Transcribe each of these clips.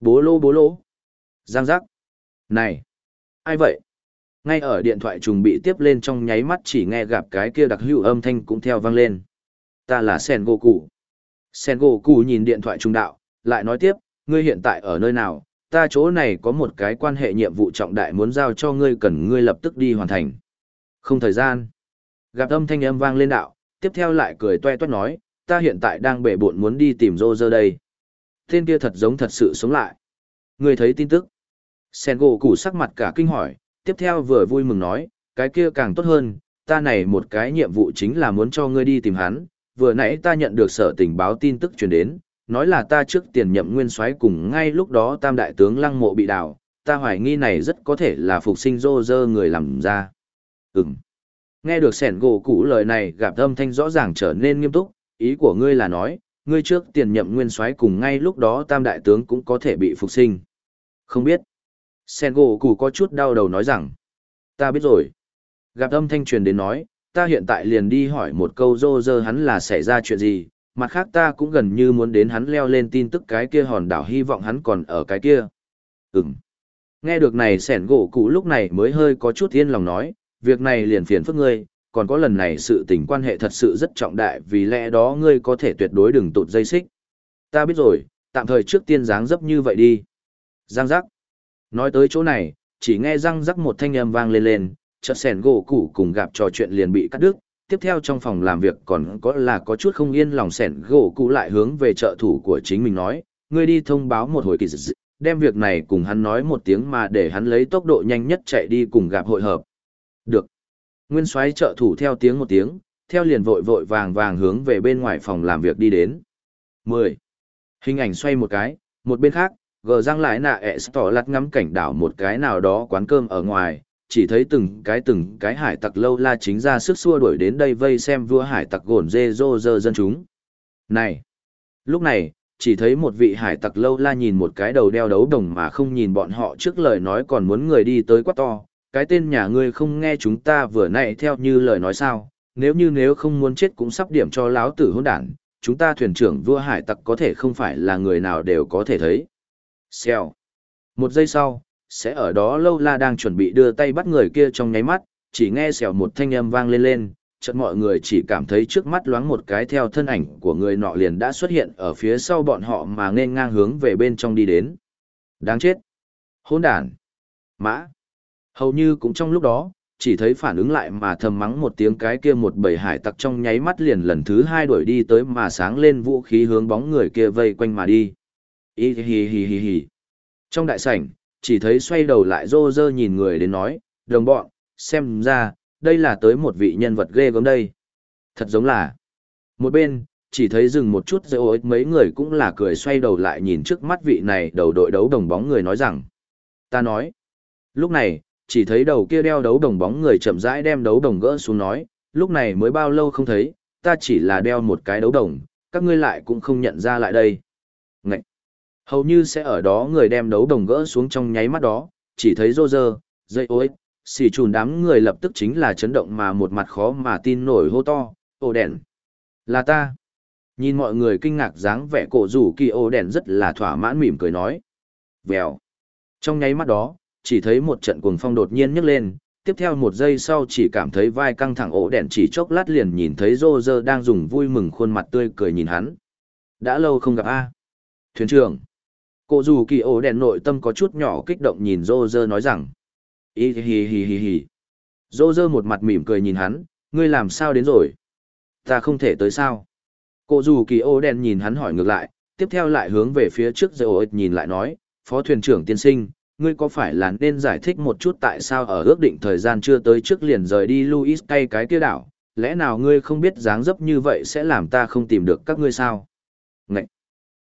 Bố lô bố lô. Giang giác. Này. Ai vậy? Ngay ở điện thoại trùng bị tiếp lên trong nháy mắt chỉ nghe gặp cái kia đặc hữu âm thanh cũng theo vang lên. Ta là Sen Goku. Sen Goku nhìn điện thoại trùng đạo, lại nói tiếp, ngươi hiện tại ở nơi nào, ta chỗ này có một cái quan hệ nhiệm vụ trọng đại muốn giao cho ngươi cần ngươi lập tức đi hoàn thành. Không thời gian. Gặp âm thanh âm vang lên đạo, tiếp theo lại cười toe toét nói, ta hiện tại đang bể bộn muốn đi tìm rô rơ đây. Tên kia thật giống thật sự sống lại. Ngươi thấy tin tức. Sen gỗ củ sắc mặt cả kinh hỏi, tiếp theo vừa vui mừng nói, cái kia càng tốt hơn, ta này một cái nhiệm vụ chính là muốn cho ngươi đi tìm hắn, vừa nãy ta nhận được sở tình báo tin tức truyền đến, nói là ta trước tiền nhậm nguyên soái cùng ngay lúc đó tam đại tướng lăng mộ bị đảo, ta hoài nghi này rất có thể là phục sinh rô dơ người làm ra. Ừm. Nghe được sẻn gỗ cũ lời này gặp âm thanh rõ ràng trở nên nghiêm túc, ý của ngươi là nói, ngươi trước tiền nhậm nguyên soái cùng ngay lúc đó tam đại tướng cũng có thể bị phục sinh. Không biết. Sen gỗ cụ có chút đau đầu nói rằng, ta biết rồi. Gặp âm thanh truyền đến nói, ta hiện tại liền đi hỏi một câu dô dơ hắn là xảy ra chuyện gì, mặt khác ta cũng gần như muốn đến hắn leo lên tin tức cái kia hòn đảo hy vọng hắn còn ở cái kia. Ừm. Nghe được này sẻn gỗ cụ lúc này mới hơi có chút yên lòng nói, việc này liền phiền phức ngươi, còn có lần này sự tình quan hệ thật sự rất trọng đại vì lẽ đó ngươi có thể tuyệt đối đừng tụt dây xích. Ta biết rồi, tạm thời trước tiên dáng dấp như vậy đi. Giang giác. Nói tới chỗ này, chỉ nghe răng rắc một thanh âm vang lên lên, chợt sẻn gỗ củ cùng gặp trò chuyện liền bị cắt đứt, tiếp theo trong phòng làm việc còn có là có chút không yên lòng sẻn gỗ cũ lại hướng về trợ thủ của chính mình nói, ngươi đi thông báo một hồi kỳ dị, đem việc này cùng hắn nói một tiếng mà để hắn lấy tốc độ nhanh nhất chạy đi cùng gặp hội hợp. Được. Nguyên soái trợ thủ theo tiếng một tiếng, theo liền vội vội vàng vàng hướng về bên ngoài phòng làm việc đi đến. 10. Hình ảnh xoay một cái, một bên khác, gờ răng lại nạ ẹ tỏ lặt ngắm cảnh đảo một cái nào đó quán cơm ở ngoài, chỉ thấy từng cái từng cái hải tặc lâu la chính ra sức xua đuổi đến đây vây xem vua hải tặc gồn dê dô dơ dân chúng. Này! Lúc này, chỉ thấy một vị hải tặc lâu la nhìn một cái đầu đeo đấu đồng mà không nhìn bọn họ trước lời nói còn muốn người đi tới quát to. Cái tên nhà ngươi không nghe chúng ta vừa nãy theo như lời nói sao, nếu như nếu không muốn chết cũng sắp điểm cho láo tử hôn đản, chúng ta thuyền trưởng vua hải tặc có thể không phải là người nào đều có thể thấy. Xèo. Một giây sau, sẽ ở đó lâu la đang chuẩn bị đưa tay bắt người kia trong nháy mắt, chỉ nghe xèo một thanh âm vang lên lên, chợt mọi người chỉ cảm thấy trước mắt loáng một cái theo thân ảnh của người nọ liền đã xuất hiện ở phía sau bọn họ mà nên ngang hướng về bên trong đi đến. Đáng chết. Hôn đản. Mã. Hầu như cũng trong lúc đó, chỉ thấy phản ứng lại mà thầm mắng một tiếng cái kia một bầy hải tặc trong nháy mắt liền lần thứ hai đuổi đi tới mà sáng lên vũ khí hướng bóng người kia vây quanh mà đi. Ý hì hì hì hì. Trong đại sảnh, chỉ thấy xoay đầu lại rô rơ nhìn người đến nói, đồng bọn, xem ra, đây là tới một vị nhân vật ghê gớm đây. Thật giống là, một bên, chỉ thấy dừng một chút rồi ối mấy người cũng là cười xoay đầu lại nhìn trước mắt vị này đầu đội đấu đồng bóng người nói rằng. Ta nói, lúc này, chỉ thấy đầu kia đeo đấu đồng bóng người chậm rãi đem đấu đồng gỡ xuống nói, lúc này mới bao lâu không thấy, ta chỉ là đeo một cái đấu đồng, các ngươi lại cũng không nhận ra lại đây. Ngậy! Hầu như sẽ ở đó người đem đấu đồng gỡ xuống trong nháy mắt đó, chỉ thấy rô rơ, dây ối, xì chùn đám người lập tức chính là chấn động mà một mặt khó mà tin nổi hô to, ồ đèn. Là ta. Nhìn mọi người kinh ngạc dáng vẻ cổ rủ kỳ ồ đèn rất là thỏa mãn mỉm cười nói. Vèo. Trong nháy mắt đó, chỉ thấy một trận cuồng phong đột nhiên nhấc lên, tiếp theo một giây sau chỉ cảm thấy vai căng thẳng ổ đèn chỉ chốc lát liền nhìn thấy rô rơ đang dùng vui mừng khuôn mặt tươi cười nhìn hắn. Đã lâu không gặp a Thuyền trưởng. Cô dù kỳ ổ đèn nội tâm có chút nhỏ kích động nhìn rô rơ nói rằng. Ý hì hì hì hì. Rô rơ một mặt mỉm cười nhìn hắn, ngươi làm sao đến rồi? Ta không thể tới sao? Cô dù kỳ ổ đèn nhìn hắn hỏi ngược lại, tiếp theo lại hướng về phía trước rô ích nhìn lại nói, phó thuyền trưởng tiên sinh, ngươi có phải là nên giải thích một chút tại sao ở ước định thời gian chưa tới trước liền rời đi Luis cay cái kia đảo, lẽ nào ngươi không biết dáng dấp như vậy sẽ làm ta không tìm được các ngươi sao? Ngậy!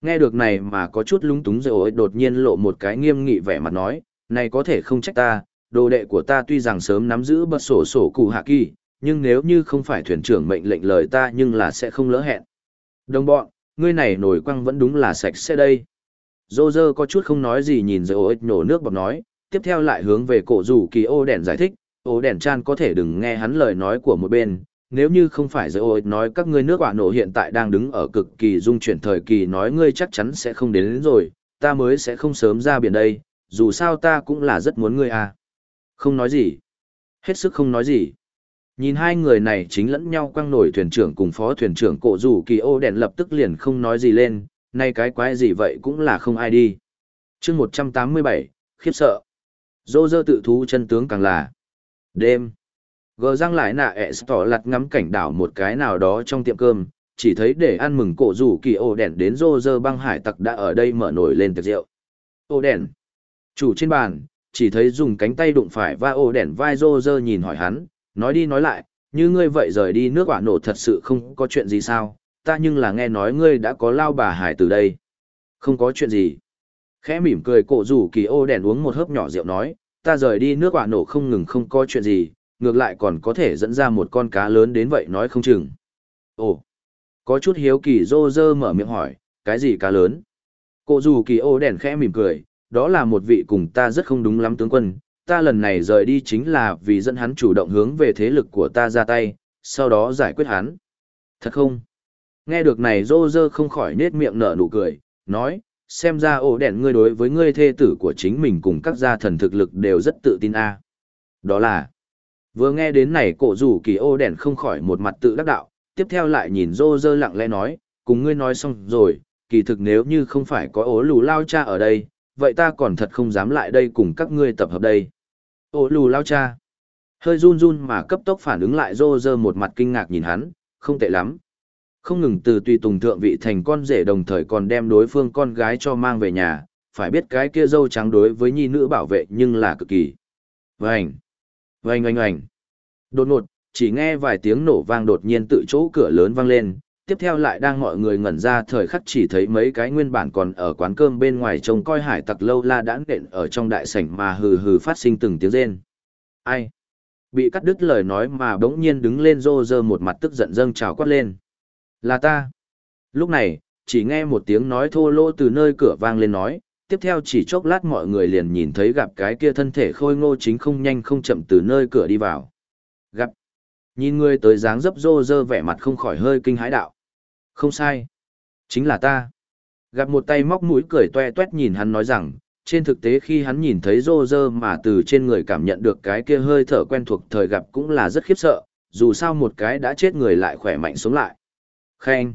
Nghe được này mà có chút lúng túng rồi đột nhiên lộ một cái nghiêm nghị vẻ mặt nói, này có thể không trách ta, đồ đệ của ta tuy rằng sớm nắm giữ bật sổ sổ cụ hạ kỳ, nhưng nếu như không phải thuyền trưởng mệnh lệnh lời ta nhưng là sẽ không lỡ hẹn. Đồng bọn, ngươi này nổi quăng vẫn đúng là sạch sẽ đây. Dô dơ có chút không nói gì nhìn rồi ích nổ nước bọc nói, tiếp theo lại hướng về cổ rủ kỳ ô đèn giải thích, ô đèn chan có thể đừng nghe hắn lời nói của một bên, nếu như không phải rồi ích nói các ngươi nước quả nổ hiện tại đang đứng ở cực kỳ dung chuyển thời kỳ nói ngươi chắc chắn sẽ không đến, đến rồi, ta mới sẽ không sớm ra biển đây, dù sao ta cũng là rất muốn ngươi à. Không nói gì. Hết sức không nói gì. Nhìn hai người này chính lẫn nhau quăng nổi thuyền trưởng cùng phó thuyền trưởng cổ rủ kỳ ô đèn lập tức liền không nói gì lên, nay cái quái gì vậy cũng là không ai đi. chương 187, khiếp sợ. Dô dơ tự thú chân tướng càng là. Đêm. Gờ răng lại nạ ẹ tỏ lặt ngắm cảnh đảo một cái nào đó trong tiệm cơm, chỉ thấy để ăn mừng cổ rủ kỳ ồ đèn đến rô rơ băng hải tặc đã ở đây mở nổi lên tiệc rượu. Ồ đèn. Chủ trên bàn, chỉ thấy dùng cánh tay đụng phải va ồ đèn vai rô rơ nhìn hỏi hắn, nói đi nói lại, như ngươi vậy rời đi nước quả nổ thật sự không có chuyện gì sao, ta nhưng là nghe nói ngươi đã có lao bà hải từ đây. Không có chuyện gì. Khẽ mỉm cười cổ rủ kỳ ô đèn uống một hớp nhỏ rượu nói, ta rời đi nước quả nổ không ngừng không có chuyện gì, ngược lại còn có thể dẫn ra một con cá lớn đến vậy nói không chừng. Ồ, có chút hiếu kỳ rô rơ mở miệng hỏi, cái gì cá lớn? Cổ rủ kỳ ô đèn khẽ mỉm cười, đó là một vị cùng ta rất không đúng lắm tướng quân, ta lần này rời đi chính là vì dẫn hắn chủ động hướng về thế lực của ta ra tay, sau đó giải quyết hắn. Thật không? Nghe được này rô rơ không khỏi nết miệng nở nụ cười, nói, xem ra ổ đèn ngươi đối với ngươi thê tử của chính mình cùng các gia thần thực lực đều rất tự tin a. Đó là, vừa nghe đến này cổ rủ kỳ ô đèn không khỏi một mặt tự đắc đạo, tiếp theo lại nhìn rô rơ lặng lẽ nói, cùng ngươi nói xong rồi, kỳ thực nếu như không phải có ố lù lao cha ở đây, vậy ta còn thật không dám lại đây cùng các ngươi tập hợp đây. Ố lù lao cha. Hơi run run mà cấp tốc phản ứng lại rô rơ một mặt kinh ngạc nhìn hắn, không tệ lắm. Không ngừng từ tùy tùng thượng vị thành con rể đồng thời còn đem đối phương con gái cho mang về nhà, phải biết cái kia dâu trắng đối với nhi nữ bảo vệ nhưng là cực kỳ. Vành! Vành oanh oanh! Đột ngột, chỉ nghe vài tiếng nổ vang đột nhiên tự chỗ cửa lớn vang lên, tiếp theo lại đang mọi người ngẩn ra thời khắc chỉ thấy mấy cái nguyên bản còn ở quán cơm bên ngoài trông coi hải tặc lâu la đã nện ở trong đại sảnh mà hừ hừ phát sinh từng tiếng rên. Ai? Bị cắt đứt lời nói mà bỗng nhiên đứng lên rô rơ một mặt tức giận dâng trào quát lên. Là ta. Lúc này, chỉ nghe một tiếng nói thô lỗ từ nơi cửa vang lên nói, tiếp theo chỉ chốc lát mọi người liền nhìn thấy gặp cái kia thân thể khôi ngô chính không nhanh không chậm từ nơi cửa đi vào. Gặp. Nhìn người tới dáng dấp rô rơ vẻ mặt không khỏi hơi kinh hãi đạo. Không sai. Chính là ta. Gặp một tay móc mũi cười toe toét nhìn hắn nói rằng, trên thực tế khi hắn nhìn thấy rô rơ mà từ trên người cảm nhận được cái kia hơi thở quen thuộc thời gặp cũng là rất khiếp sợ, dù sao một cái đã chết người lại khỏe mạnh sống lại. Khen.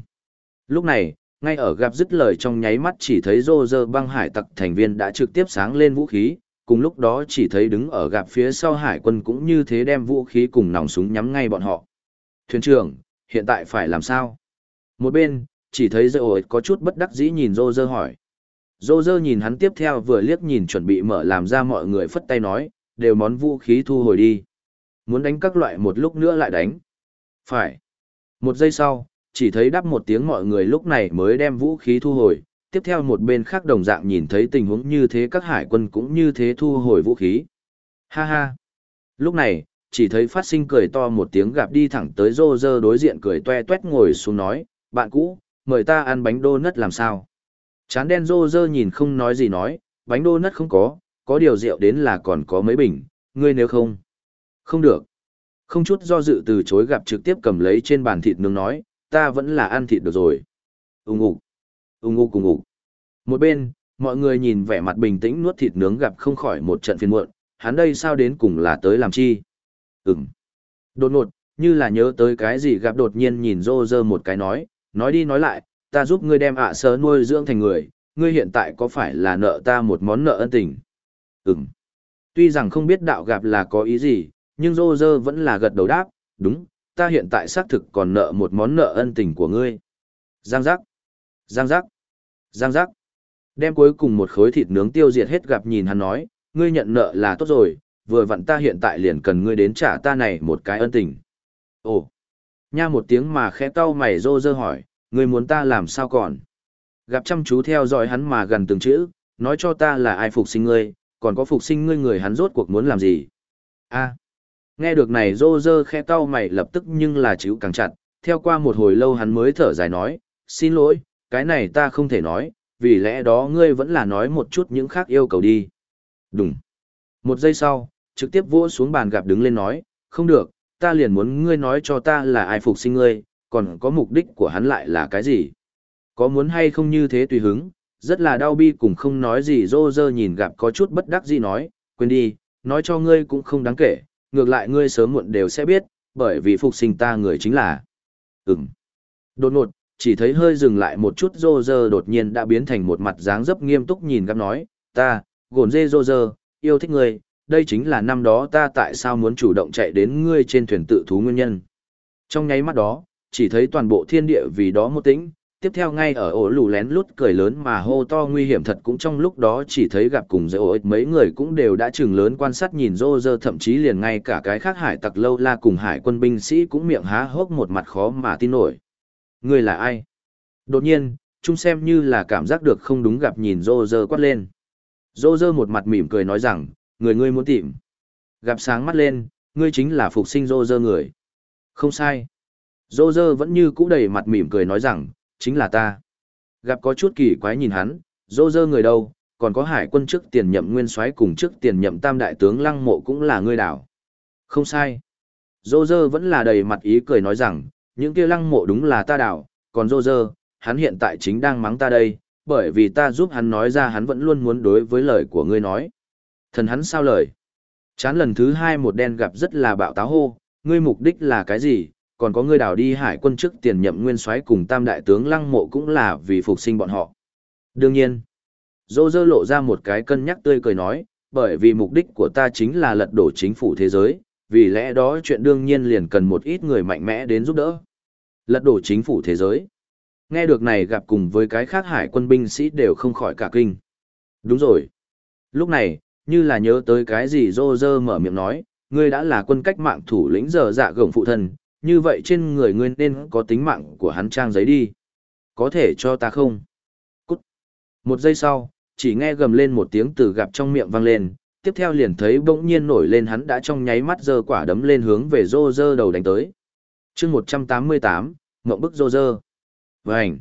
Lúc này, ngay ở gặp dứt lời trong nháy mắt chỉ thấy rô rơ băng hải tặc thành viên đã trực tiếp sáng lên vũ khí, cùng lúc đó chỉ thấy đứng ở gặp phía sau hải quân cũng như thế đem vũ khí cùng nòng súng nhắm ngay bọn họ. Thuyền trưởng, hiện tại phải làm sao? Một bên, chỉ thấy dơ ổi có chút bất đắc dĩ nhìn rô rơ hỏi. Rô rơ nhìn hắn tiếp theo vừa liếc nhìn chuẩn bị mở làm ra mọi người phất tay nói, đều món vũ khí thu hồi đi. Muốn đánh các loại một lúc nữa lại đánh. Phải. Một giây sau, chỉ thấy đáp một tiếng mọi người lúc này mới đem vũ khí thu hồi, tiếp theo một bên khác đồng dạng nhìn thấy tình huống như thế các hải quân cũng như thế thu hồi vũ khí. Ha ha! Lúc này, chỉ thấy phát sinh cười to một tiếng gặp đi thẳng tới rô rơ đối diện cười toe toét ngồi xuống nói, bạn cũ, mời ta ăn bánh đô nất làm sao? Chán đen rô rơ nhìn không nói gì nói, bánh đô nất không có, có điều rượu đến là còn có mấy bình, ngươi nếu không. Không được. Không chút do dự từ chối gặp trực tiếp cầm lấy trên bàn thịt nướng nói, ta vẫn là ăn thịt được rồi. Úng ục, Úng ục cùng ục. Một bên, mọi người nhìn vẻ mặt bình tĩnh nuốt thịt nướng gặp không khỏi một trận phiền muộn, hắn đây sao đến cùng là tới làm chi? Ừm. Đột ngột, như là nhớ tới cái gì gặp đột nhiên nhìn rô rơ một cái nói, nói đi nói lại, ta giúp ngươi đem ạ sớ nuôi dưỡng thành người, ngươi hiện tại có phải là nợ ta một món nợ ân tình? Ừm. Tuy rằng không biết đạo gặp là có ý gì, nhưng rô rơ vẫn là gật đầu đáp, đúng, ta hiện tại xác thực còn nợ một món nợ ân tình của ngươi. Giang giác, giang giác, giang giác. Đem cuối cùng một khối thịt nướng tiêu diệt hết gặp nhìn hắn nói, ngươi nhận nợ là tốt rồi, vừa vặn ta hiện tại liền cần ngươi đến trả ta này một cái ân tình. Ồ, nha một tiếng mà khẽ cau mày rô rơ hỏi, ngươi muốn ta làm sao còn? Gặp chăm chú theo dõi hắn mà gần từng chữ, nói cho ta là ai phục sinh ngươi, còn có phục sinh ngươi người hắn rốt cuộc muốn làm gì? A. Nghe được này rô rơ khe tao mày lập tức nhưng là chịu càng chặt, theo qua một hồi lâu hắn mới thở dài nói, xin lỗi, cái này ta không thể nói, vì lẽ đó ngươi vẫn là nói một chút những khác yêu cầu đi. Đúng. Một giây sau, trực tiếp vỗ xuống bàn gặp đứng lên nói, không được, ta liền muốn ngươi nói cho ta là ai phục sinh ngươi, còn có mục đích của hắn lại là cái gì. Có muốn hay không như thế tùy hứng, Rất là đau bi cùng không nói gì rô rơ nhìn gặp có chút bất đắc dĩ nói, quên đi, nói cho ngươi cũng không đáng kể, ngược lại ngươi sớm muộn đều sẽ biết, bởi vì phục sinh ta người chính là. Ừm. Đột ngột, chỉ thấy hơi dừng lại một chút rô rơ đột nhiên đã biến thành một mặt dáng dấp nghiêm túc nhìn gặp nói, ta, gồn dê rô rơ, yêu thích ngươi, đây chính là năm đó ta tại sao muốn chủ động chạy đến ngươi trên thuyền tự thú nguyên nhân. Trong nháy mắt đó, chỉ thấy toàn bộ thiên địa vì đó một tĩnh, tiếp theo ngay ở ổ lù lén lút cười lớn mà hô to nguy hiểm thật cũng trong lúc đó chỉ thấy gặp cùng dễ ổ mấy người cũng đều đã chừng lớn quan sát nhìn rô rơ thậm chí liền ngay cả cái khác hải tặc lâu la cùng hải quân binh sĩ cũng miệng há hốc một mặt khó mà tin nổi. Người là ai? Đột nhiên, chúng xem như là cảm giác được không đúng gặp nhìn rô rơ quát lên. Rô rơ một mặt mỉm cười nói rằng, người ngươi muốn tìm. Gặp sáng mắt lên, ngươi chính là phục sinh rô rơ người. Không sai. Rô rơ vẫn như cũ đầy mặt mỉm cười nói rằng, chính là ta. Gặp có chút kỳ quái nhìn hắn, dô dơ người đâu, còn có hải quân trước tiền nhậm nguyên soái cùng trước tiền nhậm tam đại tướng lăng mộ cũng là ngươi đảo. Không sai. Dô dơ vẫn là đầy mặt ý cười nói rằng, những kia lăng mộ đúng là ta đảo, còn dô dơ, hắn hiện tại chính đang mắng ta đây, bởi vì ta giúp hắn nói ra hắn vẫn luôn muốn đối với lời của ngươi nói. Thần hắn sao lời? Chán lần thứ hai một đen gặp rất là bạo táo hô, ngươi mục đích là cái gì, còn có ngươi đào đi hải quân trước tiền nhậm nguyên soái cùng tam đại tướng lăng mộ cũng là vì phục sinh bọn họ. Đương nhiên, dô dơ lộ ra một cái cân nhắc tươi cười nói, bởi vì mục đích của ta chính là lật đổ chính phủ thế giới, vì lẽ đó chuyện đương nhiên liền cần một ít người mạnh mẽ đến giúp đỡ. Lật đổ chính phủ thế giới. Nghe được này gặp cùng với cái khác hải quân binh sĩ đều không khỏi cả kinh. Đúng rồi. Lúc này, như là nhớ tới cái gì rô rơ mở miệng nói, ngươi đã là quân cách mạng thủ lĩnh giờ dạ gồng phụ thân, như vậy trên người ngươi nên có tính mạng của hắn trang giấy đi. Có thể cho ta không? Cút. Một giây sau, chỉ nghe gầm lên một tiếng từ gặp trong miệng vang lên, tiếp theo liền thấy bỗng nhiên nổi lên hắn đã trong nháy mắt giơ quả đấm lên hướng về rô rơ đầu đánh tới. chương 188, mộng bức rô rơ. Vành.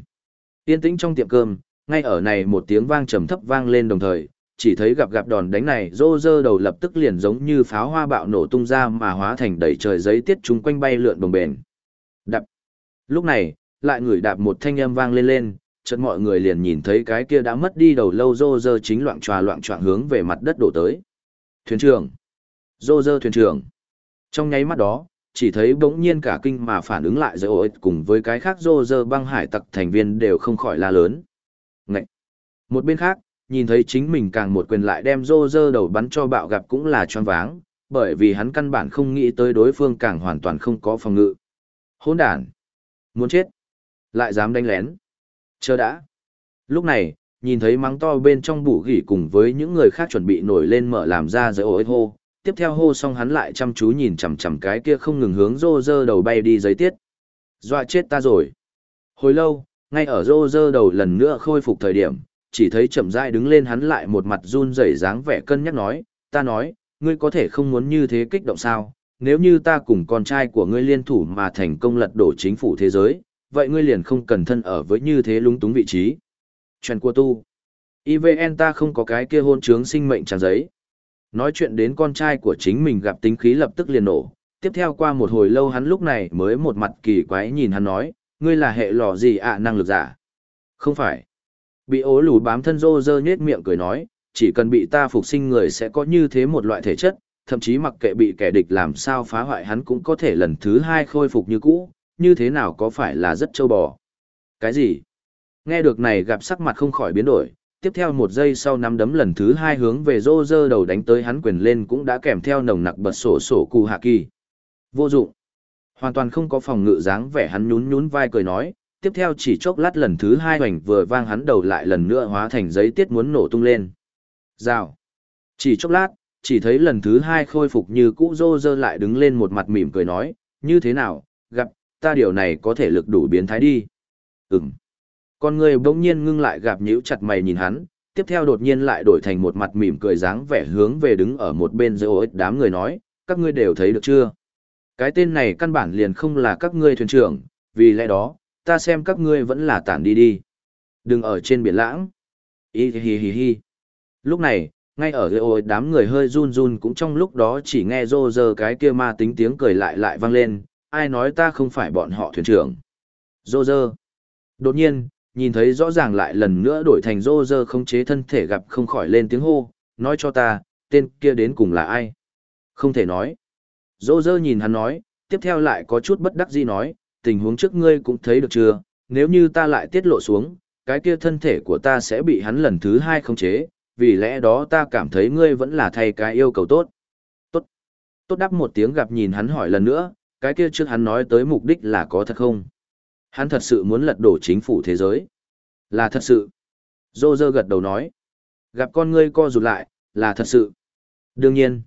Yên tĩnh trong tiệm cơm, ngay ở này một tiếng vang trầm thấp vang lên đồng thời, chỉ thấy gặp gặp đòn đánh này rô rơ đầu lập tức liền giống như pháo hoa bạo nổ tung ra mà hóa thành đầy trời giấy tiết chúng quanh bay lượn bồng bền. Đập. Lúc này, lại người đạp một thanh âm vang lên lên, chợt mọi người liền nhìn thấy cái kia đã mất đi đầu lâu rô rơ chính loạn tròa loạn trọn hướng về mặt đất đổ tới. Thuyền trưởng. Rô rơ thuyền trưởng. Trong nháy mắt đó, chỉ thấy bỗng nhiên cả kinh mà phản ứng lại giữa ổi cùng với cái khác rô rơ băng hải tặc thành viên đều không khỏi la lớn. Ngậy! Một bên khác, nhìn thấy chính mình càng một quyền lại đem rô rơ đầu bắn cho bạo gặp cũng là choáng váng, bởi vì hắn căn bản không nghĩ tới đối phương càng hoàn toàn không có phòng ngự. Hỗn đản! Muốn chết! Lại dám đánh lén! Chờ đã! Lúc này, nhìn thấy mắng to bên trong bủ gỉ cùng với những người khác chuẩn bị nổi lên mở làm ra giới ối hô, tiếp theo hô xong hắn lại chăm chú nhìn chằm chằm cái kia không ngừng hướng rô rơ đầu bay đi giấy tiết. Dọa chết ta rồi! Hồi lâu, ngay ở rô rơ đầu lần nữa khôi phục thời điểm, chỉ thấy chậm rãi đứng lên hắn lại một mặt run rẩy dáng vẻ cân nhắc nói, ta nói, ngươi có thể không muốn như thế kích động sao, nếu như ta cùng con trai của ngươi liên thủ mà thành công lật đổ chính phủ thế giới, vậy ngươi liền không cần thân ở với như thế lúng túng vị trí. Chuyện của tu. IVN ta không có cái kia hôn trướng sinh mệnh trang giấy. Nói chuyện đến con trai của chính mình gặp tính khí lập tức liền nổ. Tiếp theo qua một hồi lâu hắn lúc này mới một mặt kỳ quái nhìn hắn nói, ngươi là hệ lò gì ạ năng lực giả? Không phải. Bị ố lù bám thân rô rơ nhết miệng cười nói, chỉ cần bị ta phục sinh người sẽ có như thế một loại thể chất, thậm chí mặc kệ bị kẻ địch làm sao phá hoại hắn cũng có thể lần thứ hai khôi phục như cũ, như thế nào có phải là rất trâu bò. Cái gì? Nghe được này gặp sắc mặt không khỏi biến đổi, tiếp theo một giây sau nắm đấm lần thứ hai hướng về rô rơ đầu đánh tới hắn quyền lên cũng đã kèm theo nồng nặc bật sổ sổ cù hạ kỳ. Vô dụng. Hoàn toàn không có phòng ngự dáng vẻ hắn nhún nhún vai cười nói, tiếp theo chỉ chốc lát lần thứ hai hoành vừa vang hắn đầu lại lần nữa hóa thành giấy tiết muốn nổ tung lên. Rào. Chỉ chốc lát, chỉ thấy lần thứ hai khôi phục như cũ rô rơ lại đứng lên một mặt mỉm cười nói, như thế nào, gặp, ta điều này có thể lực đủ biến thái đi. Ừm. Con người bỗng nhiên ngưng lại gặp nhíu chặt mày nhìn hắn, tiếp theo đột nhiên lại đổi thành một mặt mỉm cười dáng vẻ hướng về đứng ở một bên giữa ối đám người nói, các ngươi đều thấy được chưa? Cái tên này căn bản liền không là các ngươi thuyền trưởng, vì lẽ đó, ta xem các ngươi vẫn là tản đi đi. Đừng ở trên biển lãng. Ý hì hì hì. Lúc này, ngay ở ghê ôi đám người hơi run run cũng trong lúc đó chỉ nghe rô rơ cái kia ma tính tiếng cười lại lại vang lên, ai nói ta không phải bọn họ thuyền trưởng. Rô rơ. Đột nhiên, nhìn thấy rõ ràng lại lần nữa đổi thành rô rơ không chế thân thể gặp không khỏi lên tiếng hô, nói cho ta, tên kia đến cùng là ai? Không thể nói. Rô rơ nhìn hắn nói, tiếp theo lại có chút bất đắc dĩ nói, tình huống trước ngươi cũng thấy được chưa, nếu như ta lại tiết lộ xuống, cái kia thân thể của ta sẽ bị hắn lần thứ hai khống chế, vì lẽ đó ta cảm thấy ngươi vẫn là thay cái yêu cầu tốt. Tốt. Tốt đáp một tiếng gặp nhìn hắn hỏi lần nữa, cái kia trước hắn nói tới mục đích là có thật không? Hắn thật sự muốn lật đổ chính phủ thế giới. Là thật sự. Dô dơ gật đầu nói. Gặp con ngươi co rụt lại, là thật sự. Đương nhiên.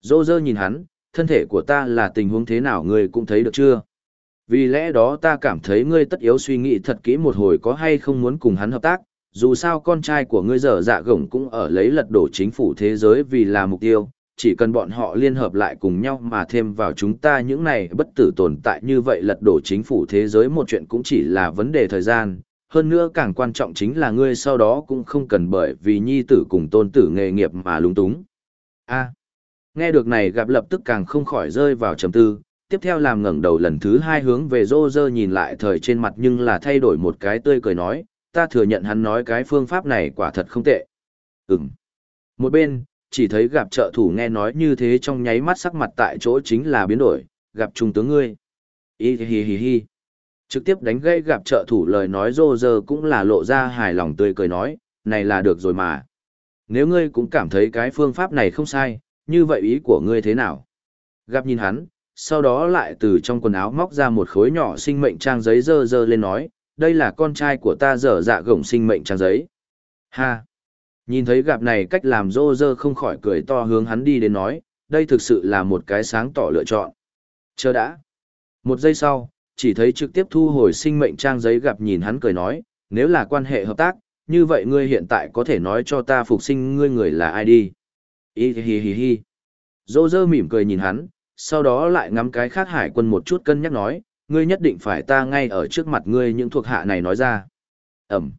Dô dơ nhìn hắn, thân thể của ta là tình huống thế nào ngươi cũng thấy được chưa? Vì lẽ đó ta cảm thấy ngươi tất yếu suy nghĩ thật kỹ một hồi có hay không muốn cùng hắn hợp tác, dù sao con trai của ngươi dở dạ gổng cũng ở lấy lật đổ chính phủ thế giới vì là mục tiêu, chỉ cần bọn họ liên hợp lại cùng nhau mà thêm vào chúng ta những này bất tử tồn tại như vậy lật đổ chính phủ thế giới một chuyện cũng chỉ là vấn đề thời gian. Hơn nữa càng quan trọng chính là ngươi sau đó cũng không cần bởi vì nhi tử cùng tôn tử nghề nghiệp mà lúng túng. a nghe được này gặp lập tức càng không khỏi rơi vào trầm tư, tiếp theo làm ngẩng đầu lần thứ hai hướng về rô rơ nhìn lại thời trên mặt nhưng là thay đổi một cái tươi cười nói, ta thừa nhận hắn nói cái phương pháp này quả thật không tệ. Ừm. Một bên, chỉ thấy gặp trợ thủ nghe nói như thế trong nháy mắt sắc mặt tại chỗ chính là biến đổi, gặp trung tướng ngươi. Ý hi hi hi. Trực tiếp đánh gây gặp trợ thủ lời nói rô rơ cũng là lộ ra hài lòng tươi cười nói, này là được rồi mà. Nếu ngươi cũng cảm thấy cái phương pháp này không sai, như vậy ý của ngươi thế nào? Gặp nhìn hắn, sau đó lại từ trong quần áo móc ra một khối nhỏ sinh mệnh trang giấy dơ dơ lên nói, đây là con trai của ta dở dạ gổng sinh mệnh trang giấy. Ha! Nhìn thấy gặp này cách làm dô dơ không khỏi cười to hướng hắn đi đến nói, đây thực sự là một cái sáng tỏ lựa chọn. Chờ đã. Một giây sau, chỉ thấy trực tiếp thu hồi sinh mệnh trang giấy gặp nhìn hắn cười nói, nếu là quan hệ hợp tác, như vậy ngươi hiện tại có thể nói cho ta phục sinh ngươi người là ai đi. Hi hi hi hi. Dô dơ mỉm cười nhìn hắn, sau đó lại ngắm cái khác hải quân một chút cân nhắc nói, ngươi nhất định phải ta ngay ở trước mặt ngươi những thuộc hạ này nói ra. Ẩm.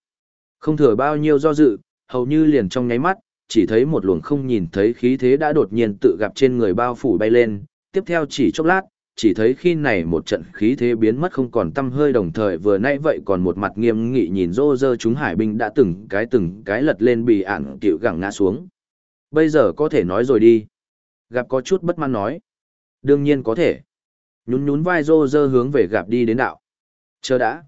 Không thừa bao nhiêu do dự, hầu như liền trong nháy mắt, chỉ thấy một luồng không nhìn thấy khí thế đã đột nhiên tự gặp trên người bao phủ bay lên, tiếp theo chỉ chốc lát, chỉ thấy khi này một trận khí thế biến mất không còn tâm hơi đồng thời vừa nãy vậy còn một mặt nghiêm nghị nhìn rô rơ chúng hải binh đã từng cái từng cái lật lên bị ản cựu gẳng ngã xuống. Bây giờ có thể nói rồi đi. Gặp có chút bất mãn nói. Đương nhiên có thể. Nhún nhún vai rô rơ hướng về gặp đi đến đạo. Chờ đã.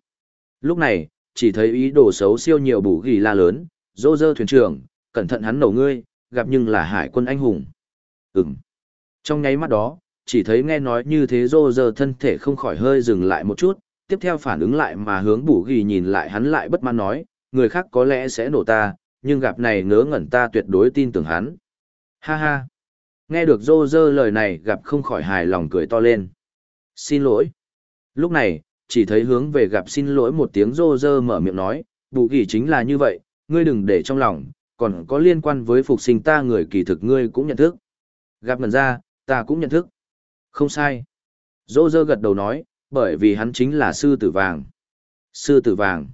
Lúc này, chỉ thấy ý đồ xấu siêu nhiều bù ghi la lớn, rô rơ thuyền trưởng, cẩn thận hắn nổ ngươi, gặp nhưng là hải quân anh hùng. Ừm. Trong nháy mắt đó, chỉ thấy nghe nói như thế rô rơ thân thể không khỏi hơi dừng lại một chút, tiếp theo phản ứng lại mà hướng bù ghi nhìn lại hắn lại bất mãn nói, người khác có lẽ sẽ nổ ta, nhưng gặp này ngớ ngẩn ta tuyệt đối tin tưởng hắn. Ha ha. Nghe được rô rơ lời này gặp không khỏi hài lòng cười to lên. Xin lỗi. Lúc này, chỉ thấy hướng về gặp xin lỗi một tiếng rô rơ mở miệng nói, bù kỳ chính là như vậy, ngươi đừng để trong lòng, còn có liên quan với phục sinh ta người kỳ thực ngươi cũng nhận thức. Gặp ngần ra, ta cũng nhận thức. Không sai. Dô dơ gật đầu nói, bởi vì hắn chính là sư tử vàng. Sư tử vàng.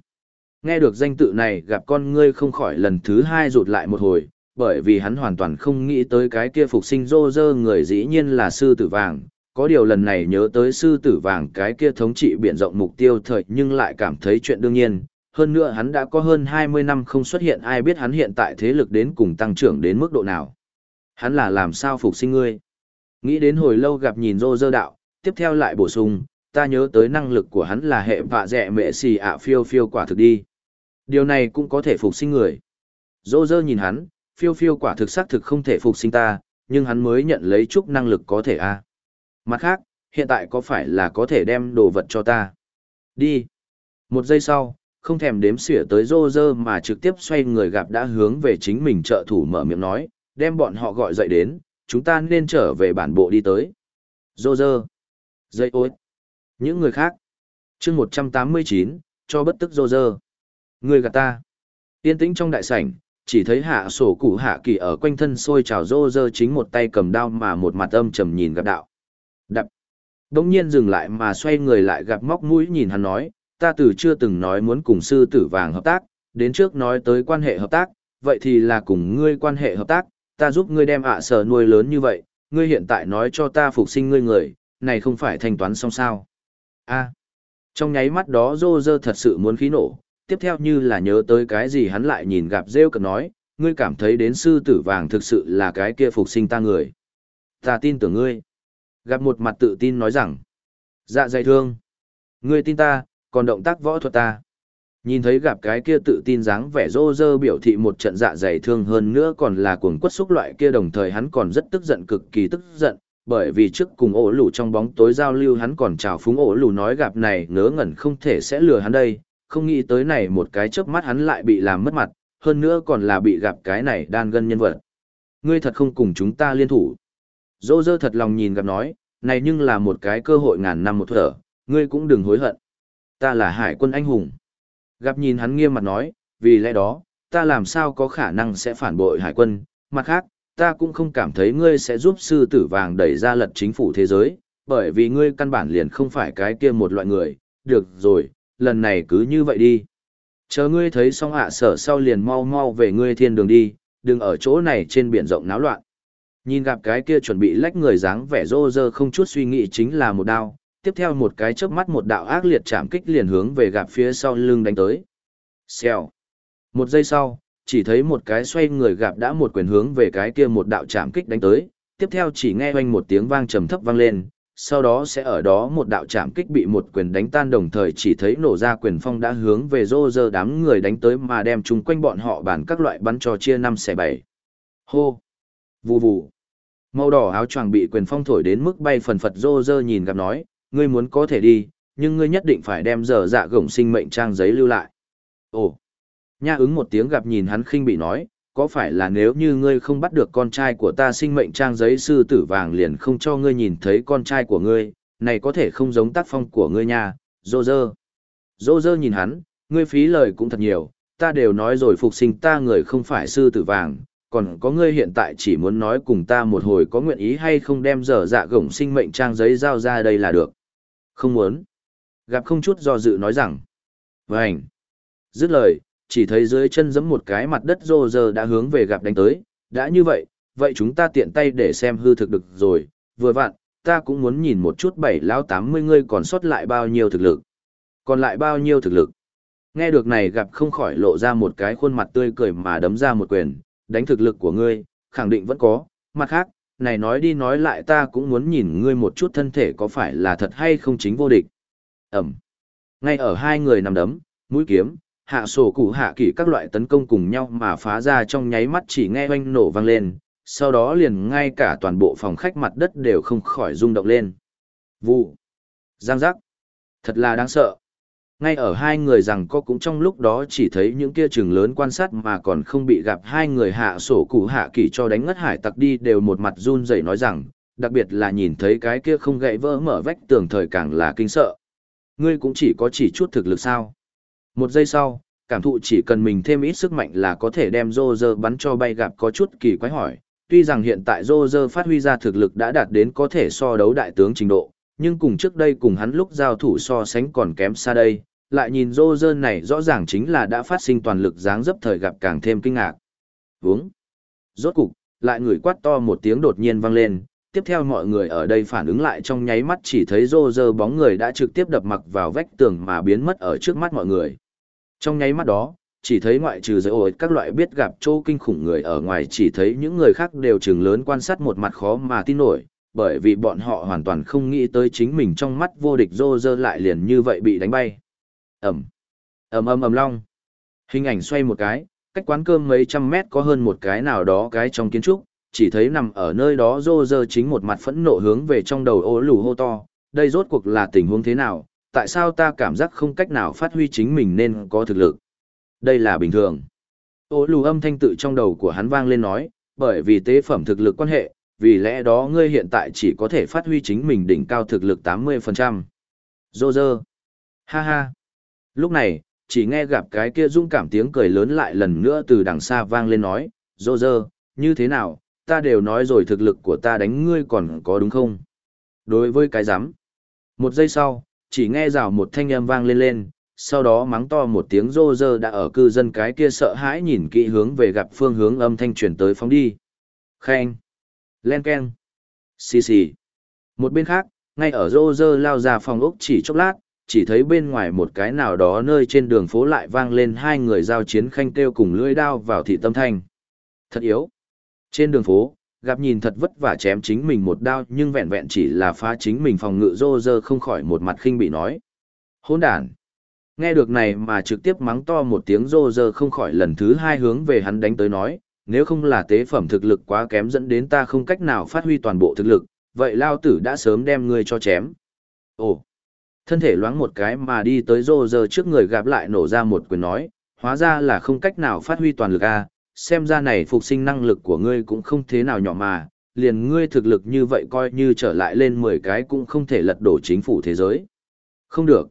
Nghe được danh tự này gặp con ngươi không khỏi lần thứ hai rụt lại một hồi, bởi vì hắn hoàn toàn không nghĩ tới cái kia phục sinh rô rơ người dĩ nhiên là sư tử vàng. Có điều lần này nhớ tới sư tử vàng cái kia thống trị biển rộng mục tiêu thời nhưng lại cảm thấy chuyện đương nhiên, hơn nữa hắn đã có hơn 20 năm không xuất hiện ai biết hắn hiện tại thế lực đến cùng tăng trưởng đến mức độ nào. Hắn là làm sao phục sinh ngươi. Nghĩ đến hồi lâu gặp nhìn rô Rơ đạo, tiếp theo lại bổ sung, ta nhớ tới năng lực của hắn là hệ vạ dẹ mẹ xì ạ phiêu phiêu quả thực đi. Điều này cũng có thể phục sinh người. Rô Rơ nhìn hắn, phiêu phiêu quả thực xác thực không thể phục sinh ta, nhưng hắn mới nhận lấy chút năng lực có thể a à. Mặt khác, hiện tại có phải là có thể đem đồ vật cho ta? Đi. Một giây sau, không thèm đếm xỉa tới rô rơ mà trực tiếp xoay người gặp đã hướng về chính mình trợ thủ mở miệng nói, đem bọn họ gọi dậy đến, chúng ta nên trở về bản bộ đi tới. Rô rơ, dây ối, những người khác. chương một trăm tám mươi chín cho bất tức rô rơ. Người gạt ta. Yên tĩnh trong đại sảnh, chỉ thấy hạ sổ cụ hạ kỳ ở quanh thân sôi trào rô rơ chính một tay cầm đao mà một mặt âm trầm nhìn gặp đạo. Đập. Đông nhiên dừng lại mà xoay người lại gặp móc mũi nhìn hắn nói, ta từ chưa từng nói muốn cùng sư tử vàng hợp tác, đến trước nói tới quan hệ hợp tác, vậy thì là cùng ngươi quan hệ hợp tác, ta giúp ngươi đem ạ sở nuôi lớn như vậy, ngươi hiện tại nói cho ta phục sinh ngươi người, này không phải thanh toán xong sao. a trong nháy mắt đó rô rơ thật sự muốn khí nổ, tiếp theo như là nhớ tới cái gì hắn lại nhìn gặp rêu cực nói, ngươi cảm thấy đến sư tử vàng thực sự là cái kia phục sinh ta người. Ta tin tưởng ngươi. Gặp một mặt tự tin nói rằng, dạ dày thương. Ngươi tin ta, còn động tác võ thuật ta. Nhìn thấy gặp cái kia tự tin dáng vẻ rô rơ biểu thị một trận dạ dày thương hơn nữa còn là cuồng quất xúc loại kia đồng thời hắn còn rất tức giận cực kỳ tức giận, bởi vì trước cùng ổ lù trong bóng tối giao lưu hắn còn chào phúng ổ lù nói gặp này ngớ ngẩn không thể sẽ lừa hắn đây, không nghĩ tới này một cái chớp mắt hắn lại bị làm mất mặt, hơn nữa còn là bị gặp cái này đan gân nhân vật. Ngươi thật không cùng chúng ta liên thủ. Dô dơ thật lòng nhìn gặp nói, này nhưng là một cái cơ hội ngàn năm một thở, ngươi cũng đừng hối hận. Ta là hải quân anh hùng. Gặp nhìn hắn nghiêm mặt nói, vì lẽ đó, ta làm sao có khả năng sẽ phản bội hải quân, mặt khác, ta cũng không cảm thấy ngươi sẽ giúp sư tử vàng đẩy ra lật chính phủ thế giới, bởi vì ngươi căn bản liền không phải cái kia một loại người, được rồi, lần này cứ như vậy đi. Chờ ngươi thấy xong hạ sở sau liền mau mau về ngươi thiên đường đi, đừng ở chỗ này trên biển rộng náo loạn. Nhìn gặp cái kia chuẩn bị lách người dáng vẻ rô rơ không chút suy nghĩ chính là một đao, tiếp theo một cái chớp mắt một đạo ác liệt chạm kích liền hướng về gặp phía sau lưng đánh tới. Xèo. Một giây sau, chỉ thấy một cái xoay người gặp đã một quyền hướng về cái kia một đạo chạm kích đánh tới, tiếp theo chỉ nghe oanh một tiếng vang trầm thấp vang lên, sau đó sẽ ở đó một đạo chạm kích bị một quyền đánh tan đồng thời chỉ thấy nổ ra quyền phong đã hướng về rô rơ đám người đánh tới mà đem chúng quanh bọn họ bàn các loại bắn cho chia năm xẻ bảy. Hô! Vù vù! Màu đỏ áo choàng bị quyền phong thổi đến mức bay phần phật rô rơ nhìn gặp nói, ngươi muốn có thể đi, nhưng ngươi nhất định phải đem dở dạ gổng sinh mệnh trang giấy lưu lại. Ồ! Nha ứng một tiếng gặp nhìn hắn khinh bị nói, có phải là nếu như ngươi không bắt được con trai của ta sinh mệnh trang giấy sư tử vàng liền không cho ngươi nhìn thấy con trai của ngươi, này có thể không giống tác phong của ngươi nha, dô dơ. Dô dơ nhìn hắn, ngươi phí lời cũng thật nhiều, ta đều nói rồi phục sinh ta người không phải sư tử vàng, còn có ngươi hiện tại chỉ muốn nói cùng ta một hồi có nguyện ý hay không đem dở dạ gổng sinh mệnh trang giấy giao ra đây là được. Không muốn. Gặp không chút do dự nói rằng. Vânh. Dứt lời, chỉ thấy dưới chân giẫm một cái mặt đất rô rơ đã hướng về gặp đánh tới, đã như vậy, vậy chúng ta tiện tay để xem hư thực được rồi, vừa vặn, ta cũng muốn nhìn một chút bảy lão tám mươi ngươi còn sót lại bao nhiêu thực lực. Còn lại bao nhiêu thực lực. Nghe được này gặp không khỏi lộ ra một cái khuôn mặt tươi cười mà đấm ra một quyền, đánh thực lực của ngươi, khẳng định vẫn có, mặt khác, này nói đi nói lại ta cũng muốn nhìn ngươi một chút thân thể có phải là thật hay không chính vô địch. Ẩm. Ngay ở hai người nằm đấm, mũi kiếm, hạ sổ cụ hạ kỷ các loại tấn công cùng nhau mà phá ra trong nháy mắt chỉ nghe oanh nổ vang lên, sau đó liền ngay cả toàn bộ phòng khách mặt đất đều không khỏi rung động lên. Vụ. Giang giác. Thật là đáng sợ. Ngay ở hai người rằng có cũng trong lúc đó chỉ thấy những kia trường lớn quan sát mà còn không bị gặp hai người hạ sổ cụ hạ kỷ cho đánh ngất hải tặc đi đều một mặt run rẩy nói rằng, đặc biệt là nhìn thấy cái kia không gãy vỡ mở vách tường thời càng là kinh sợ. Ngươi cũng chỉ có chỉ chút thực lực sao. Một giây sau, cảm thụ chỉ cần mình thêm ít sức mạnh là có thể đem rô rơ bắn cho bay gặp có chút kỳ quái hỏi. Tuy rằng hiện tại rô rơ phát huy ra thực lực đã đạt đến có thể so đấu đại tướng trình độ, nhưng cùng trước đây cùng hắn lúc giao thủ so sánh còn kém xa đây. Lại nhìn rô rơ này rõ ràng chính là đã phát sinh toàn lực dáng dấp thời gặp càng thêm kinh ngạc. Vướng. Rốt cục, lại người quát to một tiếng đột nhiên vang lên, tiếp theo mọi người ở đây phản ứng lại trong nháy mắt chỉ thấy rô rơ bóng người đã trực tiếp đập mặc vào vách tường mà biến mất ở trước mắt mọi người. Trong nháy mắt đó, chỉ thấy ngoại trừ giới ổi các loại biết gặp chỗ kinh khủng người ở ngoài chỉ thấy những người khác đều trừng lớn quan sát một mặt khó mà tin nổi, bởi vì bọn họ hoàn toàn không nghĩ tới chính mình trong mắt vô địch rô rơ lại liền như vậy bị đánh bay. Ẩm, ầm ầm ầm long. Hình ảnh xoay một cái, cách quán cơm mấy trăm mét có hơn một cái nào đó cái trong kiến trúc, chỉ thấy nằm ở nơi đó rô rơ chính một mặt phẫn nộ hướng về trong đầu ô lù hô to, đây rốt cuộc là tình huống thế nào, tại sao ta cảm giác không cách nào phát huy chính mình nên có thực lực. Đây là bình thường. Ô lù âm thanh tự trong đầu của hắn vang lên nói, bởi vì tế phẩm thực lực quan hệ, vì lẽ đó ngươi hiện tại chỉ có thể phát huy chính mình đỉnh cao thực lực 80%. Dô dơ. Ha ha. Lúc này, chỉ nghe gặp cái kia dung cảm tiếng cười lớn lại lần nữa từ đằng xa vang lên nói, dô dơ, như thế nào, ta đều nói rồi thực lực của ta đánh ngươi còn có đúng không? Đối với cái giám. Một giây sau, chỉ nghe rào một thanh âm vang lên lên, sau đó mắng to một tiếng rô rơ đã ở cư dân cái kia sợ hãi nhìn kỹ hướng về gặp phương hướng âm thanh chuyển tới phóng đi. Khen. Len keng. Xì xì. Một bên khác, ngay ở rô rơ lao ra phòng ốc chỉ chốc lát, chỉ thấy bên ngoài một cái nào đó nơi trên đường phố lại vang lên hai người giao chiến khanh kêu cùng lưỡi đao vào thị tâm thanh. Thật yếu. Trên đường phố, gặp nhìn thật vất vả chém chính mình một đao nhưng vẹn vẹn chỉ là phá chính mình phòng ngự rô rơ không khỏi một mặt khinh bị nói. Hôn đàn. Nghe được này mà trực tiếp mắng to một tiếng rô rơ không khỏi lần thứ hai hướng về hắn đánh tới nói, nếu không là tế phẩm thực lực quá kém dẫn đến ta không cách nào phát huy toàn bộ thực lực, vậy lao tử đã sớm đem ngươi cho chém. Ồ, thân thể loáng một cái mà đi tới rô rơ trước người gặp lại nổ ra một quyền nói, hóa ra là không cách nào phát huy toàn lực a xem ra này phục sinh năng lực của ngươi cũng không thế nào nhỏ mà, liền ngươi thực lực như vậy coi như trở lại lên 10 cái cũng không thể lật đổ chính phủ thế giới. Không được.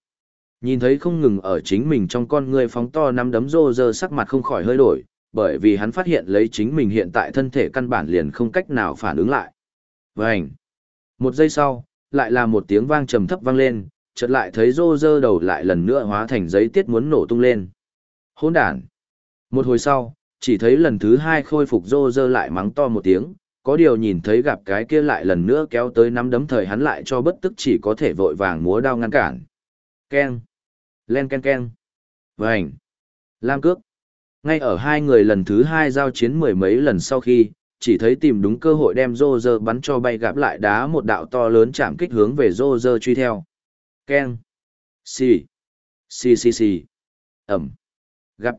Nhìn thấy không ngừng ở chính mình trong con ngươi phóng to nắm đấm rô rơ sắc mặt không khỏi hơi đổi, bởi vì hắn phát hiện lấy chính mình hiện tại thân thể căn bản liền không cách nào phản ứng lại. Vânh! Một giây sau, lại là một tiếng vang trầm thấp vang lên, chợt lại thấy rô rơ đầu lại lần nữa hóa thành giấy tiết muốn nổ tung lên. Hỗn đản! Một hồi sau, chỉ thấy lần thứ hai khôi phục rô rơ lại mắng to một tiếng, có điều nhìn thấy gặp cái kia lại lần nữa kéo tới nắm đấm thời hắn lại cho bất tức chỉ có thể vội vàng múa đao ngăn cản. Keng! Len ken ken! Vành! Lam cước! Ngay ở hai người lần thứ hai giao chiến mười mấy lần sau khi, chỉ thấy tìm đúng cơ hội đem rô rơ bắn cho bay gặp lại đá một đạo to lớn chạm kích hướng về rô rơ truy theo. Keng! Xì! Xì xì xì! Ẩm! Gặp!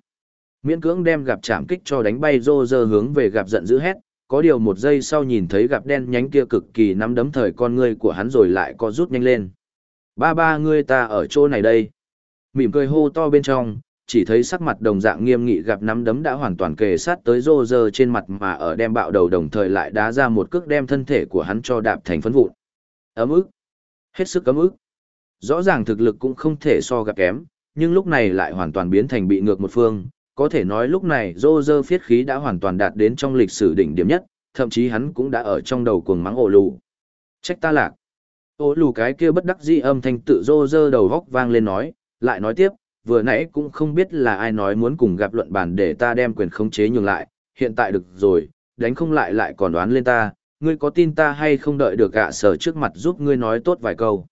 Miễn cưỡng đem gặp chạm kích cho đánh bay rô rơ hướng về gặp giận dữ hét, có điều một giây sau nhìn thấy gặp đen nhánh kia cực kỳ nắm đấm thời con ngươi của hắn rồi lại có rút nhanh lên. Ba ba ngươi ta ở chỗ này đây. Mỉm cười hô to bên trong, chỉ thấy sắc mặt đồng dạng nghiêm nghị gặp nắm đấm đã hoàn toàn kề sát tới rô rơ trên mặt mà ở đem bạo đầu đồng thời lại đá ra một cước đem thân thể của hắn cho đạp thành phấn vụn. Ấm ức. Hết sức cấm ức. Rõ ràng thực lực cũng không thể so gặp kém, nhưng lúc này lại hoàn toàn biến thành bị ngược một phương, có thể nói lúc này dô dơ phiết khí đã hoàn toàn đạt đến trong lịch sử đỉnh điểm nhất, thậm chí hắn cũng đã ở trong đầu cuồng mắng ổ lù. Trách ta lạc. Ổ lù cái kia bất đắc dĩ âm thanh tự dô dơ đầu góc vang lên nói, lại nói tiếp, vừa nãy cũng không biết là ai nói muốn cùng gặp luận bàn để ta đem quyền khống chế nhường lại, hiện tại được rồi, đánh không lại lại còn đoán lên ta, ngươi có tin ta hay không đợi được gạ sở trước mặt giúp ngươi nói tốt vài câu.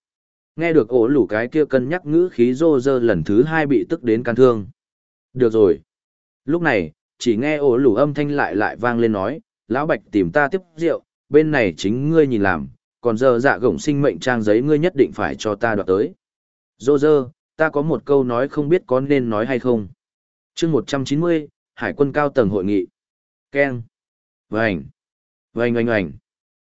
Nghe được ổ lủ cái kia cân nhắc ngữ khí rô rơ lần thứ hai bị tức đến can thương. Được rồi. Lúc này, chỉ nghe ổ lủ âm thanh lại lại vang lên nói, lão bạch tìm ta tiếp rượu, bên này chính ngươi nhìn làm, còn giờ dạ gổng sinh mệnh trang giấy ngươi nhất định phải cho ta đoạt tới. Dô dơ, ta có một câu nói không biết có nên nói hay không. chương 190, Hải quân cao tầng hội nghị. Ken. Vành. Vành oanh oanh.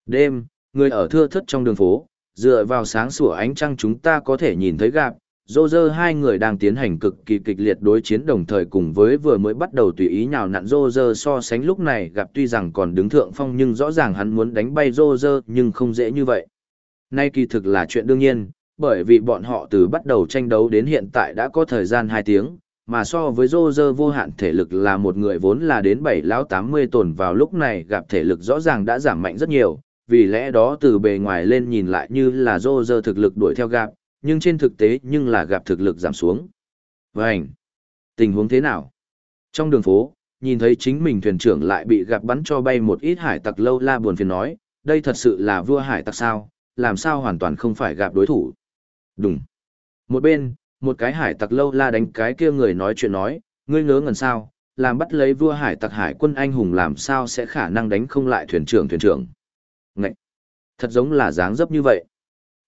Đêm, người ở thưa thất trong đường phố, dựa vào sáng sủa ánh trăng chúng ta có thể nhìn thấy gặp dô dơ hai người đang tiến hành cực kỳ kịch liệt đối chiến đồng thời cùng với vừa mới bắt đầu tùy ý nhào nặn dô dơ so sánh lúc này gặp tuy rằng còn đứng thượng phong nhưng rõ ràng hắn muốn đánh bay dô dơ nhưng không dễ như vậy. Nay kỳ thực là chuyện đương nhiên, bởi vì bọn họ từ bắt đầu tranh đấu đến hiện tại đã có thời gian hai tiếng, mà so với dô dơ vô hạn thể lực là một người vốn là đến bảy lão 80 tồn vào lúc này gặp thể lực rõ ràng đã giảm mạnh rất nhiều, vì lẽ đó từ bề ngoài lên nhìn lại như là dô dơ thực lực đuổi theo gặp, nhưng trên thực tế nhưng là gặp thực lực giảm xuống. Vânh! Tình huống thế nào? Trong đường phố, nhìn thấy chính mình thuyền trưởng lại bị gặp bắn cho bay một ít hải tặc lâu la buồn phiền nói, đây thật sự là vua hải tặc sao, làm sao hoàn toàn không phải gặp đối thủ. Đúng. Một bên, một cái hải tặc lâu la đánh cái kia người nói chuyện nói, ngươi ngớ ngần sao, làm bắt lấy vua hải tặc hải quân anh hùng làm sao sẽ khả năng đánh không lại thuyền trưởng thuyền trưởng. Ngậy! Thật giống là dáng dấp như vậy.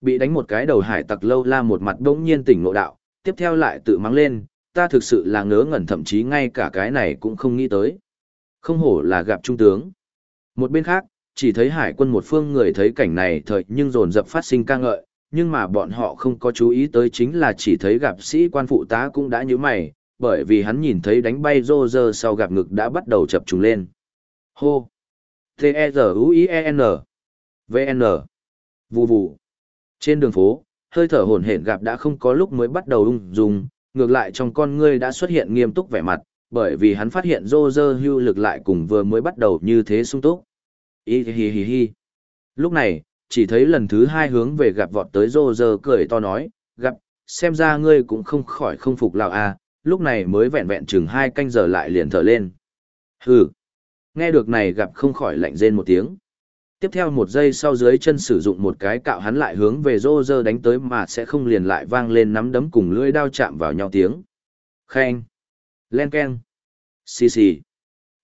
Bị đánh một cái đầu hải tặc lâu la một mặt bỗng nhiên tỉnh ngộ đạo, tiếp theo lại tự mắng lên, ta thực sự là ngớ ngẩn thậm chí ngay cả cái này cũng không nghĩ tới. Không hổ là gặp trung tướng. Một bên khác, chỉ thấy hải quân một phương người thấy cảnh này thời nhưng dồn dập phát sinh ca ngợi, nhưng mà bọn họ không có chú ý tới chính là chỉ thấy gặp sĩ quan phụ tá cũng đã như mày, bởi vì hắn nhìn thấy đánh bay rô rơ sau gặp ngực đã bắt đầu chập trùng lên. Hô! T-E-Z-U-I-E-N V-N Vù vù trên đường phố, hơi thở hổn hển gặp đã không có lúc mới bắt đầu ung dung, ngược lại trong con ngươi đã xuất hiện nghiêm túc vẻ mặt, bởi vì hắn phát hiện rô rơ hưu lực lại cùng vừa mới bắt đầu như thế sung túc. Ý hi hi hi. Lúc này, chỉ thấy lần thứ hai hướng về gặp vọt tới rô rơ cười to nói, gặp, xem ra ngươi cũng không khỏi không phục lào à, lúc này mới vẹn vẹn chừng hai canh giờ lại liền thở lên. Hừ. Nghe được này gặp không khỏi lạnh rên một tiếng. Tiếp theo một giây sau dưới chân sử dụng một cái cạo hắn lại hướng về rô rơ đánh tới mà sẽ không liền lại vang lên nắm đấm cùng lưỡi đao chạm vào nhau tiếng. Khen. Len keng. Xì xì.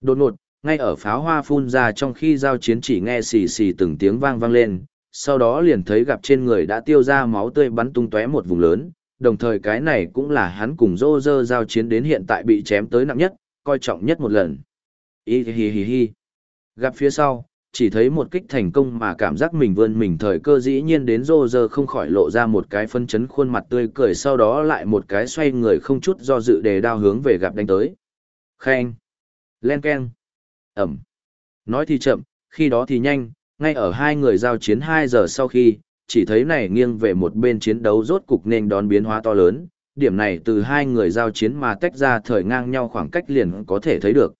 Đột ngột, ngay ở pháo hoa phun ra trong khi giao chiến chỉ nghe xì xì từng tiếng vang vang lên, sau đó liền thấy gặp trên người đã tiêu ra máu tươi bắn tung tóe một vùng lớn, đồng thời cái này cũng là hắn cùng rô rơ giao chiến đến hiện tại bị chém tới nặng nhất, coi trọng nhất một lần. y hi hi hi. Gặp phía sau, chỉ thấy một kích thành công mà cảm giác mình vươn mình thời cơ dĩ nhiên đến rô rơ không khỏi lộ ra một cái phân chấn khuôn mặt tươi cười sau đó lại một cái xoay người không chút do dự đề đao hướng về gặp đánh tới. Khen. Len keng. Ẩm. Nói thì chậm, khi đó thì nhanh, ngay ở hai người giao chiến 2 giờ sau khi, chỉ thấy này nghiêng về một bên chiến đấu rốt cục nên đón biến hóa to lớn, điểm này từ hai người giao chiến mà tách ra thời ngang nhau khoảng cách liền có thể thấy được.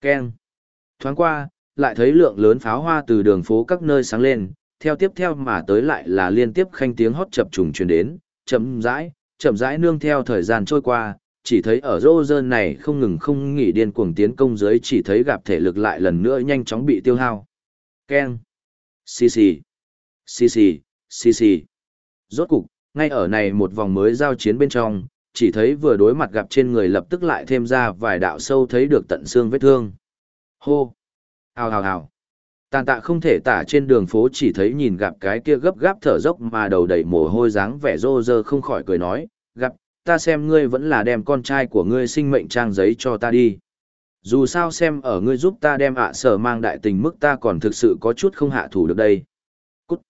Keng. Thoáng qua, lại thấy lượng lớn pháo hoa từ đường phố các nơi sáng lên, theo tiếp theo mà tới lại là liên tiếp khanh tiếng hót chập trùng truyền đến, chậm rãi, chậm rãi nương theo thời gian trôi qua, chỉ thấy ở rô rơn này không ngừng không nghỉ điên cuồng tiến công dưới chỉ thấy gặp thể lực lại lần nữa nhanh chóng bị tiêu hao. Keng. Xì xì. Xì xì, xì xì. Rốt cục, ngay ở này một vòng mới giao chiến bên trong, chỉ thấy vừa đối mặt gặp trên người lập tức lại thêm ra vài đạo sâu thấy được tận xương vết thương. Hô. Hào hào hào. Tàn tạ không thể tả trên đường phố chỉ thấy nhìn gặp cái kia gấp gáp thở dốc mà đầu đầy mồ hôi dáng vẻ rô rơ không khỏi cười nói, gặp, ta xem ngươi vẫn là đem con trai của ngươi sinh mệnh trang giấy cho ta đi. Dù sao xem ở ngươi giúp ta đem ạ sở mang đại tình mức ta còn thực sự có chút không hạ thủ được đây. Cút.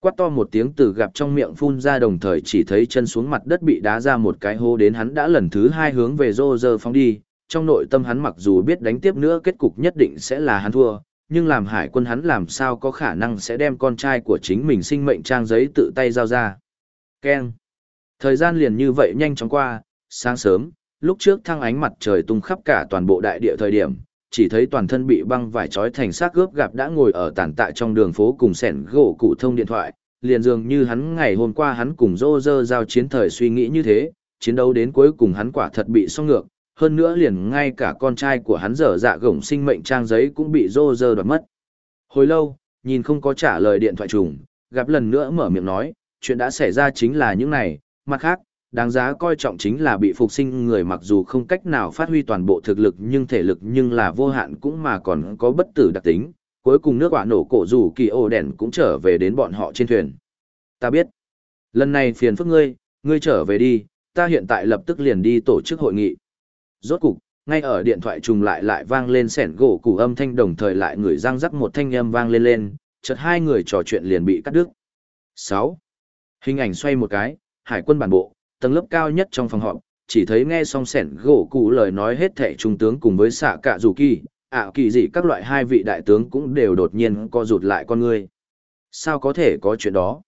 Quát to một tiếng từ gặp trong miệng phun ra đồng thời chỉ thấy chân xuống mặt đất bị đá ra một cái hô đến hắn đã lần thứ hai hướng về rô rơ phóng đi, trong nội tâm hắn mặc dù biết đánh tiếp nữa kết cục nhất định sẽ là hắn thua, nhưng làm hải quân hắn làm sao có khả năng sẽ đem con trai của chính mình sinh mệnh trang giấy tự tay giao ra. Ken. Thời gian liền như vậy nhanh chóng qua, sáng sớm, lúc trước thăng ánh mặt trời tung khắp cả toàn bộ đại địa thời điểm, chỉ thấy toàn thân bị băng vải trói thành xác gớp gặp đã ngồi ở tàn tạ trong đường phố cùng sẻn gỗ cụ thông điện thoại, liền dường như hắn ngày hôm qua hắn cùng rô rơ giao chiến thời suy nghĩ như thế, chiến đấu đến cuối cùng hắn quả thật bị song ngược, hơn nữa liền ngay cả con trai của hắn dở dạ gổng sinh mệnh trang giấy cũng bị rô rơ đoạt mất. Hồi lâu, nhìn không có trả lời điện thoại trùng, gặp lần nữa mở miệng nói, chuyện đã xảy ra chính là những này, mặt khác, đáng giá coi trọng chính là bị phục sinh người mặc dù không cách nào phát huy toàn bộ thực lực nhưng thể lực nhưng là vô hạn cũng mà còn có bất tử đặc tính, cuối cùng nước quả nổ cổ dù kỳ ô đèn cũng trở về đến bọn họ trên thuyền. Ta biết, lần này phiền phức ngươi, ngươi trở về đi, ta hiện tại lập tức liền đi tổ chức hội nghị. Rốt cục, ngay ở điện thoại trùng lại lại vang lên sẻn gỗ củ âm thanh đồng thời lại người răng rắc một thanh âm vang lên lên, chợt hai người trò chuyện liền bị cắt đứt. 6. Hình ảnh xoay một cái, hải quân bản bộ, tầng lớp cao nhất trong phòng họp, chỉ thấy nghe xong sẻn gỗ cụ lời nói hết thẻ trung tướng cùng với xạ cả dù kỳ, ạ kỳ dị các loại hai vị đại tướng cũng đều đột nhiên co rụt lại con người. Sao có thể có chuyện đó?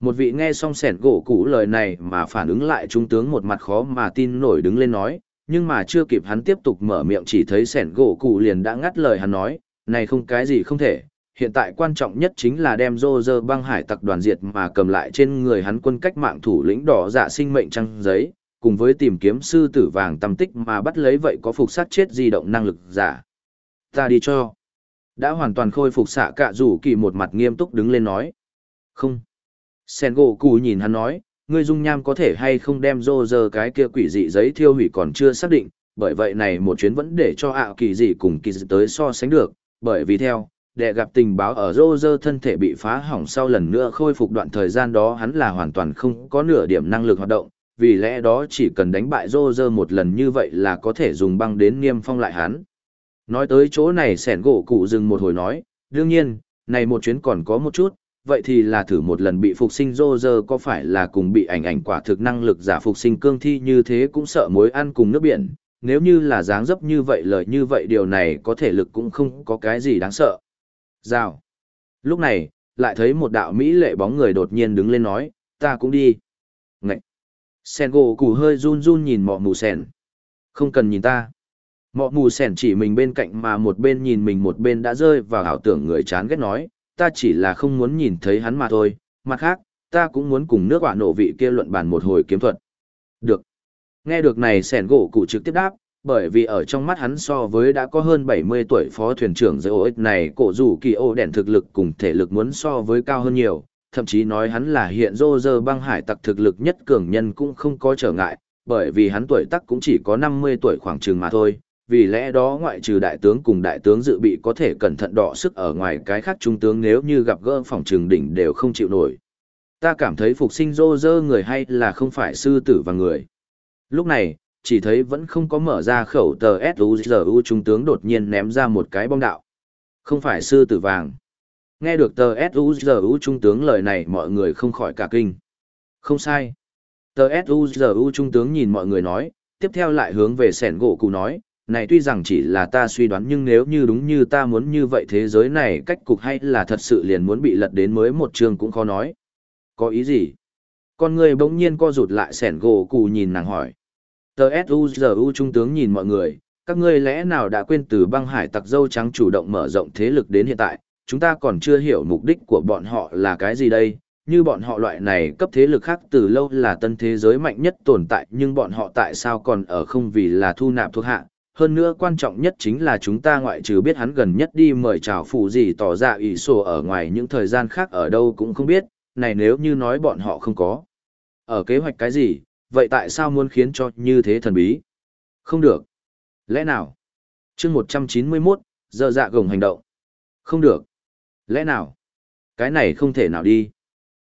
Một vị nghe xong sẻn gỗ cụ lời này mà phản ứng lại trung tướng một mặt khó mà tin nổi đứng lên nói, nhưng mà chưa kịp hắn tiếp tục mở miệng chỉ thấy sẻn gỗ cụ liền đã ngắt lời hắn nói, này không cái gì không thể, hiện tại quan trọng nhất chính là đem rô rơ băng hải tặc đoàn diệt mà cầm lại trên người hắn quân cách mạng thủ lĩnh đỏ dạ sinh mệnh trăng giấy, cùng với tìm kiếm sư tử vàng tầm tích mà bắt lấy vậy có phục sát chết di động năng lực giả. Ta đi cho. Đã hoàn toàn khôi phục xạ cạ rủ kỳ một mặt nghiêm túc đứng lên nói. Không. Sen gỗ cụ nhìn hắn nói, ngươi dung nham có thể hay không đem rô rơ cái kia quỷ dị giấy thiêu hủy còn chưa xác định, bởi vậy này một chuyến vẫn để cho ạ kỳ dị cùng kỳ dị tới so sánh được, bởi vì theo, để gặp tình báo ở rô rơ thân thể bị phá hỏng sau lần nữa khôi phục đoạn thời gian đó hắn là hoàn toàn không có nửa điểm năng lực hoạt động, vì lẽ đó chỉ cần đánh bại rô rơ một lần như vậy là có thể dùng băng đến niêm phong lại hắn. Nói tới chỗ này sẻn gỗ cụ dừng một hồi nói, đương nhiên, này một chuyến còn có một chút, vậy thì là thử một lần bị phục sinh rô rơ có phải là cùng bị ảnh ảnh quả thực năng lực giả phục sinh cương thi như thế cũng sợ mối ăn cùng nước biển, nếu như là dáng dấp như vậy lời như vậy điều này có thể lực cũng không có cái gì đáng sợ. Rào. Lúc này, lại thấy một đạo Mỹ lệ bóng người đột nhiên đứng lên nói, ta cũng đi. Ngậy. Sen gỗ củ hơi run run nhìn mọ mù sen. Không cần nhìn ta. Mọ mù sen chỉ mình bên cạnh mà một bên nhìn mình một bên đã rơi vào ảo tưởng người chán ghét nói, ta chỉ là không muốn nhìn thấy hắn mà thôi, mặt khác, ta cũng muốn cùng nước quả nổ vị kia luận bàn một hồi kiếm thuật. Được. Nghe được này sẻn gỗ cụ trực tiếp đáp, Bởi vì ở trong mắt hắn so với đã có hơn 70 tuổi phó thuyền trưởng giới ích này cổ rủ kỳ ô đèn thực lực cùng thể lực muốn so với cao hơn nhiều, thậm chí nói hắn là hiện rô dơ băng hải tặc thực lực nhất cường nhân cũng không có trở ngại, bởi vì hắn tuổi tác cũng chỉ có 50 tuổi khoảng trường mà thôi, vì lẽ đó ngoại trừ đại tướng cùng đại tướng dự bị có thể cẩn thận đỏ sức ở ngoài cái khác trung tướng nếu như gặp gỡ phòng trường đỉnh đều không chịu nổi. Ta cảm thấy phục sinh rô rơ người hay là không phải sư tử và người. Lúc này, chỉ thấy vẫn không có mở ra khẩu tờ S.U.G.U. trung tướng đột nhiên ném ra một cái bom đạo. Không phải sư tử vàng. Nghe được tờ S.U.G.U. trung tướng lời này mọi người không khỏi cả kinh. Không sai. Tờ S.U.G.U. trung tướng nhìn mọi người nói, tiếp theo lại hướng về sẻn gỗ cụ nói, này tuy rằng chỉ là ta suy đoán nhưng nếu như đúng như ta muốn như vậy thế giới này cách cục hay là thật sự liền muốn bị lật đến mới một trường cũng khó nói. Có ý gì? Con người bỗng nhiên co rụt lại sẻn gỗ cụ nhìn nàng hỏi. Tờ S.U.G.U. trung tướng nhìn mọi người, các ngươi lẽ nào đã quên từ băng hải tặc dâu trắng chủ động mở rộng thế lực đến hiện tại, chúng ta còn chưa hiểu mục đích của bọn họ là cái gì đây, như bọn họ loại này cấp thế lực khác từ lâu là tân thế giới mạnh nhất tồn tại nhưng bọn họ tại sao còn ở không vì là thu nạp thuộc hạ. Hơn nữa quan trọng nhất chính là chúng ta ngoại trừ biết hắn gần nhất đi mời chào phụ gì tỏ ra ỷ sổ ở ngoài những thời gian khác ở đâu cũng không biết, này nếu như nói bọn họ không có. Ở kế hoạch cái gì, vậy tại sao muốn khiến cho như thế thần bí? Không được. Lẽ nào? chương 191, giờ dạ gồng hành động. Không được. Lẽ nào? Cái này không thể nào đi.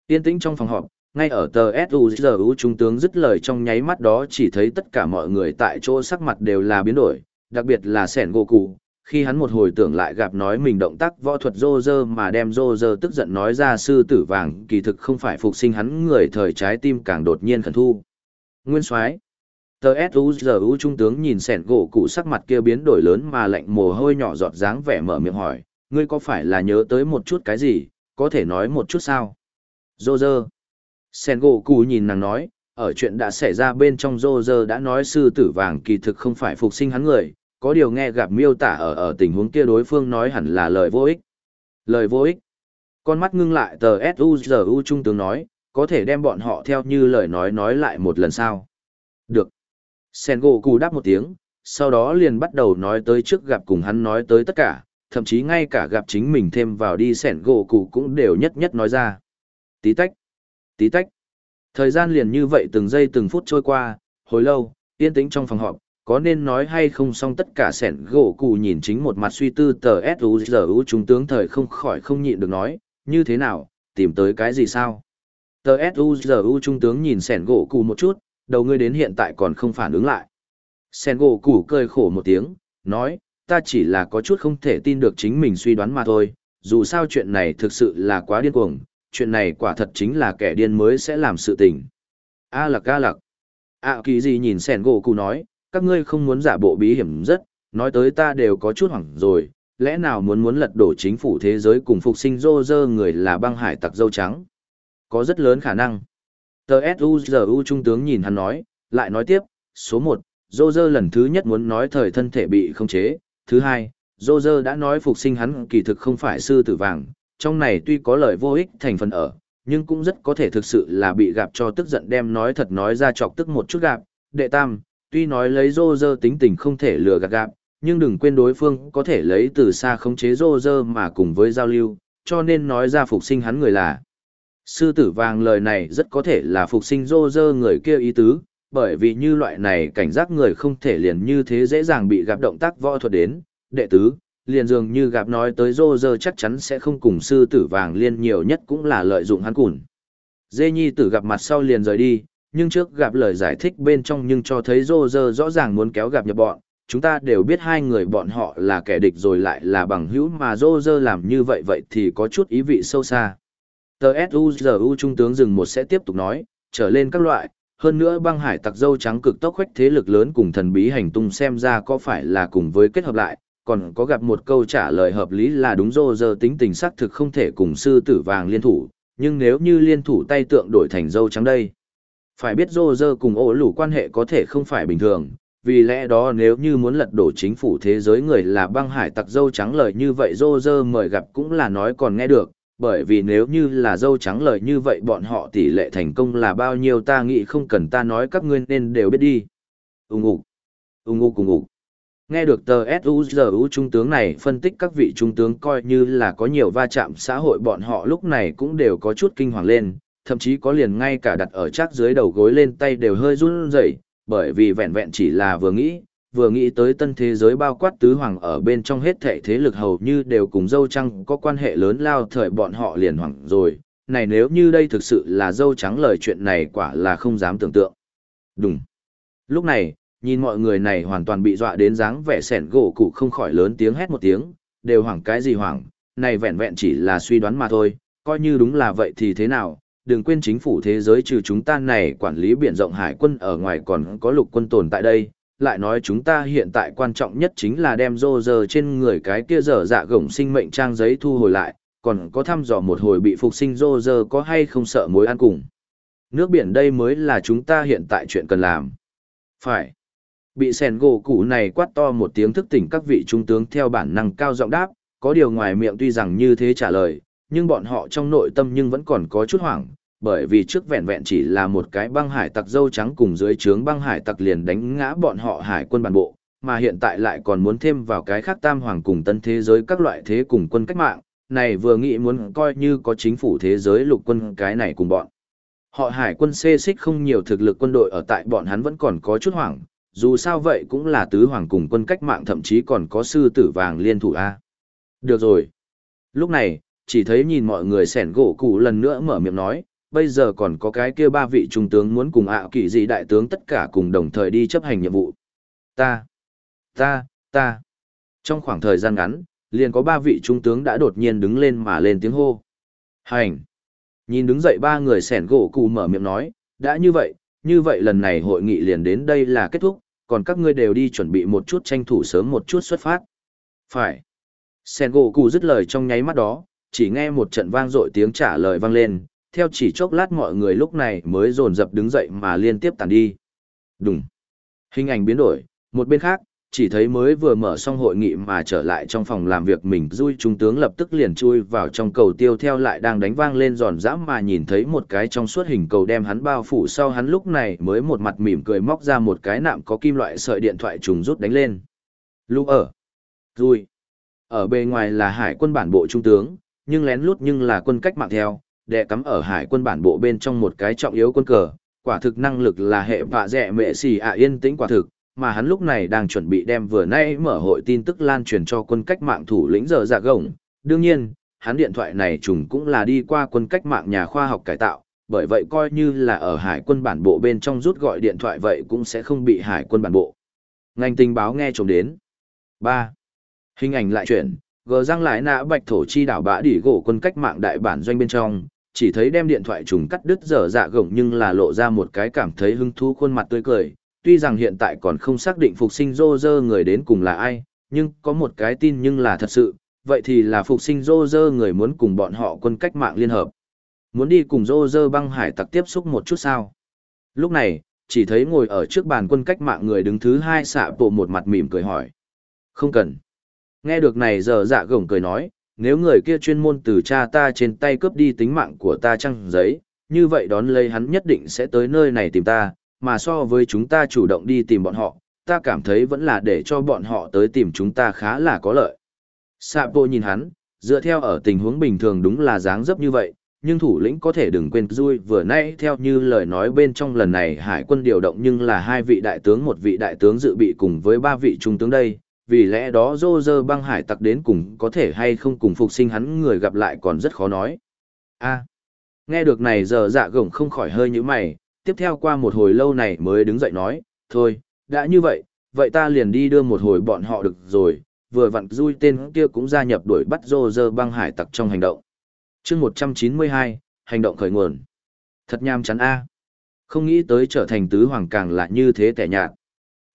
Yên tĩnh trong phòng họp, ngay ở tờ S.U.G.U. trung tướng dứt lời trong nháy mắt đó chỉ thấy tất cả mọi người tại chỗ sắc mặt đều là biến đổi, đặc biệt là sẻn gỗ cụ. Khi hắn một hồi tưởng lại gặp nói mình động tác võ thuật rô rơ mà đem rô rơ tức giận nói ra sư tử vàng kỳ thực không phải phục sinh hắn người thời trái tim càng đột nhiên khẩn thu. Nguyên soái Tờ S.U.G.U. trung tướng nhìn sẻn gỗ cụ sắc mặt kia biến đổi lớn mà lạnh mồ hôi nhỏ giọt dáng vẻ mở miệng hỏi, ngươi có phải là nhớ tới một chút cái gì, có thể nói một chút sao? Rô Rơ. Sen gỗ cù nhìn nàng nói, ở chuyện đã xảy ra bên trong rô rơ đã nói sư tử vàng kỳ thực không phải phục sinh hắn người, có điều nghe gặp miêu tả ở ở tình huống kia đối phương nói hẳn là lời vô ích. Lời vô ích. Con mắt ngưng lại tờ U trung tướng nói, có thể đem bọn họ theo như lời nói nói lại một lần sao. Được. Sen gỗ cù đáp một tiếng, sau đó liền bắt đầu nói tới trước gặp cùng hắn nói tới tất cả, thậm chí ngay cả gặp chính mình thêm vào đi sẻn gỗ cụ cũng đều nhất nhất nói ra. Tí tách, tí tách. Thời gian liền như vậy từng giây từng phút trôi qua, hồi lâu, yên tĩnh trong phòng họp, có nên nói hay không xong tất cả sẻn gỗ cụ nhìn chính một mặt suy tư tờ S.U.G.U. trung tướng thời không khỏi không nhịn được nói, như thế nào, tìm tới cái gì sao? Tờ S.U.G.U. trung tướng nhìn sẻn gỗ cụ một chút, đầu ngươi đến hiện tại còn không phản ứng lại. Sẻn gỗ cụ cười khổ một tiếng, nói, ta chỉ là có chút không thể tin được chính mình suy đoán mà thôi, dù sao chuyện này thực sự là quá điên cuồng, chuyện này quả thật chính là kẻ điên mới sẽ làm sự tình. A lạc a lạc. A kỳ gì nhìn sẻn gỗ cụ nói, các ngươi không muốn giả bộ bí hiểm rất, nói tới ta đều có chút hoảng rồi, lẽ nào muốn muốn lật đổ chính phủ thế giới cùng phục sinh rô rơ người là băng hải tặc dâu trắng. Có rất lớn khả năng. Tờ S.U.G.U. trung tướng nhìn hắn nói, lại nói tiếp, số 1, rô rơ lần thứ nhất muốn nói thời thân thể bị không chế, thứ hai, rô rơ đã nói phục sinh hắn kỳ thực không phải sư tử vàng, trong này tuy có lời vô ích thành phần ở, nhưng cũng rất có thể thực sự là bị gặp cho tức giận đem nói thật nói ra chọc tức một chút gặp. Đệ tam, tuy nói lấy rô rơ tính tình không thể lừa gạt gặp, nhưng đừng quên đối phương có thể lấy từ xa khống chế rô rơ mà cùng với giao lưu, cho nên nói ra phục sinh hắn người là. Sư tử vàng lời này rất có thể là phục sinh rô rơ người kia ý tứ, bởi vì như loại này cảnh giác người không thể liền như thế dễ dàng bị gặp động tác võ thuật đến. Đệ tứ, liền dường như gặp nói tới rô rơ chắc chắn sẽ không cùng sư tử vàng liên nhiều nhất cũng là lợi dụng hắn cùn. Dê nhi tử gặp mặt sau liền rời đi, nhưng trước gặp lời giải thích bên trong nhưng cho thấy rô rơ rõ ràng muốn kéo gặp nhập bọn. Chúng ta đều biết hai người bọn họ là kẻ địch rồi lại là bằng hữu mà rô rơ làm như vậy vậy thì có chút ý vị sâu xa. Tờ S.U.G.U. Trung tướng dừng một sẽ tiếp tục nói, trở lên các loại, hơn nữa băng hải tặc dâu trắng cực tốc khoách thế lực lớn cùng thần bí hành tung xem ra có phải là cùng với kết hợp lại, còn có gặp một câu trả lời hợp lý là đúng rô giờ tính tình xác thực không thể cùng sư tử vàng liên thủ, nhưng nếu như liên thủ tay tượng đổi thành dâu trắng đây. Phải biết rô giờ cùng ổ lủ quan hệ có thể không phải bình thường, vì lẽ đó nếu như muốn lật đổ chính phủ thế giới người là băng hải tặc dâu trắng lời như vậy rô giờ mời gặp cũng là nói còn nghe được, bởi vì nếu như là dâu trắng lời như vậy bọn họ tỷ lệ thành công là bao nhiêu ta nghĩ không cần ta nói các ngươi nên đều biết đi. Úng ục, ung ung cùng ục. Nghe được tờ SUZU trung tướng này phân tích các vị trung tướng coi như là có nhiều va chạm xã hội bọn họ lúc này cũng đều có chút kinh hoàng lên, thậm chí có liền ngay cả đặt ở chắc dưới đầu gối lên tay đều hơi run rẩy, bởi vì vẹn vẹn chỉ là vừa nghĩ, vừa nghĩ tới tân thế giới bao quát tứ hoàng ở bên trong hết thệ thế lực hầu như đều cùng dâu trăng có quan hệ lớn lao thời bọn họ liền hoảng rồi, này nếu như đây thực sự là dâu trắng lời chuyện này quả là không dám tưởng tượng. Đúng. Lúc này, nhìn mọi người này hoàn toàn bị dọa đến dáng vẻ sẻn gỗ cụ không khỏi lớn tiếng hét một tiếng, đều hoảng cái gì hoảng, này vẹn vẹn chỉ là suy đoán mà thôi, coi như đúng là vậy thì thế nào, đừng quên chính phủ thế giới trừ chúng ta này quản lý biển rộng hải quân ở ngoài còn có lục quân tồn tại đây, lại nói chúng ta hiện tại quan trọng nhất chính là đem rô rơ trên người cái kia dở dạ gổng sinh mệnh trang giấy thu hồi lại, còn có thăm dò một hồi bị phục sinh rô rơ có hay không sợ mối ăn cùng. Nước biển đây mới là chúng ta hiện tại chuyện cần làm. Phải. Bị sèn gỗ cụ này quát to một tiếng thức tỉnh các vị trung tướng theo bản năng cao giọng đáp, có điều ngoài miệng tuy rằng như thế trả lời, nhưng bọn họ trong nội tâm nhưng vẫn còn có chút hoảng, bởi vì trước vẹn vẹn chỉ là một cái băng hải tặc dâu trắng cùng dưới trướng băng hải tặc liền đánh ngã bọn họ hải quân bản bộ, mà hiện tại lại còn muốn thêm vào cái khác tam hoàng cùng tân thế giới các loại thế cùng quân cách mạng, này vừa nghĩ muốn coi như có chính phủ thế giới lục quân cái này cùng bọn. Họ hải quân xê xích không nhiều thực lực quân đội ở tại bọn hắn vẫn còn có chút hoảng, dù sao vậy cũng là tứ hoàng cùng quân cách mạng thậm chí còn có sư tử vàng liên thủ A. Được rồi. Lúc này, chỉ thấy nhìn mọi người sẻn gỗ cụ lần nữa mở miệng nói, bây giờ còn có cái kia ba vị trung tướng muốn cùng ạ kỳ dị đại tướng tất cả cùng đồng thời đi chấp hành nhiệm vụ. Ta, ta, ta. Trong khoảng thời gian ngắn, liền có ba vị trung tướng đã đột nhiên đứng lên mà lên tiếng hô. Hành. Nhìn đứng dậy ba người sẻn gỗ cụ mở miệng nói, đã như vậy, như vậy lần này hội nghị liền đến đây là kết thúc, còn các ngươi đều đi chuẩn bị một chút tranh thủ sớm một chút xuất phát. Phải. Sẻn gỗ cụ dứt lời trong nháy mắt đó, chỉ nghe một trận vang dội tiếng trả lời vang lên, theo chỉ chốc lát mọi người lúc này mới dồn dập đứng dậy mà liên tiếp tàn đi. Đúng. Hình ảnh biến đổi, một bên khác, chỉ thấy mới vừa mở xong hội nghị mà trở lại trong phòng làm việc mình vui trung tướng lập tức liền chui vào trong cầu tiêu theo lại đang đánh vang lên giòn giã mà nhìn thấy một cái trong suốt hình cầu đem hắn bao phủ sau hắn lúc này mới một mặt mỉm cười móc ra một cái nạm có kim loại sợi điện thoại trùng rút đánh lên. Lúc ở. vui Ở bề ngoài là hải quân bản bộ trung tướng, nhưng lén lút nhưng là quân cách mạng theo, đệ cắm ở hải quân bản bộ bên trong một cái trọng yếu quân cờ, quả thực năng lực là hệ vạ dẹ mẹ xì ạ yên tĩnh quả thực, mà hắn lúc này đang chuẩn bị đem vừa nay mở hội tin tức lan truyền cho quân cách mạng thủ lĩnh giờ dạ gồng. Đương nhiên, hắn điện thoại này trùng cũng là đi qua quân cách mạng nhà khoa học cải tạo, bởi vậy coi như là ở hải quân bản bộ bên trong rút gọi điện thoại vậy cũng sẽ không bị hải quân bản bộ. Ngành tình báo nghe trộm đến. 3. Hình ảnh lại chuyển, gờ răng lại nã bạch thổ chi đảo bã đỉ gỗ quân cách mạng đại bản doanh bên trong, chỉ thấy đem điện thoại trùng cắt đứt dở dạ gồng nhưng là lộ ra một cái cảm thấy hứng thú khuôn mặt tươi cười. Tuy rằng hiện tại còn không xác định phục sinh rô rơ người đến cùng là ai, nhưng có một cái tin nhưng là thật sự, vậy thì là phục sinh rô rơ người muốn cùng bọn họ quân cách mạng liên hợp. Muốn đi cùng rô rơ băng hải tặc tiếp xúc một chút sao. Lúc này, chỉ thấy ngồi ở trước bàn quân cách mạng người đứng thứ hai xạ bộ một mặt mỉm cười hỏi. Không cần. Nghe được này giờ dạ gồng cười nói, nếu người kia chuyên môn từ cha ta trên tay cướp đi tính mạng của ta trăng giấy, như vậy đón lấy hắn nhất định sẽ tới nơi này tìm ta, mà so với chúng ta chủ động đi tìm bọn họ, ta cảm thấy vẫn là để cho bọn họ tới tìm chúng ta khá là có lợi. Sapo nhìn hắn, dựa theo ở tình huống bình thường đúng là dáng dấp như vậy, nhưng thủ lĩnh có thể đừng quên Rui vừa nãy theo như lời nói bên trong lần này hải quân điều động nhưng là hai vị đại tướng một vị đại tướng dự bị cùng với ba vị trung tướng đây, vì lẽ đó dô dơ băng hải tặc đến cùng có thể hay không cùng phục sinh hắn người gặp lại còn rất khó nói. a nghe được này giờ dạ gồng không khỏi hơi như mày, tiếp theo qua một hồi lâu này mới đứng dậy nói, thôi, đã như vậy, vậy ta liền đi đưa một hồi bọn họ được rồi, vừa vặn dui tên kia cũng gia nhập đuổi bắt rô rơ băng hải tặc trong hành động. chương 192, hành động khởi nguồn. Thật nham chắn a à. Không nghĩ tới trở thành tứ hoàng càng là như thế tẻ nhạt.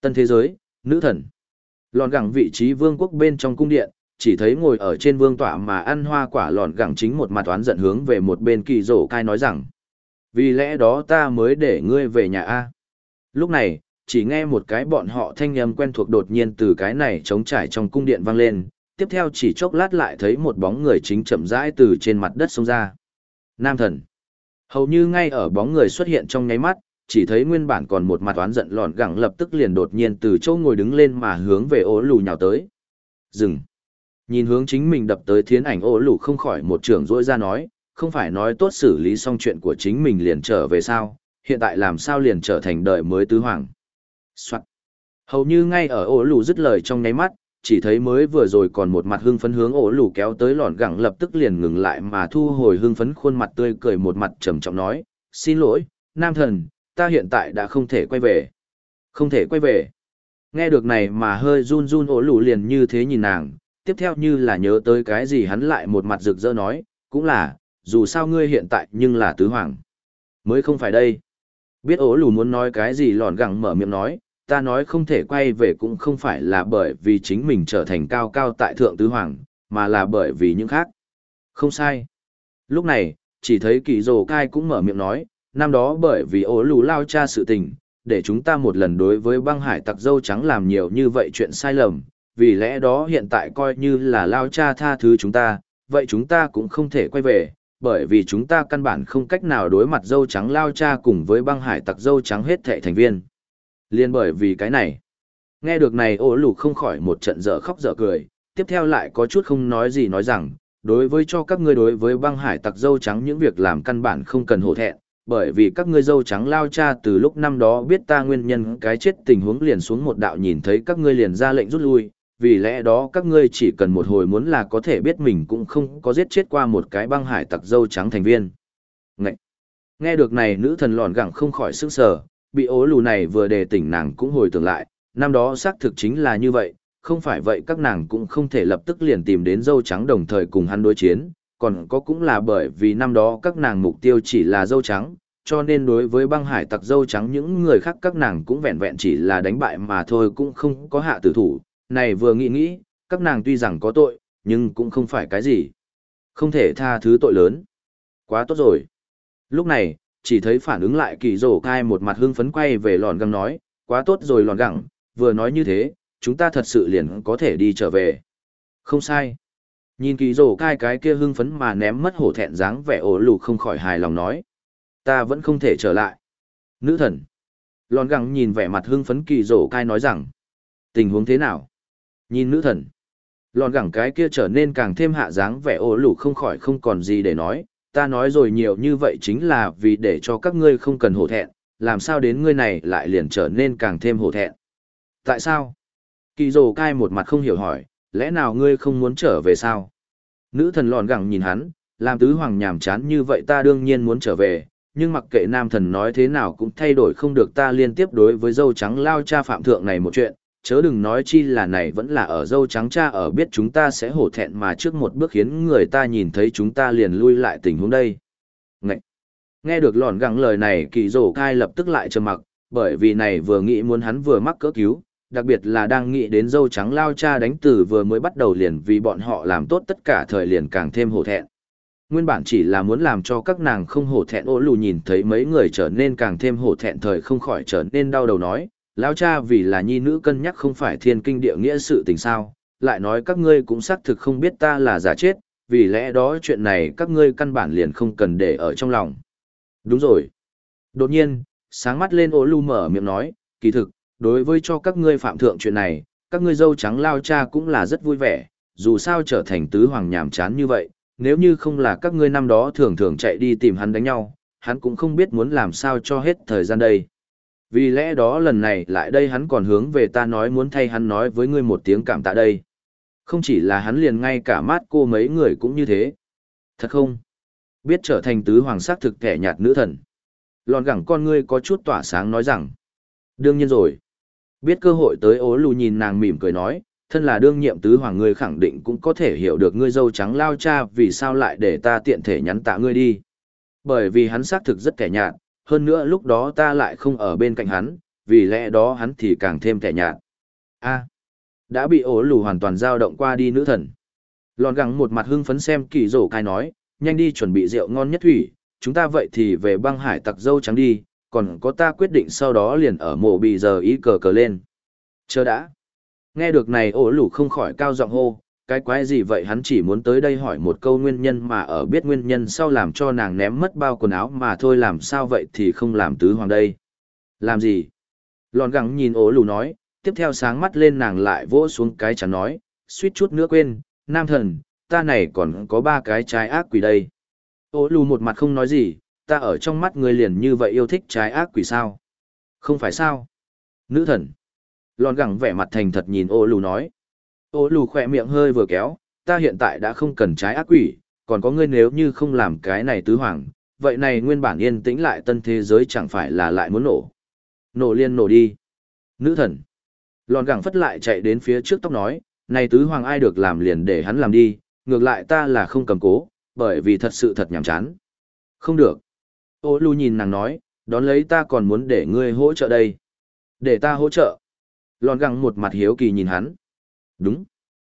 Tân thế giới, nữ thần lòn gẳng vị trí vương quốc bên trong cung điện chỉ thấy ngồi ở trên vương tọa mà ăn hoa quả lòn gẳng chính một mặt toán giận hướng về một bên kỳ rổ cai nói rằng vì lẽ đó ta mới để ngươi về nhà a lúc này chỉ nghe một cái bọn họ thanh âm quen thuộc đột nhiên từ cái này trống trải trong cung điện vang lên tiếp theo chỉ chốc lát lại thấy một bóng người chính chậm rãi từ trên mặt đất xông ra nam thần hầu như ngay ở bóng người xuất hiện trong nháy mắt chỉ thấy nguyên bản còn một mặt oán giận lọn gẳng lập tức liền đột nhiên từ chỗ ngồi đứng lên mà hướng về ố lù nhào tới. Dừng. Nhìn hướng chính mình đập tới thiến ảnh ố lù không khỏi một trưởng rỗi ra nói, không phải nói tốt xử lý xong chuyện của chính mình liền trở về sao, hiện tại làm sao liền trở thành đời mới tứ hoàng. Soạn. Hầu như ngay ở ổ lù dứt lời trong nháy mắt, chỉ thấy mới vừa rồi còn một mặt hưng phấn hướng ổ lù kéo tới lọn gẳng lập tức liền ngừng lại mà thu hồi hưng phấn khuôn mặt tươi cười một mặt trầm trọng nói, xin lỗi, nam thần, ta hiện tại đã không thể quay về. Không thể quay về. Nghe được này mà hơi run run ổ lù liền như thế nhìn nàng, tiếp theo như là nhớ tới cái gì hắn lại một mặt rực rỡ nói, cũng là, dù sao ngươi hiện tại nhưng là tứ hoàng. Mới không phải đây. Biết ố lù muốn nói cái gì lòn gẳng mở miệng nói, ta nói không thể quay về cũng không phải là bởi vì chính mình trở thành cao cao tại thượng tứ hoàng, mà là bởi vì những khác. Không sai. Lúc này, chỉ thấy kỳ rồ cai cũng mở miệng nói, năm đó bởi vì ố lù lao cha sự tình, để chúng ta một lần đối với băng hải tặc dâu trắng làm nhiều như vậy chuyện sai lầm, vì lẽ đó hiện tại coi như là lao cha tha thứ chúng ta, vậy chúng ta cũng không thể quay về, bởi vì chúng ta căn bản không cách nào đối mặt dâu trắng lao cha cùng với băng hải tặc dâu trắng hết thệ thành viên. Liên bởi vì cái này. Nghe được này ổ lù không khỏi một trận dở khóc dở cười, tiếp theo lại có chút không nói gì nói rằng, đối với cho các ngươi đối với băng hải tặc dâu trắng những việc làm căn bản không cần hổ thẹn, bởi vì các ngươi dâu trắng lao cha từ lúc năm đó biết ta nguyên nhân cái chết tình huống liền xuống một đạo nhìn thấy các ngươi liền ra lệnh rút lui, vì lẽ đó các ngươi chỉ cần một hồi muốn là có thể biết mình cũng không có giết chết qua một cái băng hải tặc dâu trắng thành viên. Ngậy! Nghe được này nữ thần lòn gẳng không khỏi sức sở, bị ố lù này vừa đề tỉnh nàng cũng hồi tưởng lại, năm đó xác thực chính là như vậy, không phải vậy các nàng cũng không thể lập tức liền tìm đến dâu trắng đồng thời cùng hắn đối chiến, còn có cũng là bởi vì năm đó các nàng mục tiêu chỉ là dâu trắng, cho nên đối với băng hải tặc dâu trắng những người khác các nàng cũng vẹn vẹn chỉ là đánh bại mà thôi cũng không có hạ tử thủ, này vừa nghĩ nghĩ, các nàng tuy rằng có tội, nhưng cũng không phải cái gì. Không thể tha thứ tội lớn. Quá tốt rồi. Lúc này, chỉ thấy phản ứng lại kỳ rổ cai một mặt hưng phấn quay về lòn găng nói, quá tốt rồi lòn găng, vừa nói như thế, chúng ta thật sự liền có thể đi trở về. Không sai. Nhìn kỳ rổ cai cái kia hưng phấn mà ném mất hổ thẹn dáng vẻ ổ lù không khỏi hài lòng nói. Ta vẫn không thể trở lại. Nữ thần. Lòn găng nhìn vẻ mặt hưng phấn kỳ rổ cai nói rằng. Tình huống thế nào? Nhìn nữ thần, lòn gẳng cái kia trở nên càng thêm hạ dáng vẻ ô lủ không khỏi không còn gì để nói, ta nói rồi nhiều như vậy chính là vì để cho các ngươi không cần hổ thẹn, làm sao đến ngươi này lại liền trở nên càng thêm hổ thẹn. Tại sao? Kỳ dồ cai một mặt không hiểu hỏi, lẽ nào ngươi không muốn trở về sao? Nữ thần lòn gẳng nhìn hắn, làm tứ hoàng nhàm chán như vậy ta đương nhiên muốn trở về, nhưng mặc kệ nam thần nói thế nào cũng thay đổi không được ta liên tiếp đối với dâu trắng lao cha phạm thượng này một chuyện, chớ đừng nói chi là này vẫn là ở dâu trắng cha ở biết chúng ta sẽ hổ thẹn mà trước một bước khiến người ta nhìn thấy chúng ta liền lui lại tình huống đây. Ngậy! Nghe được lòn gắng lời này kỳ rổ cai lập tức lại trầm mặc, bởi vì này vừa nghĩ muốn hắn vừa mắc cỡ cứu, đặc biệt là đang nghĩ đến dâu trắng lao cha đánh tử vừa mới bắt đầu liền vì bọn họ làm tốt tất cả thời liền càng thêm hổ thẹn. Nguyên bản chỉ là muốn làm cho các nàng không hổ thẹn ô lù nhìn thấy mấy người trở nên càng thêm hổ thẹn thời không khỏi trở nên đau đầu nói, lão cha vì là nhi nữ cân nhắc không phải thiên kinh địa nghĩa sự tình sao, lại nói các ngươi cũng xác thực không biết ta là giả chết, vì lẽ đó chuyện này các ngươi căn bản liền không cần để ở trong lòng. Đúng rồi. Đột nhiên, sáng mắt lên ô lu mở miệng nói, kỳ thực, đối với cho các ngươi phạm thượng chuyện này, các ngươi dâu trắng lao cha cũng là rất vui vẻ, dù sao trở thành tứ hoàng nhàm chán như vậy, nếu như không là các ngươi năm đó thường thường chạy đi tìm hắn đánh nhau, hắn cũng không biết muốn làm sao cho hết thời gian đây. Vì lẽ đó lần này lại đây hắn còn hướng về ta nói muốn thay hắn nói với ngươi một tiếng cảm tạ đây. Không chỉ là hắn liền ngay cả mát cô mấy người cũng như thế. Thật không? Biết trở thành tứ hoàng sắc thực kẻ nhạt nữ thần. Lòn gẳng con ngươi có chút tỏa sáng nói rằng. Đương nhiên rồi. Biết cơ hội tới ố lù nhìn nàng mỉm cười nói, thân là đương nhiệm tứ hoàng ngươi khẳng định cũng có thể hiểu được ngươi dâu trắng lao cha vì sao lại để ta tiện thể nhắn tạ ngươi đi. Bởi vì hắn xác thực rất kẻ nhạt, hơn nữa lúc đó ta lại không ở bên cạnh hắn, vì lẽ đó hắn thì càng thêm thẻ nhạt. A, đã bị ổ lù hoàn toàn dao động qua đi nữ thần. Lòn gắng một mặt hưng phấn xem kỳ rổ cai nói, nhanh đi chuẩn bị rượu ngon nhất thủy, chúng ta vậy thì về băng hải tặc dâu trắng đi, còn có ta quyết định sau đó liền ở mộ bị giờ ý cờ cờ lên. Chờ đã. Nghe được này ổ lù không khỏi cao giọng hô, cái quái gì vậy hắn chỉ muốn tới đây hỏi một câu nguyên nhân mà ở biết nguyên nhân sau làm cho nàng ném mất bao quần áo mà thôi làm sao vậy thì không làm tứ hoàng đây. Làm gì? Lòn gắng nhìn ố lù nói, tiếp theo sáng mắt lên nàng lại vỗ xuống cái chắn nói, suýt chút nữa quên, nam thần, ta này còn có ba cái trái ác quỷ đây. Ố lù một mặt không nói gì, ta ở trong mắt người liền như vậy yêu thích trái ác quỷ sao? Không phải sao? Nữ thần. Lòn gẳng vẻ mặt thành thật nhìn ô lù nói. Ô lù khỏe miệng hơi vừa kéo, ta hiện tại đã không cần trái ác quỷ, còn có ngươi nếu như không làm cái này tứ hoàng, vậy này nguyên bản yên tĩnh lại tân thế giới chẳng phải là lại muốn nổ. Nổ liên nổ đi. Nữ thần. Lòn gẳng phất lại chạy đến phía trước tóc nói, này tứ hoàng ai được làm liền để hắn làm đi, ngược lại ta là không cầm cố, bởi vì thật sự thật nhàm chán. Không được. Ô lù nhìn nàng nói, đón lấy ta còn muốn để ngươi hỗ trợ đây. Để ta hỗ trợ. Lòn gẳng một mặt hiếu kỳ nhìn hắn. Đúng.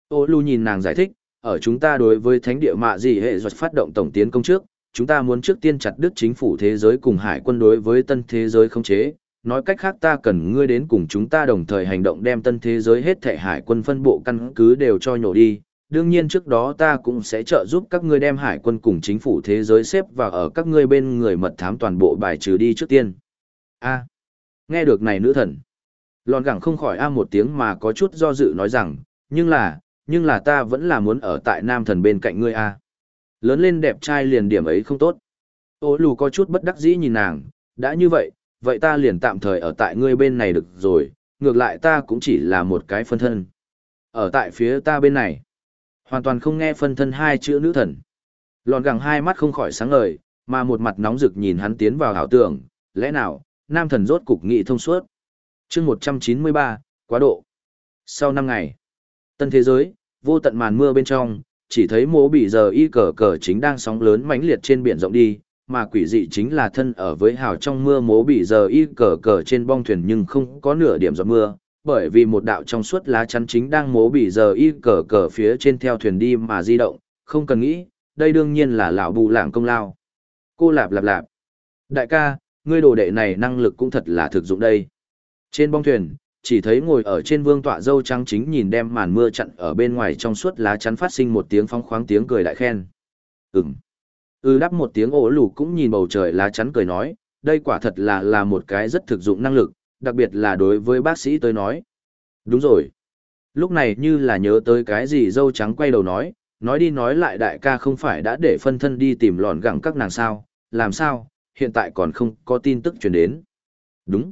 Ô Lu nhìn nàng giải thích, ở chúng ta đối với thánh địa mạ gì hệ doạch phát động tổng tiến công trước, chúng ta muốn trước tiên chặt đứt chính phủ thế giới cùng hải quân đối với tân thế giới không chế. Nói cách khác ta cần ngươi đến cùng chúng ta đồng thời hành động đem tân thế giới hết thể hải quân phân bộ căn cứ đều cho nhổ đi. Đương nhiên trước đó ta cũng sẽ trợ giúp các ngươi đem hải quân cùng chính phủ thế giới xếp vào ở các ngươi bên người mật thám toàn bộ bài trừ đi trước tiên. A. nghe được này nữ thần. Lòn gẳng không khỏi a một tiếng mà có chút do dự nói rằng, nhưng là, nhưng là ta vẫn là muốn ở tại nam thần bên cạnh ngươi a. Lớn lên đẹp trai liền điểm ấy không tốt. Ô lù có chút bất đắc dĩ nhìn nàng, đã như vậy, vậy ta liền tạm thời ở tại ngươi bên này được rồi, ngược lại ta cũng chỉ là một cái phân thân. Ở tại phía ta bên này, hoàn toàn không nghe phân thân hai chữ nữ thần. Lòn gẳng hai mắt không khỏi sáng ngời, mà một mặt nóng rực nhìn hắn tiến vào ảo tưởng, lẽ nào, nam thần rốt cục nghị thông suốt chương một trăm chín mươi ba, quá độ. Sau năm ngày, tân thế giới, vô tận màn mưa bên trong, chỉ thấy mố bị giờ y cờ cờ chính đang sóng lớn mãnh liệt trên biển rộng đi, mà quỷ dị chính là thân ở với hào trong mưa mố bị giờ y cờ cờ trên bong thuyền nhưng không có nửa điểm giọt mưa, bởi vì một đạo trong suốt lá chắn chính đang mố bị giờ y cờ cờ phía trên theo thuyền đi mà di động, không cần nghĩ, đây đương nhiên là lão bù lảng công lao. Cô lạp lạp lạp. Đại ca, ngươi đồ đệ này năng lực cũng thật là thực dụng đây trên bong thuyền, chỉ thấy ngồi ở trên vương tọa dâu trắng chính nhìn đem màn mưa chặn ở bên ngoài trong suốt lá chắn phát sinh một tiếng phong khoáng tiếng cười đại khen. Ừm. Ừ đáp một tiếng ổ lù cũng nhìn bầu trời lá chắn cười nói, đây quả thật là là một cái rất thực dụng năng lực, đặc biệt là đối với bác sĩ tôi nói. Đúng rồi. Lúc này như là nhớ tới cái gì dâu trắng quay đầu nói, nói đi nói lại đại ca không phải đã để phân thân đi tìm lòn gẳng các nàng sao, làm sao, hiện tại còn không có tin tức truyền đến. Đúng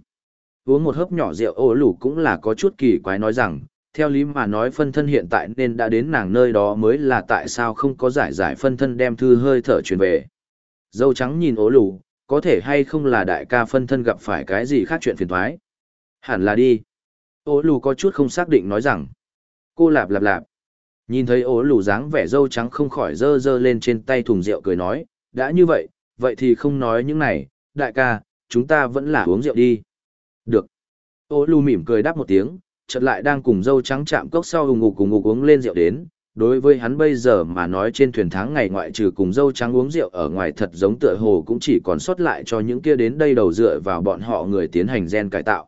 uống một hớp nhỏ rượu ô lủ cũng là có chút kỳ quái nói rằng, theo lý mà nói phân thân hiện tại nên đã đến nàng nơi đó mới là tại sao không có giải giải phân thân đem thư hơi thở truyền về. Dâu trắng nhìn ố lủ, có thể hay không là đại ca phân thân gặp phải cái gì khác chuyện phiền thoái. Hẳn là đi. Ố lù có chút không xác định nói rằng, cô lạp lạp lạp. Nhìn thấy ố lù dáng vẻ dâu trắng không khỏi dơ dơ lên trên tay thùng rượu cười nói, đã như vậy, vậy thì không nói những này, đại ca, chúng ta vẫn là uống rượu đi. Ô lu mỉm cười đáp một tiếng, chợt lại đang cùng dâu trắng chạm cốc sau hùng ngục cùng ngục uống lên rượu đến. Đối với hắn bây giờ mà nói trên thuyền tháng ngày ngoại trừ cùng dâu trắng uống rượu ở ngoài thật giống tựa hồ cũng chỉ còn sót lại cho những kia đến đây đầu dựa vào bọn họ người tiến hành gen cải tạo.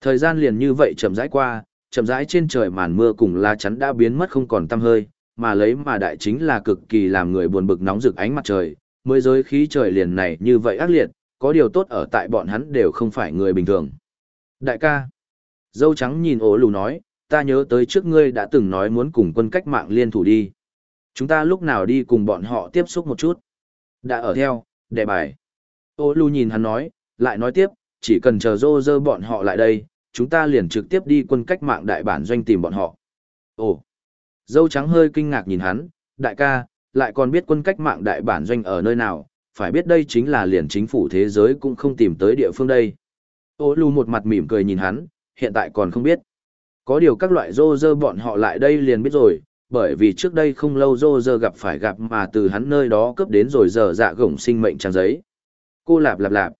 Thời gian liền như vậy chậm rãi qua, chậm rãi trên trời màn mưa cùng la chắn đã biến mất không còn tăm hơi, mà lấy mà đại chính là cực kỳ làm người buồn bực nóng rực ánh mặt trời, mới giới khí trời liền này như vậy ác liệt, có điều tốt ở tại bọn hắn đều không phải người bình thường. Đại ca. Dâu trắng nhìn ổ lù nói, ta nhớ tới trước ngươi đã từng nói muốn cùng quân cách mạng liên thủ đi. Chúng ta lúc nào đi cùng bọn họ tiếp xúc một chút. Đã ở theo, đệ bài. Ô lù nhìn hắn nói, lại nói tiếp, chỉ cần chờ rô rơ bọn họ lại đây, chúng ta liền trực tiếp đi quân cách mạng đại bản doanh tìm bọn họ. Ồ. Dâu trắng hơi kinh ngạc nhìn hắn, đại ca, lại còn biết quân cách mạng đại bản doanh ở nơi nào, phải biết đây chính là liền chính phủ thế giới cũng không tìm tới địa phương đây. Ô lù một mặt mỉm cười nhìn hắn, hiện tại còn không biết. Có điều các loại rô rơ bọn họ lại đây liền biết rồi, bởi vì trước đây không lâu rô rơ gặp phải gặp mà từ hắn nơi đó cướp đến rồi giờ dạ gổng sinh mệnh trang giấy. Cô lạp lạp lạp.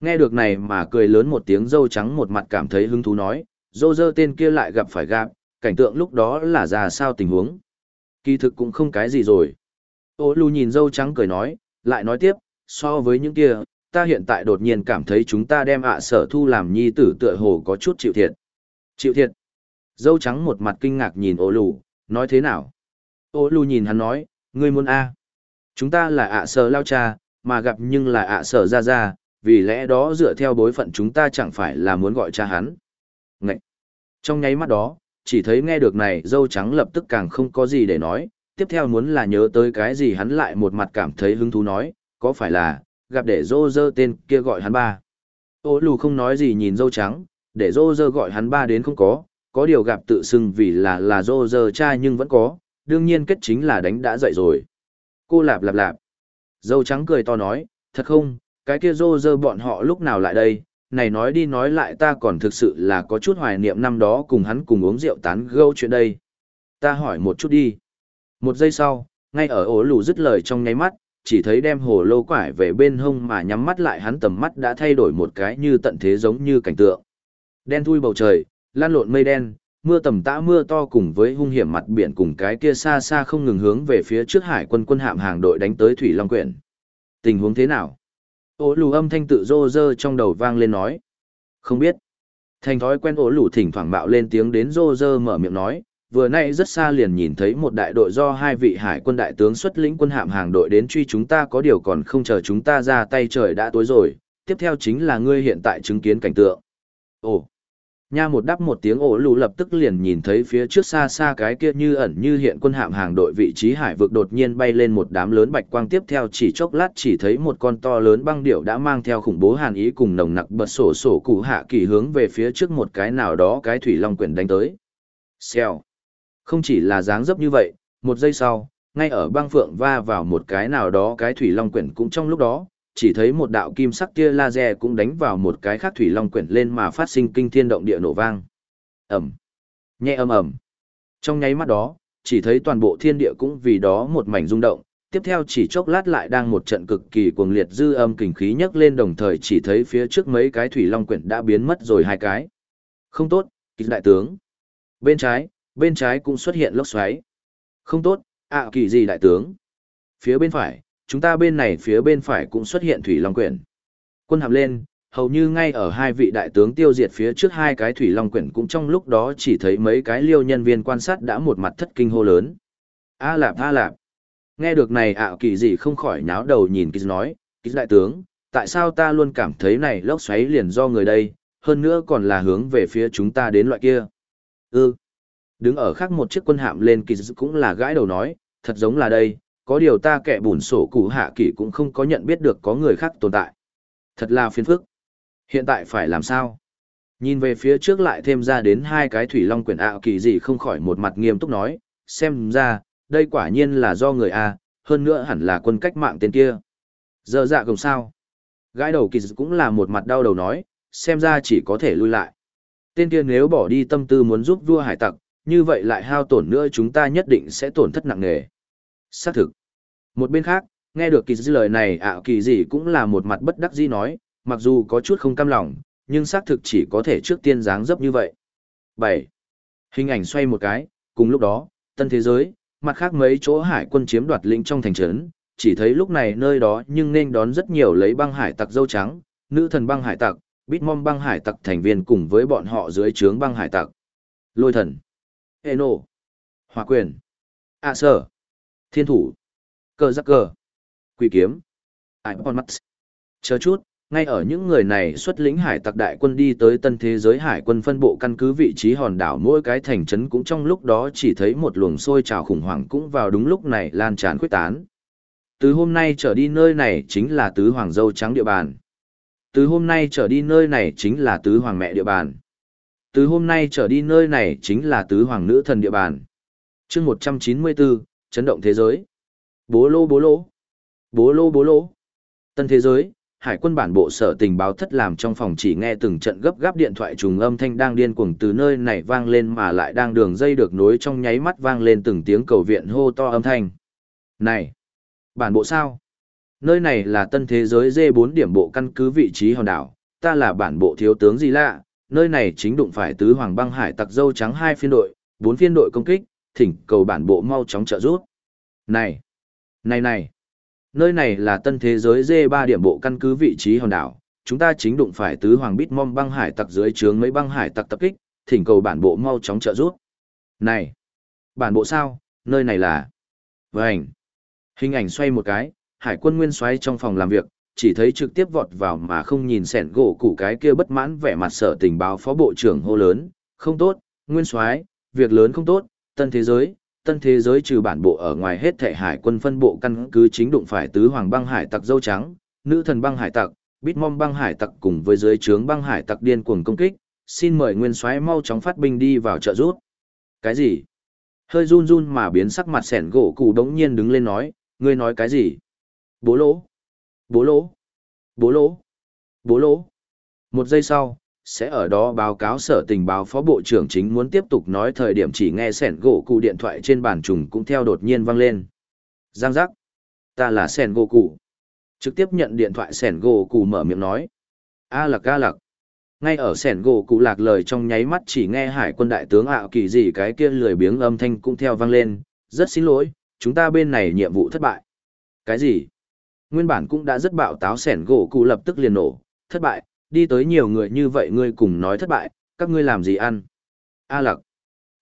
Nghe được này mà cười lớn một tiếng dâu trắng một mặt cảm thấy hứng thú nói, rô rơ tên kia lại gặp phải gặp, cảnh tượng lúc đó là ra sao tình huống. Kỳ thực cũng không cái gì rồi. Ô lu nhìn dâu trắng cười nói, lại nói tiếp, so với những kia, ta hiện tại đột nhiên cảm thấy chúng ta đem ạ sở thu làm nhi tử tựa hồ có chút chịu thiệt. Chịu thiệt. Dâu trắng một mặt kinh ngạc nhìn ô lù, nói thế nào? Ô lù nhìn hắn nói, ngươi muốn A. Chúng ta là ạ sở lao cha, mà gặp nhưng là ạ sở ra ra, vì lẽ đó dựa theo bối phận chúng ta chẳng phải là muốn gọi cha hắn. Ngậy! Trong nháy mắt đó, chỉ thấy nghe được này dâu trắng lập tức càng không có gì để nói, tiếp theo muốn là nhớ tới cái gì hắn lại một mặt cảm thấy hứng thú nói, có phải là, gặp để dô dơ tên kia gọi hắn ba. Ô lù không nói gì nhìn dâu trắng, để dô dơ gọi hắn ba đến không có, có điều gặp tự xưng vì là là dô dơ cha nhưng vẫn có, đương nhiên kết chính là đánh đã dậy rồi. Cô lạp lạp lạp. Dâu trắng cười to nói, thật không, cái kia dô dơ bọn họ lúc nào lại đây, này nói đi nói lại ta còn thực sự là có chút hoài niệm năm đó cùng hắn cùng uống rượu tán gâu chuyện đây. Ta hỏi một chút đi. Một giây sau, ngay ở ổ lù dứt lời trong nháy mắt, chỉ thấy đem hồ lô quải về bên hông mà nhắm mắt lại hắn tầm mắt đã thay đổi một cái như tận thế giống như cảnh tượng. Đen thui bầu trời, lan lộn mây đen, mưa tầm tã mưa to cùng với hung hiểm mặt biển cùng cái kia xa xa không ngừng hướng về phía trước hải quân quân hạm hàng đội đánh tới thủy long quyển. Tình huống thế nào? Ô lù âm thanh tự rô rơ trong đầu vang lên nói. Không biết. Thành thói quen ổ lù thỉnh thoảng bạo lên tiếng đến rô rơ mở miệng nói, vừa nay rất xa liền nhìn thấy một đại đội do hai vị hải quân đại tướng xuất lĩnh quân hạm hàng đội đến truy chúng ta có điều còn không chờ chúng ta ra tay trời đã tối rồi, tiếp theo chính là ngươi hiện tại chứng kiến cảnh tượng. Ồ, nha một đáp một tiếng ổ lù lập tức liền nhìn thấy phía trước xa xa cái kia như ẩn như hiện quân hạm hàng đội vị trí hải vực đột nhiên bay lên một đám lớn bạch quang tiếp theo chỉ chốc lát chỉ thấy một con to lớn băng điệu đã mang theo khủng bố hàn ý cùng nồng nặc bật sổ sổ cụ hạ kỳ hướng về phía trước một cái nào đó cái thủy long quyển đánh tới. Xèo. Không chỉ là dáng dấp như vậy, một giây sau, ngay ở băng phượng va vào một cái nào đó cái thủy long quyển cũng trong lúc đó, chỉ thấy một đạo kim sắc tia laser cũng đánh vào một cái khác thủy long quyển lên mà phát sinh kinh thiên động địa nổ vang. Ẩm. Nhẹ ầm ầm. Trong nháy mắt đó, chỉ thấy toàn bộ thiên địa cũng vì đó một mảnh rung động, tiếp theo chỉ chốc lát lại đang một trận cực kỳ cuồng liệt dư âm kình khí nhấc lên đồng thời chỉ thấy phía trước mấy cái thủy long quyển đã biến mất rồi hai cái. Không tốt, kịch đại tướng. Bên trái, bên trái cũng xuất hiện lốc xoáy. Không tốt, ạ kỳ gì đại tướng. Phía bên phải, chúng ta bên này phía bên phải cũng xuất hiện thủy long quyển. Quân hàm lên, hầu như ngay ở hai vị đại tướng tiêu diệt phía trước hai cái thủy long quyển cũng trong lúc đó chỉ thấy mấy cái liêu nhân viên quan sát đã một mặt thất kinh hô lớn. A lạp a lạp. Nghe được này ạ kỳ gì không khỏi nháo đầu nhìn kỳ nói, kỳ đại tướng, tại sao ta luôn cảm thấy này lốc xoáy liền do người đây, hơn nữa còn là hướng về phía chúng ta đến loại kia. Ừ. Đứng ở khác một chiếc quân hạm lên kỳ cũng là gãi đầu nói, thật giống là đây, có điều ta kẻ bùn sổ cụ hạ kỳ cũng không có nhận biết được có người khác tồn tại. Thật là phiền phức. Hiện tại phải làm sao? Nhìn về phía trước lại thêm ra đến hai cái thủy long quyển ạ kỳ gì không khỏi một mặt nghiêm túc nói, xem ra, đây quả nhiên là do người A, hơn nữa hẳn là quân cách mạng tên kia. Giờ dạ gồng sao? Gãi đầu kỳ cũng là một mặt đau đầu nói, xem ra chỉ có thể lui lại. Tên kia nếu bỏ đi tâm tư muốn giúp vua hải tặc, như vậy lại hao tổn nữa chúng ta nhất định sẽ tổn thất nặng nề. Xác thực. Một bên khác, nghe được kỳ dư lời này ạ kỳ gì cũng là một mặt bất đắc dĩ nói, mặc dù có chút không cam lòng, nhưng xác thực chỉ có thể trước tiên dáng dấp như vậy. 7. Hình ảnh xoay một cái, cùng lúc đó, tân thế giới, mặt khác mấy chỗ hải quân chiếm đoạt lĩnh trong thành trấn, chỉ thấy lúc này nơi đó nhưng nên đón rất nhiều lấy băng hải tặc dâu trắng, nữ thần băng hải tặc, bitmom băng hải tặc thành viên cùng với bọn họ dưới trướng băng hải tặc. Lôi thần. Eno, Hòa quyền, à, ạ sở, thiên thủ, cờ giặc cờ, quỷ kiếm, ải bọn mắt. Chờ chút, ngay ở những người này xuất lĩnh hải tặc đại quân đi tới tân thế giới hải quân phân bộ căn cứ vị trí hòn đảo mỗi cái thành trấn cũng trong lúc đó chỉ thấy một luồng sôi trào khủng hoảng cũng vào đúng lúc này lan tràn quyết tán. Từ hôm nay trở đi nơi này chính là tứ hoàng dâu trắng địa bàn. Từ hôm nay trở đi nơi này chính là tứ hoàng mẹ địa bàn. Từ hôm nay trở đi nơi này chính là tứ hoàng nữ thần địa bàn. chương 194, chấn động thế giới. Bố lô bố lô. Bố lô bố lô. Tân thế giới, hải quân bản bộ sở tình báo thất làm trong phòng chỉ nghe từng trận gấp gáp điện thoại trùng âm thanh đang điên cuồng từ nơi này vang lên mà lại đang đường dây được nối trong nháy mắt vang lên từng tiếng cầu viện hô to âm thanh. Này! Bản bộ sao? Nơi này là tân thế giới D4 điểm bộ căn cứ vị trí hòn đảo, ta là bản bộ thiếu tướng gì lạ, nơi này chính đụng phải tứ hoàng băng hải tặc dâu trắng hai phiên đội, bốn phiên đội công kích, thỉnh cầu bản bộ mau chóng trợ giúp. Này, này này, nơi này là tân thế giới D3 điểm bộ căn cứ vị trí hòn đảo, chúng ta chính đụng phải tứ hoàng bít mom băng hải tặc dưới trướng mấy băng hải tặc tập kích, thỉnh cầu bản bộ mau chóng trợ giúp. Này, bản bộ sao, nơi này là... Vânh. Hình ảnh xoay một cái, hải quân nguyên xoáy trong phòng làm việc, chỉ thấy trực tiếp vọt vào mà không nhìn sẻn gỗ củ cái kia bất mãn vẻ mặt sở tình báo phó bộ trưởng hô lớn, không tốt, nguyên soái việc lớn không tốt, tân thế giới, tân thế giới trừ bản bộ ở ngoài hết thể hải quân phân bộ căn cứ chính đụng phải tứ hoàng băng hải tặc dâu trắng, nữ thần băng hải tặc, Bitmom băng hải tặc cùng với dưới trướng băng hải tặc điên cuồng công kích, xin mời nguyên soái mau chóng phát binh đi vào trợ giúp. Cái gì? Hơi run run mà biến sắc mặt sẻn gỗ cụ đống nhiên đứng lên nói, ngươi nói cái gì? Bố lỗ! Bố lỗ! Bố lỗ! Bố lỗ! Một giây sau, sẽ ở đó báo cáo sở tình báo phó bộ trưởng chính muốn tiếp tục nói thời điểm chỉ nghe sẻn gỗ cụ điện thoại trên bàn trùng cũng theo đột nhiên vang lên. Giang giác! Ta là sẻn gỗ cụ. Trực tiếp nhận điện thoại sẻn gỗ cụ mở miệng nói. A lạc a lạc. Ngay ở sẻn gỗ cụ lạc lời trong nháy mắt chỉ nghe hải quân đại tướng ạo kỳ gì cái kia lười biếng âm thanh cũng theo vang lên. Rất xin lỗi, chúng ta bên này nhiệm vụ thất bại. Cái gì? Nguyên bản cũng đã rất bạo táo sẻn gỗ cụ lập tức liền nổ. Thất bại, đi tới nhiều người như vậy ngươi cùng nói thất bại, các ngươi làm gì ăn? A lặc.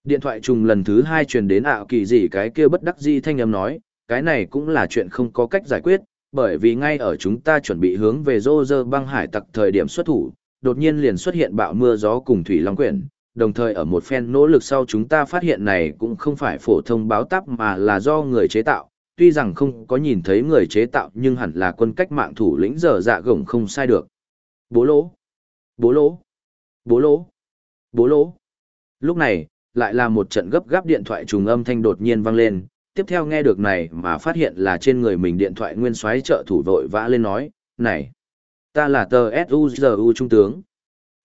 Điện thoại trùng lần thứ hai truyền đến ảo kỳ gì cái kia bất đắc di thanh âm nói, cái này cũng là chuyện không có cách giải quyết, bởi vì ngay ở chúng ta chuẩn bị hướng về rô rơ băng hải tặc thời điểm xuất thủ, đột nhiên liền xuất hiện bão mưa gió cùng thủy long quyển, đồng thời ở một phen nỗ lực sau chúng ta phát hiện này cũng không phải phổ thông báo tắp mà là do người chế tạo, tuy rằng không có nhìn thấy người chế tạo nhưng hẳn là quân cách mạng thủ lĩnh giờ dạ gồng không sai được. Bố lỗ, bố lỗ, bố lỗ, bố lỗ. Lúc này, lại là một trận gấp gáp điện thoại trùng âm thanh đột nhiên vang lên, tiếp theo nghe được này mà phát hiện là trên người mình điện thoại nguyên soái trợ thủ vội vã lên nói, này, ta là tờ S.U.G.U. trung tướng.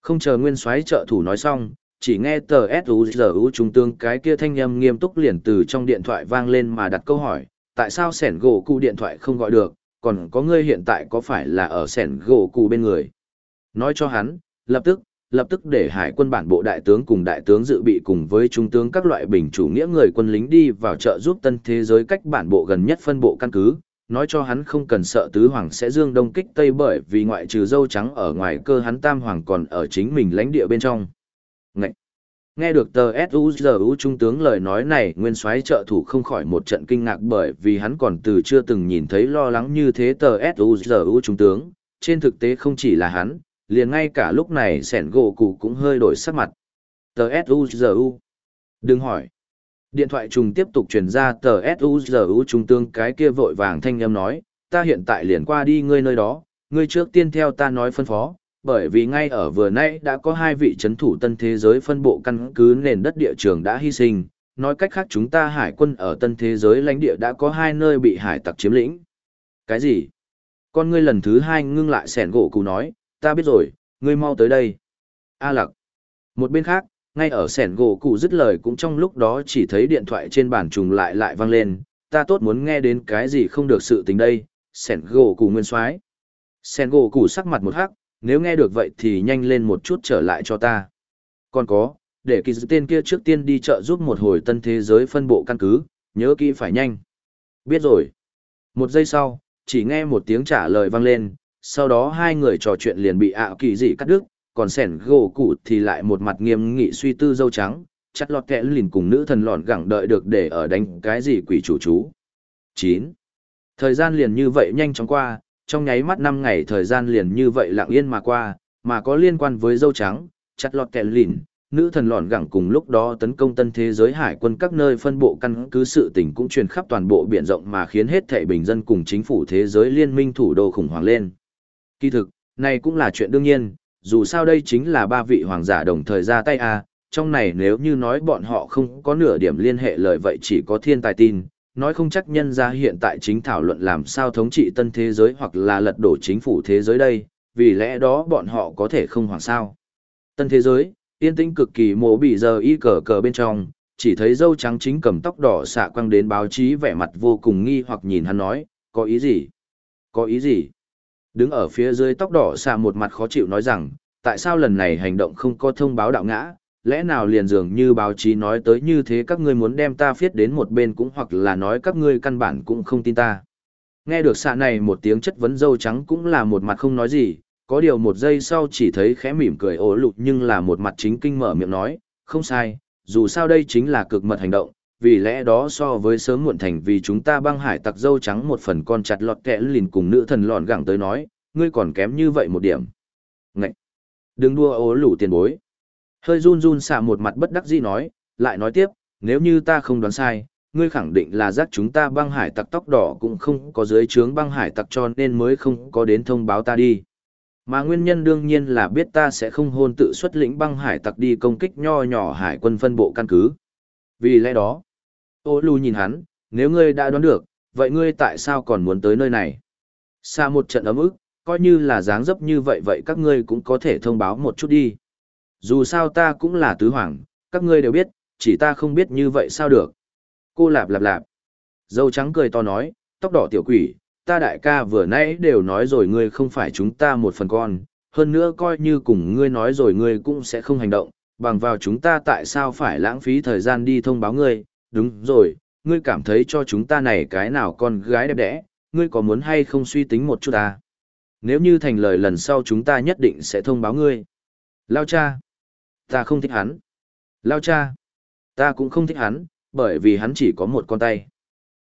Không chờ nguyên soái trợ thủ nói xong, chỉ nghe tờ S.U.G.U. trung tướng cái kia thanh âm nghiêm túc liền từ trong điện thoại vang lên mà đặt câu hỏi, tại sao sẻn gỗ cụ điện thoại không gọi được, còn có ngươi hiện tại có phải là ở sẻn gỗ cụ bên người. Nói cho hắn, lập tức, lập tức để hải quân bản bộ đại tướng cùng đại tướng dự bị cùng với trung tướng các loại bình chủ nghĩa người quân lính đi vào trợ giúp tân thế giới cách bản bộ gần nhất phân bộ căn cứ, nói cho hắn không cần sợ tứ hoàng sẽ dương đông kích tây bởi vì ngoại trừ dâu trắng ở ngoài cơ hắn tam hoàng còn ở chính mình lãnh địa bên trong. Nghe được tờ S.U.G.U. trung tướng lời nói này nguyên soái trợ thủ không khỏi một trận kinh ngạc bởi vì hắn còn từ chưa từng nhìn thấy lo lắng như thế tờ S.U.G.U. trung tướng, trên thực tế không chỉ là hắn, liền ngay cả lúc này sẻn gỗ cụ cũng hơi đổi sắc mặt. Tờ S.U.G.U. Đừng hỏi. Điện thoại trùng tiếp tục truyền ra tờ S.U.G.U. trung tướng, cái kia vội vàng thanh âm nói, ta hiện tại liền qua đi ngươi nơi đó, ngươi trước tiên theo ta nói phân phó, bởi vì ngay ở vừa nãy đã có hai vị chấn thủ tân thế giới phân bộ căn cứ nền đất địa trường đã hy sinh, nói cách khác chúng ta hải quân ở tân thế giới lãnh địa đã có hai nơi bị hải tặc chiếm lĩnh. Cái gì? Con ngươi lần thứ hai ngưng lại sẻn gỗ cụ nói, ta biết rồi, ngươi mau tới đây. A lặc. Một bên khác, ngay ở sẻn gỗ cụ dứt lời cũng trong lúc đó chỉ thấy điện thoại trên bàn trùng lại lại vang lên, ta tốt muốn nghe đến cái gì không được sự tình đây, sẻn gỗ cụ nguyên soái Sẻn gỗ cụ sắc mặt một hắc, nếu nghe được vậy thì nhanh lên một chút trở lại cho ta. Còn có, để kỳ dự tên kia trước tiên đi chợ giúp một hồi tân thế giới phân bộ căn cứ, nhớ kỹ phải nhanh. Biết rồi. Một giây sau, chỉ nghe một tiếng trả lời vang lên, sau đó hai người trò chuyện liền bị ạ kỳ dị cắt đứt, còn sẻn gỗ cụ thì lại một mặt nghiêm nghị suy tư dâu trắng, chặt lọt kẽ lìn cùng nữ thần lọn gẳng đợi được để ở đánh cái gì quỷ chủ chú. 9. Thời gian liền như vậy nhanh chóng qua, trong nháy mắt 5 ngày thời gian liền như vậy lặng yên mà qua, mà có liên quan với dâu trắng, chặt lọt kẹt lìn, nữ thần lọn gẳng cùng lúc đó tấn công tân thế giới hải quân các nơi phân bộ căn cứ sự tình cũng truyền khắp toàn bộ biển rộng mà khiến hết thảy bình dân cùng chính phủ thế giới liên minh thủ đô khủng hoảng lên. Kỳ thực, này cũng là chuyện đương nhiên, dù sao đây chính là ba vị hoàng giả đồng thời ra tay a trong này nếu như nói bọn họ không có nửa điểm liên hệ lời vậy chỉ có thiên tài tin, nói không chắc nhân ra hiện tại chính thảo luận làm sao thống trị tân thế giới hoặc là lật đổ chính phủ thế giới đây, vì lẽ đó bọn họ có thể không hoảng sao. Tân thế giới, yên tĩnh cực kỳ mổ bị giờ y cờ cờ bên trong, chỉ thấy dâu trắng chính cầm tóc đỏ xạ quăng đến báo chí vẻ mặt vô cùng nghi hoặc nhìn hắn nói, có ý gì? Có ý gì? Đứng ở phía dưới tóc đỏ xạ một mặt khó chịu nói rằng, tại sao lần này hành động không có thông báo đạo ngã, lẽ nào liền dường như báo chí nói tới như thế các ngươi muốn đem ta viết đến một bên cũng hoặc là nói các ngươi căn bản cũng không tin ta. Nghe được xạ này một tiếng chất vấn dâu trắng cũng là một mặt không nói gì, có điều một giây sau chỉ thấy khẽ mỉm cười ố lụt nhưng là một mặt chính kinh mở miệng nói, không sai, dù sao đây chính là cực mật hành động, vì lẽ đó so với sớm muộn thành vì chúng ta băng hải tặc dâu trắng một phần con chặt lọt kẽ lìn cùng nữ thần lọn gẳng tới nói, ngươi còn kém như vậy một điểm. Ngậy! Đừng đua ố lụ tiền bối. Hơi run run xạ một mặt bất đắc dĩ nói, lại nói tiếp, nếu như ta không đoán sai, ngươi khẳng định là giác chúng ta băng hải tặc tóc đỏ cũng không có dưới trướng băng hải tặc cho nên mới không có đến thông báo ta đi. Mà nguyên nhân đương nhiên là biết ta sẽ không hôn tự xuất lĩnh băng hải tặc đi công kích nho nhỏ hải quân phân bộ căn cứ. Vì lẽ đó, ô lù nhìn hắn, nếu ngươi đã đoán được, vậy ngươi tại sao còn muốn tới nơi này? Xa một trận ấm ức, coi như là dáng dấp như vậy vậy các ngươi cũng có thể thông báo một chút đi. Dù sao ta cũng là tứ hoàng, các ngươi đều biết, chỉ ta không biết như vậy sao được. Cô lạp lạp lạp. Dâu trắng cười to nói, tóc đỏ tiểu quỷ, ta đại ca vừa nãy đều nói rồi ngươi không phải chúng ta một phần con, hơn nữa coi như cùng ngươi nói rồi ngươi cũng sẽ không hành động, bằng vào chúng ta tại sao phải lãng phí thời gian đi thông báo ngươi, đúng rồi, ngươi cảm thấy cho chúng ta này cái nào con gái đẹp đẽ, ngươi có muốn hay không suy tính một chút à? Nếu như thành lời lần sau chúng ta nhất định sẽ thông báo ngươi. Lao cha. Ta không thích hắn. Lao cha. Ta cũng không thích hắn, bởi vì hắn chỉ có một con tay.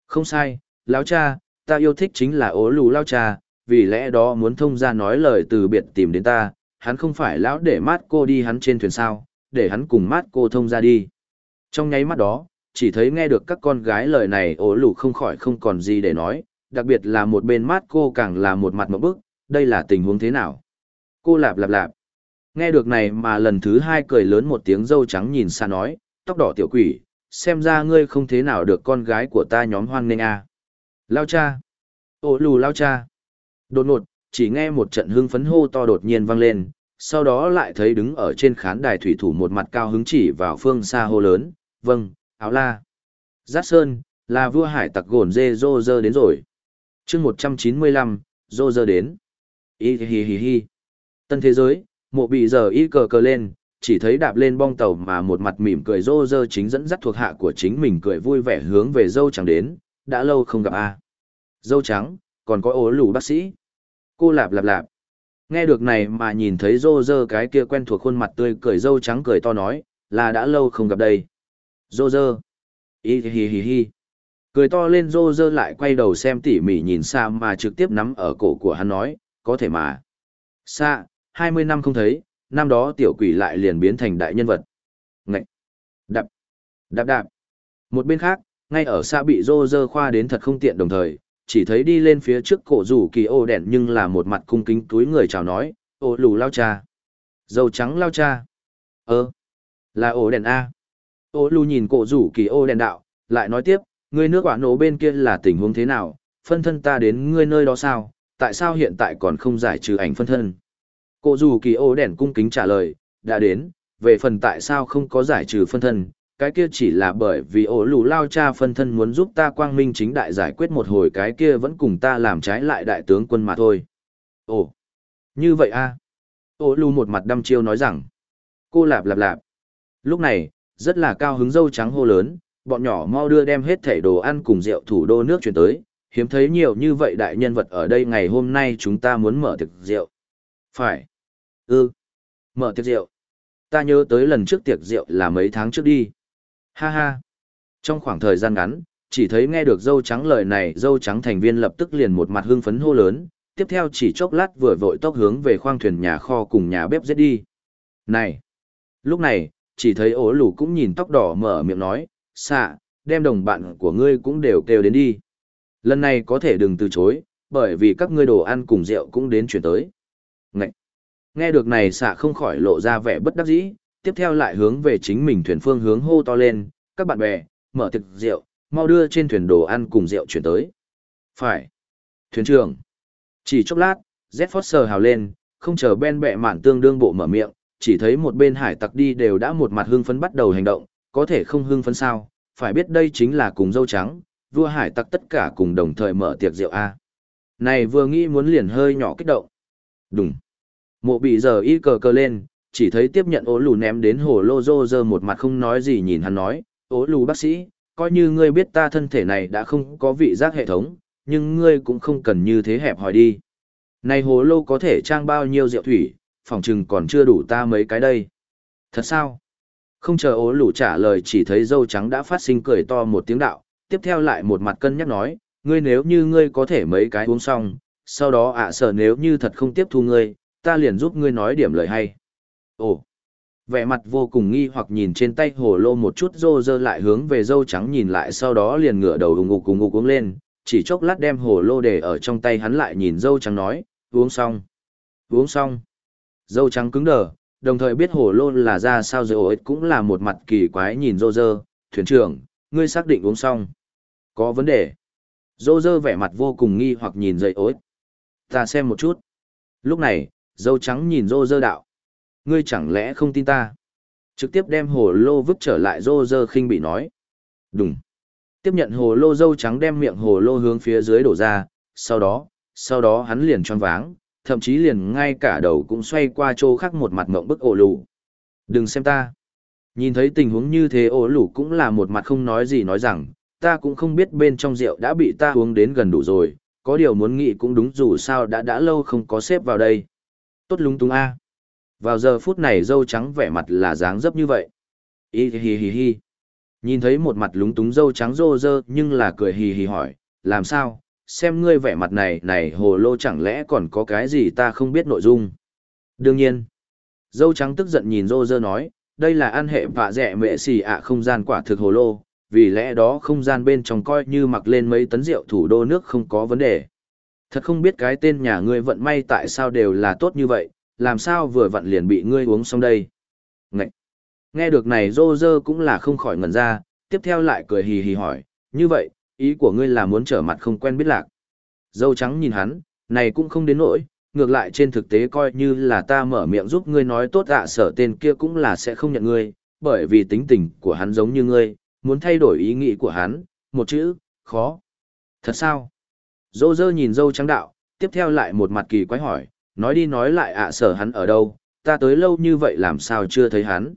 Không sai, Lao cha, ta yêu thích chính là ố lù Lao cha, vì lẽ đó muốn thông ra nói lời từ biệt tìm đến ta, hắn không phải lão để mát cô đi hắn trên thuyền sao, để hắn cùng mát cô thông ra đi. Trong nháy mắt đó, chỉ thấy nghe được các con gái lời này ố lù không khỏi không còn gì để nói, đặc biệt là một bên mát cô càng là một mặt một bức, đây là tình huống thế nào? Cô lạp lạp lạp. Nghe được này mà lần thứ hai cười lớn một tiếng dâu trắng nhìn xa nói, tóc đỏ tiểu quỷ, xem ra ngươi không thế nào được con gái của ta nhóm hoan nên a à. Lao cha. Ô lù lao cha. Đột ngột, chỉ nghe một trận hưng phấn hô to đột nhiên vang lên, sau đó lại thấy đứng ở trên khán đài thủy thủ một mặt cao hứng chỉ vào phương xa hô lớn, vâng, áo la. Giác Sơn, là vua hải tặc gồn dê dô dơ đến rồi. chương 195, dô dơ đến. Ý hì hì hì. Tân thế giới, mộ bị giờ y cờ cờ lên, chỉ thấy đạp lên bong tàu mà một mặt mỉm cười rô rơ chính dẫn dắt thuộc hạ của chính mình cười vui vẻ hướng về dâu trắng đến, đã lâu không gặp a Dâu trắng, còn có ố lù bác sĩ. Cô lạp lạp lạp. Nghe được này mà nhìn thấy rô rơ cái kia quen thuộc khuôn mặt tươi cười dâu trắng cười to nói, là đã lâu không gặp đây. Rô rơ. y hì hì hì Cười to lên rô rơ lại quay đầu xem tỉ mỉ nhìn xa mà trực tiếp nắm ở cổ của hắn nói, có thể mà. Xa, 20 năm không thấy, năm đó tiểu quỷ lại liền biến thành đại nhân vật. Ngậy! Đạp! Đạp đạp! Một bên khác, ngay ở xa bị rô rơ khoa đến thật không tiện đồng thời, chỉ thấy đi lên phía trước cổ rủ kỳ ô đèn nhưng là một mặt cung kính túi người chào nói, ô lù lao cha. Dầu trắng lao cha. Ơ! là ô đèn A. Ô lù nhìn cổ rủ kỳ ô đèn đạo, lại nói tiếp, ngươi nước quả nổ bên kia là tình huống thế nào, phân thân ta đến ngươi nơi đó sao, tại sao hiện tại còn không giải trừ ảnh phân thân? Cô dù kỳ ô đèn cung kính trả lời, đã đến, về phần tại sao không có giải trừ phân thân, cái kia chỉ là bởi vì ổ lù lao cha phân thân muốn giúp ta quang minh chính đại giải quyết một hồi cái kia vẫn cùng ta làm trái lại đại tướng quân mà thôi. Ồ, như vậy a à? Ổ lù một mặt đăm chiêu nói rằng, cô lạp lạp lạp. Lúc này, rất là cao hứng dâu trắng hô lớn, bọn nhỏ mau đưa đem hết thảy đồ ăn cùng rượu thủ đô nước chuyển tới, hiếm thấy nhiều như vậy đại nhân vật ở đây ngày hôm nay chúng ta muốn mở thực rượu. Phải. Ừ. Mở tiệc rượu. Ta nhớ tới lần trước tiệc rượu là mấy tháng trước đi. Ha ha. Trong khoảng thời gian ngắn, chỉ thấy nghe được dâu trắng lời này dâu trắng thành viên lập tức liền một mặt hưng phấn hô lớn, tiếp theo chỉ chốc lát vừa vội tốc hướng về khoang thuyền nhà kho cùng nhà bếp giết đi. Này! Lúc này, chỉ thấy ố lù cũng nhìn tóc đỏ mở miệng nói, xạ, đem đồng bạn của ngươi cũng đều kêu đến đi. Lần này có thể đừng từ chối, bởi vì các ngươi đồ ăn cùng rượu cũng đến chuyển tới. Ngậy! Nghe được này xạ không khỏi lộ ra vẻ bất đắc dĩ, tiếp theo lại hướng về chính mình thuyền phương hướng hô to lên, các bạn bè, mở thực rượu, mau đưa trên thuyền đồ ăn cùng rượu chuyển tới. Phải. Thuyền trưởng. Chỉ chốc lát, Z Foster hào lên, không chờ Ben bẹ mạn tương đương bộ mở miệng, chỉ thấy một bên hải tặc đi đều đã một mặt hưng phấn bắt đầu hành động, có thể không hưng phấn sao, phải biết đây chính là cùng dâu trắng, vua hải tặc tất cả cùng đồng thời mở tiệc rượu A. Này vừa nghĩ muốn liền hơi nhỏ kích động. Đúng. Mộ bị giờ y cờ cờ lên, chỉ thấy tiếp nhận ố lù ném đến hồ lô dô dơ một mặt không nói gì nhìn hắn nói, ố lù bác sĩ, coi như ngươi biết ta thân thể này đã không có vị giác hệ thống, nhưng ngươi cũng không cần như thế hẹp hỏi đi. Này hồ lô có thể trang bao nhiêu rượu thủy, phòng chừng còn chưa đủ ta mấy cái đây. Thật sao? Không chờ ố lù trả lời chỉ thấy dâu trắng đã phát sinh cười to một tiếng đạo, tiếp theo lại một mặt cân nhắc nói, ngươi nếu như ngươi có thể mấy cái uống xong, sau đó ạ sở nếu như thật không tiếp thu ngươi, ta liền giúp ngươi nói điểm lời hay. Ồ, vẻ mặt vô cùng nghi hoặc nhìn trên tay hồ lô một chút rô rơ lại hướng về dâu trắng nhìn lại sau đó liền ngửa đầu ùng ngục cùng ngục uống lên, chỉ chốc lát đem hồ lô để ở trong tay hắn lại nhìn dâu trắng nói, uống xong, uống xong. Dâu trắng cứng đờ, đồng thời biết hồ lô là ra sao rồi ổi cũng là một mặt kỳ quái nhìn rô rơ, thuyền trưởng, ngươi xác định uống xong. Có vấn đề. Rô rơ vẻ mặt vô cùng nghi hoặc nhìn dậy ổi Ta xem một chút. Lúc này, dâu trắng nhìn rô rơ đạo. Ngươi chẳng lẽ không tin ta? Trực tiếp đem hồ lô vứt trở lại rô rơ khinh bị nói. Đúng. Tiếp nhận hồ lô dâu trắng đem miệng hồ lô hướng phía dưới đổ ra, sau đó, sau đó hắn liền tròn váng, thậm chí liền ngay cả đầu cũng xoay qua chỗ khác một mặt mộng bức ổ lù. Đừng xem ta. Nhìn thấy tình huống như thế ổ lù cũng là một mặt không nói gì nói rằng, ta cũng không biết bên trong rượu đã bị ta uống đến gần đủ rồi, có điều muốn nghĩ cũng đúng dù sao đã đã lâu không có xếp vào đây. Tốt lúng túng a. Vào giờ phút này dâu trắng vẻ mặt là dáng dấp như vậy. Ý hì hì hì. Nhìn thấy một mặt lúng túng dâu trắng rô rơ nhưng là cười hì hì hỏi, làm sao, xem ngươi vẻ mặt này này hồ lô chẳng lẽ còn có cái gì ta không biết nội dung. Đương nhiên, dâu trắng tức giận nhìn rô rơ nói, đây là ăn hệ vạ rẻ mệ xì ạ không gian quả thực hồ lô, vì lẽ đó không gian bên trong coi như mặc lên mấy tấn rượu thủ đô nước không có vấn đề. Thật không biết cái tên nhà ngươi vận may tại sao đều là tốt như vậy, làm sao vừa vặn liền bị ngươi uống xong đây. Ngậy! Nghe được này rô rơ cũng là không khỏi ngẩn ra, tiếp theo lại cười hì hì hỏi, như vậy, ý của ngươi là muốn trở mặt không quen biết lạc. Dâu trắng nhìn hắn, này cũng không đến nỗi, ngược lại trên thực tế coi như là ta mở miệng giúp ngươi nói tốt ạ à, sở tên kia cũng là sẽ không nhận ngươi, bởi vì tính tình của hắn giống như ngươi, muốn thay đổi ý nghĩ của hắn, một chữ, khó. Thật sao? Dô dơ nhìn dâu trắng đạo, tiếp theo lại một mặt kỳ quái hỏi, nói đi nói lại ạ sở hắn ở đâu, ta tới lâu như vậy làm sao chưa thấy hắn.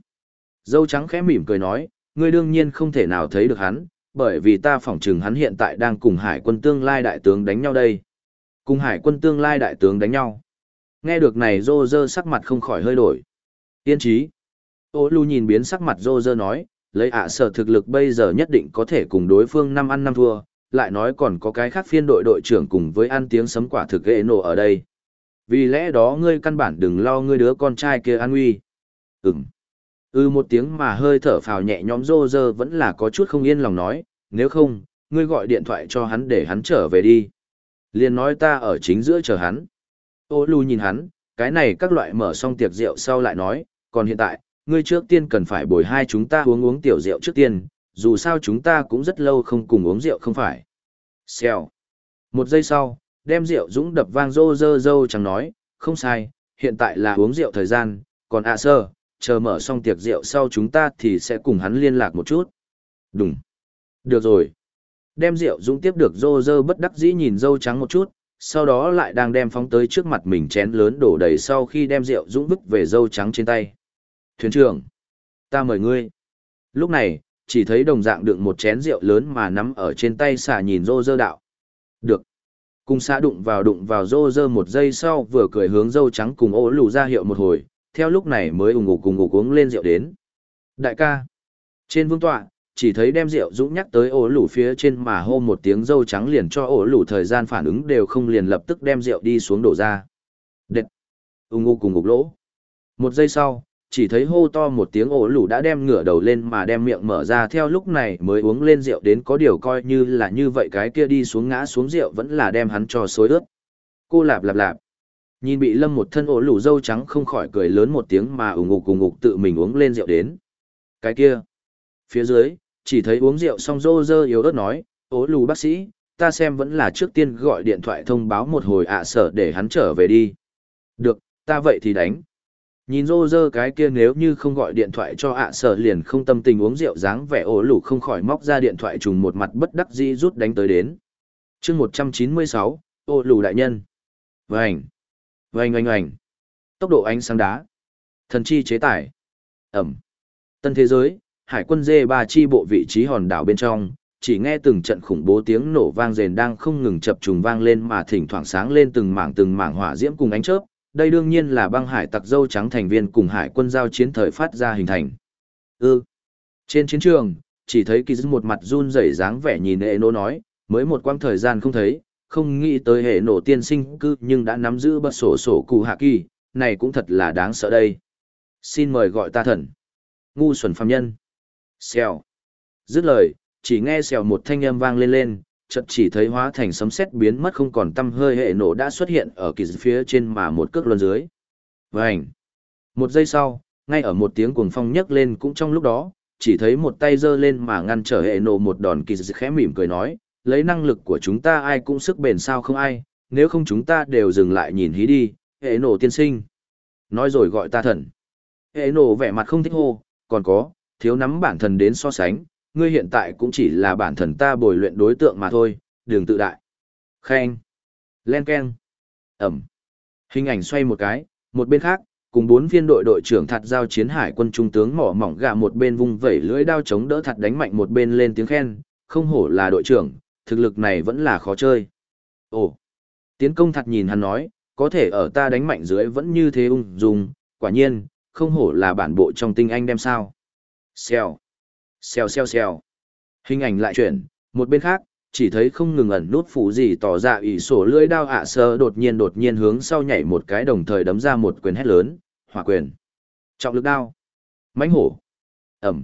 Dâu trắng khẽ mỉm cười nói, ngươi đương nhiên không thể nào thấy được hắn, bởi vì ta phỏng chừng hắn hiện tại đang cùng hải quân tương lai đại tướng đánh nhau đây. Cùng hải quân tương lai đại tướng đánh nhau. Nghe được này rô rơ sắc mặt không khỏi hơi đổi. Tiên trí. Ô lưu nhìn biến sắc mặt rô rơ nói, lấy ạ sở thực lực bây giờ nhất định có thể cùng đối phương năm ăn năm thua, lại nói còn có cái khác phiên đội đội trưởng cùng với ăn tiếng sấm quả thực ghệ nổ ở đây. Vì lẽ đó ngươi căn bản đừng lo ngươi đứa con trai kia an nguy. Ừm. ư ừ một tiếng mà hơi thở phào nhẹ nhõm rô rơ vẫn là có chút không yên lòng nói, nếu không, ngươi gọi điện thoại cho hắn để hắn trở về đi. Liền nói ta ở chính giữa chờ hắn. Ô lù nhìn hắn, cái này các loại mở xong tiệc rượu sau lại nói, còn hiện tại, ngươi trước tiên cần phải bồi hai chúng ta uống uống tiểu rượu trước tiên, dù sao chúng ta cũng rất lâu không cùng uống rượu không phải. Xèo. Một giây sau, đem rượu dũng đập vang rô rơ rô, chẳng nói, không sai, hiện tại là uống rượu thời gian, còn ạ sơ, chờ mở xong tiệc rượu sau chúng ta thì sẽ cùng hắn liên lạc một chút. Đúng. Được rồi. Đem rượu dũng tiếp được rô rơ bất đắc dĩ nhìn dâu trắng một chút, sau đó lại đang đem phóng tới trước mặt mình chén lớn đổ đầy sau khi đem rượu dũng vứt về dâu trắng trên tay. Thuyền trưởng, ta mời ngươi. Lúc này, chỉ thấy đồng dạng đựng một chén rượu lớn mà nắm ở trên tay xả nhìn rô rơ đạo. Được. Cùng xã đụng vào đụng vào rô rơ một giây sau vừa cười hướng dâu trắng cùng ô lù ra hiệu một hồi, theo lúc này mới ủng ngủ cùng ngủ uống lên rượu đến. Đại ca. Trên vương tọa, chỉ thấy đem rượu dũng nhắc tới ổ lủ phía trên mà hô một tiếng dâu trắng liền cho ổ lủ thời gian phản ứng đều không liền lập tức đem rượu đi xuống đổ ra. Đệt! Ung ngô cùng ngục lỗ. Một giây sau, chỉ thấy hô to một tiếng ổ lủ đã đem ngửa đầu lên mà đem miệng mở ra theo lúc này mới uống lên rượu đến có điều coi như là như vậy cái kia đi xuống ngã xuống rượu vẫn là đem hắn cho xối ướt. Cô lạp lạp lạp. Nhìn bị lâm một thân ổ lủ dâu trắng không khỏi cười lớn một tiếng mà ủng ngục ủng ngục tự mình uống lên rượu đến. Cái kia. Phía dưới, chỉ thấy uống rượu xong rô rơ yếu ớt nói, ố lủ bác sĩ, ta xem vẫn là trước tiên gọi điện thoại thông báo một hồi ạ sở để hắn trở về đi. Được, ta vậy thì đánh. Nhìn rô rơ cái kia nếu như không gọi điện thoại cho ạ sở liền không tâm tình uống rượu dáng vẻ ố lủ không khỏi móc ra điện thoại trùng một mặt bất đắc dĩ rút đánh tới đến. chương một trăm chín mươi sáu ố lủ đại nhân. Vành. Vành oanh oanh. Tốc độ ánh sáng đá. Thần chi chế tải. Ẩm. Tân thế giới, hải quân dê ba chi bộ vị trí hòn đảo bên trong, chỉ nghe từng trận khủng bố tiếng nổ vang rền đang không ngừng chập trùng vang lên mà thỉnh thoảng sáng lên từng mảng từng mảng hỏa diễm cùng ánh chớp. Đây đương nhiên là băng hải tặc dâu trắng thành viên cùng hải quân giao chiến thời phát ra hình thành. Ư. Trên chiến trường, chỉ thấy kỳ dứt một mặt run rẩy dáng vẻ nhìn hệ nô nói, mới một quãng thời gian không thấy, không nghĩ tới hệ nổ tiên sinh cư nhưng đã nắm giữ bật sổ sổ cụ hạ kỳ, này cũng thật là đáng sợ đây. Xin mời gọi ta thần. Ngu xuẩn phàm nhân. Xèo. Dứt lời, chỉ nghe xèo một thanh âm vang lên lên, chợt chỉ thấy hóa thành sấm sét biến mất không còn tâm hơi hệ nổ đã xuất hiện ở kỳ phía trên mà một cước luân dưới. Vành. Một giây sau, ngay ở một tiếng cuồng phong nhấc lên cũng trong lúc đó, chỉ thấy một tay giơ lên mà ngăn trở hệ nổ một đòn kỳ khẽ mỉm cười nói, lấy năng lực của chúng ta ai cũng sức bền sao không ai, nếu không chúng ta đều dừng lại nhìn hí đi, hệ nổ tiên sinh. Nói rồi gọi ta thần. Hệ nổ vẻ mặt không thích hô, còn có, thiếu nắm bản thần đến so sánh, ngươi hiện tại cũng chỉ là bản thân ta bồi luyện đối tượng mà thôi, đừng tự đại. Khen. Len Ken. Ẩm. Hình ảnh xoay một cái, một bên khác, cùng bốn viên đội đội trưởng thật giao chiến hải quân trung tướng mỏ mỏng gạ một bên vung vẩy lưỡi đao chống đỡ thật đánh mạnh một bên lên tiếng khen, không hổ là đội trưởng, thực lực này vẫn là khó chơi. Ồ. Tiến công thật nhìn hắn nói, có thể ở ta đánh mạnh dưới vẫn như thế ung dung, quả nhiên, không hổ là bản bộ trong tinh anh đem sao. Xèo. Xèo xèo xèo. Hình ảnh lại chuyển, một bên khác, chỉ thấy không ngừng ẩn nút phủ gì tỏ ra ỷ sổ lưỡi đao ạ sơ đột nhiên đột nhiên hướng sau nhảy một cái đồng thời đấm ra một quyền hét lớn, hỏa quyền. Trọng lực đao. mãnh hổ. Ẩm.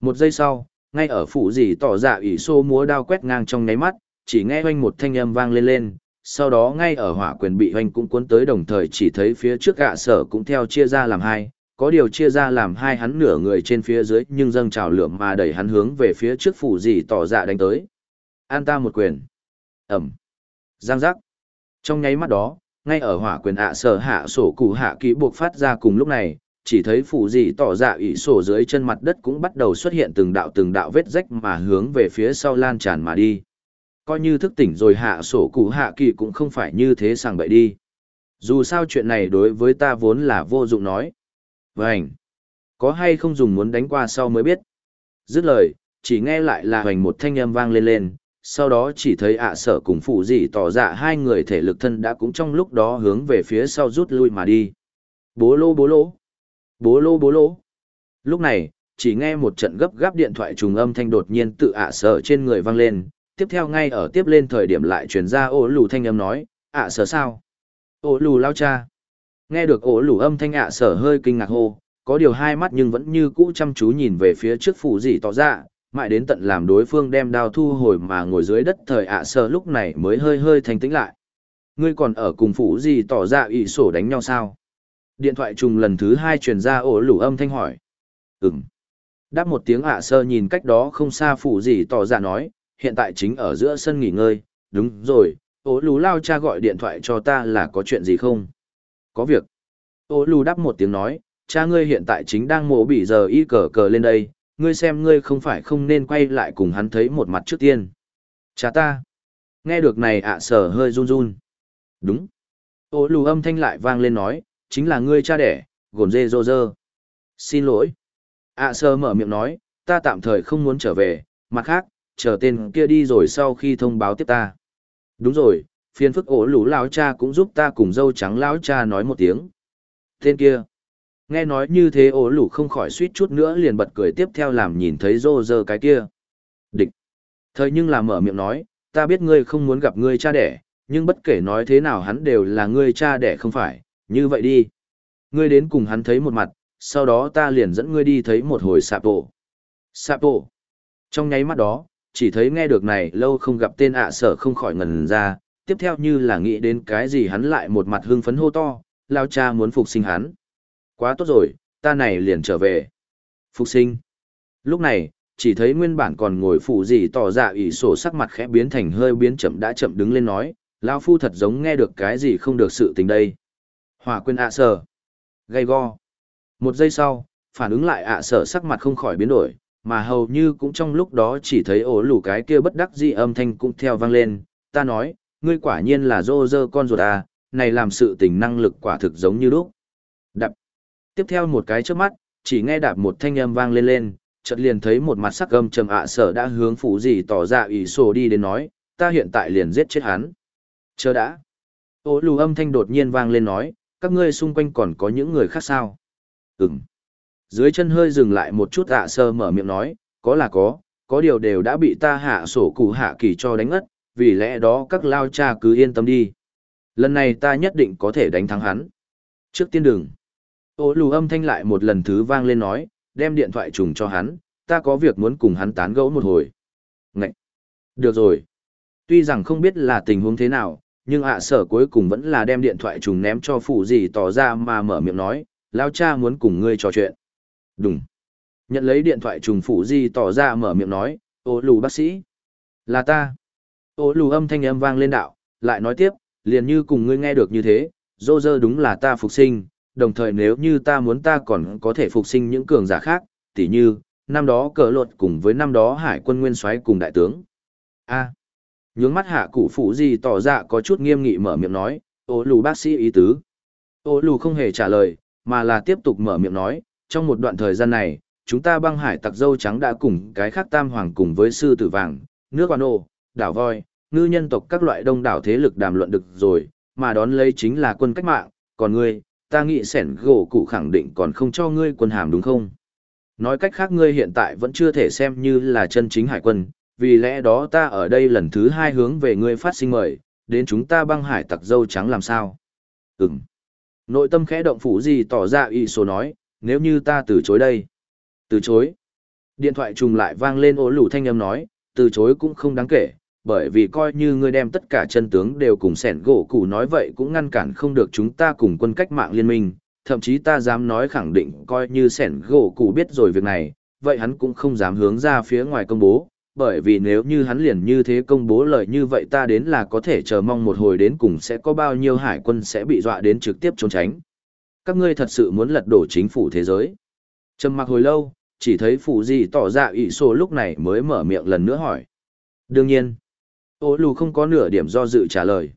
Một giây sau, ngay ở phủ gì tỏ ra ỷ sô múa đao quét ngang trong nháy mắt, chỉ nghe hoanh một thanh âm vang lên lên, sau đó ngay ở hỏa quyền bị hoanh cũng cuốn tới đồng thời chỉ thấy phía trước gạ sở cũng theo chia ra làm hai, có điều chia ra làm hai hắn nửa người trên phía dưới nhưng dâng trào lửa mà đẩy hắn hướng về phía trước phủ dì tỏ dạ đánh tới. An ta một quyền. Ẩm. Giang giác. Trong nháy mắt đó, ngay ở hỏa quyền ạ sở hạ sổ cụ hạ kỹ buộc phát ra cùng lúc này, chỉ thấy phủ dì tỏ dạ ỷ sổ dưới chân mặt đất cũng bắt đầu xuất hiện từng đạo từng đạo vết rách mà hướng về phía sau lan tràn mà đi. Coi như thức tỉnh rồi hạ sổ cụ hạ kỳ cũng không phải như thế sàng bậy đi. Dù sao chuyện này đối với ta vốn là vô dụng nói. Vânh! Có hay không dùng muốn đánh qua sau mới biết. Dứt lời, chỉ nghe lại là hoành một thanh âm vang lên lên, sau đó chỉ thấy ạ sở cùng phụ dị tỏ dạ hai người thể lực thân đã cũng trong lúc đó hướng về phía sau rút lui mà đi. Bố lô bố lô! Bố lô bố lô! Lúc này, chỉ nghe một trận gấp gáp điện thoại trùng âm thanh đột nhiên tự ạ sở trên người vang lên, tiếp theo ngay ở tiếp lên thời điểm lại truyền ra ô lù thanh âm nói, ạ sở sao? Ô lù lao cha! Nghe được ổ lủ âm thanh ạ sở hơi kinh ngạc hô, có điều hai mắt nhưng vẫn như cũ chăm chú nhìn về phía trước phủ gì tỏ ra, mãi đến tận làm đối phương đem đao thu hồi mà ngồi dưới đất thời ạ sở lúc này mới hơi hơi thanh tĩnh lại. Ngươi còn ở cùng phủ gì tỏ ra ị sổ đánh nhau sao? Điện thoại trùng lần thứ hai truyền ra ổ lủ âm thanh hỏi. Ừm. Đáp một tiếng ạ sơ nhìn cách đó không xa phủ gì tỏ ra nói, hiện tại chính ở giữa sân nghỉ ngơi, đúng rồi, ổ lù lao cha gọi điện thoại cho ta là có chuyện gì không? Có việc. Ô lù đáp một tiếng nói, cha ngươi hiện tại chính đang mổ bị giờ y cờ cờ lên đây, ngươi xem ngươi không phải không nên quay lại cùng hắn thấy một mặt trước tiên. Cha ta. Nghe được này ạ sở hơi run run. Đúng. Ô lù âm thanh lại vang lên nói, chính là ngươi cha đẻ, gồn dê dô rơ. Xin lỗi. ạ sơ mở miệng nói, ta tạm thời không muốn trở về, mặt khác, chờ tên kia đi rồi sau khi thông báo tiếp ta. Đúng rồi, phiền phức ổ lũ lão cha cũng giúp ta cùng dâu trắng lão cha nói một tiếng. Tên kia. Nghe nói như thế ổ lũ không khỏi suýt chút nữa liền bật cười tiếp theo làm nhìn thấy rô rơ cái kia. Địch. Thời nhưng là mở miệng nói, ta biết ngươi không muốn gặp ngươi cha đẻ, nhưng bất kể nói thế nào hắn đều là ngươi cha đẻ không phải, như vậy đi. Ngươi đến cùng hắn thấy một mặt, sau đó ta liền dẫn ngươi đi thấy một hồi sạp bộ. Sạp bộ. Trong nháy mắt đó, chỉ thấy nghe được này lâu không gặp tên ạ sở không khỏi ngần ra, tiếp theo như là nghĩ đến cái gì hắn lại một mặt hưng phấn hô to, lao cha muốn phục sinh hắn. Quá tốt rồi, ta này liền trở về. Phục sinh. Lúc này, chỉ thấy nguyên bản còn ngồi phụ gì tỏ dạ ủy sổ sắc mặt khẽ biến thành hơi biến chậm đã chậm đứng lên nói, lao phu thật giống nghe được cái gì không được sự tình đây. Hòa quên ạ sở. Gây go. Một giây sau, phản ứng lại ạ sở sắc mặt không khỏi biến đổi, mà hầu như cũng trong lúc đó chỉ thấy ổ lủ cái kia bất đắc dĩ âm thanh cũng theo vang lên, ta nói, ngươi quả nhiên là dô dơ con ruột à, này làm sự tình năng lực quả thực giống như lúc. Đạp. Tiếp theo một cái trước mắt, chỉ nghe đạp một thanh âm vang lên lên, chợt liền thấy một mặt sắc âm trầm ạ sở đã hướng phủ gì tỏ ra ủy sổ đi đến nói, ta hiện tại liền giết chết hắn. Chờ đã. Ô lù âm thanh đột nhiên vang lên nói, các ngươi xung quanh còn có những người khác sao? Ừm. Dưới chân hơi dừng lại một chút ạ sơ mở miệng nói, có là có, có điều đều đã bị ta hạ sổ cụ hạ kỳ cho đánh ất, vì lẽ đó các lao cha cứ yên tâm đi. Lần này ta nhất định có thể đánh thắng hắn. Trước tiên đừng. Ô lù âm thanh lại một lần thứ vang lên nói, đem điện thoại trùng cho hắn, ta có việc muốn cùng hắn tán gẫu một hồi. Ngậy! Được rồi. Tuy rằng không biết là tình huống thế nào, nhưng ạ sở cuối cùng vẫn là đem điện thoại trùng ném cho phụ gì tỏ ra mà mở miệng nói, lao cha muốn cùng ngươi trò chuyện. Đúng. Nhận lấy điện thoại trùng phụ gì tỏ ra mở miệng nói, ô lù bác sĩ. Là ta. Ô lù âm thanh âm vang lên đạo, lại nói tiếp, liền như cùng ngươi nghe được như thế, dô dơ đúng là ta phục sinh, đồng thời nếu như ta muốn ta còn có thể phục sinh những cường giả khác, tỉ như, năm đó cờ lột cùng với năm đó hải quân nguyên soái cùng đại tướng. A. Nhướng mắt hạ cụ phụ gì tỏ ra có chút nghiêm nghị mở miệng nói, ô lù bác sĩ ý tứ. Ô lù không hề trả lời, mà là tiếp tục mở miệng nói, trong một đoạn thời gian này, chúng ta băng hải tặc dâu trắng đã cùng cái khác tam hoàng cùng với sư tử vàng, nước quan ô, đảo voi, ngư nhân tộc các loại đông đảo thế lực đàm luận được rồi, mà đón lấy chính là quân cách mạng, còn ngươi, ta nghĩ sẻn gỗ cụ khẳng định còn không cho ngươi quân hàm đúng không? Nói cách khác ngươi hiện tại vẫn chưa thể xem như là chân chính hải quân, vì lẽ đó ta ở đây lần thứ hai hướng về ngươi phát sinh mời, đến chúng ta băng hải tặc dâu trắng làm sao? Ừm. Nội tâm khẽ động phủ gì tỏ ra y số nói, nếu như ta từ chối đây. Từ chối. Điện thoại trùng lại vang lên ố lủ thanh âm nói, từ chối cũng không đáng kể, bởi vì coi như ngươi đem tất cả chân tướng đều cùng sẻn gỗ cụ nói vậy cũng ngăn cản không được chúng ta cùng quân cách mạng liên minh, thậm chí ta dám nói khẳng định coi như sẻn gỗ cụ biết rồi việc này, vậy hắn cũng không dám hướng ra phía ngoài công bố, bởi vì nếu như hắn liền như thế công bố lời như vậy ta đến là có thể chờ mong một hồi đến cùng sẽ có bao nhiêu hải quân sẽ bị dọa đến trực tiếp trốn tránh. Các ngươi thật sự muốn lật đổ chính phủ thế giới. Trầm mặc hồi lâu, chỉ thấy phụ gì tỏ ra ỷ số lúc này mới mở miệng lần nữa hỏi. Đương nhiên, ô lù không có nửa điểm do dự trả lời.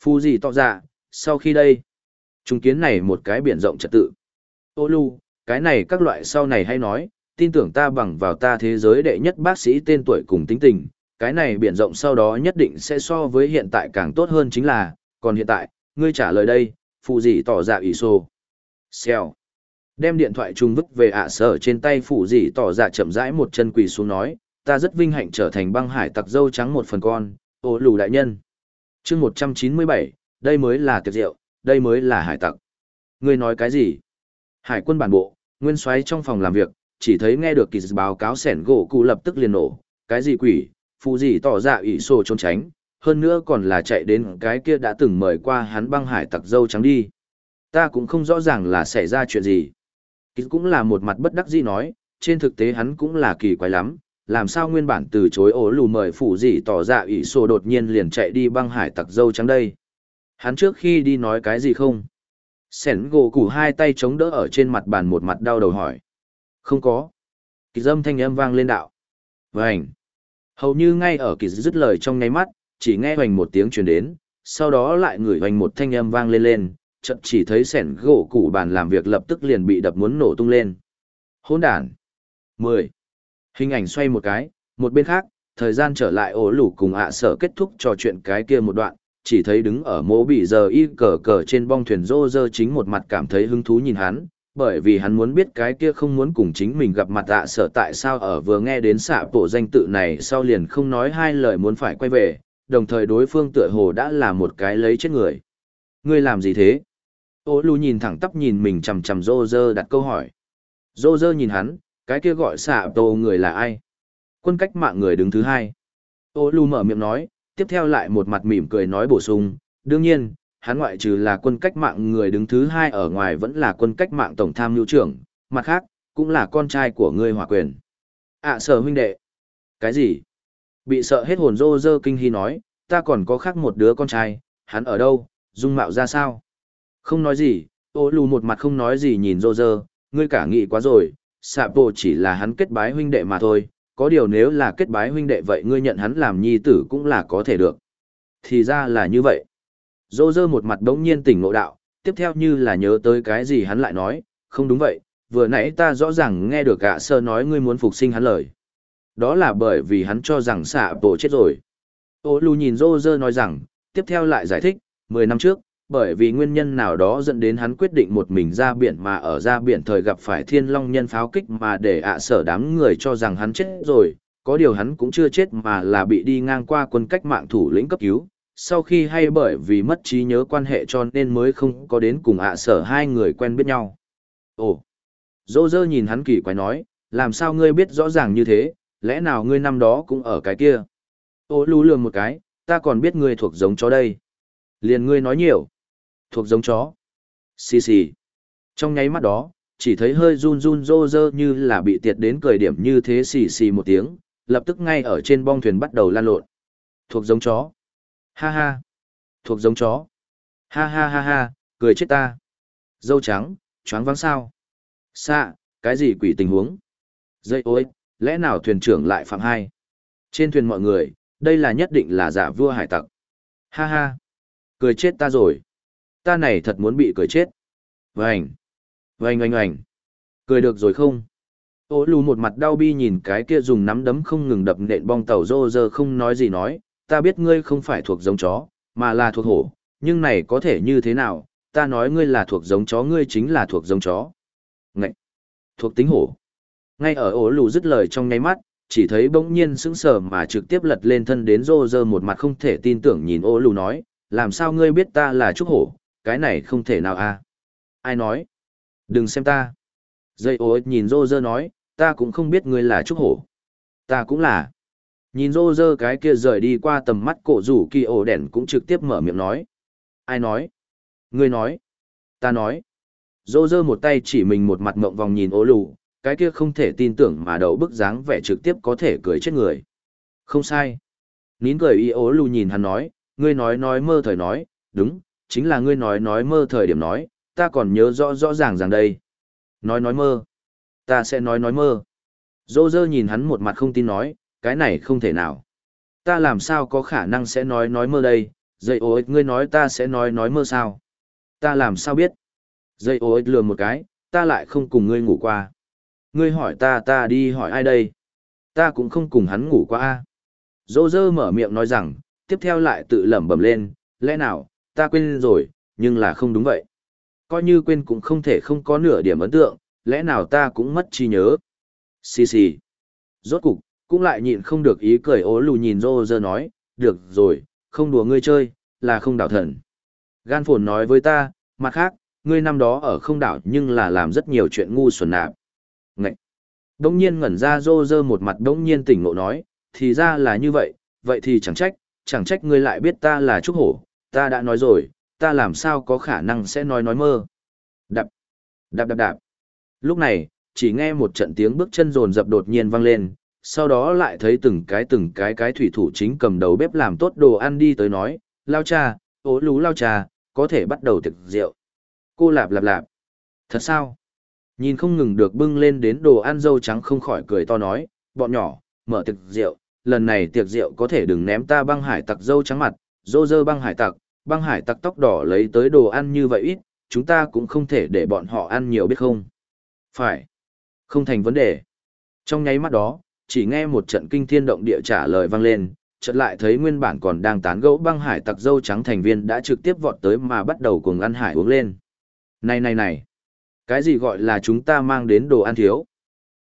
Phù gì tỏ ra, sau khi đây, chúng kiến này một cái biển rộng trật tự. Ô lù, cái này các loại sau này hay nói, tin tưởng ta bằng vào ta thế giới đệ nhất bác sĩ tên tuổi cùng tính tình, cái này biển rộng sau đó nhất định sẽ so với hiện tại càng tốt hơn chính là, còn hiện tại, ngươi trả lời đây, phù gì tỏ ra ỷ sô. Xèo. Đem điện thoại trung vứt về ạ sở trên tay phù gì tỏ ra chậm rãi một chân quỳ xuống nói, ta rất vinh hạnh trở thành băng hải tặc dâu trắng một phần con, ô lù đại nhân. chương 197, đây mới là tiệc rượu, đây mới là hải tặc. Ngươi nói cái gì? Hải quân bản bộ, nguyên xoáy trong phòng làm việc, chỉ thấy nghe được kỳ báo cáo sẻn gỗ cụ lập tức liền nổ, cái gì quỷ, phụ gì tỏ dạ ra ủy sổ trốn tránh, hơn nữa còn là chạy đến cái kia đã từng mời qua hắn băng hải tặc dâu trắng đi. Ta cũng không rõ ràng là xảy ra chuyện gì. Kỳ cũng là một mặt bất đắc dĩ nói, trên thực tế hắn cũng là kỳ quái lắm, làm sao nguyên bản từ chối ổ lù mời phủ gì tỏ ra ủy sổ đột nhiên liền chạy đi băng hải tặc dâu trắng đây. Hắn trước khi đi nói cái gì không? Sẻn gỗ củ hai tay chống đỡ ở trên mặt bàn một mặt đau đầu hỏi. Không có. Kỳ dâm thanh âm vang lên đạo. vảnh Hầu như ngay ở kỳ dứt lời trong nháy mắt, chỉ nghe hoành một tiếng truyền đến, sau đó lại ngửi hoành một thanh âm vang lên lên, chậm chỉ thấy sẻn gỗ củ bàn làm việc lập tức liền bị đập muốn nổ tung lên. Hỗn đản. 10. Hình ảnh xoay một cái, một bên khác, thời gian trở lại ổ lủ cùng ạ sở kết thúc trò chuyện cái kia một đoạn, chỉ thấy đứng ở mố bị giờ y cờ cờ trên bong thuyền rô rơ chính một mặt cảm thấy hứng thú nhìn hắn, bởi vì hắn muốn biết cái kia không muốn cùng chính mình gặp mặt ạ sở tại sao ở vừa nghe đến xạ bộ danh tự này sau liền không nói hai lời muốn phải quay về, đồng thời đối phương tựa hồ đã là một cái lấy chết người. Ngươi làm gì thế? Ô lù nhìn thẳng tắp nhìn mình chằm chằm rô rơ đặt câu hỏi. Rô rơ nhìn hắn, cái kia gọi xạ tổ người là ai? Quân cách mạng người đứng thứ hai. Ô lù mở miệng nói, tiếp theo lại một mặt mỉm cười nói bổ sung, đương nhiên, hắn ngoại trừ là quân cách mạng người đứng thứ hai ở ngoài vẫn là quân cách mạng tổng tham mưu trưởng, mặt khác, cũng là con trai của ngươi hòa quyền. ạ à, sở huynh đệ. Cái gì? Bị sợ hết hồn rô rơ kinh hy nói, ta còn có khác một đứa con trai, hắn ở đâu, dung mạo ra sao? Không nói gì, ô lù một mặt không nói gì nhìn rô rơ, ngươi cả nghĩ quá rồi, xạ bộ chỉ là hắn kết bái huynh đệ mà thôi, có điều nếu là kết bái huynh đệ vậy ngươi nhận hắn làm nhi tử cũng là có thể được. Thì ra là như vậy. Dô dơ một mặt đống nhiên tỉnh ngộ đạo, tiếp theo như là nhớ tới cái gì hắn lại nói, không đúng vậy, vừa nãy ta rõ ràng nghe được gạ sơ nói ngươi muốn phục sinh hắn lời. Đó là bởi vì hắn cho rằng xạ bộ chết rồi. Ô lù nhìn dô dơ nói rằng, tiếp theo lại giải thích, 10 năm trước, bởi vì nguyên nhân nào đó dẫn đến hắn quyết định một mình ra biển mà ở ra biển thời gặp phải thiên long nhân pháo kích mà để ạ sở đám người cho rằng hắn chết rồi, có điều hắn cũng chưa chết mà là bị đi ngang qua quân cách mạng thủ lĩnh cấp cứu, sau khi hay bởi vì mất trí nhớ quan hệ cho nên mới không có đến cùng ạ sở hai người quen biết nhau. Ồ! Dô dơ nhìn hắn kỳ quái nói, làm sao ngươi biết rõ ràng như thế, lẽ nào ngươi năm đó cũng ở cái kia? Ô lú lường một cái, ta còn biết ngươi thuộc giống chó đây. Liền ngươi nói nhiều. Thuộc giống chó. Xì xì. Trong nháy mắt đó, chỉ thấy hơi run run rô rơ như là bị tiệt đến cười điểm như thế xì xì một tiếng, lập tức ngay ở trên bong thuyền bắt đầu lan lộn. Thuộc giống chó. Ha ha. Thuộc giống chó. Ha ha ha ha, cười chết ta. Dâu trắng, choáng vắng sao. Xạ, cái gì quỷ tình huống? Dây ôi, lẽ nào thuyền trưởng lại phạm hai? Trên thuyền mọi người, đây là nhất định là giả vua hải tặc. Ha ha. Cười chết ta rồi. Ta này thật muốn bị cười chết. Vành. Vành oanh oanh. Cười được rồi không? Ô lù một mặt đau bi nhìn cái kia dùng nắm đấm không ngừng đập nện bong tàu rô rơ không nói gì nói, ta biết ngươi không phải thuộc giống chó, mà là thuộc hổ, nhưng này có thể như thế nào, ta nói ngươi là thuộc giống chó ngươi chính là thuộc giống chó. Ngậy! Thuộc tính hổ. Ngay ở ổ lù dứt lời trong nháy mắt, chỉ thấy bỗng nhiên sững sờ mà trực tiếp lật lên thân đến rô rơ một mặt không thể tin tưởng nhìn ổ lù nói, làm sao ngươi biết ta là trúc hổ, cái này không thể nào à? Ai nói? Đừng xem ta. Dây ổ nhìn rô rơ nói, ta cũng không biết ngươi là trúc hổ. Ta cũng là. Nhìn rô rơ cái kia rời đi qua tầm mắt cổ rủ kỳ ổ đèn cũng trực tiếp mở miệng nói. Ai nói? Ngươi nói. Ta nói. Rô rơ một tay chỉ mình một mặt mộng vòng nhìn ố lù, cái kia không thể tin tưởng mà đầu bức dáng vẻ trực tiếp có thể cười chết người. Không sai. Nín cười y ố lù nhìn hắn nói, ngươi nói nói mơ thời nói, đúng, chính là ngươi nói nói mơ thời điểm nói, ta còn nhớ rõ rõ ràng ràng đây. Nói nói mơ. Ta sẽ nói nói mơ. Dô dơ nhìn hắn một mặt không tin nói, cái này không thể nào. Ta làm sao có khả năng sẽ nói nói mơ đây, dậy ôi ngươi nói ta sẽ nói nói mơ sao. Ta làm sao biết. Dậy ôi lừa một cái, ta lại không cùng ngươi ngủ qua. Ngươi hỏi ta ta đi hỏi ai đây. Ta cũng không cùng hắn ngủ qua. a. Dô dơ mở miệng nói rằng, tiếp theo lại tự lẩm bẩm lên, lẽ nào, ta quên rồi, nhưng là không đúng vậy. Coi như quên cũng không thể không có nửa điểm ấn tượng, lẽ nào ta cũng mất trí nhớ. Xì xì. Rốt cục, cũng lại nhịn không được ý cười ố lù nhìn rô rơ nói, được rồi, không đùa ngươi chơi, là không đảo thần. Gan phồn nói với ta, mặt khác, ngươi năm đó ở không đảo nhưng là làm rất nhiều chuyện ngu xuẩn nạp. Ngậy! Đông nhiên ngẩn ra rô rơ một mặt đông nhiên tỉnh ngộ nói, thì ra là như vậy, vậy thì chẳng trách, chẳng trách ngươi lại biết ta là trúc hổ, ta đã nói rồi, ta làm sao có khả năng sẽ nói nói mơ. Đạp! Đạp đạp đạp! Lúc này, chỉ nghe một trận tiếng bước chân rồn rập đột nhiên vang lên, sau đó lại thấy từng cái từng cái cái thủy thủ chính cầm đầu bếp làm tốt đồ ăn đi tới nói, lao cha, ố lú lao cha, có thể bắt đầu thực rượu. Cô lạp lạp lạp. Thật sao? Nhìn không ngừng được bưng lên đến đồ ăn dâu trắng không khỏi cười to nói, bọn nhỏ, mở tiệc rượu, lần này tiệc rượu có thể đừng ném ta băng hải tặc dâu trắng mặt, dô dơ băng hải tặc, băng hải tặc tóc đỏ lấy tới đồ ăn như vậy ít, chúng ta cũng không thể để bọn họ ăn nhiều biết không. Phải. Không thành vấn đề. Trong nháy mắt đó, chỉ nghe một trận kinh thiên động địa trả lời vang lên, chợt lại thấy nguyên bản còn đang tán gẫu băng hải tặc dâu trắng thành viên đã trực tiếp vọt tới mà bắt đầu cùng ăn hải uống lên. Này này này, cái gì gọi là chúng ta mang đến đồ ăn thiếu?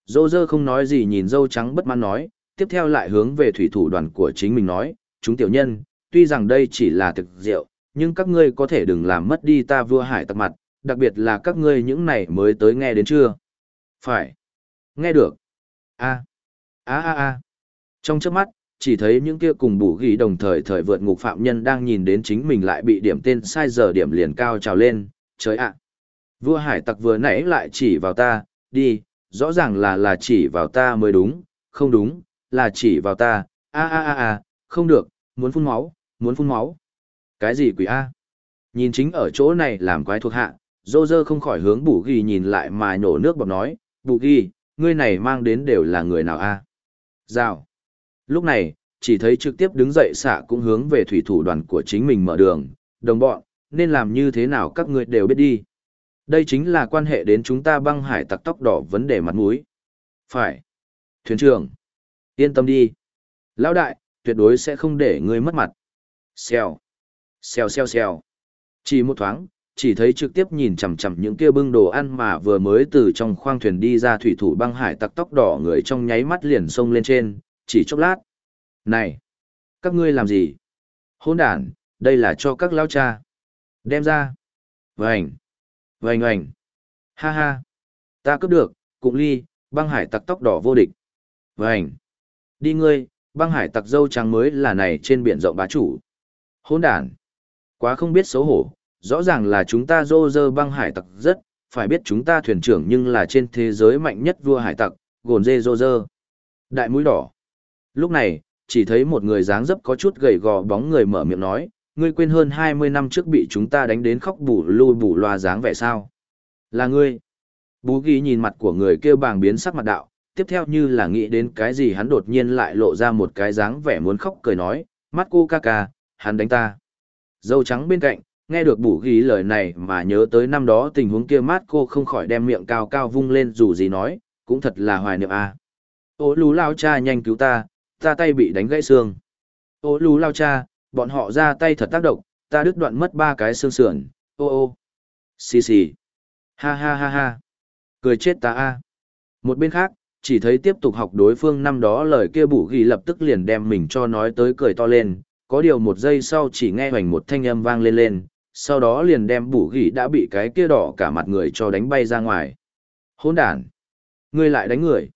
Dô dơ không nói gì nhìn dâu trắng bất mãn nói, tiếp theo lại hướng về thủy thủ đoàn của chính mình nói, chúng tiểu nhân, tuy rằng đây chỉ là thực rượu, nhưng các ngươi có thể đừng làm mất đi ta vua hải tặc mặt, đặc biệt là các ngươi những này mới tới nghe đến chưa? Phải. Nghe được. a a a a Trong chớp mắt, chỉ thấy những kia cùng bù ghi đồng thời thời vượt ngục phạm nhân đang nhìn đến chính mình lại bị điểm tên sai giờ điểm liền cao trào lên, trời ạ. Vua hải tặc vừa nãy lại chỉ vào ta, đi, rõ ràng là là chỉ vào ta mới đúng, không đúng, là chỉ vào ta, a a a a, không được, muốn phun máu, muốn phun máu. Cái gì quỷ a? Nhìn chính ở chỗ này làm quái thuộc hạ, dô dơ không khỏi hướng bù ghi nhìn lại mà nhổ nước bọc nói, bù ghi, ngươi này mang đến đều là người nào a? Rào. Lúc này, chỉ thấy trực tiếp đứng dậy xạ cũng hướng về thủy thủ đoàn của chính mình mở đường, đồng bọn, nên làm như thế nào các ngươi đều biết đi. Đây chính là quan hệ đến chúng ta băng hải tặc tóc đỏ vấn đề mặt mũi. Phải. Thuyền trưởng. Yên tâm đi. Lão đại, tuyệt đối sẽ không để ngươi mất mặt. Xèo. Xèo xèo xèo. Chỉ một thoáng, chỉ thấy trực tiếp nhìn chằm chằm những kia bưng đồ ăn mà vừa mới từ trong khoang thuyền đi ra thủy thủ băng hải tặc tóc đỏ người trong nháy mắt liền xông lên trên, chỉ chốc lát. Này! Các ngươi làm gì? Hôn đàn, đây là cho các lao cha. Đem ra. Vành! Vành oành! Ha ha! Ta cướp được, cụng ly, băng hải tặc tóc đỏ vô địch. Vành! Đi ngươi, băng hải tặc dâu trắng mới là này trên biển rộng bá chủ. Hôn đàn! Quá không biết xấu hổ, rõ ràng là chúng ta dô dơ băng hải tặc rất, phải biết chúng ta thuyền trưởng nhưng là trên thế giới mạnh nhất vua hải tặc, gồn dê dô dơ. Đại mũi đỏ. Lúc này, chỉ thấy một người dáng dấp có chút gầy gò bóng người mở miệng nói, ngươi quên hơn 20 năm trước bị chúng ta đánh đến khóc bù lui bù loa dáng vẻ sao? Là ngươi. Bú ghi nhìn mặt của người kêu bàng biến sắc mặt đạo, tiếp theo như là nghĩ đến cái gì hắn đột nhiên lại lộ ra một cái dáng vẻ muốn khóc cười nói, mắt cô ca ca, hắn đánh ta. Dâu trắng bên cạnh, nghe được bù ghi lời này mà nhớ tới năm đó tình huống kia mát cô không khỏi đem miệng cao cao vung lên dù gì nói, cũng thật là hoài niệm a. À. Ô lú lao cha nhanh cứu ta, ta tay bị đánh gãy xương. Ô lú lao cha, bọn họ ra tay thật tác động, ta đứt đoạn mất ba cái xương sườn, ô ô. Xì xì. Ha ha ha ha. Cười chết ta a. Một bên khác, chỉ thấy tiếp tục học đối phương năm đó lời kia bủ ghi lập tức liền đem mình cho nói tới cười to lên, có điều một giây sau chỉ nghe hoành một thanh âm vang lên lên, sau đó liền đem bủ gỉ đã bị cái kia đỏ cả mặt người cho đánh bay ra ngoài. Hôn đàn! Ngươi lại đánh người!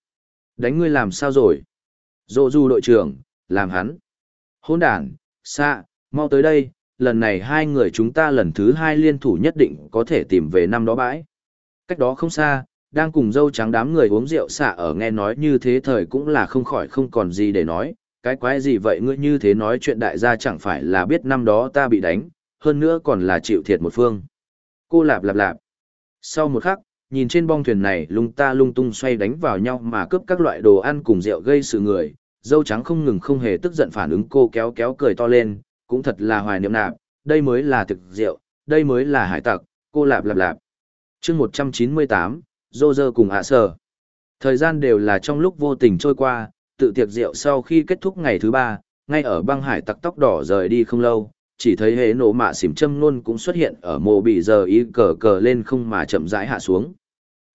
Đánh ngươi làm sao rồi? Dô du đội trưởng, làm hắn! Hôn đàn! Xa, mau tới đây, lần này hai người chúng ta lần thứ hai liên thủ nhất định có thể tìm về năm đó bãi. Cách đó không xa, đang cùng dâu trắng đám người uống rượu xạ ở nghe nói như thế thời cũng là không khỏi không còn gì để nói, cái quái gì vậy ngươi như thế nói chuyện đại gia chẳng phải là biết năm đó ta bị đánh, hơn nữa còn là chịu thiệt một phương. Cô lạp lạp lạp. Sau một khắc, nhìn trên bong thuyền này lung ta lung tung xoay đánh vào nhau mà cướp các loại đồ ăn cùng rượu gây sự người, dâu trắng không ngừng không hề tức giận phản ứng cô kéo kéo cười to lên, cũng thật là hoài niệm nạp, đây mới là thực rượu, đây mới là hải tặc, cô lạp lạp lạp. chương 198, dô dơ cùng ạ sở. Thời gian đều là trong lúc vô tình trôi qua, tự tiệc rượu sau khi kết thúc ngày thứ ba, ngay ở băng hải tặc tóc đỏ rời đi không lâu, chỉ thấy hệ nổ mạ xỉm châm luôn cũng xuất hiện ở mồ bị giờ y cờ cờ lên không mà chậm rãi hạ xuống.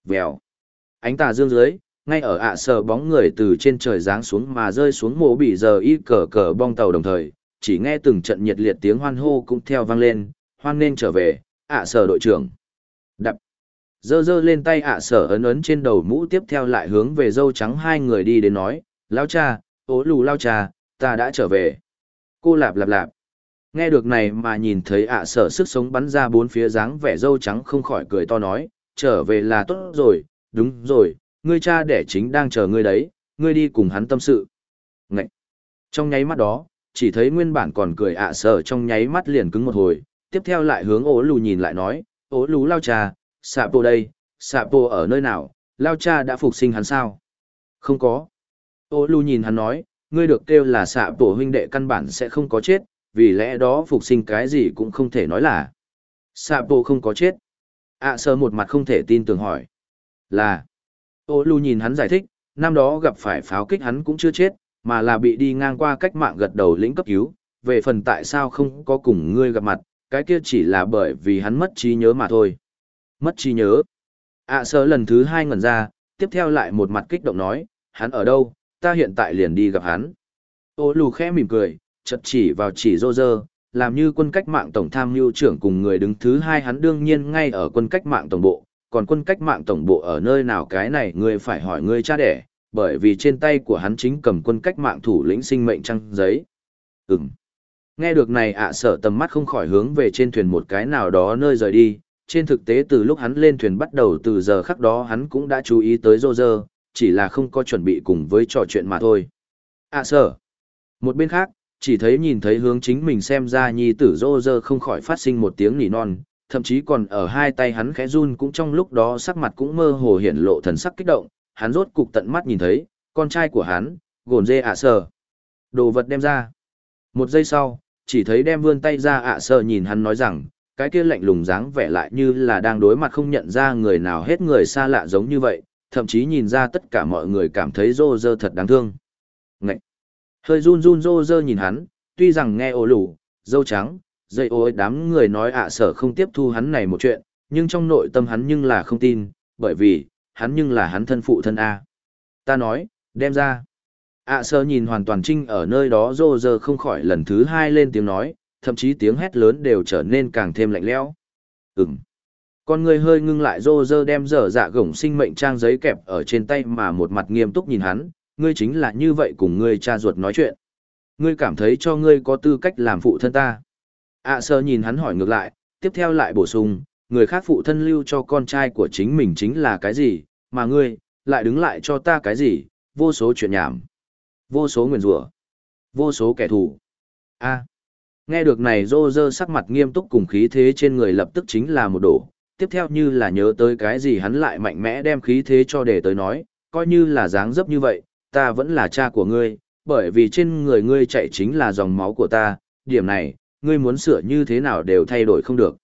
Vèo. Ánh tà dương dưới, ngay ở ạ sở bóng người từ trên trời giáng xuống mà rơi xuống mồ bị giờ y cờ cờ bong tàu đồng thời, chỉ nghe từng trận nhiệt liệt tiếng hoan hô cũng theo vang lên, hoan nên trở về, ạ sở đội trưởng. Đập. Dơ dơ lên tay ạ sở ấn ấn trên đầu mũ tiếp theo lại hướng về dâu trắng hai người đi đến nói, lao cha, ố lù lao cha, ta đã trở về. Cô lạp lạp lạp. Nghe được này mà nhìn thấy ạ sở sức sống bắn ra bốn phía dáng vẻ dâu trắng không khỏi cười to nói, trở về là tốt rồi, đúng rồi, ngươi cha đẻ chính đang chờ ngươi đấy, ngươi đi cùng hắn tâm sự. Ngậy! Trong nháy mắt đó, chỉ thấy nguyên bản còn cười ạ sở trong nháy mắt liền cứng một hồi, tiếp theo lại hướng ố lù nhìn lại nói, ố lù lao cha, xạ bộ đây, xạ bộ ở nơi nào, lao cha đã phục sinh hắn sao? Không có. Ô Lu nhìn hắn nói, ngươi được kêu là xạ tổ huynh đệ căn bản sẽ không có chết, vì lẽ đó phục sinh cái gì cũng không thể nói là. Xạ tổ không có chết. ạ sơ một mặt không thể tin tưởng hỏi. Là. Ô Lu nhìn hắn giải thích, năm đó gặp phải pháo kích hắn cũng chưa chết, mà là bị đi ngang qua cách mạng gật đầu lĩnh cấp cứu, về phần tại sao không có cùng ngươi gặp mặt, cái kia chỉ là bởi vì hắn mất trí nhớ mà thôi. Mất trí nhớ. ạ à, sơ lần thứ hai ngẩn ra, tiếp theo lại một mặt kích động nói, hắn ở đâu, ta hiện tại liền đi gặp hắn. Ô lù khẽ mỉm cười, chật chỉ vào chỉ rô rơ, làm như quân cách mạng tổng tham mưu trưởng cùng người đứng thứ hai hắn đương nhiên ngay ở quân cách mạng tổng bộ, còn quân cách mạng tổng bộ ở nơi nào cái này ngươi phải hỏi ngươi cha đẻ, bởi vì trên tay của hắn chính cầm quân cách mạng thủ lĩnh sinh mệnh trăng giấy. Ừm. Nghe được này ạ sở tầm mắt không khỏi hướng về trên thuyền một cái nào đó nơi rời đi, trên thực tế từ lúc hắn lên thuyền bắt đầu từ giờ khắc đó hắn cũng đã chú ý tới Roger chỉ là không có chuẩn bị cùng với trò chuyện mà thôi. À sở. Một bên khác, chỉ thấy nhìn thấy hướng chính mình xem ra nhi tử rô rơ không khỏi phát sinh một tiếng nỉ non, thậm chí còn ở hai tay hắn khẽ run cũng trong lúc đó sắc mặt cũng mơ hồ hiện lộ thần sắc kích động, hắn rốt cục tận mắt nhìn thấy, con trai của hắn, gồn dê à, ạ sở. Đồ vật đem ra. Một giây sau, chỉ thấy đem vươn tay ra à, ạ sở nhìn hắn nói rằng, cái kia lạnh lùng dáng vẻ lại như là đang đối mặt không nhận ra người nào hết người xa lạ giống như vậy, thậm chí nhìn ra tất cả mọi người cảm thấy rô rơ thật đáng thương. Ngậy! Hơi run run rô rơ nhìn hắn, tuy rằng nghe ồ lù, dâu trắng, dây ôi đám người nói ạ sở không tiếp thu hắn này một chuyện, nhưng trong nội tâm hắn nhưng là không tin, bởi vì, hắn nhưng là hắn thân phụ thân A. Ta nói, đem ra. ạ sơ nhìn hoàn toàn trinh ở nơi đó rô rơ không khỏi lần thứ hai lên tiếng nói, thậm chí tiếng hét lớn đều trở nên càng thêm lạnh lẽo. Ừm. Con người hơi ngưng lại rô rơ đem dở dạ gổng sinh mệnh trang giấy kẹp ở trên tay mà một mặt nghiêm túc nhìn hắn, ngươi chính là như vậy cùng ngươi cha ruột nói chuyện. Ngươi cảm thấy cho ngươi có tư cách làm phụ thân ta. ạ sơ nhìn hắn hỏi ngược lại, tiếp theo lại bổ sung, người khác phụ thân lưu cho con trai của chính mình chính là cái gì, mà ngươi, lại đứng lại cho ta cái gì, vô số chuyện nhảm, vô số nguyền rủa, vô số kẻ thù. A. Nghe được này rô rơ sắc mặt nghiêm túc cùng khí thế trên người lập tức chính là một đổ, tiếp theo như là nhớ tới cái gì hắn lại mạnh mẽ đem khí thế cho để tới nói, coi như là dáng dấp như vậy, ta vẫn là cha của ngươi, bởi vì trên người ngươi chạy chính là dòng máu của ta, điểm này, ngươi muốn sửa như thế nào đều thay đổi không được.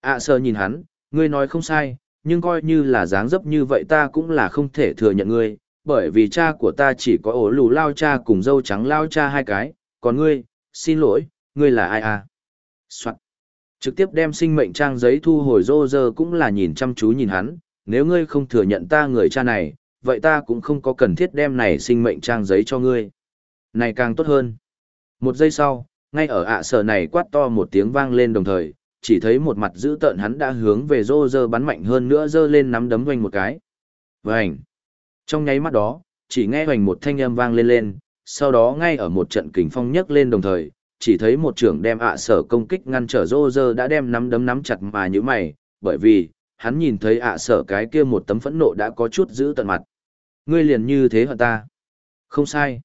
ạ à, sơ nhìn hắn, ngươi nói không sai, nhưng coi như là dáng dấp như vậy ta cũng là không thể thừa nhận ngươi, bởi vì cha của ta chỉ có ổ lù lao cha cùng dâu trắng lao cha hai cái, còn ngươi, xin lỗi, ngươi là ai à? Soạn. Trực tiếp đem sinh mệnh trang giấy thu hồi rô rơ cũng là nhìn chăm chú nhìn hắn, nếu ngươi không thừa nhận ta người cha này, vậy ta cũng không có cần thiết đem này sinh mệnh trang giấy cho ngươi. Này càng tốt hơn. Một giây sau, ngay ở ạ sở này quát to một tiếng vang lên đồng thời, chỉ thấy một mặt dữ tợn hắn đã hướng về rô rơ bắn mạnh hơn nữa rơ lên nắm đấm vành một cái. Vành. Trong nháy mắt đó, chỉ nghe hoành một thanh âm vang lên lên, sau đó ngay ở một trận kình phong nhấc lên đồng thời, chỉ thấy một trưởng đem ạ sở công kích ngăn trở rô rơ đã đem nắm đấm nắm chặt mà như mày, bởi vì, hắn nhìn thấy ạ sở cái kia một tấm phẫn nộ đã có chút giữ tận mặt. Ngươi liền như thế hả ta? Không sai.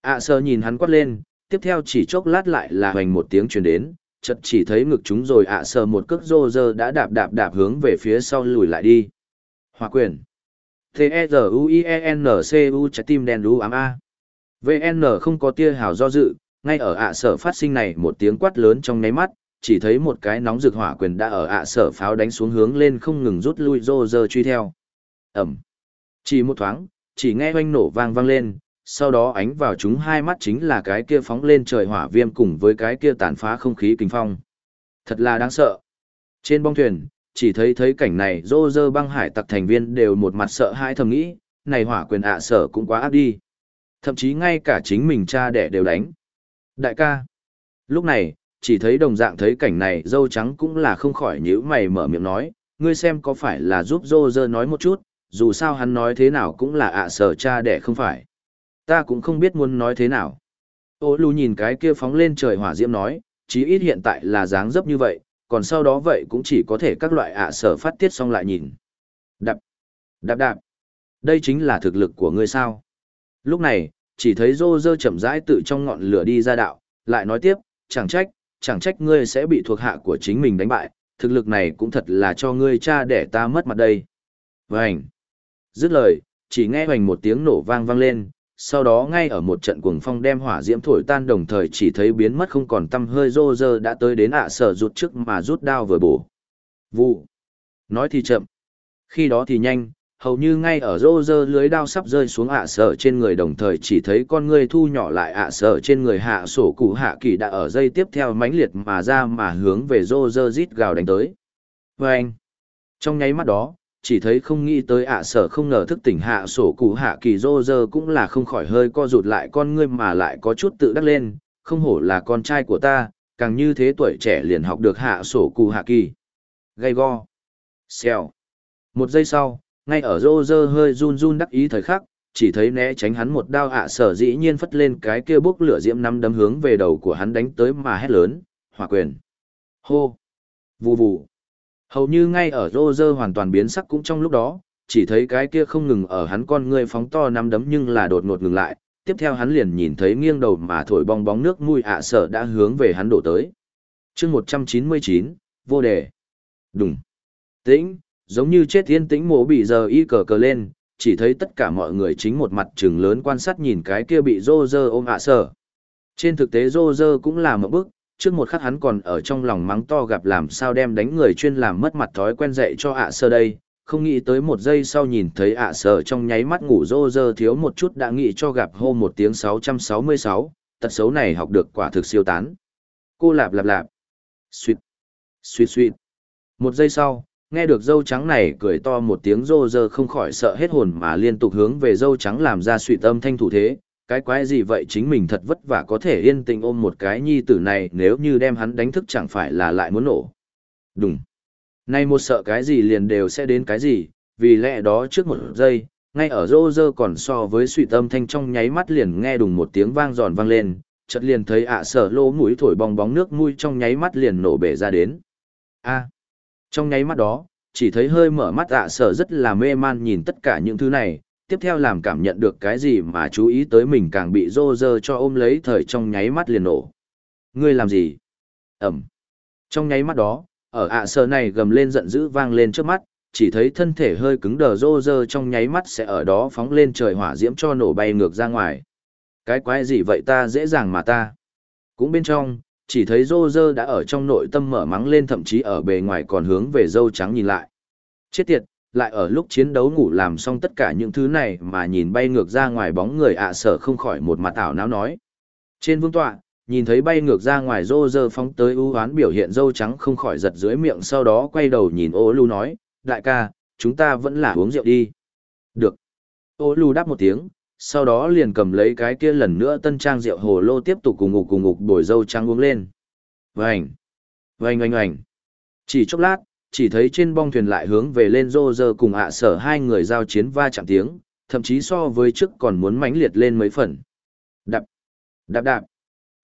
ạ sở nhìn hắn quát lên, tiếp theo chỉ chốc lát lại là hoành một tiếng truyền đến, chợt chỉ thấy ngực chúng rồi ạ sở một cước rô rơ đã đạp đạp đạp hướng về phía sau lùi lại đi. Hòa quyền. T-E-Z-U-I-E-N-C-U trái tim đen đú ám A. VN không có tia hào do dự, ngay ở ạ sở phát sinh này một tiếng quát lớn trong nháy mắt, chỉ thấy một cái nóng rực hỏa quyền đã ở ạ sở pháo đánh xuống hướng lên không ngừng rút lui rô rơ truy theo. Ẩm. Chỉ một thoáng, chỉ nghe oanh nổ vang vang lên, sau đó ánh vào chúng hai mắt chính là cái kia phóng lên trời hỏa viêm cùng với cái kia tàn phá không khí kinh phong. Thật là đáng sợ. Trên bong thuyền, chỉ thấy thấy cảnh này rô rơ băng hải tặc thành viên đều một mặt sợ hãi thầm nghĩ, này hỏa quyền ạ sở cũng quá áp đi. Thậm chí ngay cả chính mình cha đẻ đều đánh. Đại ca. Lúc này, chỉ thấy đồng dạng thấy cảnh này dâu trắng cũng là không khỏi nhíu mày mở miệng nói, ngươi xem có phải là giúp dô dơ nói một chút, dù sao hắn nói thế nào cũng là ạ sở cha đẻ không phải. Ta cũng không biết muốn nói thế nào. Ô lù nhìn cái kia phóng lên trời hỏa diễm nói, chí ít hiện tại là dáng dấp như vậy, còn sau đó vậy cũng chỉ có thể các loại ạ sở phát tiết xong lại nhìn. Đạp, đạp đạp, đây chính là thực lực của ngươi sao. Lúc này, chỉ thấy rô rơ chậm rãi tự trong ngọn lửa đi ra đạo, lại nói tiếp, chẳng trách, chẳng trách ngươi sẽ bị thuộc hạ của chính mình đánh bại, thực lực này cũng thật là cho ngươi cha để ta mất mặt đây. Vành, Dứt lời, chỉ nghe hoành một tiếng nổ vang vang lên, sau đó ngay ở một trận cuồng phong đem hỏa diễm thổi tan đồng thời chỉ thấy biến mất không còn tâm hơi rô rơ đã tới đến ạ à sở rút trước mà rút đao vừa bổ. Vụ! Nói thì chậm, khi đó thì nhanh, hầu như ngay ở rô rơ lưới đao sắp rơi xuống ạ sở trên người đồng thời chỉ thấy con ngươi thu nhỏ lại ạ sở trên người hạ sổ cụ hạ kỳ đã ở dây tiếp theo mãnh liệt mà ra mà hướng về rô rơ rít gào đánh tới. Vê anh, trong nháy mắt đó, chỉ thấy không nghĩ tới ạ sở không ngờ thức tỉnh hạ sổ cụ hạ kỳ rô rơ cũng là không khỏi hơi co rụt lại con ngươi mà lại có chút tự đắc lên, không hổ là con trai của ta, càng như thế tuổi trẻ liền học được hạ sổ cụ hạ kỳ. Gay go. Xèo. Một giây sau ngay ở rô rơ hơi run run đắc ý thời khắc, chỉ thấy né tránh hắn một đao ạ à sở dĩ nhiên phất lên cái kia bốc lửa diễm năm đấm hướng về đầu của hắn đánh tới mà hét lớn, hỏa quyền! Hô! Vù vù! Hầu như ngay ở rô rơ hoàn toàn biến sắc cũng trong lúc đó, chỉ thấy cái kia không ngừng ở hắn con ngươi phóng to năm đấm nhưng là đột ngột ngừng lại, tiếp theo hắn liền nhìn thấy nghiêng đầu mà thổi bong bóng nước mùi ạ à sở đã hướng về hắn đổ tới. Chương một trăm chín mươi chín, vô đề. Đùng! Tĩnh! Giống như chết thiên tĩnh mổ bị giờ y cờ cờ lên, chỉ thấy tất cả mọi người chính một mặt trừng lớn quan sát nhìn cái kia bị rô rơ ôm ạ sở. Trên thực tế rô rơ cũng là một bức, trước một khắc hắn còn ở trong lòng mắng to gặp làm sao đem đánh người chuyên làm mất mặt thói quen dạy cho ạ sở đây, không nghĩ tới một giây sau nhìn thấy ạ sở trong nháy mắt ngủ rô rơ thiếu một chút đã nghĩ cho gặp hô một tiếng 666, tật xấu này học được quả thực siêu tán. Cô lạp lạp lạp. Xuyệt. Xuyệt xuyệt. Một giây sau, nghe được dâu trắng này cười to một tiếng rô rơ không khỏi sợ hết hồn mà liên tục hướng về dâu trắng làm ra suy tâm thanh thủ thế, cái quái gì vậy chính mình thật vất vả có thể yên tình ôm một cái nhi tử này nếu như đem hắn đánh thức chẳng phải là lại muốn nổ. Đúng. Nay một sợ cái gì liền đều sẽ đến cái gì, vì lẽ đó trước một giây, ngay ở rô rơ còn so với suy tâm thanh trong nháy mắt liền nghe đùng một tiếng vang giòn vang lên, chợt liền thấy ạ sở lỗ mũi thổi bong bóng nước mũi trong nháy mắt liền nổ bể ra đến. A. Trong nháy mắt đó, chỉ thấy hơi mở mắt ạ sở rất là mê man nhìn tất cả những thứ này, tiếp theo làm cảm nhận được cái gì mà chú ý tới mình càng bị rô rơ cho ôm lấy thời trong nháy mắt liền nổ. Ngươi làm gì? Ẩm. Trong nháy mắt đó, ở ạ sở này gầm lên giận dữ vang lên trước mắt, chỉ thấy thân thể hơi cứng đờ rô rơ trong nháy mắt sẽ ở đó phóng lên trời hỏa diễm cho nổ bay ngược ra ngoài. Cái quái gì vậy ta dễ dàng mà ta. Cũng bên trong, chỉ thấy rô rơ đã ở trong nội tâm mở mắng lên thậm chí ở bề ngoài còn hướng về dâu trắng nhìn lại. Chết tiệt, lại ở lúc chiến đấu ngủ làm xong tất cả những thứ này mà nhìn bay ngược ra ngoài bóng người ạ sở không khỏi một mặt ảo não nói. Trên vương tọa, nhìn thấy bay ngược ra ngoài rô rơ phóng tới ưu hoán biểu hiện dâu trắng không khỏi giật dưới miệng sau đó quay đầu nhìn ô Lu nói, đại ca, chúng ta vẫn là uống rượu đi. Được. Ô Lu đáp một tiếng, sau đó liền cầm lấy cái kia lần nữa tân trang rượu hồ lô tiếp tục cùng ngục cùng ngục đổi dâu trắng uống lên. Vành. Vành oanh oanh. Chỉ chốc lát, chỉ thấy trên bong thuyền lại hướng về lên rô rơ cùng ạ sở hai người giao chiến va chạm tiếng, thậm chí so với trước còn muốn mãnh liệt lên mấy phần. Đạp. Đạp đạp.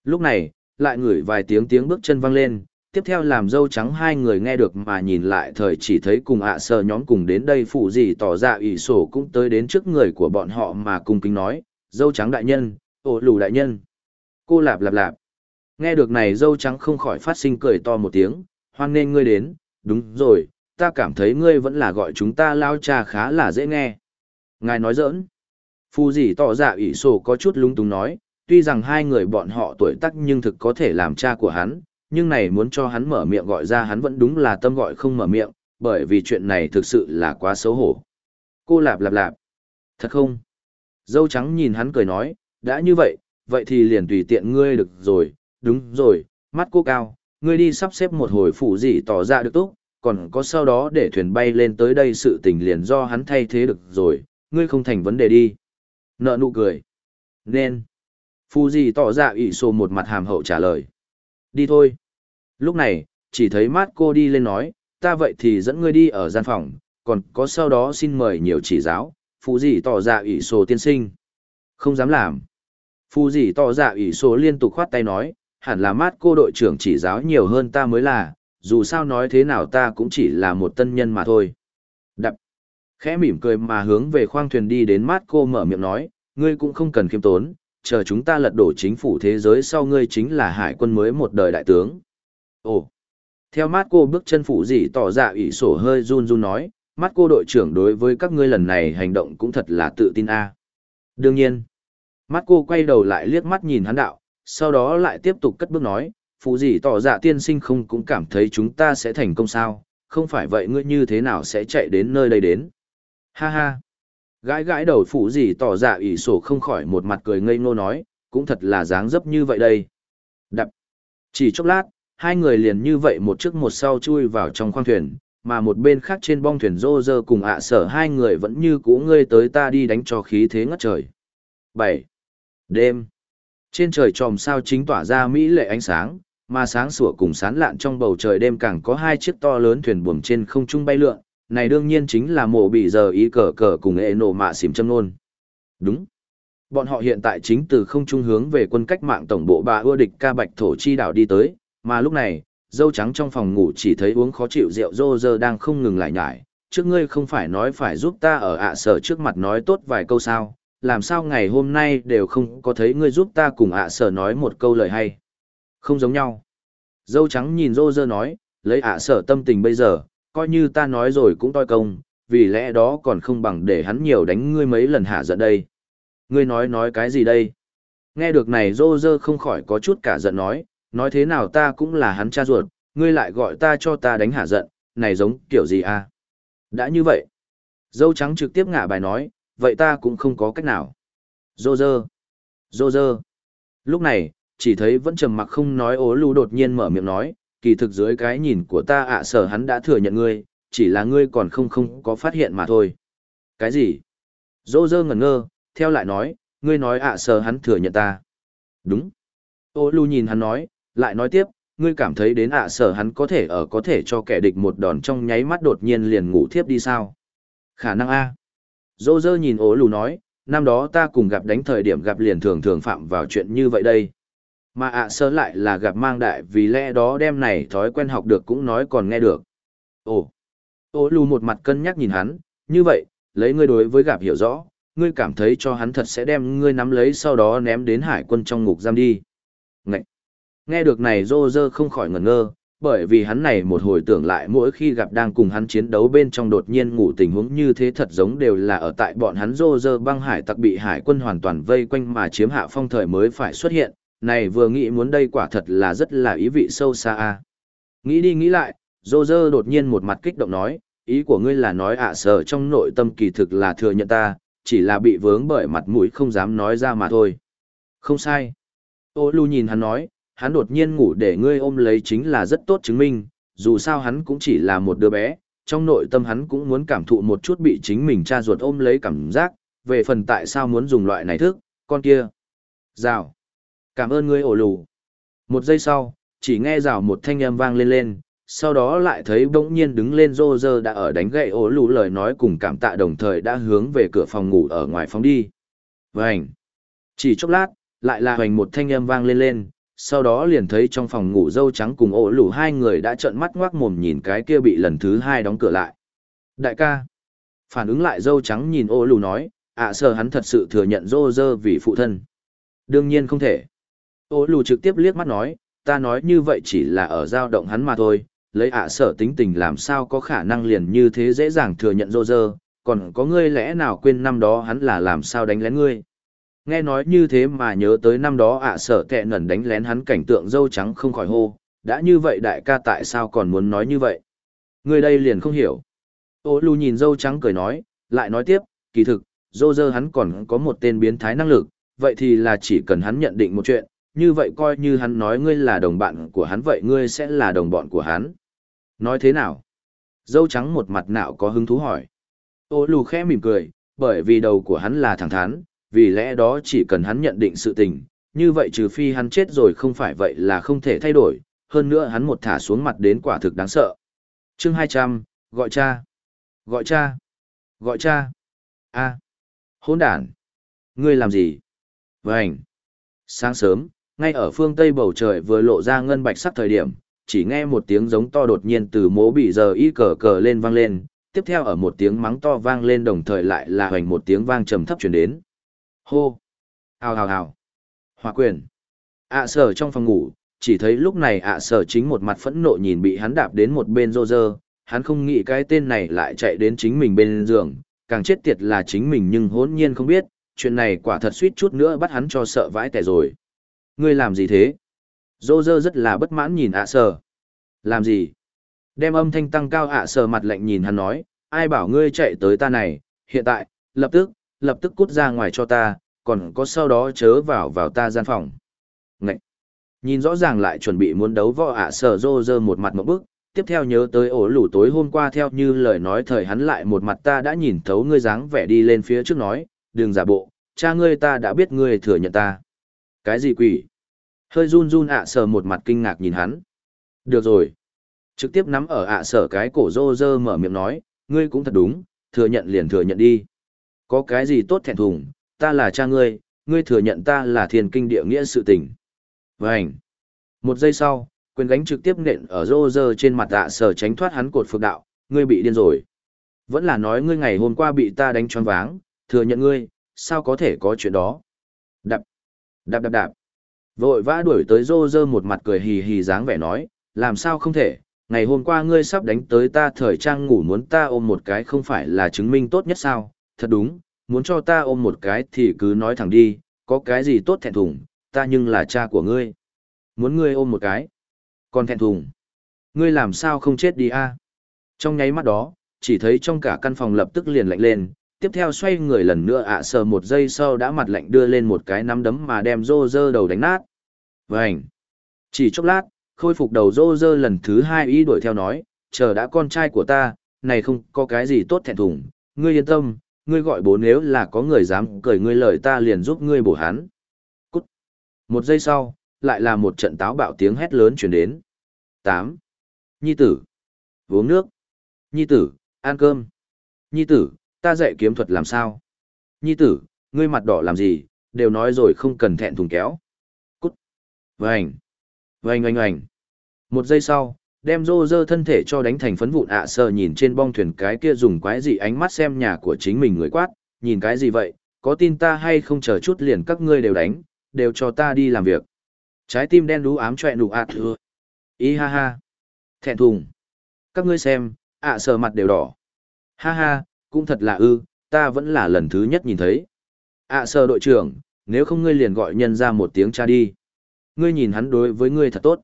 Lúc này, lại ngửi vài tiếng tiếng bước chân vang lên, tiếp theo làm dâu trắng hai người nghe được mà nhìn lại thời chỉ thấy cùng ạ à nhóm cùng đến đây phụ gì tỏ ra ủy sổ cũng tới đến trước người của bọn họ mà cùng kính nói, dâu trắng đại nhân, ổ lù đại nhân. Cô lạp lạp lạp. Nghe được này dâu trắng không khỏi phát sinh cười to một tiếng, hoan nên ngươi đến, đúng rồi, ta cảm thấy ngươi vẫn là gọi chúng ta lao cha khá là dễ nghe. Ngài nói dỡn phù dì tỏ ra ủy sổ có chút lung túng nói, tuy rằng hai người bọn họ tuổi tác nhưng thực có thể làm cha của hắn, nhưng này muốn cho hắn mở miệng gọi ra hắn vẫn đúng là tâm gọi không mở miệng, bởi vì chuyện này thực sự là quá xấu hổ. Cô lạp lạp lạp. Thật không? Dâu trắng nhìn hắn cười nói, đã như vậy, vậy thì liền tùy tiện ngươi được rồi, đúng rồi, mắt cô cao, ngươi đi sắp xếp một hồi phủ gì tỏ ra được tốt, còn có sau đó để thuyền bay lên tới đây sự tình liền do hắn thay thế được rồi, ngươi không thành vấn đề đi. Nợ nụ cười. Nên. Phu gì tỏ ra ủy sô một mặt hàm hậu trả lời. Đi thôi. Lúc này, chỉ thấy mát cô đi lên nói, ta vậy thì dẫn ngươi đi ở gian phòng, còn có sau đó xin mời nhiều chỉ giáo, phụ gì tỏ ra ủy sổ tiên sinh. Không dám làm. Phụ gì tỏ ra ủy sổ liên tục khoát tay nói, hẳn là mát cô đội trưởng chỉ giáo nhiều hơn ta mới là, dù sao nói thế nào ta cũng chỉ là một tân nhân mà thôi. Đập. Khẽ mỉm cười mà hướng về khoang thuyền đi đến mát cô mở miệng nói, ngươi cũng không cần khiêm tốn, chờ chúng ta lật đổ chính phủ thế giới sau ngươi chính là hải quân mới một đời đại tướng. Ồ! Theo mắt cô bước chân phủ gì tỏ ra ủy sổ hơi run run nói, mắt cô đội trưởng đối với các ngươi lần này hành động cũng thật là tự tin a. Đương nhiên, mắt cô quay đầu lại liếc mắt nhìn hắn đạo, sau đó lại tiếp tục cất bước nói, phụ gì tỏ dạ tiên sinh không cũng cảm thấy chúng ta sẽ thành công sao, không phải vậy ngươi như thế nào sẽ chạy đến nơi đây đến. Ha ha. Gãi gãi đầu phụ gì tỏ dạ ủy sổ không khỏi một mặt cười ngây ngô nói, cũng thật là dáng dấp như vậy đây. Đập. Chỉ chốc lát, hai người liền như vậy một trước một sau chui vào trong khoang thuyền, mà một bên khác trên bong thuyền rô rơ cùng ạ sở hai người vẫn như cũ ngươi tới ta đi đánh cho khí thế ngất trời. 7. Đêm. Trên trời tròm sao chính tỏa ra mỹ lệ ánh sáng, mà sáng sủa cùng sán lạn trong bầu trời đêm càng có hai chiếc to lớn thuyền buồm trên không trung bay lượn, này đương nhiên chính là mộ bị giờ ý cờ cờ cùng ệ nổ mạ xỉm châm nôn. Đúng. Bọn họ hiện tại chính từ không trung hướng về quân cách mạng tổng bộ bà ưa địch ca bạch thổ chi đảo đi tới, mà lúc này, dâu trắng trong phòng ngủ chỉ thấy uống khó chịu rượu rô rơ đang không ngừng lại nhải. Trước ngươi không phải nói phải giúp ta ở ạ sở trước mặt nói tốt vài câu sao, làm sao ngày hôm nay đều không có thấy ngươi giúp ta cùng ạ sở nói một câu lời hay. Không giống nhau. Dâu trắng nhìn rô rơ nói, lấy ạ sở tâm tình bây giờ, coi như ta nói rồi cũng toi công, vì lẽ đó còn không bằng để hắn nhiều đánh ngươi mấy lần hạ giận đây. Ngươi nói nói cái gì đây? Nghe được này rô rơ không khỏi có chút cả giận nói, nói thế nào ta cũng là hắn cha ruột, ngươi lại gọi ta cho ta đánh hạ giận, này giống kiểu gì à? Đã như vậy. Dâu trắng trực tiếp ngả bài nói, vậy ta cũng không có cách nào. Rô rơ. Rô rơ. Lúc này, chỉ thấy vẫn trầm mặc không nói ố lù đột nhiên mở miệng nói, kỳ thực dưới cái nhìn của ta ạ sở hắn đã thừa nhận ngươi, chỉ là ngươi còn không không có phát hiện mà thôi. Cái gì? Dô dơ ngẩn ngơ, theo lại nói, ngươi nói ạ sở hắn thừa nhận ta. Đúng. Ô lưu nhìn hắn nói, lại nói tiếp, ngươi cảm thấy đến ạ sở hắn có thể ở có thể cho kẻ địch một đòn trong nháy mắt đột nhiên liền ngủ thiếp đi sao? Khả năng A. Dô dơ nhìn ố lù nói, năm đó ta cùng gặp đánh thời điểm gặp liền thường thường phạm vào chuyện như vậy đây. Mà ạ sơ lại là gặp mang đại vì lẽ đó đem này thói quen học được cũng nói còn nghe được. Ồ. Ô lù một mặt cân nhắc nhìn hắn, như vậy, lấy ngươi đối với gặp hiểu rõ, ngươi cảm thấy cho hắn thật sẽ đem ngươi nắm lấy sau đó ném đến hải quân trong ngục giam đi. Ngậy! Nghe được này rô rơ không khỏi ngẩn ngơ, bởi vì hắn này một hồi tưởng lại mỗi khi gặp đang cùng hắn chiến đấu bên trong đột nhiên ngủ tình huống như thế thật giống đều là ở tại bọn hắn rô rơ băng hải tặc bị hải quân hoàn toàn vây quanh mà chiếm hạ phong thời mới phải xuất hiện, này vừa nghĩ muốn đây quả thật là rất là ý vị sâu xa a. Nghĩ đi nghĩ lại, dô dơ đột nhiên một mặt kích động nói, ý của ngươi là nói ạ à sở trong nội tâm kỳ thực là thừa nhận ta, chỉ là bị vướng bởi mặt mũi không dám nói ra mà thôi. Không sai. Ô lưu nhìn hắn nói, hắn đột nhiên ngủ để ngươi ôm lấy chính là rất tốt chứng minh, dù sao hắn cũng chỉ là một đứa bé, trong nội tâm hắn cũng muốn cảm thụ một chút bị chính mình cha ruột ôm lấy cảm giác, về phần tại sao muốn dùng loại này thức, con kia. Rào. Cảm ơn ngươi ổ lù. Một giây sau, chỉ nghe rào một thanh âm vang lên lên, sau đó lại thấy bỗng nhiên đứng lên rô rơ đã ở đánh gậy ổ lù lời nói cùng cảm tạ đồng thời đã hướng về cửa phòng ngủ ở ngoài phóng đi. Vânh! Chỉ chốc lát, lại là hoành một thanh âm vang lên lên, sau đó liền thấy trong phòng ngủ dâu trắng cùng ổ lù hai người đã trợn mắt ngoác mồm nhìn cái kia bị lần thứ hai đóng cửa lại. Đại ca! Phản ứng lại dâu trắng nhìn ổ lù nói, ạ à, sợ hắn thật sự thừa nhận rô rơ vì phụ thân. Đương nhiên không thể. Ô lù trực tiếp liếc mắt nói, ta nói như vậy chỉ là ở giao động hắn mà thôi, lấy ạ sở tính tình làm sao có khả năng liền như thế dễ dàng thừa nhận rô rơ, còn có ngươi lẽ nào quên năm đó hắn là làm sao đánh lén ngươi. Nghe nói như thế mà nhớ tới năm đó ạ sở kẹ nẩn đánh lén hắn cảnh tượng dâu trắng không khỏi hô, đã như vậy đại ca tại sao còn muốn nói như vậy. Ngươi đây liền không hiểu. Ô lù nhìn dâu trắng cười nói, lại nói tiếp, kỳ thực, dô dơ hắn còn có một tên biến thái năng lực, vậy thì là chỉ cần hắn nhận định một chuyện, như vậy coi như hắn nói ngươi là đồng bạn của hắn vậy ngươi sẽ là đồng bọn của hắn. Nói thế nào? Dâu trắng một mặt nạo có hứng thú hỏi. Ô lù khẽ mỉm cười, bởi vì đầu của hắn là thẳng thắn, vì lẽ đó chỉ cần hắn nhận định sự tình, như vậy trừ phi hắn chết rồi không phải vậy là không thể thay đổi, hơn nữa hắn một thả xuống mặt đến quả thực đáng sợ. chương 200, gọi cha. Gọi cha. Gọi cha. a hỗn đản. Ngươi làm gì? Vânh. Sáng sớm, ngay ở phương tây bầu trời vừa lộ ra ngân bạch sắc thời điểm, chỉ nghe một tiếng giống to đột nhiên từ mố bị giờ y cờ cờ lên vang lên, tiếp theo ở một tiếng mắng to vang lên đồng thời lại là hoành một tiếng vang trầm thấp chuyển đến. Hô! Hào hào hào! Hòa quyền! ạ sở trong phòng ngủ, chỉ thấy lúc này ạ sở chính một mặt phẫn nộ nhìn bị hắn đạp đến một bên rô rơ, hắn không nghĩ cái tên này lại chạy đến chính mình bên giường, càng chết tiệt là chính mình nhưng hỗn nhiên không biết, chuyện này quả thật suýt chút nữa bắt hắn cho sợ vãi tẻ rồi. Ngươi làm gì thế? Dô dơ rất là bất mãn nhìn ạ sở. Làm gì? Đem âm thanh tăng cao ạ sở mặt lạnh nhìn hắn nói, ai bảo ngươi chạy tới ta này, hiện tại, lập tức, lập tức cút ra ngoài cho ta, còn có sau đó chớ vào vào ta gian phòng. Ngậy! Nhìn rõ ràng lại chuẩn bị muốn đấu võ ạ sở dô dơ một mặt một bức, tiếp theo nhớ tới ổ lủ tối hôm qua theo như lời nói thời hắn lại một mặt ta đã nhìn thấu ngươi dáng vẻ đi lên phía trước nói, đừng giả bộ, cha ngươi ta đã biết ngươi thừa nhận ta. Cái gì quỷ? Hơi run run ạ sở một mặt kinh ngạc nhìn hắn. Được rồi. Trực tiếp nắm ở ạ sở cái cổ rô rơ mở miệng nói, ngươi cũng thật đúng, thừa nhận liền thừa nhận đi. Có cái gì tốt thẹn thùng, ta là cha ngươi, ngươi thừa nhận ta là thiền kinh địa nghĩa sự tình. Vânh. Một giây sau, quyền gánh trực tiếp nện ở rô rơ trên mặt ạ sở tránh thoát hắn cột phược đạo, ngươi bị điên rồi. Vẫn là nói ngươi ngày hôm qua bị ta đánh choáng váng, thừa nhận ngươi, sao có thể có chuyện đó. Đạp, đạp đạp. Vội vã đuổi tới rô rơ một mặt cười hì hì dáng vẻ nói, làm sao không thể, ngày hôm qua ngươi sắp đánh tới ta thời trang ngủ muốn ta ôm một cái không phải là chứng minh tốt nhất sao, thật đúng, muốn cho ta ôm một cái thì cứ nói thẳng đi, có cái gì tốt thẹn thùng, ta nhưng là cha của ngươi. Muốn ngươi ôm một cái, còn thẹn thùng, ngươi làm sao không chết đi a? Trong nháy mắt đó, chỉ thấy trong cả căn phòng lập tức liền lạnh lên, tiếp theo xoay người lần nữa ạ sờ một giây sau đã mặt lạnh đưa lên một cái nắm đấm mà đem rô rơ đầu đánh nát. Vânh! Chỉ chốc lát, khôi phục đầu rô rơ lần thứ hai ý đuổi theo nói, chờ đã con trai của ta, này không có cái gì tốt thẹn thùng, ngươi yên tâm, ngươi gọi bố nếu là có người dám cười ngươi lời ta liền giúp ngươi bổ hắn. Cút. Một giây sau, lại là một trận táo bạo tiếng hét lớn chuyển đến. tám Nhi tử. Uống nước. Nhi tử, ăn cơm. Nhi tử, ta dạy kiếm thuật làm sao? Nhi tử, ngươi mặt đỏ làm gì, đều nói rồi không cần thẹn thùng kéo. Cút. Vành. Vành oanh oanh. Một giây sau, đem rô rơ thân thể cho đánh thành phấn vụn ạ à sờ nhìn trên bong thuyền cái kia dùng quái gì ánh mắt xem nhà của chính mình người quát, nhìn cái gì vậy, có tin ta hay không chờ chút liền các ngươi đều đánh, đều cho ta đi làm việc. Trái tim đen đú ám chọe nụ ạ thưa. Ý ha ha. Thẹn thùng. Các ngươi xem, ạ sờ mặt đều đỏ. Ha ha, cũng thật là ư, ta vẫn là lần thứ nhất nhìn thấy. ạ sờ đội trưởng, nếu không ngươi liền gọi nhân ra một tiếng cha đi. Ngươi nhìn hắn đối với ngươi thật tốt.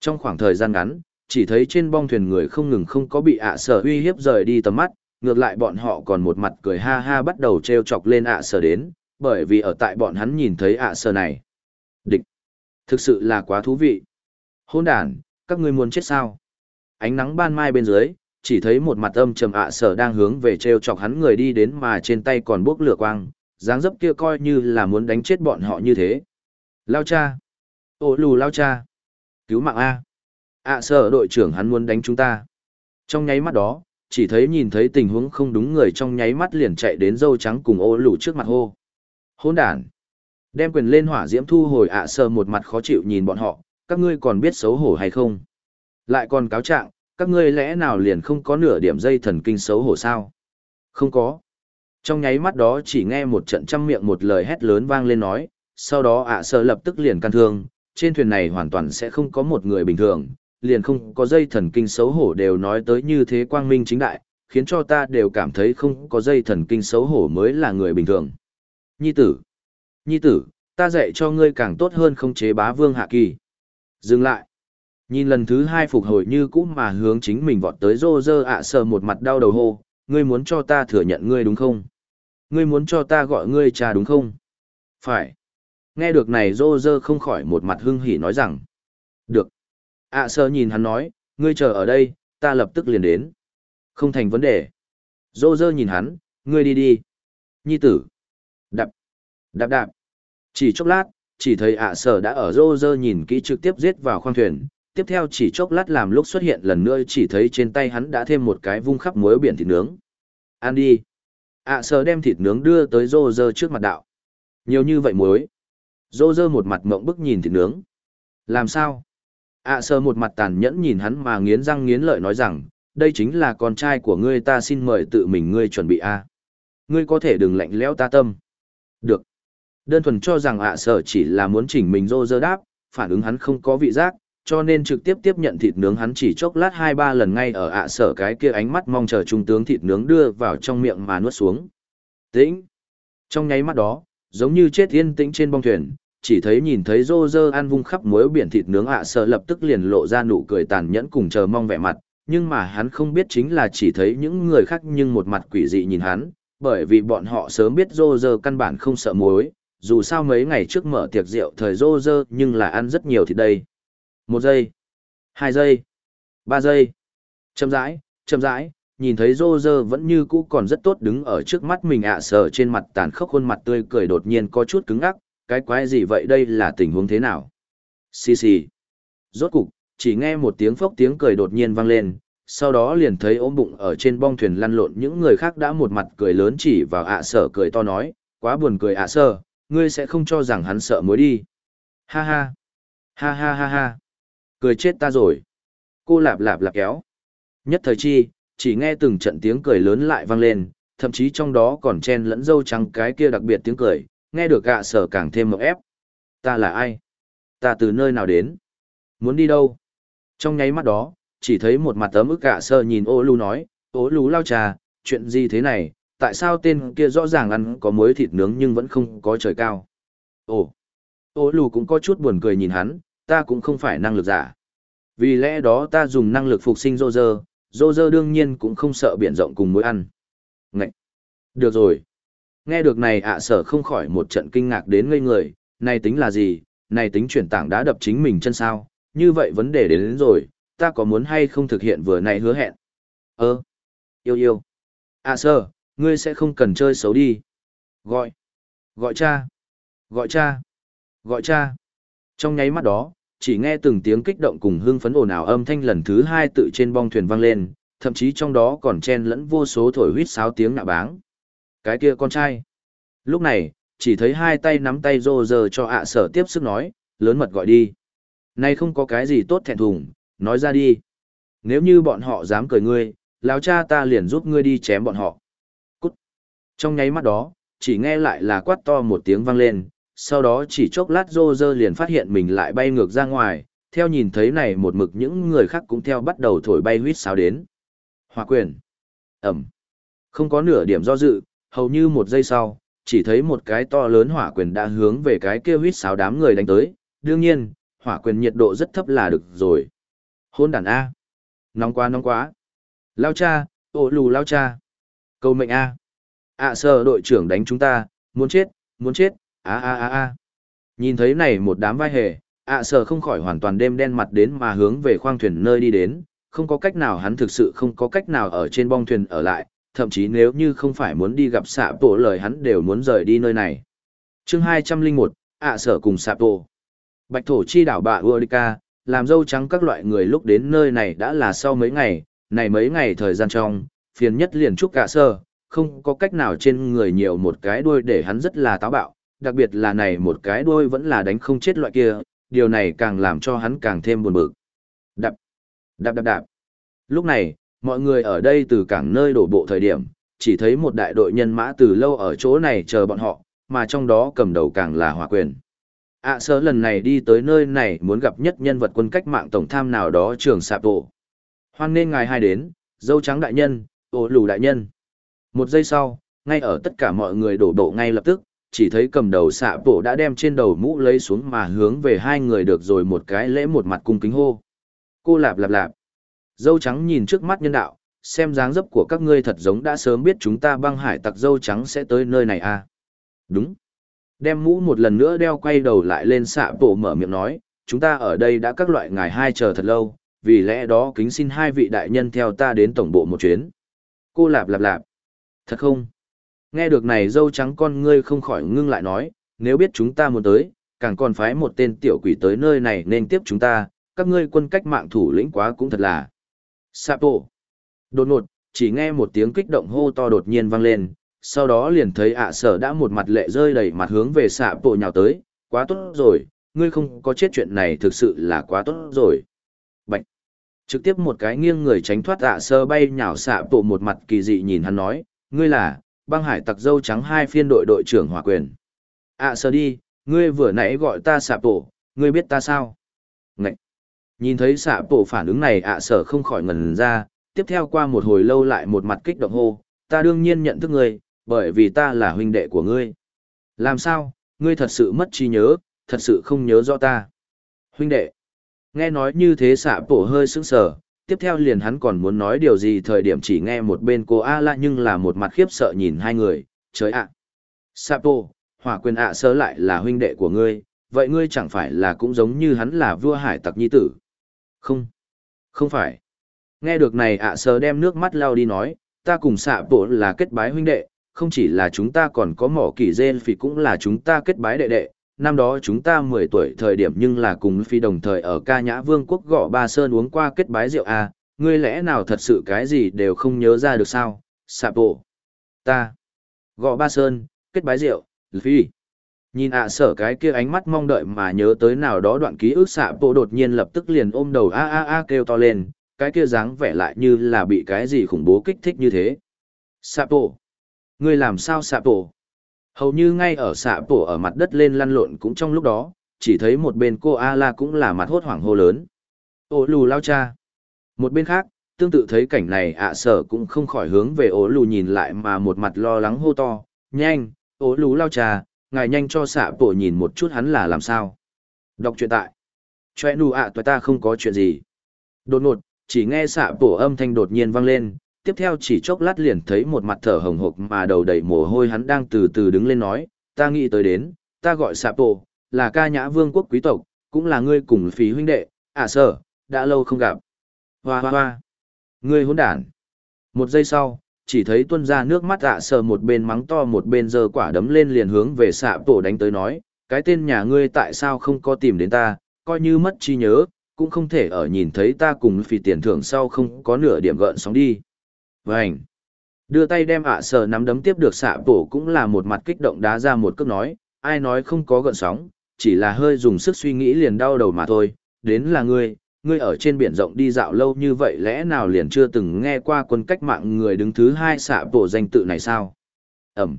Trong khoảng thời gian ngắn, chỉ thấy trên bong thuyền người không ngừng không có bị ạ sở uy hiếp rời đi tầm mắt, ngược lại bọn họ còn một mặt cười ha ha bắt đầu treo chọc lên ạ sở đến, bởi vì ở tại bọn hắn nhìn thấy ạ sở này. Địch! Thực sự là quá thú vị. Hôn đàn, các ngươi muốn chết sao? Ánh nắng ban mai bên dưới, chỉ thấy một mặt âm trầm ạ sở đang hướng về treo chọc hắn người đi đến mà trên tay còn bốc lửa quang, dáng dấp kia coi như là muốn đánh chết bọn họ như thế. Lao cha! Ô lù lao cha! Cứu mạng A! ạ sở đội trưởng hắn muốn đánh chúng ta. Trong nháy mắt đó, chỉ thấy nhìn thấy tình huống không đúng người trong nháy mắt liền chạy đến dâu trắng cùng ô lù trước mặt hô. Hôn đàn. Đem quyền lên hỏa diễm thu hồi ạ sở một mặt khó chịu nhìn bọn họ, các ngươi còn biết xấu hổ hay không? Lại còn cáo trạng, các ngươi lẽ nào liền không có nửa điểm dây thần kinh xấu hổ sao? Không có. Trong nháy mắt đó chỉ nghe một trận trăm miệng một lời hét lớn vang lên nói, sau đó ạ sợ lập tức liền can thương, trên thuyền này hoàn toàn sẽ không có một người bình thường, liền không có dây thần kinh xấu hổ đều nói tới như thế quang minh chính đại, khiến cho ta đều cảm thấy không có dây thần kinh xấu hổ mới là người bình thường. Nhi tử, nhi tử, ta dạy cho ngươi càng tốt hơn không chế bá vương hạ kỳ. Dừng lại. Nhìn lần thứ hai phục hồi như cũ mà hướng chính mình vọt tới rô rơ ạ sờ một mặt đau đầu hô, ngươi muốn cho ta thừa nhận ngươi đúng không? Ngươi muốn cho ta gọi ngươi cha đúng không? Phải. Nghe được này rô rơ không khỏi một mặt hưng hỉ nói rằng. Được ạ à nhìn hắn nói ngươi chờ ở đây ta lập tức liền đến không thành vấn đề Rô rơ nhìn hắn ngươi đi đi nhi tử đạp đạp đạp chỉ chốc lát chỉ thấy ạ à sở đã ở rô rơ nhìn kỹ trực tiếp giết vào khoang thuyền tiếp theo chỉ chốc lát làm lúc xuất hiện lần nữa chỉ thấy trên tay hắn đã thêm một cái vung khắp muối biển thịt nướng. Ăn đi. Ạ à đem thịt nướng đưa tới rô rơ trước mặt đạo. Nhiều như vậy muối. Rô rơ một mặt mộng bức nhìn thịt nướng. Làm sao? Ạ à một mặt tàn nhẫn nhìn hắn mà nghiến răng nghiến lợi nói rằng, đây chính là con trai của ngươi ta xin mời tự mình ngươi chuẩn bị a Ngươi có thể đừng lạnh lẽo ta tâm. Được. Đơn thuần cho rằng ạ à sở chỉ là muốn chỉnh mình rô rơ đáp, phản ứng hắn không có vị giác, cho nên trực tiếp tiếp nhận thịt nướng hắn chỉ chốc lát hai ba lần ngay ở ạ à sở cái kia ánh mắt mong chờ trung tướng thịt nướng đưa vào trong miệng mà nuốt xuống. Tĩnh. Trong nháy mắt đó, giống như chết yên tĩnh trên bong thuyền, chỉ thấy nhìn thấy rô rơ ăn vung khắp muối biển thịt nướng ạ sở lập tức liền lộ ra nụ cười tàn nhẫn cùng chờ mong vẻ mặt, nhưng mà hắn không biết chính là chỉ thấy những người khác nhưng một mặt quỷ dị nhìn hắn, bởi vì bọn họ sớm biết rô rơ căn bản không sợ muối, dù sao mấy ngày trước mở tiệc rượu thời rô rơ nhưng là ăn rất nhiều thịt đây. Một giây, hai giây, ba giây, chậm rãi, chậm rãi, nhìn thấy rô rơ vẫn như cũ còn rất tốt đứng ở trước mắt mình ạ à, sợ trên mặt tàn khốc khuôn mặt tươi cười đột nhiên có chút cứng ngắc, cái quái gì vậy đây là tình huống thế nào? Xì xì. Rốt cục, chỉ nghe một tiếng phốc tiếng cười đột nhiên vang lên, sau đó liền thấy ốm bụng ở trên bong thuyền lăn lộn những người khác đã một mặt cười lớn chỉ vào ạ à, sở cười to nói, quá buồn cười ạ sở, ngươi sẽ không cho rằng hắn sợ mối đi. Ha ha. Ha ha ha ha. Cười chết ta rồi. Cô lạp lạp lạp kéo. Nhất thời chi, chỉ nghe từng trận tiếng cười lớn lại vang lên, thậm chí trong đó còn chen lẫn dâu trắng cái kia đặc biệt tiếng cười, nghe được gạ sở càng thêm một ép. Ta là ai? Ta từ nơi nào đến? Muốn đi đâu? Trong nháy mắt đó, chỉ thấy một mặt tấm ức gạ sở nhìn ô lù nói, ô lù lao trà, chuyện gì thế này? Tại sao tên kia rõ ràng ăn có muối thịt nướng nhưng vẫn không có trời cao? Ồ! Ô lù cũng có chút buồn cười nhìn hắn, ta cũng không phải năng lực giả. Vì lẽ đó ta dùng năng lực phục sinh rô rơ, rô rơ đương nhiên cũng không sợ biển rộng cùng muối ăn. Ngậy! Được rồi! Nghe được này ạ sở không khỏi một trận kinh ngạc đến ngây người, này tính là gì, này tính chuyển tảng đá đập chính mình chân sao, như vậy vấn đề đến, đến rồi, ta có muốn hay không thực hiện vừa này hứa hẹn. Ơ, yêu yêu. ạ sở, Ngươi sẽ không cần chơi xấu đi. Gọi. Gọi cha. Gọi cha. Gọi cha. Trong nháy mắt đó, chỉ nghe từng tiếng kích động cùng hưng phấn ồn ào âm thanh lần thứ hai tự trên bong thuyền vang lên, thậm chí trong đó còn chen lẫn vô số thổi huýt sáo tiếng nạ báng. Cái kia con trai. Lúc này, chỉ thấy hai tay nắm tay rô rơ cho ạ sở tiếp sức nói, lớn mật gọi đi. Này không có cái gì tốt thẹn thùng, nói ra đi. Nếu như bọn họ dám cười ngươi, lão cha ta liền giúp ngươi đi chém bọn họ. Cút. Trong nháy mắt đó, chỉ nghe lại là quát to một tiếng vang lên, sau đó chỉ chốc lát rô rơ liền phát hiện mình lại bay ngược ra ngoài, theo nhìn thấy này một mực những người khác cũng theo bắt đầu thổi bay huýt sáo đến. Hòa quyền. Ẩm. Không có nửa điểm do dự, hầu như một giây sau, chỉ thấy một cái to lớn hỏa quyền đã hướng về cái kia huýt sáo đám người đánh tới, đương nhiên, hỏa quyền nhiệt độ rất thấp là được rồi. Hôn đàn A. Nóng quá nóng quá. Lao cha, ổ lù lao cha. Câu mệnh A. ạ à, đội trưởng đánh chúng ta, muốn chết, muốn chết, a a a a. Nhìn thấy này một đám vai hề, ạ à, không khỏi hoàn toàn đêm đen mặt đến mà hướng về khoang thuyền nơi đi đến, không có cách nào hắn thực sự không có cách nào ở trên bong thuyền ở lại, thậm chí nếu như không phải muốn đi gặp xạ bộ lời hắn đều muốn rời đi nơi này. chương 201, ạ sở cùng xạ bộ. Bạch thổ chi đảo bà Urika, làm dâu trắng các loại người lúc đến nơi này đã là sau mấy ngày, này mấy ngày thời gian trong, phiền nhất liền chúc cả sơ, không có cách nào trên người nhiều một cái đuôi để hắn rất là táo bạo, đặc biệt là này một cái đuôi vẫn là đánh không chết loại kia, điều này càng làm cho hắn càng thêm buồn bực. Đạp, đạp đạp đạp. Lúc này, mọi người ở đây từ cảng nơi đổ bộ thời điểm, chỉ thấy một đại đội nhân mã từ lâu ở chỗ này chờ bọn họ, mà trong đó cầm đầu càng là hỏa quyền. ạ à, sơ lần này đi tới nơi này muốn gặp nhất nhân vật quân cách mạng tổng tham nào đó trường sạp bộ. Hoan nên ngài hai đến, dâu trắng đại nhân, ô lù đại nhân. Một giây sau, ngay ở tất cả mọi người đổ bộ ngay lập tức, chỉ thấy cầm đầu xạ bộ đã đem trên đầu mũ lấy xuống mà hướng về hai người được rồi một cái lễ một mặt cung kính hô. Cô lạp lạp lạp. Dâu trắng nhìn trước mắt nhân đạo, xem dáng dấp của các ngươi thật giống đã sớm biết chúng ta băng hải tặc dâu trắng sẽ tới nơi này à. Đúng. Đem mũ một lần nữa đeo quay đầu lại lên xạ bộ mở miệng nói, chúng ta ở đây đã các loại ngài hai chờ thật lâu, vì lẽ đó kính xin hai vị đại nhân theo ta đến tổng bộ một chuyến. Cô lạp lạp lạp. Thật không? Nghe được này dâu trắng con ngươi không khỏi ngưng lại nói, nếu biết chúng ta muốn tới, càng còn phái một tên tiểu quỷ tới nơi này nên tiếp chúng ta, các ngươi quân cách mạng thủ lĩnh quá cũng thật là. Sapo. Đột ngột, chỉ nghe một tiếng kích động hô to đột nhiên vang lên, sau đó liền thấy ạ sở đã một mặt lệ rơi đầy mặt hướng về Sapo nhào tới, quá tốt rồi, ngươi không có chết chuyện này thực sự là quá tốt rồi. Bạch. Trực tiếp một cái nghiêng người tránh thoát ạ sơ bay nhào Sapo một mặt kỳ dị nhìn hắn nói, ngươi là, băng hải tặc dâu trắng hai phiên đội đội trưởng hỏa quyền. À, ạ sơ đi, ngươi vừa nãy gọi ta xạ bộ, ngươi biết ta sao? Ngậy! Nhìn thấy xạ bộ phản ứng này à, ạ sở không khỏi ngần ra, tiếp theo qua một hồi lâu lại một mặt kích động hô, ta đương nhiên nhận thức ngươi, bởi vì ta là huynh đệ của ngươi. Làm sao, ngươi thật sự mất trí nhớ, thật sự không nhớ rõ ta. Huynh đệ! Nghe nói như thế xạ bộ hơi sững sờ, tiếp theo liền hắn còn muốn nói điều gì thời điểm chỉ nghe một bên cô A la nhưng là một mặt khiếp sợ nhìn hai người, trời ạ. À. Sapo, hỏa quyền ạ sớ lại là huynh đệ của ngươi, vậy ngươi chẳng phải là cũng giống như hắn là vua hải tặc nhi tử. Không, không phải. Nghe được này ạ sớ đem nước mắt lao đi nói, ta cùng xạ bộ là kết bái huynh đệ, không chỉ là chúng ta còn có mỏ kỳ dên phì cũng là chúng ta kết bái đệ đệ, năm đó chúng ta 10 tuổi thời điểm nhưng là cùng phi đồng thời ở ca nhã vương quốc gõ ba sơn uống qua kết bái rượu à, ngươi lẽ nào thật sự cái gì đều không nhớ ra được sao, sạp bộ. Ta. Gõ ba sơn, kết bái rượu, phi. Nhìn ạ sở cái kia ánh mắt mong đợi mà nhớ tới nào đó đoạn ký ức xạ bộ đột nhiên lập tức liền ôm đầu a a a kêu to lên, cái kia dáng vẻ lại như là bị cái gì khủng bố kích thích như thế. Sạ bộ. Ngươi làm sao sạ bộ? Hầu như ngay ở xạ bổ ở mặt đất lên lăn lộn cũng trong lúc đó, chỉ thấy một bên cô A-la cũng là mặt hốt hoảng hô lớn. Ô lù lao cha. Một bên khác, tương tự thấy cảnh này ạ sở cũng không khỏi hướng về ố lù nhìn lại mà một mặt lo lắng hô to. Nhanh, ố lù lao cha, ngài nhanh cho xạ bổ nhìn một chút hắn là làm sao. Đọc truyện tại. Chòe nù ạ à, ta không có chuyện gì. Đột ngột, chỉ nghe xạ bổ âm thanh đột nhiên vang lên, tiếp theo chỉ chốc lát liền thấy một mặt thở hồng hộc mà đầu đầy mồ hôi hắn đang từ từ đứng lên nói, ta nghĩ tới đến, ta gọi sạp tổ, là ca nhã vương quốc quý tộc, cũng là ngươi cùng phí huynh đệ, à sở, đã lâu không gặp. Hoa hoa hoa, ngươi hỗn đản. Một giây sau, chỉ thấy tuân ra nước mắt ạ sở một bên mắng to một bên giơ quả đấm lên liền hướng về xạ tổ đánh tới nói, cái tên nhà ngươi tại sao không có tìm đến ta, coi như mất chi nhớ, cũng không thể ở nhìn thấy ta cùng phì tiền thưởng sau không có nửa điểm gợn sóng đi. Vânh! Đưa tay đem ạ sờ nắm đấm tiếp được xạ tổ cũng là một mặt kích động đá ra một cước nói, ai nói không có gợn sóng, chỉ là hơi dùng sức suy nghĩ liền đau đầu mà thôi, đến là ngươi, ngươi ở trên biển rộng đi dạo lâu như vậy lẽ nào liền chưa từng nghe qua quân cách mạng người đứng thứ hai xạ tổ danh tự này sao? Ẩm.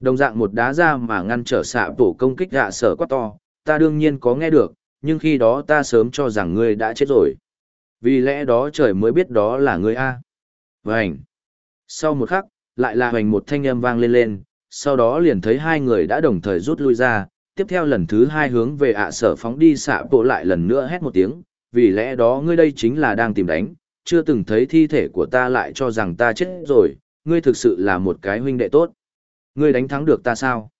Đồng dạng một đá ra mà ngăn trở xạ tổ công kích ạ sở quá to, ta đương nhiên có nghe được, nhưng khi đó ta sớm cho rằng ngươi đã chết rồi. Vì lẽ đó trời mới biết đó là ngươi A. Vành. Sau một khắc, lại là hoành một thanh âm vang lên lên, sau đó liền thấy hai người đã đồng thời rút lui ra, tiếp theo lần thứ hai hướng về ạ sở phóng đi xạ bộ lại lần nữa hét một tiếng, vì lẽ đó ngươi đây chính là đang tìm đánh, chưa từng thấy thi thể của ta lại cho rằng ta chết rồi, ngươi thực sự là một cái huynh đệ tốt. Ngươi đánh thắng được ta sao?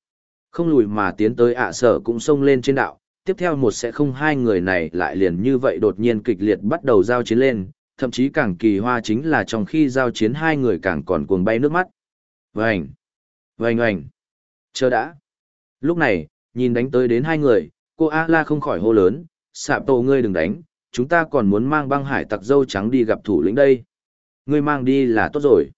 Không lùi mà tiến tới ạ sở cũng xông lên trên đạo, tiếp theo một sẽ không hai người này lại liền như vậy đột nhiên kịch liệt bắt đầu giao chiến lên, thậm chí càng kỳ hoa chính là trong khi giao chiến hai người càng còn cuồng bay nước mắt. Vành! Vành oành! Chờ đã! Lúc này, nhìn đánh tới đến hai người, cô A-la không khỏi hô lớn, sạp tổ ngươi đừng đánh, chúng ta còn muốn mang băng hải tặc dâu trắng đi gặp thủ lĩnh đây. Ngươi mang đi là tốt rồi.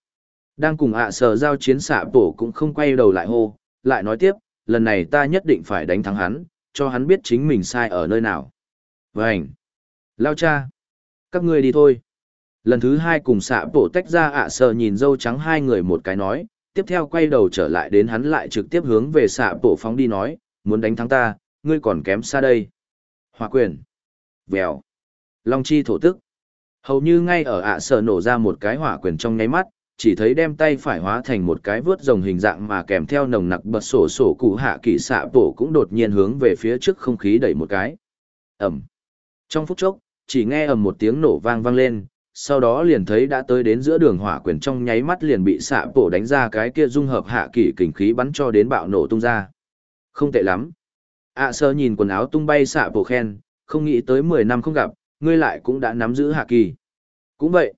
Đang cùng ạ sở giao chiến sạp tổ cũng không quay đầu lại hô, lại nói tiếp, lần này ta nhất định phải đánh thắng hắn, cho hắn biết chính mình sai ở nơi nào. Vành! Lao cha! Các ngươi đi thôi. Lần thứ hai cùng xạ tổ tách ra ạ sờ nhìn dâu trắng hai người một cái nói, tiếp theo quay đầu trở lại đến hắn lại trực tiếp hướng về xạ tổ phóng đi nói, muốn đánh thắng ta, ngươi còn kém xa đây. Hòa quyền! Vèo! Long chi thổ tức. Hầu như ngay ở ạ sờ nổ ra một cái hỏa quyền trong nháy mắt, chỉ thấy đem tay phải hóa thành một cái vớt rồng hình dạng mà kèm theo nồng nặc bật sổ sổ cụ hạ kỳ xạ tổ cũng đột nhiên hướng về phía trước không khí đẩy một cái. Ẩm. Trong phút chốc, chỉ nghe ầm một tiếng nổ vang vang lên, sau đó liền thấy đã tới đến giữa đường hỏa quyền trong nháy mắt liền bị xạ bổ đánh ra cái kia dung hợp hạ kỳ kình khí bắn cho đến bạo nổ tung ra. Không tệ lắm. ạ sơ nhìn quần áo tung bay xạ bổ khen, không nghĩ tới 10 năm không gặp, ngươi lại cũng đã nắm giữ hạ kỳ. Cũng vậy.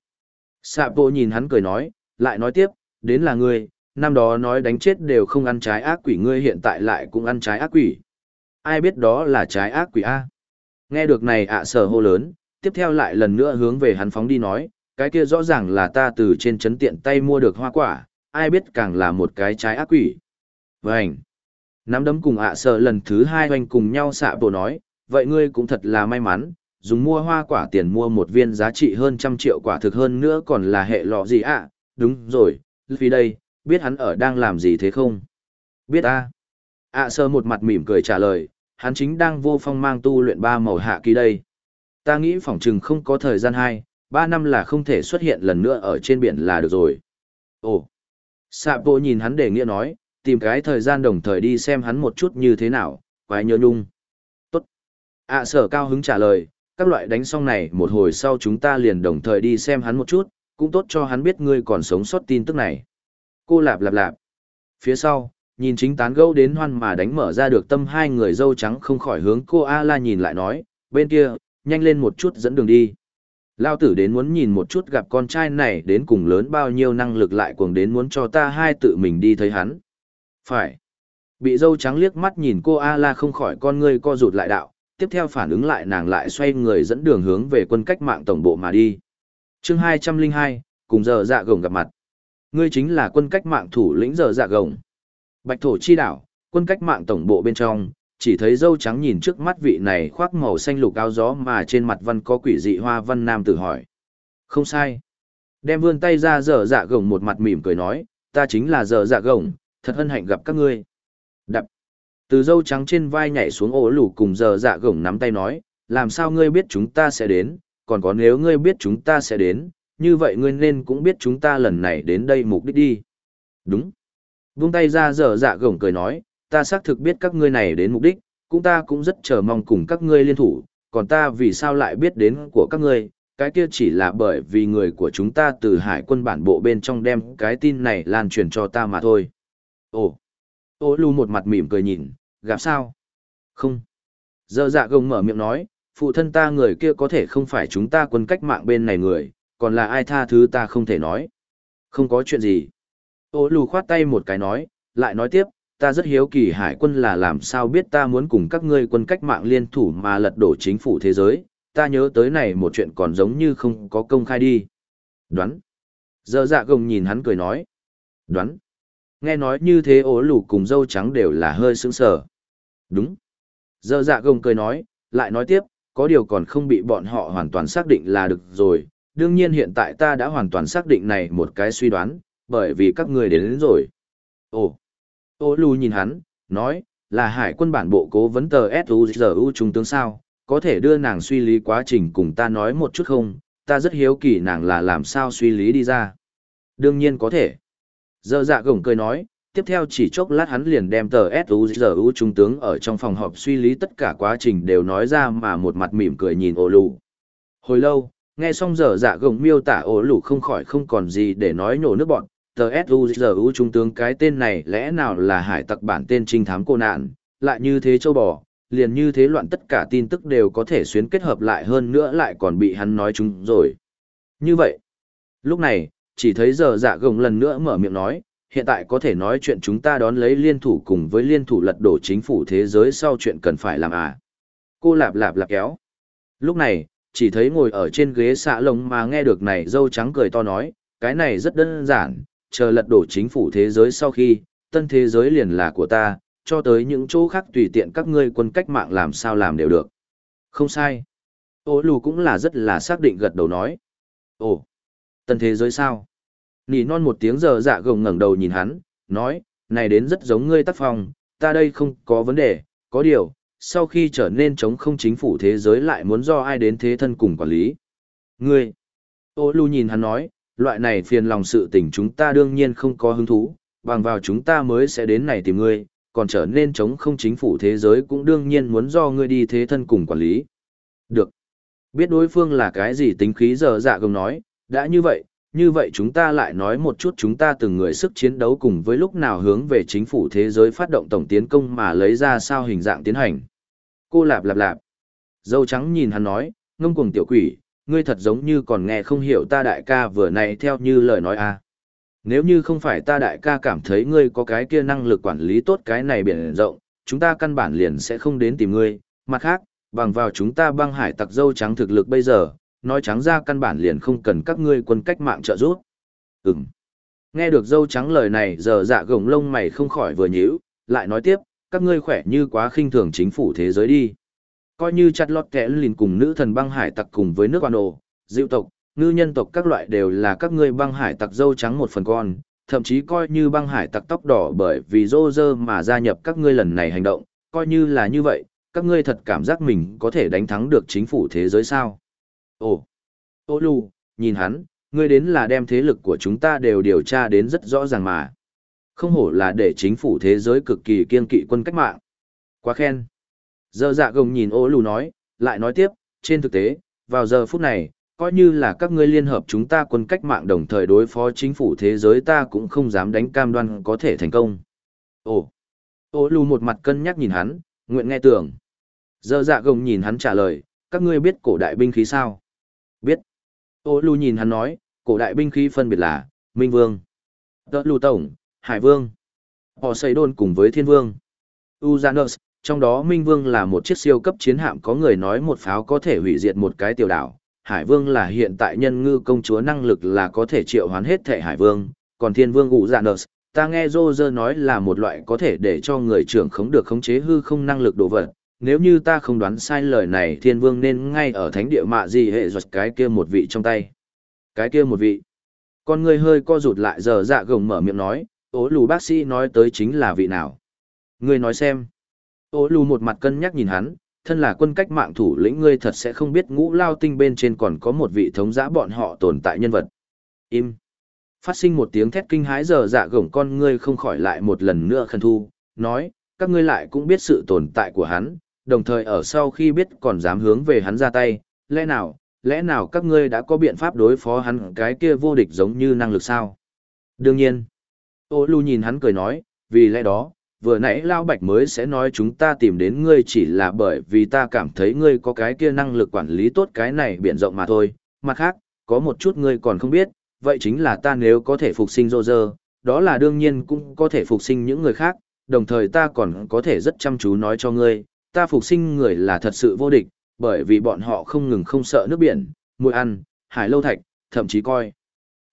Xạ bổ nhìn hắn cười nói, lại nói tiếp, đến là ngươi, năm đó nói đánh chết đều không ăn trái ác quỷ ngươi hiện tại lại cũng ăn trái ác quỷ. Ai biết đó là trái ác quỷ A. Nghe được này ạ sở hô lớn, tiếp theo lại lần nữa hướng về hắn phóng đi nói, cái kia rõ ràng là ta từ trên chấn tiện tay mua được hoa quả, ai biết càng là một cái trái ác quỷ. Vânh! Nắm đấm cùng ạ sợ lần thứ hai hoành cùng nhau xạ bộ nói, vậy ngươi cũng thật là may mắn, dùng mua hoa quả tiền mua một viên giá trị hơn trăm triệu quả thực hơn nữa còn là hệ lọ gì ạ, à? đúng rồi, vì đây, biết hắn ở đang làm gì thế không? Biết a ạ sơ một mặt mỉm cười trả lời, hắn chính đang vô phong mang tu luyện ba màu hạ kỳ đây. Ta nghĩ phỏng chừng không có thời gian hai, ba năm là không thể xuất hiện lần nữa ở trên biển là được rồi. Ồ, sạ bộ nhìn hắn đề nghĩa nói, tìm cái thời gian đồng thời đi xem hắn một chút như thế nào, quái nhớ nhung. Tốt. ạ sở cao hứng trả lời, các loại đánh xong này một hồi sau chúng ta liền đồng thời đi xem hắn một chút, cũng tốt cho hắn biết ngươi còn sống sót tin tức này. Cô lạp lạp lạp. Phía sau, nhìn chính tán gẫu đến hoan mà đánh mở ra được tâm hai người dâu trắng không khỏi hướng cô A-la nhìn lại nói, bên kia, nhanh lên một chút dẫn đường đi. Lao tử đến muốn nhìn một chút gặp con trai này đến cùng lớn bao nhiêu năng lực lại cuồng đến muốn cho ta hai tự mình đi thấy hắn. Phải. Bị dâu trắng liếc mắt nhìn cô A-la không khỏi con ngươi co rụt lại đạo, tiếp theo phản ứng lại nàng lại xoay người dẫn đường hướng về quân cách mạng tổng bộ mà đi. chương 202, cùng giờ dạ gồng gặp mặt. Ngươi chính là quân cách mạng thủ lĩnh giờ dạ gồng. Bạch thổ chi đảo, quân cách mạng tổng bộ bên trong, chỉ thấy dâu trắng nhìn trước mắt vị này khoác màu xanh lục áo gió mà trên mặt văn có quỷ dị hoa văn nam tử hỏi. Không sai. Đem vươn tay ra dở dạ gồng một mặt mỉm cười nói, ta chính là dở dạ gồng, thật hân hạnh gặp các ngươi. Đập từ dâu trắng trên vai nhảy xuống ổ lủ cùng dở dạ gồng nắm tay nói làm sao ngươi biết chúng ta sẽ đến còn có nếu ngươi biết chúng ta sẽ đến như vậy ngươi nên cũng biết chúng ta lần này đến đây mục đích đi đúng vung tay ra dở dạ gồng cười nói ta xác thực biết các ngươi này đến mục đích cũng ta cũng rất chờ mong cùng các ngươi liên thủ còn ta vì sao lại biết đến của các ngươi cái kia chỉ là bởi vì người của chúng ta từ hải quân bản bộ bên trong đem cái tin này lan truyền cho ta mà thôi ồ ô Lù một mặt mỉm cười nhìn gặp sao? Không. Giờ dạ gồng mở miệng nói, phụ thân ta người kia có thể không phải chúng ta quân cách mạng bên này người, còn là ai tha thứ ta không thể nói. Không có chuyện gì. Ô lù khoát tay một cái nói, lại nói tiếp, ta rất hiếu kỳ hải quân là làm sao biết ta muốn cùng các ngươi quân cách mạng liên thủ mà lật đổ chính phủ thế giới, ta nhớ tới này một chuyện còn giống như không có công khai đi. Đoán. Giờ dạ gồng nhìn hắn cười nói. Đoán. Nghe nói như thế ố lù cùng dâu trắng đều là hơi sững sờ. Đúng. Giờ dạ gồng cười nói, lại nói tiếp, có điều còn không bị bọn họ hoàn toàn xác định là được rồi. Đương nhiên hiện tại ta đã hoàn toàn xác định này một cái suy đoán, bởi vì các người đến, đến rồi. Ồ. Ô lù nhìn hắn, nói, là hải quân bản bộ cố vấn tờ S.U.G.U. trung tướng sao, có thể đưa nàng suy lý quá trình cùng ta nói một chút không, ta rất hiếu kỳ nàng là làm sao suy lý đi ra. Đương nhiên có thể. Giờ dạ gồng cười nói, tiếp theo chỉ chốc lát hắn liền đem tờ S.U.G.U. trung tướng ở trong phòng họp suy lý tất cả quá trình đều nói ra mà một mặt mỉm cười nhìn ổ lù. Hồi lâu, nghe xong giờ dạ gồng miêu tả ổ lù không khỏi không còn gì để nói nổ nước bọn, tờ trung tướng cái tên này lẽ nào là hải tặc bản tên trinh thám cô nạn, lại như thế châu bò, liền như thế loạn tất cả tin tức đều có thể xuyến kết hợp lại hơn nữa lại còn bị hắn nói chúng rồi. Như vậy, lúc này, chỉ thấy giờ dạ gồng lần nữa mở miệng nói, hiện tại có thể nói chuyện chúng ta đón lấy liên thủ cùng với liên thủ lật đổ chính phủ thế giới sau chuyện cần phải làm à. Cô lạp lạp lạp kéo. Lúc này, chỉ thấy ngồi ở trên ghế xạ lồng mà nghe được này dâu trắng cười to nói, cái này rất đơn giản, chờ lật đổ chính phủ thế giới sau khi, tân thế giới liền là của ta, cho tới những chỗ khác tùy tiện các ngươi quân cách mạng làm sao làm đều được. Không sai. Ô lù cũng là rất là xác định gật đầu nói. Ồ, tân thế giới sao? Nỉ non một tiếng giờ dạ gồng ngẩng đầu nhìn hắn, nói, này đến rất giống ngươi tác phong, ta đây không có vấn đề, có điều, sau khi trở nên chống không chính phủ thế giới lại muốn do ai đến thế thân cùng quản lý. Ngươi, ô lù nhìn hắn nói, loại này phiền lòng sự tình chúng ta đương nhiên không có hứng thú, bằng vào chúng ta mới sẽ đến này tìm ngươi, còn trở nên chống không chính phủ thế giới cũng đương nhiên muốn do ngươi đi thế thân cùng quản lý. Được. Biết đối phương là cái gì tính khí giờ dạ gồng nói, đã như vậy, như vậy chúng ta lại nói một chút chúng ta từng người sức chiến đấu cùng với lúc nào hướng về chính phủ thế giới phát động tổng tiến công mà lấy ra sao hình dạng tiến hành. Cô lạp lạp lạp. Dâu trắng nhìn hắn nói, ngông cuồng tiểu quỷ, ngươi thật giống như còn nghe không hiểu ta đại ca vừa này theo như lời nói a. À. Nếu như không phải ta đại ca cảm thấy ngươi có cái kia năng lực quản lý tốt cái này biển rộng, chúng ta căn bản liền sẽ không đến tìm ngươi. Mặt khác, bằng vào chúng ta băng hải tặc dâu trắng thực lực bây giờ, nói trắng ra căn bản liền không cần các ngươi quân cách mạng trợ giúp. Ừm. Nghe được dâu trắng lời này giờ dạ gồng lông mày không khỏi vừa nhíu, lại nói tiếp, các ngươi khỏe như quá khinh thường chính phủ thế giới đi. Coi như chặt lọt kẽ lìn cùng nữ thần băng hải tặc cùng với nước quan ổ, diệu tộc, ngư nhân tộc các loại đều là các ngươi băng hải tặc dâu trắng một phần con, thậm chí coi như băng hải tặc tóc đỏ bởi vì rô rơ mà gia nhập các ngươi lần này hành động, coi như là như vậy, các ngươi thật cảm giác mình có thể đánh thắng được chính phủ thế giới sao. Ồ, ô lù, nhìn hắn, ngươi đến là đem thế lực của chúng ta đều điều tra đến rất rõ ràng mà. Không hổ là để chính phủ thế giới cực kỳ kiên kỵ quân cách mạng. Quá khen. Giờ dạ gồng nhìn ô lù nói, lại nói tiếp, trên thực tế, vào giờ phút này, coi như là các ngươi liên hợp chúng ta quân cách mạng đồng thời đối phó chính phủ thế giới ta cũng không dám đánh cam đoan có thể thành công. Ồ, ô lù một mặt cân nhắc nhìn hắn, nguyện nghe tưởng. Giờ dạ gồng nhìn hắn trả lời, các ngươi biết cổ đại binh khí sao? Biết. Ô lù nhìn hắn nói, cổ đại binh khí phân biệt là, Minh Vương, Đợt lù Tổng, Hải Vương, họ xây đôn cùng với Thiên Vương. Uzanus, trong đó Minh Vương là một chiếc siêu cấp chiến hạm có người nói một pháo có thể hủy diệt một cái tiểu đảo. Hải Vương là hiện tại nhân ngư công chúa năng lực là có thể triệu hoán hết thể Hải Vương, còn Thiên Vương Uzanus, dạ ta nghe Roger nói là một loại có thể để cho người trưởng khống được khống chế hư không năng lực đồ vật, nếu như ta không đoán sai lời này thiên vương nên ngay ở thánh địa mạ gì hệ ruột cái kia một vị trong tay. Cái kia một vị. Con người hơi co rụt lại giờ dạ gồng mở miệng nói, ố lù bác sĩ nói tới chính là vị nào. Ngươi nói xem. Ô lù một mặt cân nhắc nhìn hắn, thân là quân cách mạng thủ lĩnh ngươi thật sẽ không biết ngũ lao tinh bên trên còn có một vị thống giã bọn họ tồn tại nhân vật. Im. Phát sinh một tiếng thét kinh hãi giờ dạ gồng con ngươi không khỏi lại một lần nữa khẩn thu, nói, các ngươi lại cũng biết sự tồn tại của hắn, đồng thời ở sau khi biết còn dám hướng về hắn ra tay, lẽ nào, lẽ nào các ngươi đã có biện pháp đối phó hắn cái kia vô địch giống như năng lực sao? Đương nhiên. Ô Lu nhìn hắn cười nói, vì lẽ đó, vừa nãy Lao Bạch mới sẽ nói chúng ta tìm đến ngươi chỉ là bởi vì ta cảm thấy ngươi có cái kia năng lực quản lý tốt cái này biển rộng mà thôi. Mặt khác, có một chút ngươi còn không biết, vậy chính là ta nếu có thể phục sinh rô rơ, đó là đương nhiên cũng có thể phục sinh những người khác, đồng thời ta còn có thể rất chăm chú nói cho ngươi, ta phục sinh người là thật sự vô địch, bởi vì bọn họ không ngừng không sợ nước biển, mùi ăn, hải lâu thạch, thậm chí coi.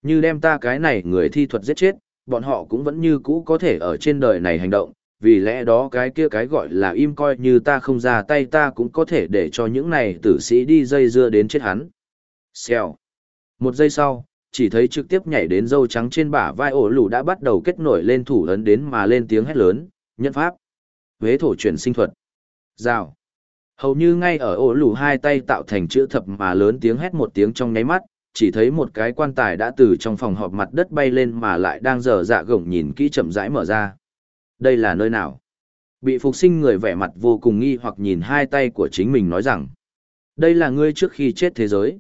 Như đem ta cái này người thi thuật giết chết, bọn họ cũng vẫn như cũ có thể ở trên đời này hành động, vì lẽ đó cái kia cái gọi là im coi như ta không ra tay ta cũng có thể để cho những này tử sĩ đi dây dưa đến chết hắn. Xèo. Một giây sau, chỉ thấy trực tiếp nhảy đến dâu trắng trên bả vai ổ lù đã bắt đầu kết nổi lên thủ ấn đến mà lên tiếng hét lớn, nhân pháp. Vế thổ chuyển sinh thuật. Rào. Hầu như ngay ở ổ lù hai tay tạo thành chữ thập mà lớn tiếng hét một tiếng trong nháy mắt, chỉ thấy một cái quan tài đã từ trong phòng họp mặt đất bay lên mà lại đang dở dạ gồng nhìn kỹ chậm rãi mở ra. Đây là nơi nào? Bị phục sinh người vẻ mặt vô cùng nghi hoặc nhìn hai tay của chính mình nói rằng. Đây là ngươi trước khi chết thế giới.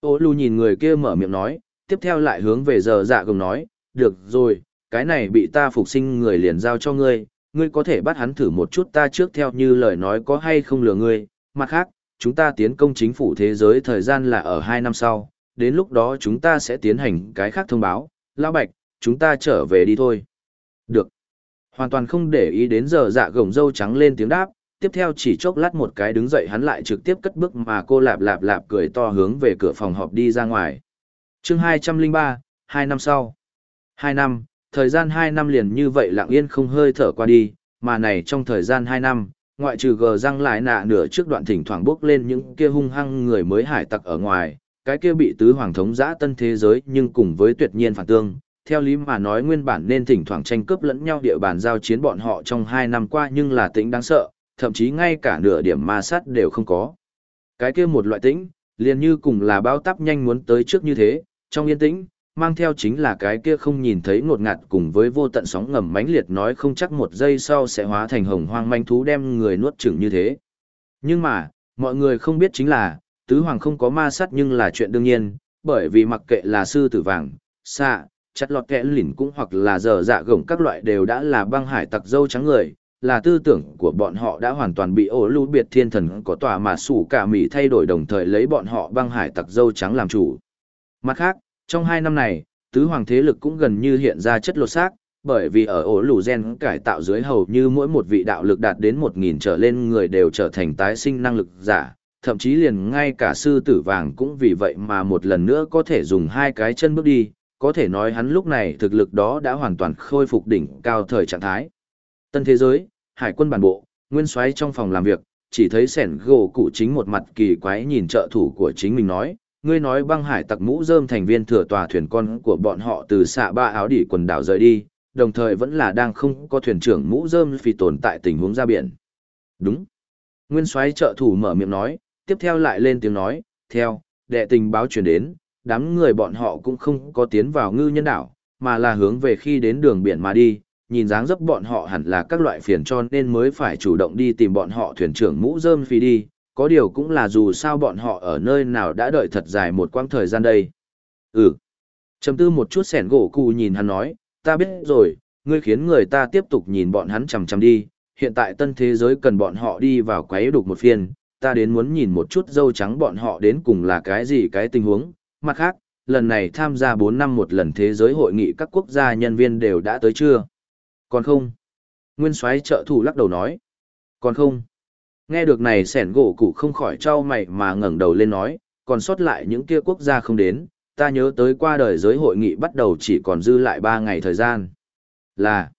Ô lù nhìn người kia mở miệng nói, tiếp theo lại hướng về giờ dạ gồng nói, được rồi, cái này bị ta phục sinh người liền giao cho ngươi, ngươi có thể bắt hắn thử một chút ta trước theo như lời nói có hay không lừa ngươi, mặt khác, chúng ta tiến công chính phủ thế giới thời gian là ở hai năm sau, đến lúc đó chúng ta sẽ tiến hành cái khác thông báo, lão bạch, chúng ta trở về đi thôi. Được. Hoàn toàn không để ý đến giờ dạ gồng dâu trắng lên tiếng đáp, tiếp theo chỉ chốc lát một cái đứng dậy hắn lại trực tiếp cất bước mà cô lạp lạp lạp cười to hướng về cửa phòng họp đi ra ngoài. chương 203, hai năm sau. Hai năm, thời gian hai năm liền như vậy lặng yên không hơi thở qua đi, mà này trong thời gian hai năm, ngoại trừ gờ răng lại nạ nửa trước đoạn thỉnh thoảng bước lên những kia hung hăng người mới hải tặc ở ngoài, cái kia bị tứ hoàng thống giã tân thế giới nhưng cùng với tuyệt nhiên phản tương. Theo lý mà nói nguyên bản nên thỉnh thoảng tranh cướp lẫn nhau địa bàn giao chiến bọn họ trong hai năm qua nhưng là tính đáng sợ, thậm chí ngay cả nửa điểm ma sát đều không có. Cái kia một loại tĩnh, liền như cùng là bao tắp nhanh muốn tới trước như thế, trong yên tĩnh, mang theo chính là cái kia không nhìn thấy ngột ngạt cùng với vô tận sóng ngầm mãnh liệt nói không chắc một giây sau sẽ hóa thành hồng hoang manh thú đem người nuốt chửng như thế. Nhưng mà, mọi người không biết chính là, tứ hoàng không có ma sát nhưng là chuyện đương nhiên, bởi vì mặc kệ là sư tử vàng, xạ, chặt lọt kẽ lỉn cũng hoặc là dở dạ gồng các loại đều đã là băng hải tặc dâu trắng người, là tư tưởng của bọn họ đã hoàn toàn bị ổ lưu biệt thiên thần có tòa mà sủ cả mỹ thay đổi đồng thời lấy bọn họ băng hải tặc dâu trắng làm chủ. Mặt khác, trong hai năm này, tứ hoàng thế lực cũng gần như hiện ra chất lột xác, bởi vì ở ổ lù gen cải tạo dưới hầu như mỗi một vị đạo lực đạt đến một nghìn trở lên người đều trở thành tái sinh năng lực giả, thậm chí liền ngay cả sư tử vàng cũng vì vậy mà một lần nữa có thể dùng hai cái chân bước đi, có thể nói hắn lúc này thực lực đó đã hoàn toàn khôi phục đỉnh cao thời trạng thái. Tân thế giới, hải quân bản bộ, nguyên soái trong phòng làm việc, chỉ thấy sẻn gỗ cụ chính một mặt kỳ quái nhìn trợ thủ của chính mình nói, ngươi nói băng hải tặc mũ rơm thành viên thừa tòa thuyền con của bọn họ từ xạ ba áo đỉ quần đảo rời đi, đồng thời vẫn là đang không có thuyền trưởng mũ rơm vì tồn tại tình huống ra biển. Đúng. Nguyên soái trợ thủ mở miệng nói, tiếp theo lại lên tiếng nói, theo, đệ tình báo truyền đến, đám người bọn họ cũng không có tiến vào ngư nhân đảo, mà là hướng về khi đến đường biển mà đi, nhìn dáng dấp bọn họ hẳn là các loại phiền cho nên mới phải chủ động đi tìm bọn họ thuyền trưởng mũ rơm phi đi, có điều cũng là dù sao bọn họ ở nơi nào đã đợi thật dài một quãng thời gian đây. Ừ. Chầm tư một chút sẻn gỗ cụ nhìn hắn nói, ta biết rồi, ngươi khiến người ta tiếp tục nhìn bọn hắn chằm chằm đi, hiện tại tân thế giới cần bọn họ đi vào quấy đục một phiên, ta đến muốn nhìn một chút dâu trắng bọn họ đến cùng là cái gì cái tình huống. Mặt khác, lần này tham gia 4 năm một lần thế giới hội nghị các quốc gia nhân viên đều đã tới chưa? Còn không? Nguyên soái trợ thủ lắc đầu nói. Còn không? Nghe được này sẻn gỗ cụ không khỏi trao mày mà ngẩng đầu lên nói, còn sót lại những kia quốc gia không đến, ta nhớ tới qua đời giới hội nghị bắt đầu chỉ còn dư lại 3 ngày thời gian. Là,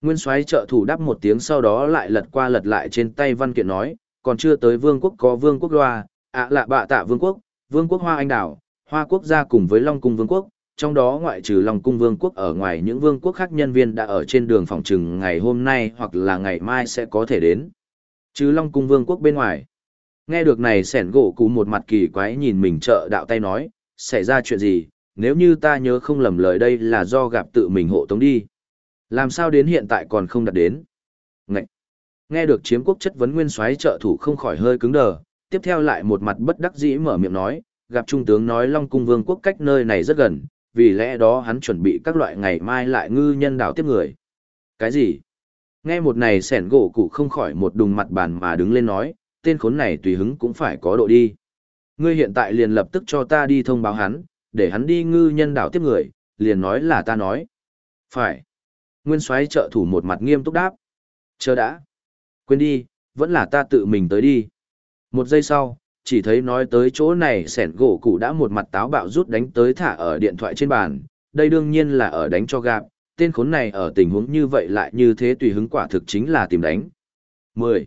Nguyên soái trợ thủ đáp một tiếng sau đó lại lật qua lật lại trên tay văn kiện nói, còn chưa tới vương quốc có vương quốc loa, ạ lạ bạ tạ vương quốc, vương quốc hoa anh đảo, hoa quốc gia cùng với long cung vương quốc, trong đó ngoại trừ long cung vương quốc ở ngoài những vương quốc khác nhân viên đã ở trên đường phòng trừng ngày hôm nay hoặc là ngày mai sẽ có thể đến. Chứ long cung vương quốc bên ngoài. Nghe được này sẻn gỗ cụ một mặt kỳ quái nhìn mình trợ đạo tay nói, xảy ra chuyện gì, nếu như ta nhớ không lầm lời đây là do gặp tự mình hộ tống đi. Làm sao đến hiện tại còn không đặt đến? Ngậy! Nghe được chiếm quốc chất vấn nguyên soái trợ thủ không khỏi hơi cứng đờ, tiếp theo lại một mặt bất đắc dĩ mở miệng nói, gặp trung tướng nói Long Cung Vương quốc cách nơi này rất gần, vì lẽ đó hắn chuẩn bị các loại ngày mai lại ngư nhân đảo tiếp người. Cái gì? Nghe một này sẻn gỗ cụ không khỏi một đùng mặt bàn mà đứng lên nói, tên khốn này tùy hứng cũng phải có độ đi. Ngươi hiện tại liền lập tức cho ta đi thông báo hắn, để hắn đi ngư nhân đảo tiếp người, liền nói là ta nói. Phải. Nguyên soái trợ thủ một mặt nghiêm túc đáp. Chờ đã. Quên đi, vẫn là ta tự mình tới đi. Một giây sau, chỉ thấy nói tới chỗ này sẻn gỗ cụ đã một mặt táo bạo rút đánh tới thả ở điện thoại trên bàn. Đây đương nhiên là ở đánh cho gạp, tên khốn này ở tình huống như vậy lại như thế tùy hứng quả thực chính là tìm đánh. 10.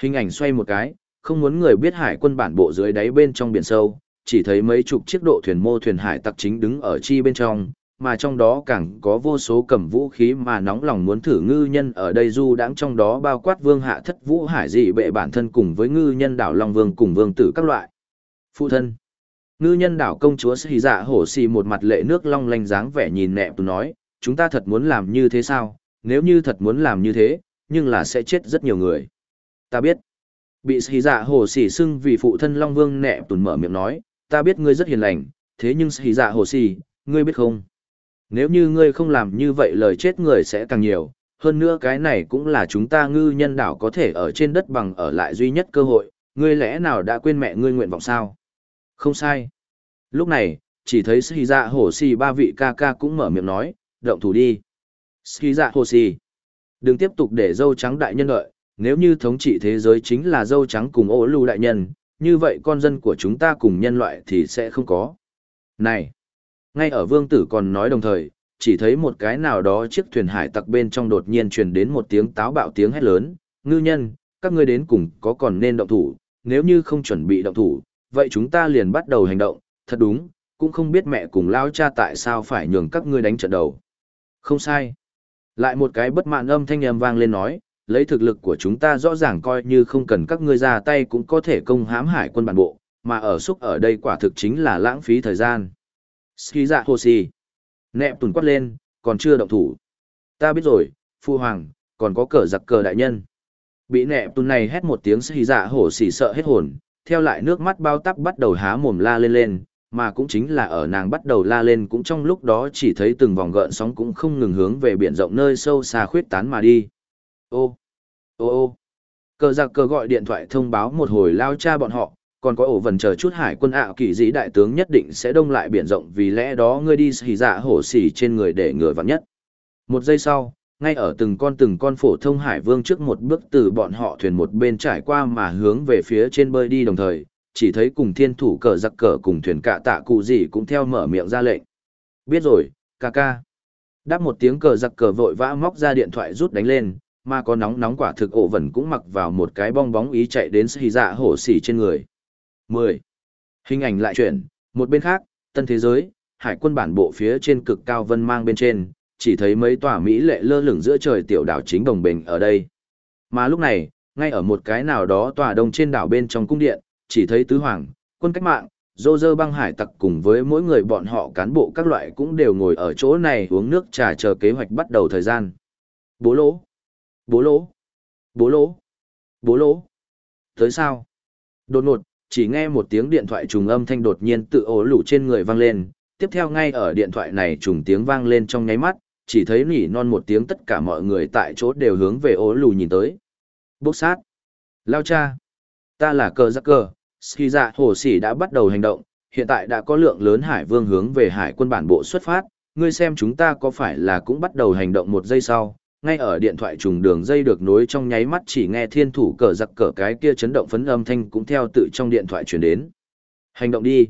Hình ảnh xoay một cái, không muốn người biết hải quân bản bộ dưới đáy bên trong biển sâu, chỉ thấy mấy chục chiếc độ thuyền mô thuyền hải tặc chính đứng ở chi bên trong, mà trong đó càng có vô số cầm vũ khí mà nóng lòng muốn thử ngư nhân ở đây du đãng trong đó bao quát vương hạ thất vũ hải dị bệ bản thân cùng với ngư nhân đảo long vương cùng vương tử các loại. Phụ thân. Ngư nhân đảo công chúa xì dạ hổ xì một mặt lệ nước long lanh dáng vẻ nhìn nẹ tù nói, chúng ta thật muốn làm như thế sao? Nếu như thật muốn làm như thế, nhưng là sẽ chết rất nhiều người. Ta biết. Bị xì dạ hổ xì xưng vì phụ thân long vương nẹ tùn mở miệng nói, ta biết ngươi rất hiền lành, thế nhưng xì dạ hổ xì, ngươi biết không? Nếu như ngươi không làm như vậy lời chết người sẽ càng nhiều, hơn nữa cái này cũng là chúng ta ngư nhân đảo có thể ở trên đất bằng ở lại duy nhất cơ hội, ngươi lẽ nào đã quên mẹ ngươi nguyện vọng sao? Không sai. Lúc này, chỉ thấy Ski Dạ Hồ Sì ba vị ca ca cũng mở miệng nói, động thủ đi. Ski Dạ Hồ Sì. Đừng tiếp tục để dâu trắng đại nhân đợi, nếu như thống trị thế giới chính là dâu trắng cùng ô lưu đại nhân, như vậy con dân của chúng ta cùng nhân loại thì sẽ không có. Này! Ngay ở vương tử còn nói đồng thời, chỉ thấy một cái nào đó chiếc thuyền hải tặc bên trong đột nhiên truyền đến một tiếng táo bạo tiếng hét lớn, ngư nhân, các ngươi đến cùng có còn nên động thủ, nếu như không chuẩn bị động thủ, vậy chúng ta liền bắt đầu hành động, thật đúng, cũng không biết mẹ cùng lao cha tại sao phải nhường các ngươi đánh trận đầu. Không sai. Lại một cái bất mãn âm thanh âm vang lên nói, lấy thực lực của chúng ta rõ ràng coi như không cần các ngươi ra tay cũng có thể công hãm hải quân bản bộ, mà ở xúc ở đây quả thực chính là lãng phí thời gian. Ski dạ hồ xì. Nẹp tùn quát lên, còn chưa động thủ. Ta biết rồi, phu hoàng, còn có cờ giặc cờ đại nhân. Bị nẹp tùn này hét một tiếng ski dạ hồ xì sợ hết hồn, theo lại nước mắt bao tắp bắt đầu há mồm la lên lên, mà cũng chính là ở nàng bắt đầu la lên cũng trong lúc đó chỉ thấy từng vòng gợn sóng cũng không ngừng hướng về biển rộng nơi sâu xa khuyết tán mà đi. Ô, ô ô, cờ giặc cờ gọi điện thoại thông báo một hồi lao cha bọn họ, còn có ổ vần chờ chút hải quân ảo kỳ dĩ đại tướng nhất định sẽ đông lại biển rộng vì lẽ đó ngươi đi xì dạ hổ xì trên người để ngừa vắng nhất. Một giây sau, ngay ở từng con từng con phổ thông hải vương trước một bước từ bọn họ thuyền một bên trải qua mà hướng về phía trên bơi đi đồng thời, chỉ thấy cùng thiên thủ cờ giặc cờ cùng thuyền cạ tạ cụ gì cũng theo mở miệng ra lệnh. Biết rồi, ca ca. Đáp một tiếng cờ giặc cờ vội vã móc ra điện thoại rút đánh lên, mà có nóng nóng quả thực ổ vẩn cũng mặc vào một cái bong bóng ý chạy đến xì dạ hổ xì trên người. 10. Hình ảnh lại chuyển, một bên khác, tân thế giới, hải quân bản bộ phía trên cực cao vân mang bên trên, chỉ thấy mấy tòa Mỹ lệ lơ lửng giữa trời tiểu đảo chính đồng bình ở đây. Mà lúc này, ngay ở một cái nào đó tòa đông trên đảo bên trong cung điện, chỉ thấy tứ hoàng, quân cách mạng, dô dơ băng hải tặc cùng với mỗi người bọn họ cán bộ các loại cũng đều ngồi ở chỗ này uống nước trà chờ kế hoạch bắt đầu thời gian. Bố lỗ, bố lỗ, bố lỗ, bố lỗ. Tới sao? Đột ngột, chỉ nghe một tiếng điện thoại trùng âm thanh đột nhiên tự ố lủ trên người vang lên, tiếp theo ngay ở điện thoại này trùng tiếng vang lên trong nháy mắt, chỉ thấy nỉ non một tiếng tất cả mọi người tại chỗ đều hướng về ố lù nhìn tới. Bốc sát. Lao cha. Ta là cờ giặc cờ, ski dạ hồ sỉ đã bắt đầu hành động, hiện tại đã có lượng lớn hải vương hướng về hải quân bản bộ xuất phát, ngươi xem chúng ta có phải là cũng bắt đầu hành động một giây sau, ngay ở điện thoại trùng đường dây được nối trong nháy mắt chỉ nghe thiên thủ cờ giặc cờ cái kia chấn động phấn âm thanh cũng theo tự trong điện thoại truyền đến. Hành động đi.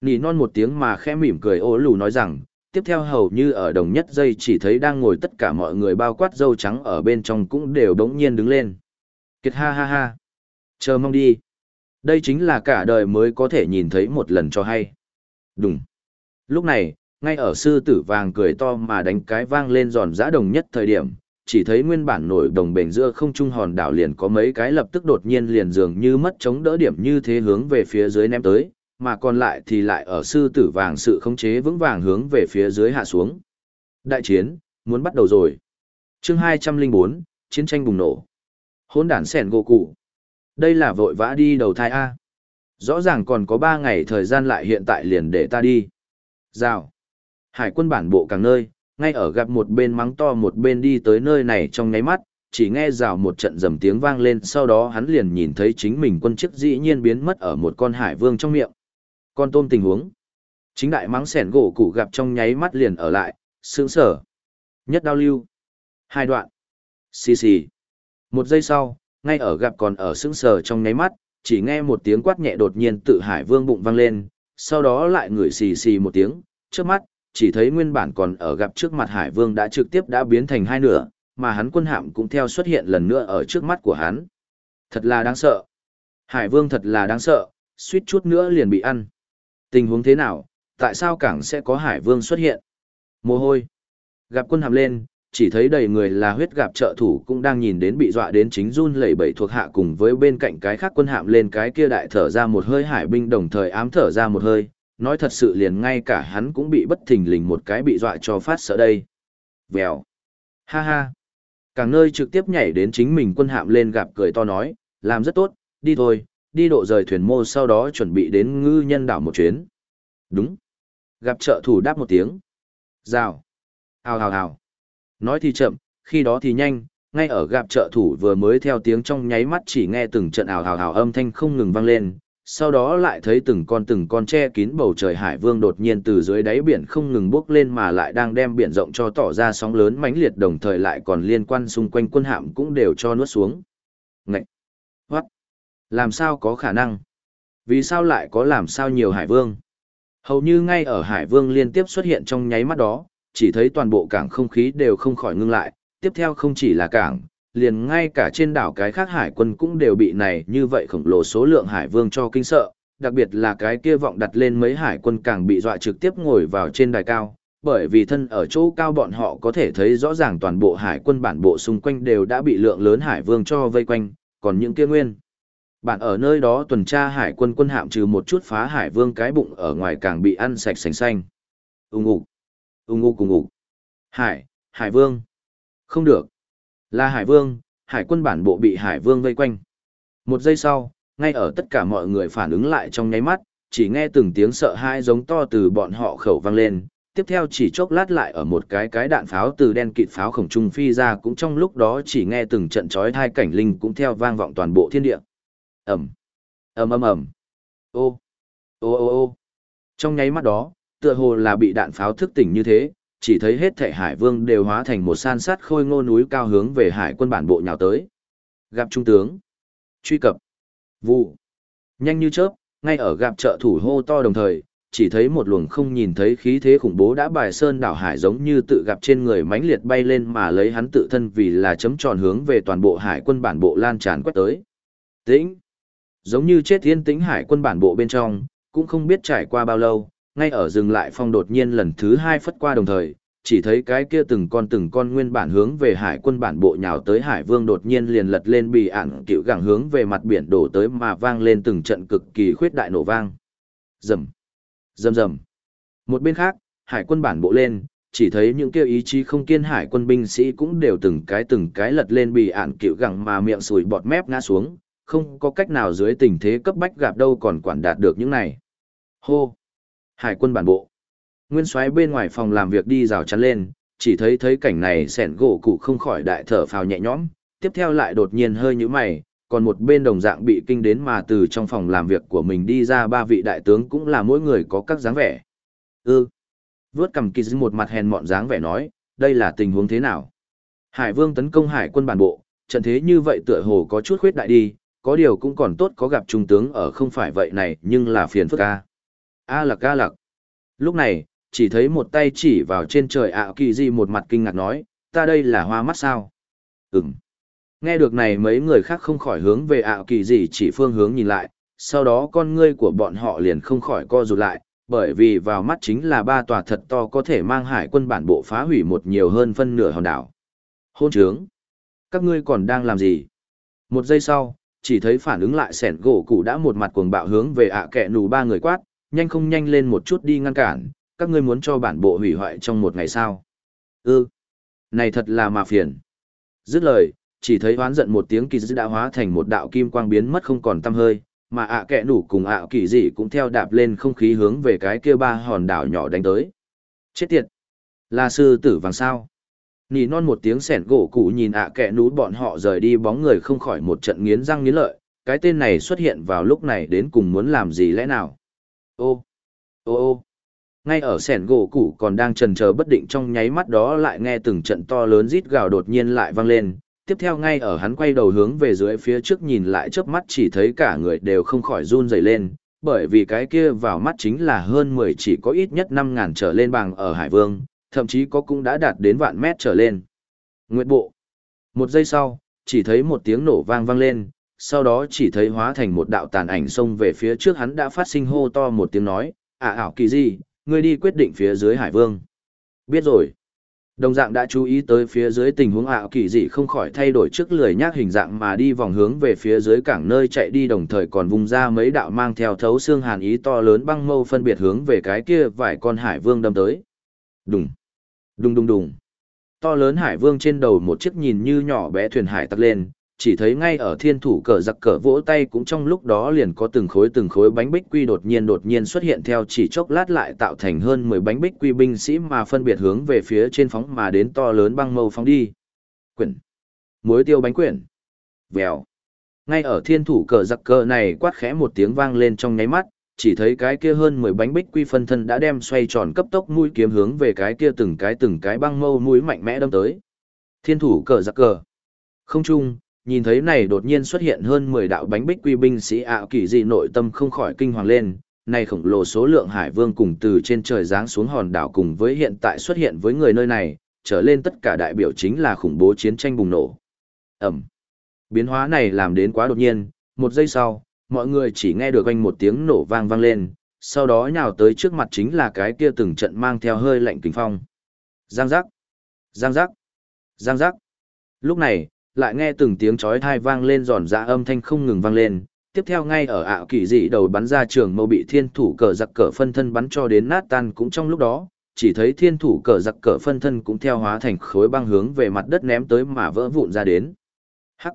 Nỉ non một tiếng mà khẽ mỉm cười ô lù nói rằng, tiếp theo hầu như ở đồng nhất dây chỉ thấy đang ngồi tất cả mọi người bao quát dâu trắng ở bên trong cũng đều đống nhiên đứng lên. Kiệt ha ha ha. Chờ mong đi. Đây chính là cả đời mới có thể nhìn thấy một lần cho hay. Đúng. Lúc này, ngay ở sư tử vàng cười to mà đánh cái vang lên giòn giã đồng nhất thời điểm, chỉ thấy nguyên bản nổi đồng bền giữa không trung hòn đảo liền có mấy cái lập tức đột nhiên liền dường như mất chống đỡ điểm như thế hướng về phía dưới ném tới, mà còn lại thì lại ở sư tử vàng sự khống chế vững vàng hướng về phía dưới hạ xuống. Đại chiến, muốn bắt đầu rồi. chương 204, chiến tranh bùng nổ. Hôn đản sẻn gỗ cụ. Đây là vội vã đi đầu thai A. Rõ ràng còn có 3 ngày thời gian lại hiện tại liền để ta đi. Rào. Hải quân bản bộ càng nơi, ngay ở gặp một bên mắng to một bên đi tới nơi này trong nháy mắt, chỉ nghe rào một trận dầm tiếng vang lên sau đó hắn liền nhìn thấy chính mình quân chức dĩ nhiên biến mất ở một con hải vương trong miệng. Con tôm tình huống. Chính đại mắng sẻn gỗ cụ gặp trong nháy mắt liền ở lại, sướng sở. Nhất đao lưu. Hai đoạn. Xì xì. Một giây sau, ngay ở gặp còn ở sướng sở trong nháy mắt, chỉ nghe một tiếng quát nhẹ đột nhiên tự hải vương bụng vang lên, sau đó lại ngửi xì xì một tiếng, trước mắt, chỉ thấy nguyên bản còn ở gặp trước mặt hải vương đã trực tiếp đã biến thành hai nửa, mà hắn quân hạm cũng theo xuất hiện lần nữa ở trước mắt của hắn. Thật là đáng sợ. Hải vương thật là đáng sợ, suýt chút nữa liền bị ăn. Tình huống thế nào, tại sao cảng sẽ có hải vương xuất hiện? Mồ hôi. Gặp quân hạm lên, chỉ thấy đầy người là huyết gặp trợ thủ cũng đang nhìn đến bị dọa đến chính run lẩy bẩy thuộc hạ cùng với bên cạnh cái khác quân hạm lên cái kia đại thở ra một hơi hải binh đồng thời ám thở ra một hơi, nói thật sự liền ngay cả hắn cũng bị bất thình lình một cái bị dọa cho phát sợ đây. Vèo. Ha ha. Càng nơi trực tiếp nhảy đến chính mình quân hạm lên gặp cười to nói, làm rất tốt, đi thôi, đi độ rời thuyền mô sau đó chuẩn bị đến ngư nhân đảo một chuyến. Đúng. Gặp trợ thủ đáp một tiếng. Rào. Hào hào hào. Nói thì chậm, khi đó thì nhanh, ngay ở gặp trợ thủ vừa mới theo tiếng trong nháy mắt chỉ nghe từng trận ào hào hào âm thanh không ngừng vang lên, sau đó lại thấy từng con từng con che kín bầu trời hải vương đột nhiên từ dưới đáy biển không ngừng bước lên mà lại đang đem biển rộng cho tỏ ra sóng lớn mãnh liệt đồng thời lại còn liên quan xung quanh quân hạm cũng đều cho nuốt xuống. Ngậy! What? Làm sao có khả năng? Vì sao lại có làm sao nhiều hải vương? Hầu như ngay ở hải vương liên tiếp xuất hiện trong nháy mắt đó, chỉ thấy toàn bộ cảng không khí đều không khỏi ngưng lại, tiếp theo không chỉ là cảng, liền ngay cả trên đảo cái khác hải quân cũng đều bị này như vậy khổng lồ số lượng hải vương cho kinh sợ, đặc biệt là cái kia vọng đặt lên mấy hải quân càng bị dọa trực tiếp ngồi vào trên đài cao, bởi vì thân ở chỗ cao bọn họ có thể thấy rõ ràng toàn bộ hải quân bản bộ xung quanh đều đã bị lượng lớn hải vương cho vây quanh, còn những kia nguyên. Bạn ở nơi đó tuần tra hải quân quân hạm trừ một chút phá hải vương cái bụng ở ngoài càng bị ăn sạch sành xanh. Ung ục, ung ục cùng ục. Hải, hải vương. Không được. Là Hải Vương, Hải quân bản bộ bị Hải Vương vây quanh. Một giây sau, ngay ở tất cả mọi người phản ứng lại trong nháy mắt, chỉ nghe từng tiếng sợ hãi giống to từ bọn họ khẩu vang lên. Tiếp theo chỉ chốc lát lại ở một cái cái đạn pháo từ đen kịt pháo khổng trung phi ra cũng trong lúc đó chỉ nghe từng trận chói thai cảnh linh cũng theo vang vọng toàn bộ thiên địa. Ẩm, ầm ầm ầm, ô, ô ô ô. Trong nháy mắt đó, tựa hồ là bị đạn pháo thức tỉnh như thế, chỉ thấy hết thệ hải vương đều hóa thành một san sát khôi ngô núi cao hướng về hải quân bản bộ nhào tới. Gặp trung tướng. Truy cập. Vụ. Nhanh như chớp, ngay ở gặp trợ thủ hô to đồng thời, chỉ thấy một luồng không nhìn thấy khí thế khủng bố đã bài sơn đảo hải giống như tự gặp trên người mãnh liệt bay lên mà lấy hắn tự thân vì là chấm tròn hướng về toàn bộ hải quân bản bộ lan tràn quét tới. Tĩnh. Giống như chết thiên tĩnh hải quân bản bộ bên trong, cũng không biết trải qua bao lâu, ngay ở dừng lại phong đột nhiên lần thứ hai phất qua đồng thời, chỉ thấy cái kia từng con từng con nguyên bản hướng về hải quân bản bộ nhào tới hải vương đột nhiên liền lật lên bị ản cựu gẳng hướng về mặt biển đổ tới mà vang lên từng trận cực kỳ khuyết đại nổ vang. Rầm, rầm rầm. Một bên khác, hải quân bản bộ lên, chỉ thấy những kia ý chí không kiên hải quân binh sĩ cũng đều từng cái từng cái lật lên bị ản cựu gẳng mà miệng sùi bọt mép ngã xuống, không có cách nào dưới tình thế cấp bách gặp đâu còn quản đạt được những này. Hô! Hải quân bản bộ. Nguyên soái bên ngoài phòng làm việc đi rào chắn lên, chỉ thấy thấy cảnh này sẻn gỗ cụ không khỏi đại thở phào nhẹ nhõm, tiếp theo lại đột nhiên hơi nhũ mày, còn một bên đồng dạng bị kinh đến mà từ trong phòng làm việc của mình đi ra ba vị đại tướng cũng là mỗi người có các dáng vẻ. Ư. Ừ. Vướt cầm kỳ một mặt hèn mọn dáng vẻ nói, đây là tình huống thế nào? Hải vương tấn công hải quân bản bộ, trận thế như vậy tựa hồ có chút khuyết đại đi, có điều cũng còn tốt có gặp trung tướng ở không phải vậy này nhưng là phiền phức ca. A lạc a lạc. Lúc này, chỉ thấy một tay chỉ vào trên trời ạ kỳ di một mặt kinh ngạc nói, ta đây là hoa mắt sao? Ừm. Nghe được này mấy người khác không khỏi hướng về ạ kỳ di chỉ phương hướng nhìn lại, sau đó con ngươi của bọn họ liền không khỏi co rụt lại, bởi vì vào mắt chính là ba tòa thật to có thể mang hải quân bản bộ phá hủy một nhiều hơn phân nửa hòn đảo. Hôn trướng! Các ngươi còn đang làm gì? Một giây sau, chỉ thấy phản ứng lại sẻn gỗ cụ đã một mặt cuồng bạo hướng về ạ kẹ nù ba người quát, nhanh không nhanh lên một chút đi ngăn cản, các ngươi muốn cho bản bộ hủy hoại trong một ngày sao. Ư, này thật là mà phiền. Dứt lời, chỉ thấy hoán giận một tiếng kỳ dư đã hóa thành một đạo kim quang biến mất không còn tăm hơi, mà ạ kẹ nủ cùng ạ kỳ dị cũng theo đạp lên không khí hướng về cái kia ba hòn đảo nhỏ đánh tới. Chết tiệt! Là sư tử vàng sao? Nì non một tiếng sẻn gỗ cụ nhìn ạ kẹ nú bọn họ rời đi bóng người không khỏi một trận nghiến răng nghiến lợi, cái tên này xuất hiện vào lúc này đến cùng muốn làm gì lẽ nào? Ô, ô ô, Ngay ở sẻn gỗ cũ còn đang trần chờ bất định trong nháy mắt đó lại nghe từng trận to lớn rít gào đột nhiên lại vang lên. Tiếp theo ngay ở hắn quay đầu hướng về dưới phía trước nhìn lại chớp mắt chỉ thấy cả người đều không khỏi run rẩy lên, bởi vì cái kia vào mắt chính là hơn 10 chỉ có ít nhất 5.000 trở lên bằng ở Hải Vương, thậm chí có cũng đã đạt đến vạn mét trở lên. Nguyệt bộ. Một giây sau, chỉ thấy một tiếng nổ vang vang lên, sau đó chỉ thấy hóa thành một đạo tàn ảnh xông về phía trước hắn đã phát sinh hô to một tiếng nói, à ảo kỳ gì, ngươi đi quyết định phía dưới Hải Vương. Biết rồi. Đồng dạng đã chú ý tới phía dưới tình huống ảo kỳ dị không khỏi thay đổi trước lười nhác hình dạng mà đi vòng hướng về phía dưới cảng nơi chạy đi đồng thời còn vùng ra mấy đạo mang theo thấu xương hàn ý to lớn băng mâu phân biệt hướng về cái kia vài con hải vương đâm tới. Đùng, đùng đùng đùng. To lớn hải vương trên đầu một chiếc nhìn như nhỏ bé thuyền hải tắt lên, chỉ thấy ngay ở thiên thủ cờ giặc cờ vỗ tay cũng trong lúc đó liền có từng khối từng khối bánh bích quy đột nhiên đột nhiên xuất hiện theo chỉ chốc lát lại tạo thành hơn 10 bánh bích quy binh sĩ mà phân biệt hướng về phía trên phóng mà đến to lớn băng mâu phóng đi. Quyển. Muối tiêu bánh quyển. Vèo. Ngay ở thiên thủ cờ giặc cờ này quát khẽ một tiếng vang lên trong nháy mắt, chỉ thấy cái kia hơn 10 bánh bích quy phân thân đã đem xoay tròn cấp tốc mũi kiếm hướng về cái kia từng cái từng cái băng mâu mũi mạnh mẽ đâm tới. Thiên thủ cờ giặc cờ. Không chung, nhìn thấy này đột nhiên xuất hiện hơn 10 đạo bánh bích quy binh sĩ ảo kỳ dị nội tâm không khỏi kinh hoàng lên, này khổng lồ số lượng hải vương cùng từ trên trời giáng xuống hòn đảo cùng với hiện tại xuất hiện với người nơi này, trở lên tất cả đại biểu chính là khủng bố chiến tranh bùng nổ. Ẩm. Biến hóa này làm đến quá đột nhiên, một giây sau, mọi người chỉ nghe được quanh một tiếng nổ vang vang lên, sau đó nhào tới trước mặt chính là cái kia từng trận mang theo hơi lạnh kinh phong. Giang giác. Giang giác. Giang giác. Lúc này, lại nghe từng tiếng chói thai vang lên giòn dạ âm thanh không ngừng vang lên. Tiếp theo ngay ở ảo kỳ dị đầu bắn ra trường mâu bị thiên thủ cờ giặc cờ phân thân bắn cho đến nát tan cũng trong lúc đó, chỉ thấy thiên thủ cờ giặc cờ phân thân cũng theo hóa thành khối băng hướng về mặt đất ném tới mà vỡ vụn ra đến. Hắc.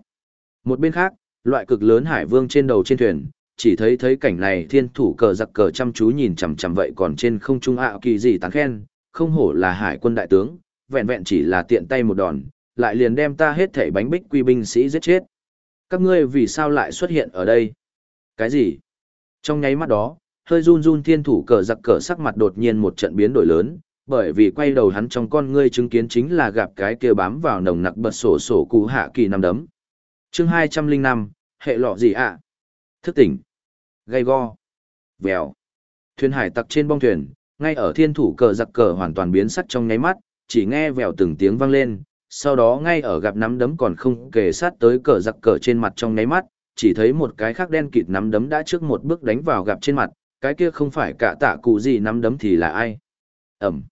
Một bên khác, loại cực lớn hải vương trên đầu trên thuyền, chỉ thấy thấy cảnh này thiên thủ cờ giặc cờ chăm chú nhìn chằm chằm vậy còn trên không trung ảo kỳ dị tán khen, không hổ là hải quân đại tướng, vẹn vẹn chỉ là tiện tay một đòn, lại liền đem ta hết thảy bánh bích quy binh sĩ giết chết. Các ngươi vì sao lại xuất hiện ở đây? Cái gì? Trong nháy mắt đó, hơi run run thiên thủ cờ giặc cờ sắc mặt đột nhiên một trận biến đổi lớn, bởi vì quay đầu hắn trong con ngươi chứng kiến chính là gặp cái kia bám vào nồng nặc bật sổ sổ cụ hạ kỳ năm đấm. chương 205, hệ lọ gì ạ? Thức tỉnh. Gây go. Vèo. Thuyền hải tặc trên bong thuyền, ngay ở thiên thủ cờ giặc cờ hoàn toàn biến sắc trong nháy mắt, chỉ nghe vèo từng tiếng vang lên, sau đó ngay ở gặp nắm đấm còn không kề sát tới cờ giặc cờ trên mặt trong nháy mắt, chỉ thấy một cái khác đen kịt nắm đấm đã trước một bước đánh vào gặp trên mặt, cái kia không phải cả tạ cụ gì nắm đấm thì là ai. Ẩm.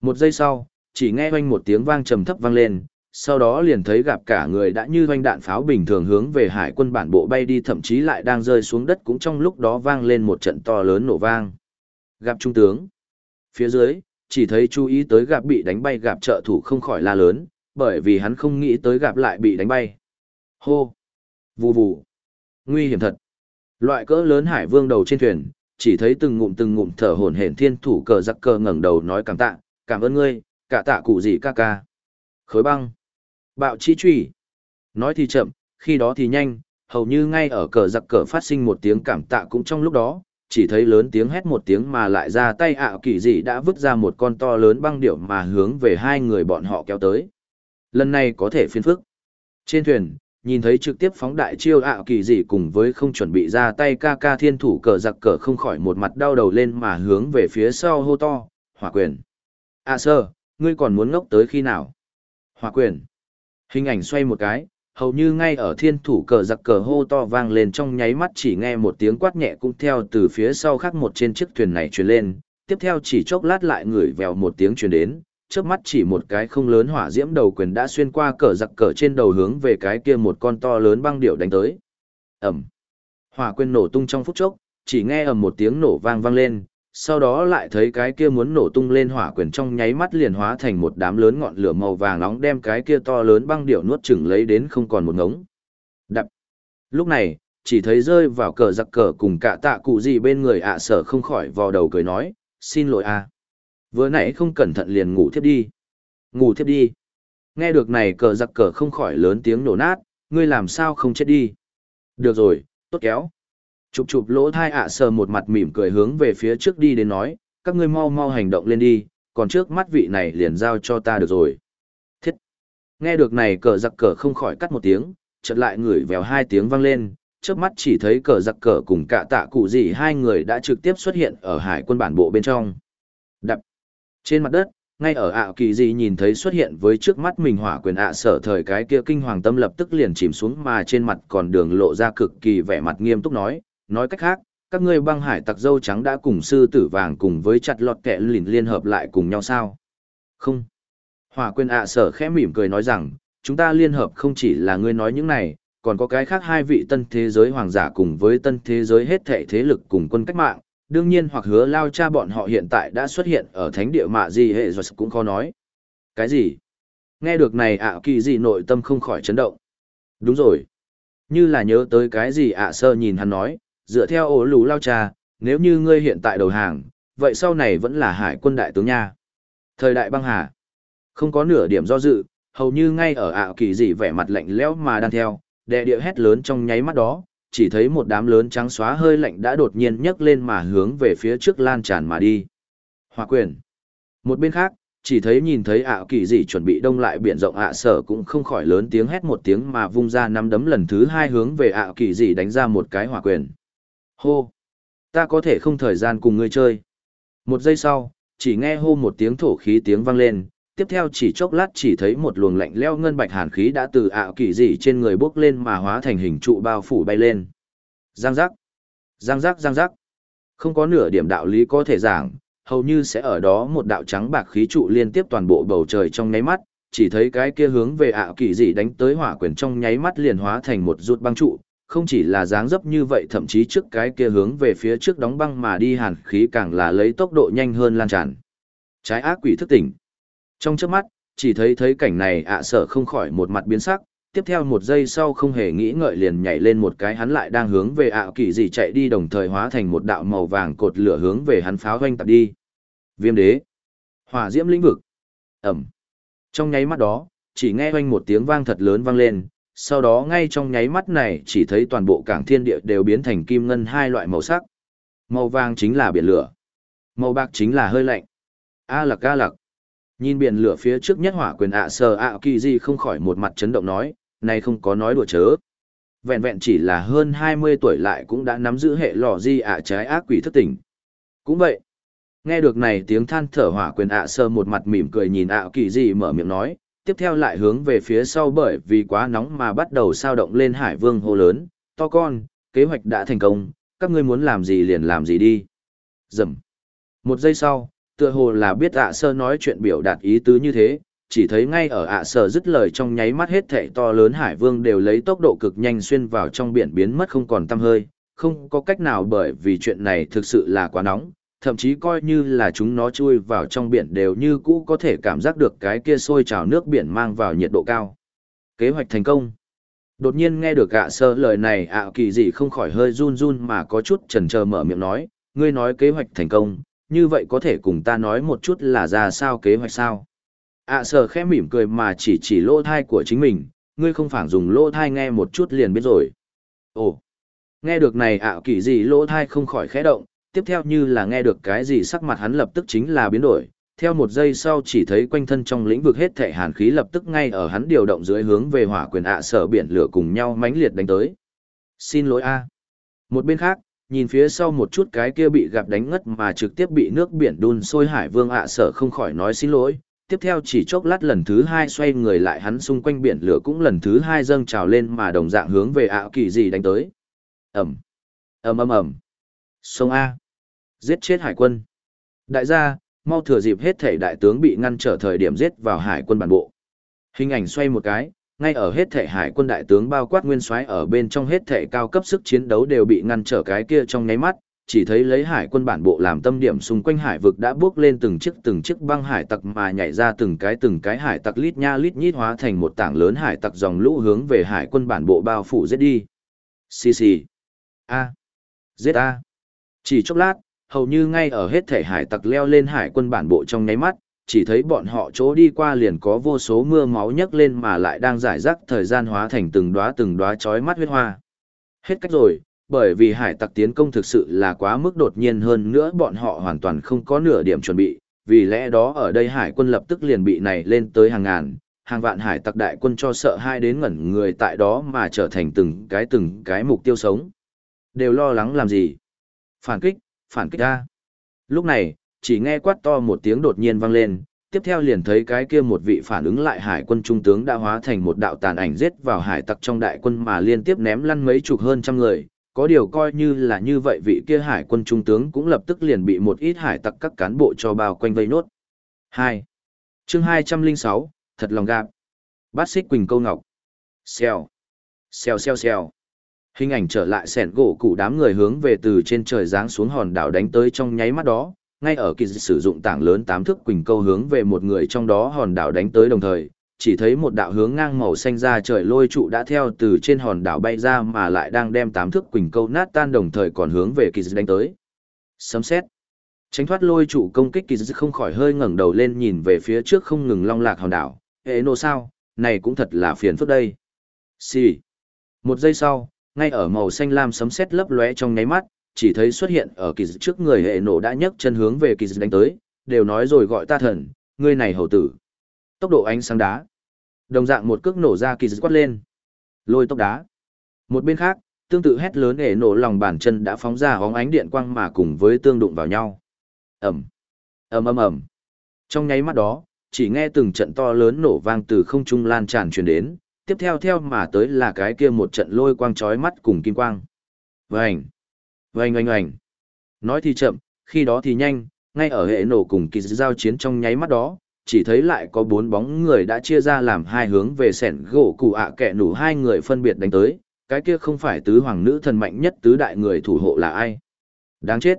Một giây sau, chỉ nghe oanh một tiếng vang trầm thấp vang lên, sau đó liền thấy gặp cả người đã như oanh đạn pháo bình thường hướng về hải quân bản bộ bay đi thậm chí lại đang rơi xuống đất cũng trong lúc đó vang lên một trận to lớn nổ vang. Gặp trung tướng. Phía dưới, chỉ thấy chú ý tới gặp bị đánh bay gặp trợ thủ không khỏi la lớn, bởi vì hắn không nghĩ tới gặp lại bị đánh bay. Hô! Vù vù! Nguy hiểm thật! Loại cỡ lớn hải vương đầu trên thuyền, chỉ thấy từng ngụm từng ngụm thở hổn hển thiên thủ cờ giặc cờ ngẩng đầu nói cảm tạ, cảm ơn ngươi, cả tạ cụ gì ca ca. Khối băng! Bạo chi truy! Nói thì chậm, khi đó thì nhanh, hầu như ngay ở cờ giặc cờ phát sinh một tiếng cảm tạ cũng trong lúc đó, chỉ thấy lớn tiếng hét một tiếng mà lại ra tay ảo kỳ dị đã vứt ra một con to lớn băng điểu mà hướng về hai người bọn họ kéo tới. Lần này có thể phiên phức. Trên thuyền, nhìn thấy trực tiếp phóng đại chiêu ảo kỳ dị cùng với không chuẩn bị ra tay ca ca thiên thủ cờ giặc cờ không khỏi một mặt đau đầu lên mà hướng về phía sau hô to, hỏa quyền. À sơ, ngươi còn muốn ngốc tới khi nào? Hỏa quyền. Hình ảnh xoay một cái, hầu như ngay ở thiên thủ cờ giặc cờ hô to vang lên trong nháy mắt chỉ nghe một tiếng quát nhẹ cũng theo từ phía sau khác một trên chiếc thuyền này truyền lên, tiếp theo chỉ chốc lát lại ngửi vèo một tiếng truyền đến, trước mắt chỉ một cái không lớn hỏa diễm đầu quyền đã xuyên qua cờ giặc cờ trên đầu hướng về cái kia một con to lớn băng điệu đánh tới. Ẩm. Hỏa quyền nổ tung trong phút chốc, chỉ nghe ầm một tiếng nổ vang vang lên, sau đó lại thấy cái kia muốn nổ tung lên hỏa quyền trong nháy mắt liền hóa thành một đám lớn ngọn lửa màu vàng nóng đem cái kia to lớn băng điệu nuốt chửng lấy đến không còn một ngống. Đập. Lúc này, chỉ thấy rơi vào cờ giặc cờ cùng cả tạ cụ gì bên người ạ sở không khỏi vò đầu cười nói, xin lỗi a Vừa nãy không cẩn thận liền ngủ thiếp đi. Ngủ thiếp đi. Nghe được này cờ giặc cờ không khỏi lớn tiếng nổ nát, ngươi làm sao không chết đi. Được rồi, tốt kéo. Chụp chụp lỗ thai ạ sờ một mặt mỉm cười hướng về phía trước đi đến nói, các ngươi mau mau hành động lên đi, còn trước mắt vị này liền giao cho ta được rồi. Thiết! Nghe được này cờ giặc cờ không khỏi cắt một tiếng, chợt lại ngửi vèo hai tiếng vang lên, trước mắt chỉ thấy cờ giặc cờ cùng cả tạ cụ gì hai người đã trực tiếp xuất hiện ở hải quân bản bộ bên trong. Đập! Trên mặt đất, ngay ở ạ kỳ gì nhìn thấy xuất hiện với trước mắt mình hỏa quyền ạ sở thời cái kia kinh hoàng tâm lập tức liền chìm xuống mà trên mặt còn đường lộ ra cực kỳ vẻ mặt nghiêm túc nói, nói cách khác, các ngươi băng hải tặc dâu trắng đã cùng sư tử vàng cùng với chặt lọt kẹ lìn liên hợp lại cùng nhau sao? Không. Hỏa quyền ạ sở khẽ mỉm cười nói rằng, chúng ta liên hợp không chỉ là ngươi nói những này, còn có cái khác hai vị tân thế giới hoàng giả cùng với tân thế giới hết thệ thế lực cùng quân cách mạng, đương nhiên hoặc hứa lao cha bọn họ hiện tại đã xuất hiện ở thánh địa mạ gì hệ rồi cũng khó nói. Cái gì? Nghe được này ạ kỳ gì nội tâm không khỏi chấn động. Đúng rồi. Như là nhớ tới cái gì ạ sơ nhìn hắn nói, dựa theo ổ lù lao cha, nếu như ngươi hiện tại đầu hàng, vậy sau này vẫn là hải quân đại tướng nha. Thời đại băng hà. Không có nửa điểm do dự, hầu như ngay ở ạ kỳ gì vẻ mặt lạnh lẽo mà đang theo, đệ địa hét lớn trong nháy mắt đó, chỉ thấy một đám lớn trắng xóa hơi lạnh đã đột nhiên nhấc lên mà hướng về phía trước lan tràn mà đi. Hỏa quyền. Một bên khác, chỉ thấy nhìn thấy ạ kỳ dị chuẩn bị đông lại biển rộng ạ sở cũng không khỏi lớn tiếng hét một tiếng mà vung ra năm đấm lần thứ hai hướng về ạ kỳ dị đánh ra một cái hỏa quyền. Hô! Ta có thể không thời gian cùng ngươi chơi. Một giây sau, chỉ nghe hô một tiếng thổ khí tiếng vang lên, tiếp theo chỉ chốc lát chỉ thấy một luồng lạnh leo ngân bạch hàn khí đã từ ảo kỳ dị trên người bốc lên mà hóa thành hình trụ bao phủ bay lên. Giang giác, giang giác giang giác. Không có nửa điểm đạo lý có thể giảng, hầu như sẽ ở đó một đạo trắng bạc khí trụ liên tiếp toàn bộ bầu trời trong nháy mắt, chỉ thấy cái kia hướng về ảo kỳ dị đánh tới hỏa quyền trong nháy mắt liền hóa thành một rút băng trụ, không chỉ là dáng dấp như vậy thậm chí trước cái kia hướng về phía trước đóng băng mà đi hàn khí càng là lấy tốc độ nhanh hơn lan tràn. Trái ác quỷ thức tỉnh. Trong trước mắt, chỉ thấy thấy cảnh này ạ sở không khỏi một mặt biến sắc, tiếp theo một giây sau không hề nghĩ ngợi liền nhảy lên một cái hắn lại đang hướng về ạ kỳ gì chạy đi đồng thời hóa thành một đạo màu vàng cột lửa hướng về hắn pháo hoanh tạp đi. Viêm đế. Hỏa diễm lĩnh vực. Ẩm. Trong nháy mắt đó, chỉ nghe hoanh một tiếng vang thật lớn vang lên, sau đó ngay trong nháy mắt này chỉ thấy toàn bộ cảng thiên địa đều biến thành kim ngân hai loại màu sắc. Màu vàng chính là biển lửa. Màu bạc chính là hơi lạnh. A lặc a lặc. Nhìn biển lửa phía trước nhất hỏa quyền ạ sờ ạ kỳ gì không khỏi một mặt chấn động nói, này không có nói đùa chớ. Vẹn vẹn chỉ là hơn 20 tuổi lại cũng đã nắm giữ hệ lò di ạ trái ác quỷ thất tình Cũng vậy. Nghe được này tiếng than thở hỏa quyền ạ sờ một mặt mỉm cười nhìn ạ kỳ gì mở miệng nói, tiếp theo lại hướng về phía sau bởi vì quá nóng mà bắt đầu sao động lên hải vương hô lớn, to con, kế hoạch đã thành công, các ngươi muốn làm gì liền làm gì đi. Dầm. Một giây sau, tựa hồ là biết ạ sơ nói chuyện biểu đạt ý tứ như thế, chỉ thấy ngay ở ạ sơ dứt lời trong nháy mắt hết thệ to lớn hải vương đều lấy tốc độ cực nhanh xuyên vào trong biển biến mất không còn tăm hơi, không có cách nào bởi vì chuyện này thực sự là quá nóng, thậm chí coi như là chúng nó chui vào trong biển đều như cũ có thể cảm giác được cái kia sôi trào nước biển mang vào nhiệt độ cao. Kế hoạch thành công. Đột nhiên nghe được ạ sơ lời này ạ kỳ gì không khỏi hơi run run mà có chút chần trờ mở miệng nói, ngươi nói kế hoạch thành công, như vậy có thể cùng ta nói một chút là ra sao kế hoạch sao? ạ sở khẽ mỉm cười mà chỉ chỉ lỗ thai của chính mình, ngươi không phản dùng lỗ thai nghe một chút liền biết rồi. Ồ, nghe được này ạ kỳ gì lỗ thai không khỏi khẽ động, tiếp theo như là nghe được cái gì sắc mặt hắn lập tức chính là biến đổi. Theo một giây sau chỉ thấy quanh thân trong lĩnh vực hết thệ hàn khí lập tức ngay ở hắn điều động dưới hướng về hỏa quyền ạ sở biển lửa cùng nhau mãnh liệt đánh tới. Xin lỗi a. Một bên khác, nhìn phía sau một chút cái kia bị gặp đánh ngất mà trực tiếp bị nước biển đun sôi hải vương ạ sở không khỏi nói xin lỗi. Tiếp theo chỉ chốc lát lần thứ hai xoay người lại hắn xung quanh biển lửa cũng lần thứ hai dâng trào lên mà đồng dạng hướng về ạ kỳ gì đánh tới. Ẩm. Ầm ầm ầm sông a. Giết chết hải quân. Đại gia, mau thừa dịp hết thể đại tướng bị ngăn trở thời điểm giết vào hải quân bản bộ. Hình ảnh xoay một cái ngay ở hết thể hải quân đại tướng bao quát nguyên soái ở bên trong hết thể cao cấp sức chiến đấu đều bị ngăn trở cái kia trong nháy mắt, chỉ thấy lấy hải quân bản bộ làm tâm điểm xung quanh hải vực đã bước lên từng chiếc từng chiếc băng hải tặc mà nhảy ra từng cái từng cái hải tặc lít nha lít nhít hóa thành một tảng lớn hải tặc dòng lũ hướng về hải quân bản bộ bao phủ giết đi. Xì xì. A. Giết A. Chỉ chốc lát, hầu như ngay ở hết thể hải tặc leo lên hải quân bản bộ trong nháy mắt, chỉ thấy bọn họ chỗ đi qua liền có vô số mưa máu nhấc lên mà lại đang giải rác thời gian hóa thành từng đóa từng đóa chói mắt huyết hoa. Hết cách rồi, bởi vì hải tặc tiến công thực sự là quá mức đột nhiên hơn nữa bọn họ hoàn toàn không có nửa điểm chuẩn bị, vì lẽ đó ở đây hải quân lập tức liền bị này lên tới hàng ngàn, hàng vạn hải tặc đại quân cho sợ hai đến ngẩn người tại đó mà trở thành từng cái từng cái mục tiêu sống. Đều lo lắng làm gì? Phản kích, phản kích ra. Lúc này, chỉ nghe quát to một tiếng đột nhiên vang lên, tiếp theo liền thấy cái kia một vị phản ứng lại hải quân trung tướng đã hóa thành một đạo tàn ảnh giết vào hải tặc trong đại quân mà liên tiếp ném lăn mấy chục hơn trăm người, có điều coi như là như vậy vị kia hải quân trung tướng cũng lập tức liền bị một ít hải tặc các cán bộ cho bao quanh vây nốt. 2. chương 206, thật lòng gạp. Bát xích quỳnh câu ngọc. Xèo. Xèo xèo xèo. Hình ảnh trở lại sẻn gỗ cụ đám người hướng về từ trên trời giáng xuống hòn đảo đánh tới trong nháy mắt đó, ngay ở kỳ sử dụng tảng lớn tám thước quỳnh câu hướng về một người trong đó hòn đảo đánh tới đồng thời, chỉ thấy một đạo hướng ngang màu xanh ra trời lôi trụ đã theo từ trên hòn đảo bay ra mà lại đang đem tám thước quỳnh câu nát tan đồng thời còn hướng về kỳ đánh tới. Sấm xét. Tránh thoát lôi trụ công kích kỳ không khỏi hơi ngẩng đầu lên nhìn về phía trước không ngừng long lạc hòn đảo. Hệ nô sao, này cũng thật là phiền phức đây. Xì. Một giây sau, ngay ở màu xanh lam sấm sét lấp lóe trong nháy mắt, chỉ thấy xuất hiện ở kỳ trước người hệ nổ đã nhấc chân hướng về kỳ đánh tới, đều nói rồi gọi ta thần, ngươi này hầu tử. Tốc độ ánh sáng đá. Đồng dạng một cước nổ ra kỳ quát lên. Lôi tốc đá. Một bên khác, tương tự hét lớn hệ nổ lòng bàn chân đã phóng ra hóng ánh điện quang mà cùng với tương đụng vào nhau. Ẩm. ầm ầm ầm. Trong nháy mắt đó, chỉ nghe từng trận to lớn nổ vang từ không trung lan tràn truyền đến, tiếp theo theo mà tới là cái kia một trận lôi quang chói mắt cùng kim quang. Vành oanh oanh oanh. Nói thì chậm, khi đó thì nhanh, ngay ở hệ nổ cùng kỳ giao chiến trong nháy mắt đó, chỉ thấy lại có bốn bóng người đã chia ra làm hai hướng về sẻn gỗ cụ ạ à kẹ nủ hai người phân biệt đánh tới, cái kia không phải tứ hoàng nữ thần mạnh nhất tứ đại người thủ hộ là ai. Đáng chết.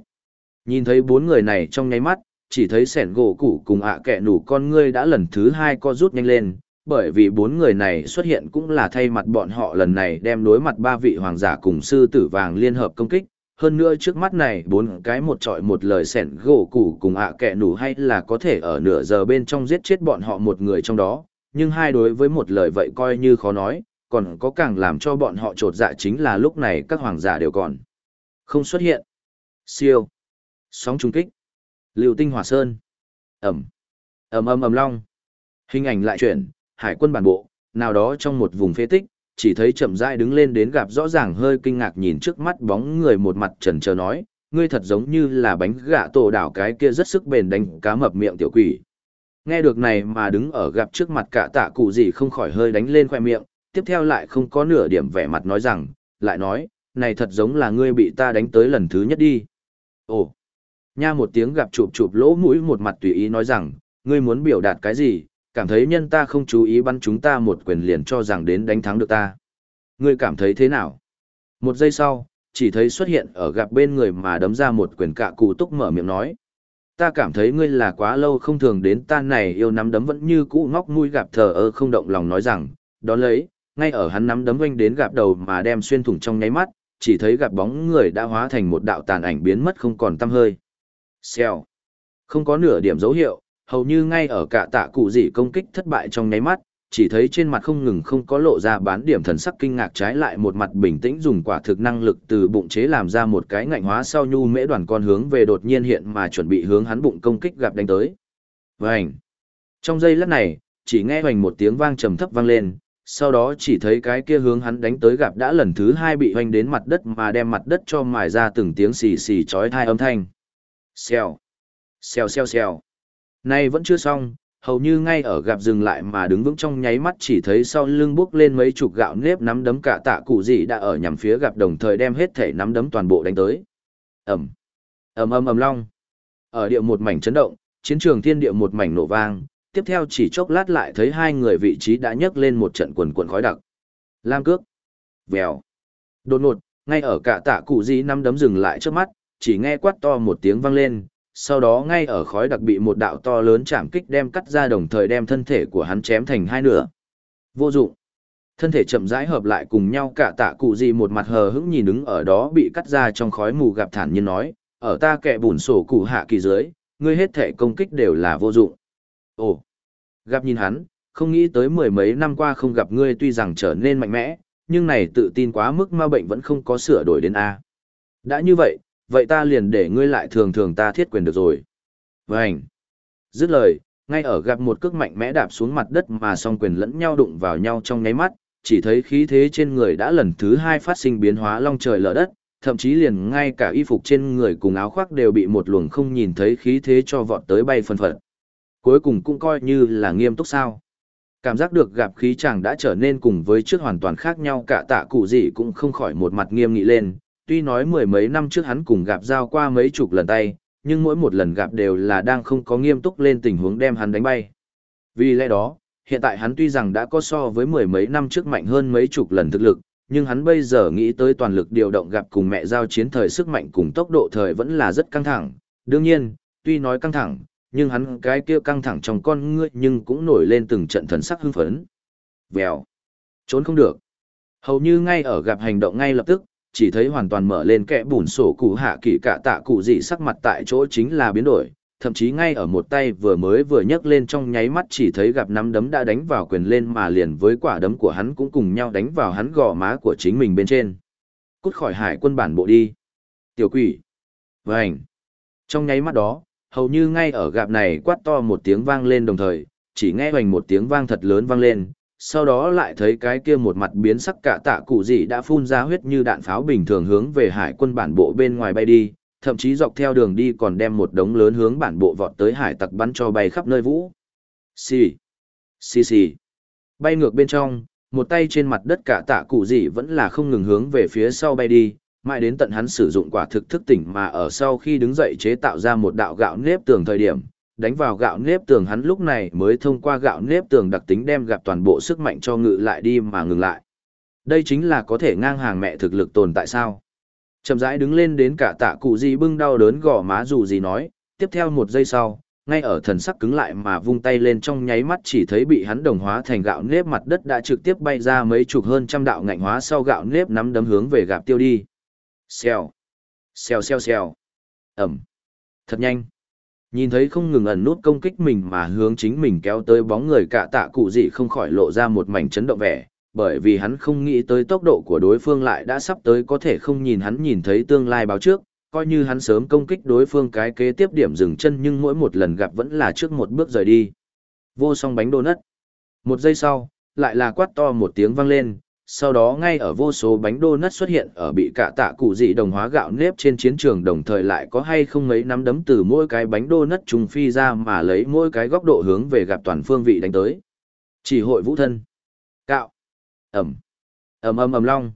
Nhìn thấy bốn người này trong nháy mắt, chỉ thấy sẻn gỗ cụ cùng ạ à kẹ nủ con ngươi đã lần thứ hai co rút nhanh lên, bởi vì bốn người này xuất hiện cũng là thay mặt bọn họ lần này đem đối mặt ba vị hoàng giả cùng sư tử vàng liên hợp công kích, hơn nữa trước mắt này bốn cái một trọi một lời sẻn gỗ củ cùng ạ à kẹ nủ hay là có thể ở nửa giờ bên trong giết chết bọn họ một người trong đó, nhưng hai đối với một lời vậy coi như khó nói, còn có càng làm cho bọn họ trột dạ chính là lúc này các hoàng giả đều còn không xuất hiện. Siêu, sóng trung kích, liều tinh hỏa sơn, ẩm, ầm ầm ầm long, hình ảnh lại chuyển, hải quân bản bộ, nào đó trong một vùng phế tích, chỉ thấy chậm rãi đứng lên đến gặp rõ ràng hơi kinh ngạc nhìn trước mắt bóng người một mặt trần trờ nói, ngươi thật giống như là bánh gạ tổ đảo cái kia rất sức bền đánh cá mập miệng tiểu quỷ. Nghe được này mà đứng ở gặp trước mặt cả tạ cụ gì không khỏi hơi đánh lên khoe miệng, tiếp theo lại không có nửa điểm vẻ mặt nói rằng, lại nói, này thật giống là ngươi bị ta đánh tới lần thứ nhất đi. Ồ, nha một tiếng gặp chụp chụp lỗ mũi một mặt tùy ý nói rằng, ngươi muốn biểu đạt cái gì, cảm thấy nhân ta không chú ý bắn chúng ta một quyền liền cho rằng đến đánh thắng được ta. Ngươi cảm thấy thế nào? Một giây sau, chỉ thấy xuất hiện ở gặp bên người mà đấm ra một quyền cạ cụ túc mở miệng nói. Ta cảm thấy ngươi là quá lâu không thường đến ta này yêu nắm đấm vẫn như cũ ngóc mũi gặp thờ ơ không động lòng nói rằng, đó lấy, ngay ở hắn nắm đấm oanh đến gặp đầu mà đem xuyên thủng trong nháy mắt, chỉ thấy gặp bóng người đã hóa thành một đạo tàn ảnh biến mất không còn tăm hơi. Xèo. Không có nửa điểm dấu hiệu, hầu như ngay ở cả tạ cụ dị công kích thất bại trong nháy mắt, chỉ thấy trên mặt không ngừng không có lộ ra bán điểm thần sắc kinh ngạc trái lại một mặt bình tĩnh dùng quả thực năng lực từ bụng chế làm ra một cái ngạnh hóa sau nhu mễ đoàn con hướng về đột nhiên hiện mà chuẩn bị hướng hắn bụng công kích gặp đánh tới. Vành! Trong giây lát này, chỉ nghe hoành một tiếng vang trầm thấp vang lên, sau đó chỉ thấy cái kia hướng hắn đánh tới gặp đã lần thứ hai bị hoành đến mặt đất mà đem mặt đất cho mài ra từng tiếng xì xì chói thai âm thanh. Xèo! Xèo xèo xèo! Nay vẫn chưa xong, hầu như ngay ở gặp dừng lại mà đứng vững trong nháy mắt chỉ thấy sau lưng bước lên mấy chục gạo nếp nắm đấm cả tạ cụ gì đã ở nhằm phía gặp đồng thời đem hết thể nắm đấm toàn bộ đánh tới. Ẩm, ầm ầm ầm long. Ở địa một mảnh chấn động, chiến trường thiên địa một mảnh nổ vang, tiếp theo chỉ chốc lát lại thấy hai người vị trí đã nhấc lên một trận quần quần khói đặc. Lam cước, vèo. Đột ngột, ngay ở cả tạ cụ gì nắm đấm dừng lại trước mắt, chỉ nghe quát to một tiếng vang lên, sau đó ngay ở khói đặc bị một đạo to lớn chạm kích đem cắt ra đồng thời đem thân thể của hắn chém thành hai nửa. Vô dụng. Thân thể chậm rãi hợp lại cùng nhau cả tạ cụ gì một mặt hờ hững nhìn đứng ở đó bị cắt ra trong khói mù gặp thản nhiên nói, ở ta kẻ bùn sổ cụ hạ kỳ dưới, ngươi hết thể công kích đều là vô dụng. Ồ, gặp nhìn hắn, không nghĩ tới mười mấy năm qua không gặp ngươi tuy rằng trở nên mạnh mẽ, nhưng này tự tin quá mức ma bệnh vẫn không có sửa đổi đến A. Đã như vậy, vậy ta liền để ngươi lại thường thường ta thiết quyền được rồi. Vânh. Dứt lời, ngay ở gặp một cước mạnh mẽ đạp xuống mặt đất mà song quyền lẫn nhau đụng vào nhau trong nháy mắt, chỉ thấy khí thế trên người đã lần thứ hai phát sinh biến hóa long trời lở đất, thậm chí liền ngay cả y phục trên người cùng áo khoác đều bị một luồng không nhìn thấy khí thế cho vọt tới bay phân phật. Cuối cùng cũng coi như là nghiêm túc sao. Cảm giác được gặp khí chàng đã trở nên cùng với trước hoàn toàn khác nhau cả tạ cụ gì cũng không khỏi một mặt nghiêm nghị lên, tuy nói mười mấy năm trước hắn cùng gặp giao qua mấy chục lần tay, nhưng mỗi một lần gặp đều là đang không có nghiêm túc lên tình huống đem hắn đánh bay. Vì lẽ đó, hiện tại hắn tuy rằng đã có so với mười mấy năm trước mạnh hơn mấy chục lần thực lực, nhưng hắn bây giờ nghĩ tới toàn lực điều động gặp cùng mẹ giao chiến thời sức mạnh cùng tốc độ thời vẫn là rất căng thẳng. Đương nhiên, tuy nói căng thẳng, nhưng hắn cái kia căng thẳng trong con ngươi nhưng cũng nổi lên từng trận thần sắc hưng phấn. Vèo. Trốn không được. Hầu như ngay ở gặp hành động ngay lập tức, chỉ thấy hoàn toàn mở lên kẽ bùn sổ cụ hạ kỳ cả tạ cụ dị sắc mặt tại chỗ chính là biến đổi, thậm chí ngay ở một tay vừa mới vừa nhấc lên trong nháy mắt chỉ thấy gặp nắm đấm đã đánh vào quyền lên mà liền với quả đấm của hắn cũng cùng nhau đánh vào hắn gò má của chính mình bên trên. Cút khỏi hải quân bản bộ đi. Tiểu quỷ. Vânh. Trong nháy mắt đó, hầu như ngay ở gạp này quát to một tiếng vang lên đồng thời, chỉ nghe hoành một tiếng vang thật lớn vang lên, sau đó lại thấy cái kia một mặt biến sắc cả tạ cụ gì đã phun ra huyết như đạn pháo bình thường hướng về hải quân bản bộ bên ngoài bay đi, thậm chí dọc theo đường đi còn đem một đống lớn hướng bản bộ vọt tới hải tặc bắn cho bay khắp nơi vũ. Xì, xì xì. Bay ngược bên trong, một tay trên mặt đất cả tạ cụ gì vẫn là không ngừng hướng về phía sau bay đi, mãi đến tận hắn sử dụng quả thực thức tỉnh mà ở sau khi đứng dậy chế tạo ra một đạo gạo nếp tường thời điểm, đánh vào gạo nếp tường hắn lúc này mới thông qua gạo nếp tường đặc tính đem gặp toàn bộ sức mạnh cho ngự lại đi mà ngừng lại. Đây chính là có thể ngang hàng mẹ thực lực tồn tại sao. Chậm rãi đứng lên đến cả tạ cụ gì bưng đau đớn gò má dù gì nói, tiếp theo một giây sau, ngay ở thần sắc cứng lại mà vung tay lên trong nháy mắt chỉ thấy bị hắn đồng hóa thành gạo nếp mặt đất đã trực tiếp bay ra mấy chục hơn trăm đạo ngạnh hóa sau gạo nếp nắm đấm hướng về gạp tiêu đi. Xèo, xèo xèo xèo, ẩm, thật nhanh. Nhìn thấy không ngừng ẩn nút công kích mình mà hướng chính mình kéo tới bóng người cả tạ cụ gì không khỏi lộ ra một mảnh chấn động vẻ, bởi vì hắn không nghĩ tới tốc độ của đối phương lại đã sắp tới có thể không nhìn hắn nhìn thấy tương lai báo trước, coi như hắn sớm công kích đối phương cái kế tiếp điểm dừng chân nhưng mỗi một lần gặp vẫn là trước một bước rời đi. Vô song bánh đô nất. Một giây sau, lại là quát to một tiếng vang lên, sau đó ngay ở vô số bánh đô nất xuất hiện ở bị cả tạ cụ dị đồng hóa gạo nếp trên chiến trường đồng thời lại có hay không mấy nắm đấm từ mỗi cái bánh đô nất trùng phi ra mà lấy mỗi cái góc độ hướng về gặp toàn phương vị đánh tới. Chỉ hội vũ thân. Cạo. Ẩm. ầm ầm ầm long.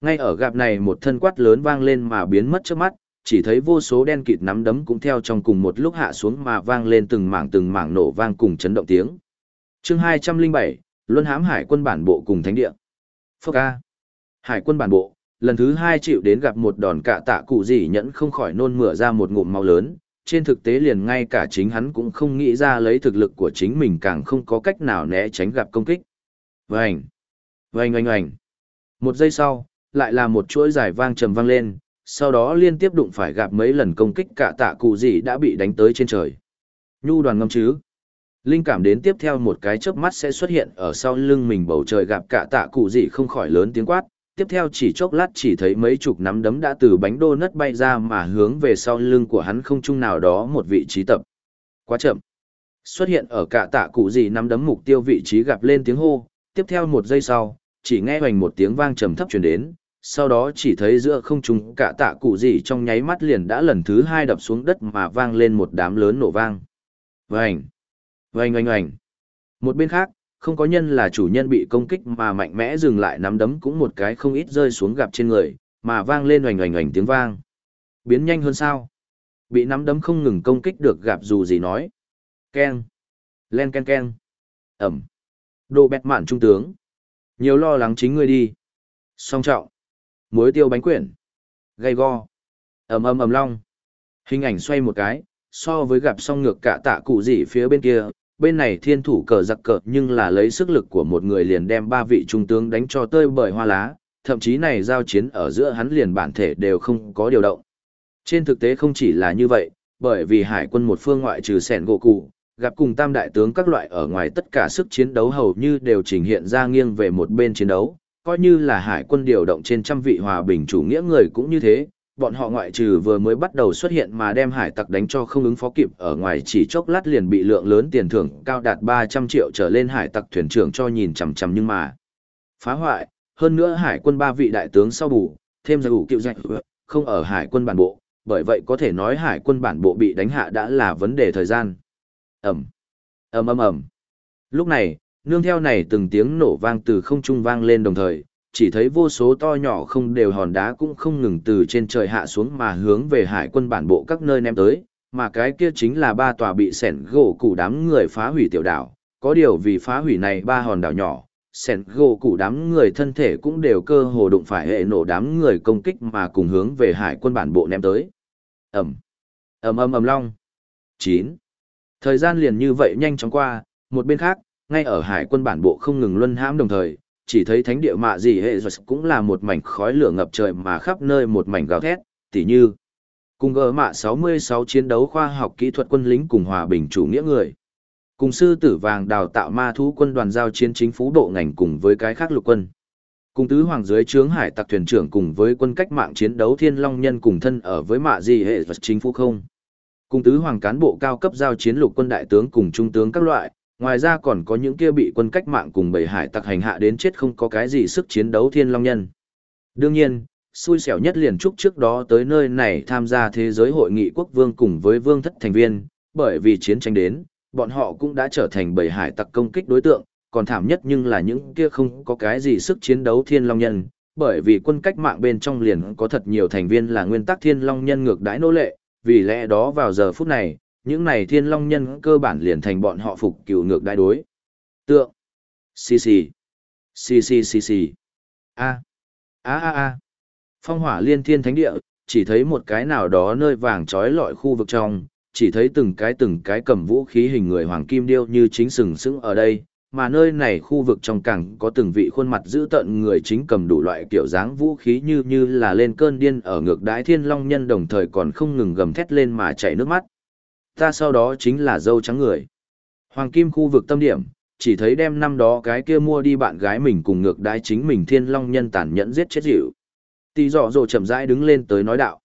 Ngay ở gặp này một thân quát lớn vang lên mà biến mất trước mắt, chỉ thấy vô số đen kịt nắm đấm cũng theo trong cùng một lúc hạ xuống mà vang lên từng mảng từng mảng nổ vang cùng chấn động tiếng. Chương hai trăm linh bảy Luân hãm hải quân bản bộ cùng thánh địa. Phốc A. Hải quân bản bộ, lần thứ hai chịu đến gặp một đòn cạ tạ cụ gì nhẫn không khỏi nôn mửa ra một ngụm máu lớn. Trên thực tế liền ngay cả chính hắn cũng không nghĩ ra lấy thực lực của chính mình càng không có cách nào né tránh gặp công kích. Vành! Vành oanh oanh! Một giây sau, lại là một chuỗi dài vang trầm vang lên, sau đó liên tiếp đụng phải gặp mấy lần công kích cả tạ cụ gì đã bị đánh tới trên trời. Nhu đoàn ngâm chứ? Linh cảm đến tiếp theo một cái chớp mắt sẽ xuất hiện ở sau lưng mình bầu trời gặp cả tạ cụ gì không khỏi lớn tiếng quát, tiếp theo chỉ chốc lát chỉ thấy mấy chục nắm đấm đã từ bánh đô nất bay ra mà hướng về sau lưng của hắn không chung nào đó một vị trí tập. Quá chậm. Xuất hiện ở cả tạ cụ gì nắm đấm mục tiêu vị trí gặp lên tiếng hô, tiếp theo một giây sau, chỉ nghe hoành một tiếng vang trầm thấp truyền đến, sau đó chỉ thấy giữa không trung cả tạ cụ gì trong nháy mắt liền đã lần thứ hai đập xuống đất mà vang lên một đám lớn nổ vang. Vành! Oanh oanh oanh. Một bên khác, không có nhân là chủ nhân bị công kích mà mạnh mẽ dừng lại nắm đấm cũng một cái không ít rơi xuống gặp trên người, mà vang lên oanh oanh oanh tiếng vang. Biến nhanh hơn sao? Bị nắm đấm không ngừng công kích được gặp dù gì nói. Ken. Len ken ken. Ẩm. Đồ bẹt mạn trung tướng. Nhiều lo lắng chính ngươi đi. Song trọng. Muối tiêu bánh quyển. Gây go. ầm ầm ầm long. Hình ảnh xoay một cái, so với gặp song ngược cả tạ cụ gì phía bên kia, bên này thiên thủ cờ giặc cờ nhưng là lấy sức lực của một người liền đem ba vị trung tướng đánh cho tơi bời hoa lá, thậm chí này giao chiến ở giữa hắn liền bản thể đều không có điều động. Trên thực tế không chỉ là như vậy, bởi vì hải quân một phương ngoại trừ sẻn gỗ cụ, gặp cùng tam đại tướng các loại ở ngoài tất cả sức chiến đấu hầu như đều trình hiện ra nghiêng về một bên chiến đấu, coi như là hải quân điều động trên trăm vị hòa bình chủ nghĩa người cũng như thế, bọn họ ngoại trừ vừa mới bắt đầu xuất hiện mà đem hải tặc đánh cho không ứng phó kịp ở ngoài chỉ chốc lát liền bị lượng lớn tiền thưởng cao đạt 300 triệu trở lên hải tặc thuyền trưởng cho nhìn chằm chằm nhưng mà phá hoại, hơn nữa hải quân ba vị đại tướng sau bù, thêm ra ủ kiệu dạch, không ở hải quân bản bộ, bởi vậy có thể nói hải quân bản bộ bị đánh hạ đã là vấn đề thời gian. Ẩm, ầm ầm ầm. Lúc này, nương theo này từng tiếng nổ vang từ không trung vang lên đồng thời, chỉ thấy vô số to nhỏ không đều hòn đá cũng không ngừng từ trên trời hạ xuống mà hướng về hải quân bản bộ các nơi ném tới, mà cái kia chính là ba tòa bị sẻn gỗ củ đám người phá hủy tiểu đảo, có điều vì phá hủy này ba hòn đảo nhỏ, sẻn gỗ củ đám người thân thể cũng đều cơ hồ đụng phải hệ nổ đám người công kích mà cùng hướng về hải quân bản bộ ném tới. Ẩm, ầm ầm ầm long. 9. Thời gian liền như vậy nhanh chóng qua, một bên khác, ngay ở hải quân bản bộ không ngừng luân hãm đồng thời, chỉ thấy thánh địa mạ gì hệ giật cũng là một mảnh khói lửa ngập trời mà khắp nơi một mảnh gào thét, tỉ như cùng gỡ mạ 66 chiến đấu khoa học kỹ thuật quân lính cùng hòa bình chủ nghĩa người. Cùng sư tử vàng đào tạo ma thú quân đoàn giao chiến chính phủ bộ ngành cùng với cái khác lục quân. Cùng tứ hoàng dưới trướng hải tặc thuyền trưởng cùng với quân cách mạng chiến đấu thiên long nhân cùng thân ở với mạ gì hệ vật chính phủ không. Cùng tứ hoàng cán bộ cao cấp giao chiến lục quân đại tướng cùng trung tướng các loại, ngoài ra còn có những kia bị quân cách mạng cùng bầy hải tặc hành hạ đến chết không có cái gì sức chiến đấu thiên long nhân. Đương nhiên, xui xẻo nhất liền trúc trước đó tới nơi này tham gia thế giới hội nghị quốc vương cùng với vương thất thành viên, bởi vì chiến tranh đến, bọn họ cũng đã trở thành bầy hải tặc công kích đối tượng, còn thảm nhất nhưng là những kia không có cái gì sức chiến đấu thiên long nhân, bởi vì quân cách mạng bên trong liền có thật nhiều thành viên là nguyên tắc thiên long nhân ngược đãi nô lệ, vì lẽ đó vào giờ phút này, những này thiên long nhân cơ bản liền thành bọn họ phục cựu ngược đại đối. Tượng. Xì xì. Xì xì xì xì. A. A a a. Phong hỏa liên thiên thánh địa, chỉ thấy một cái nào đó nơi vàng trói lọi khu vực trong, chỉ thấy từng cái từng cái cầm vũ khí hình người hoàng kim điêu như chính sừng sững ở đây, mà nơi này khu vực trong cảng có từng vị khuôn mặt giữ tận người chính cầm đủ loại kiểu dáng vũ khí như như là lên cơn điên ở ngược đái thiên long nhân đồng thời còn không ngừng gầm thét lên mà chảy nước mắt. Ta sau đó chính là dâu trắng người. Hoàng kim khu vực tâm điểm, chỉ thấy đem năm đó cái kia mua đi bạn gái mình cùng ngược đái chính mình thiên long nhân tàn nhẫn giết chết dịu. Tì dọ dồ chậm rãi đứng lên tới nói đạo.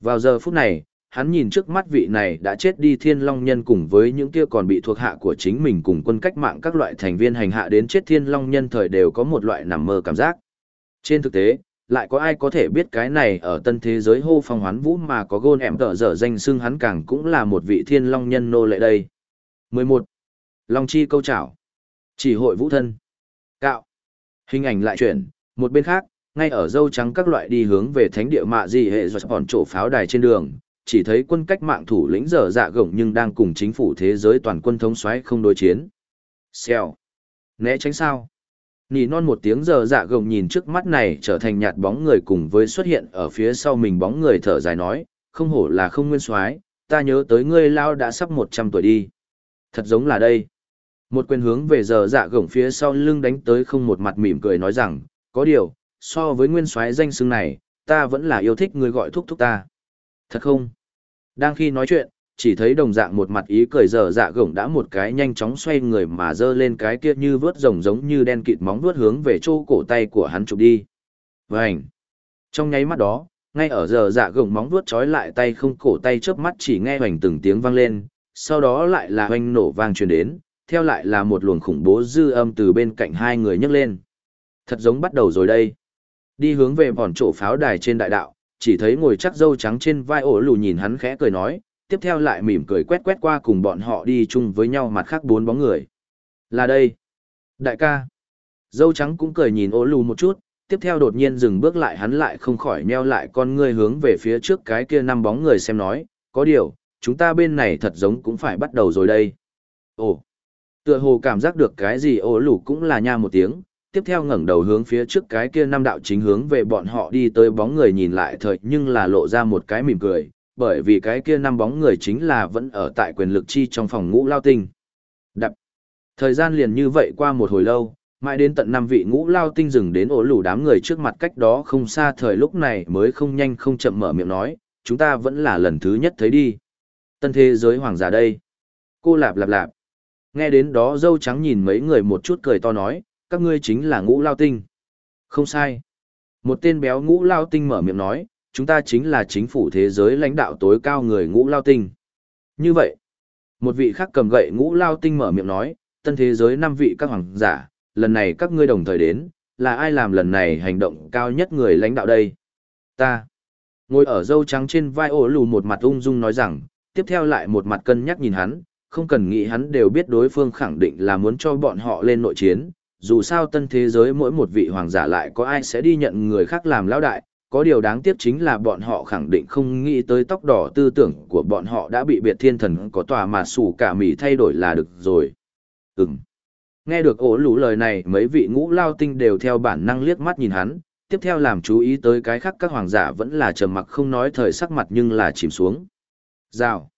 Vào giờ phút này, hắn nhìn trước mắt vị này đã chết đi thiên long nhân cùng với những kia còn bị thuộc hạ của chính mình cùng quân cách mạng các loại thành viên hành hạ đến chết thiên long nhân thời đều có một loại nằm mơ cảm giác. Trên thực tế, lại có ai có thể biết cái này ở tân thế giới hô phong hoán vũ mà có gôn ẻm tở dở danh xưng hắn càng cũng là một vị thiên long nhân nô lệ đây. 11. Long chi câu chảo. Chỉ hội vũ thân. Cạo. Hình ảnh lại chuyển, một bên khác, ngay ở dâu trắng các loại đi hướng về thánh địa mạ gì hệ giọt hòn chỗ pháo đài trên đường, chỉ thấy quân cách mạng thủ lĩnh dở dạ gồng nhưng đang cùng chính phủ thế giới toàn quân thống soái không đối chiến. Xèo. Né tránh sao? Nỉ non một tiếng giờ dạ gồng nhìn trước mắt này trở thành nhạt bóng người cùng với xuất hiện ở phía sau mình bóng người thở dài nói, không hổ là không nguyên soái ta nhớ tới ngươi lao đã sắp một trăm tuổi đi. Thật giống là đây. Một quyền hướng về giờ dạ gồng phía sau lưng đánh tới không một mặt mỉm cười nói rằng, có điều, so với nguyên soái danh xưng này, ta vẫn là yêu thích ngươi gọi thúc thúc ta. Thật không? Đang khi nói chuyện, chỉ thấy đồng dạng một mặt ý cười dở dạ gổng đã một cái nhanh chóng xoay người mà giơ lên cái kia như vớt rồng giống như đen kịt móng vuốt hướng về chỗ cổ tay của hắn chụp đi. Vành! Trong nháy mắt đó, ngay ở giờ dạ gồng móng vuốt trói lại tay không cổ tay chớp mắt chỉ nghe hoành từng tiếng vang lên, sau đó lại là hoành nổ vang truyền đến, theo lại là một luồng khủng bố dư âm từ bên cạnh hai người nhấc lên. Thật giống bắt đầu rồi đây. Đi hướng về bọn chỗ pháo đài trên đại đạo, chỉ thấy ngồi chắc dâu trắng trên vai ổ lù nhìn hắn khẽ cười nói, tiếp theo lại mỉm cười quét quét qua cùng bọn họ đi chung với nhau mặt khác bốn bóng người. Là đây. Đại ca. Dâu trắng cũng cười nhìn ô lù một chút, tiếp theo đột nhiên dừng bước lại hắn lại không khỏi meo lại con ngươi hướng về phía trước cái kia năm bóng người xem nói, có điều, chúng ta bên này thật giống cũng phải bắt đầu rồi đây. Ồ, tựa hồ cảm giác được cái gì ô lù cũng là nha một tiếng, tiếp theo ngẩng đầu hướng phía trước cái kia năm đạo chính hướng về bọn họ đi tới bóng người nhìn lại thời nhưng là lộ ra một cái mỉm cười, bởi vì cái kia năm bóng người chính là vẫn ở tại quyền lực chi trong phòng ngũ lao tinh. Đập. Thời gian liền như vậy qua một hồi lâu, mãi đến tận năm vị ngũ lao tinh dừng đến ổ lù đám người trước mặt cách đó không xa thời lúc này mới không nhanh không chậm mở miệng nói, chúng ta vẫn là lần thứ nhất thấy đi. Tân thế giới hoàng giả đây. Cô lạp lạp lạp. Nghe đến đó dâu trắng nhìn mấy người một chút cười to nói, các ngươi chính là ngũ lao tinh. Không sai. Một tên béo ngũ lao tinh mở miệng nói, chúng ta chính là chính phủ thế giới lãnh đạo tối cao người ngũ lao tinh. Như vậy, một vị khác cầm gậy ngũ lao tinh mở miệng nói, tân thế giới năm vị các hoàng giả, lần này các ngươi đồng thời đến, là ai làm lần này hành động cao nhất người lãnh đạo đây? Ta. Ngồi ở dâu trắng trên vai ổ lù một mặt ung dung nói rằng, tiếp theo lại một mặt cân nhắc nhìn hắn, không cần nghĩ hắn đều biết đối phương khẳng định là muốn cho bọn họ lên nội chiến, dù sao tân thế giới mỗi một vị hoàng giả lại có ai sẽ đi nhận người khác làm lão đại, có điều đáng tiếc chính là bọn họ khẳng định không nghĩ tới tóc đỏ tư tưởng của bọn họ đã bị biệt thiên thần có tòa mà sủ cả mỉ thay đổi là được rồi. Ừm. Nghe được ổ lũ lời này mấy vị ngũ lao tinh đều theo bản năng liếc mắt nhìn hắn, tiếp theo làm chú ý tới cái khác các hoàng giả vẫn là trầm mặc không nói thời sắc mặt nhưng là chìm xuống. Rào.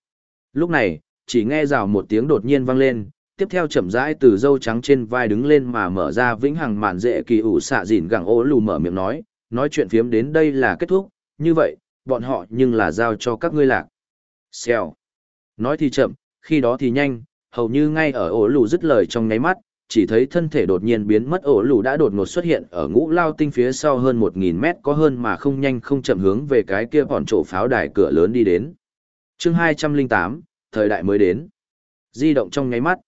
Lúc này, chỉ nghe rào một tiếng đột nhiên vang lên, tiếp theo chậm rãi từ dâu trắng trên vai đứng lên mà mở ra vĩnh hằng màn dễ kỳ ủ xạ dịn gẳng ố lù mở miệng nói, nói chuyện phiếm đến đây là kết thúc, như vậy, bọn họ nhưng là giao cho các ngươi lạc. Xèo. Nói thì chậm, khi đó thì nhanh, hầu như ngay ở ổ lù dứt lời trong nháy mắt, chỉ thấy thân thể đột nhiên biến mất ổ lù đã đột ngột xuất hiện ở ngũ lao tinh phía sau hơn 1.000 mét có hơn mà không nhanh không chậm hướng về cái kia bọn chỗ pháo đài cửa lớn đi đến. chương 208, thời đại mới đến. Di động trong nháy mắt.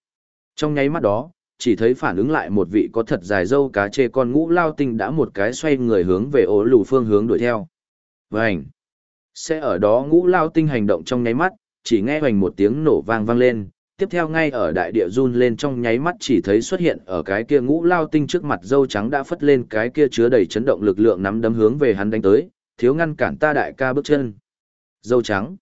Trong nháy mắt đó, chỉ thấy phản ứng lại một vị có thật dài dâu cá chê con ngũ lao tinh đã một cái xoay người hướng về ổ lù phương hướng đuổi theo. Vành! Sẽ ở đó ngũ lao tinh hành động trong nháy mắt, chỉ nghe hoành một tiếng nổ vang vang lên, tiếp theo ngay ở đại địa run lên trong nháy mắt chỉ thấy xuất hiện ở cái kia ngũ lao tinh trước mặt dâu trắng đã phất lên cái kia chứa đầy chấn động lực lượng nắm đấm hướng về hắn đánh tới, thiếu ngăn cản ta đại ca bước chân. Dâu trắng.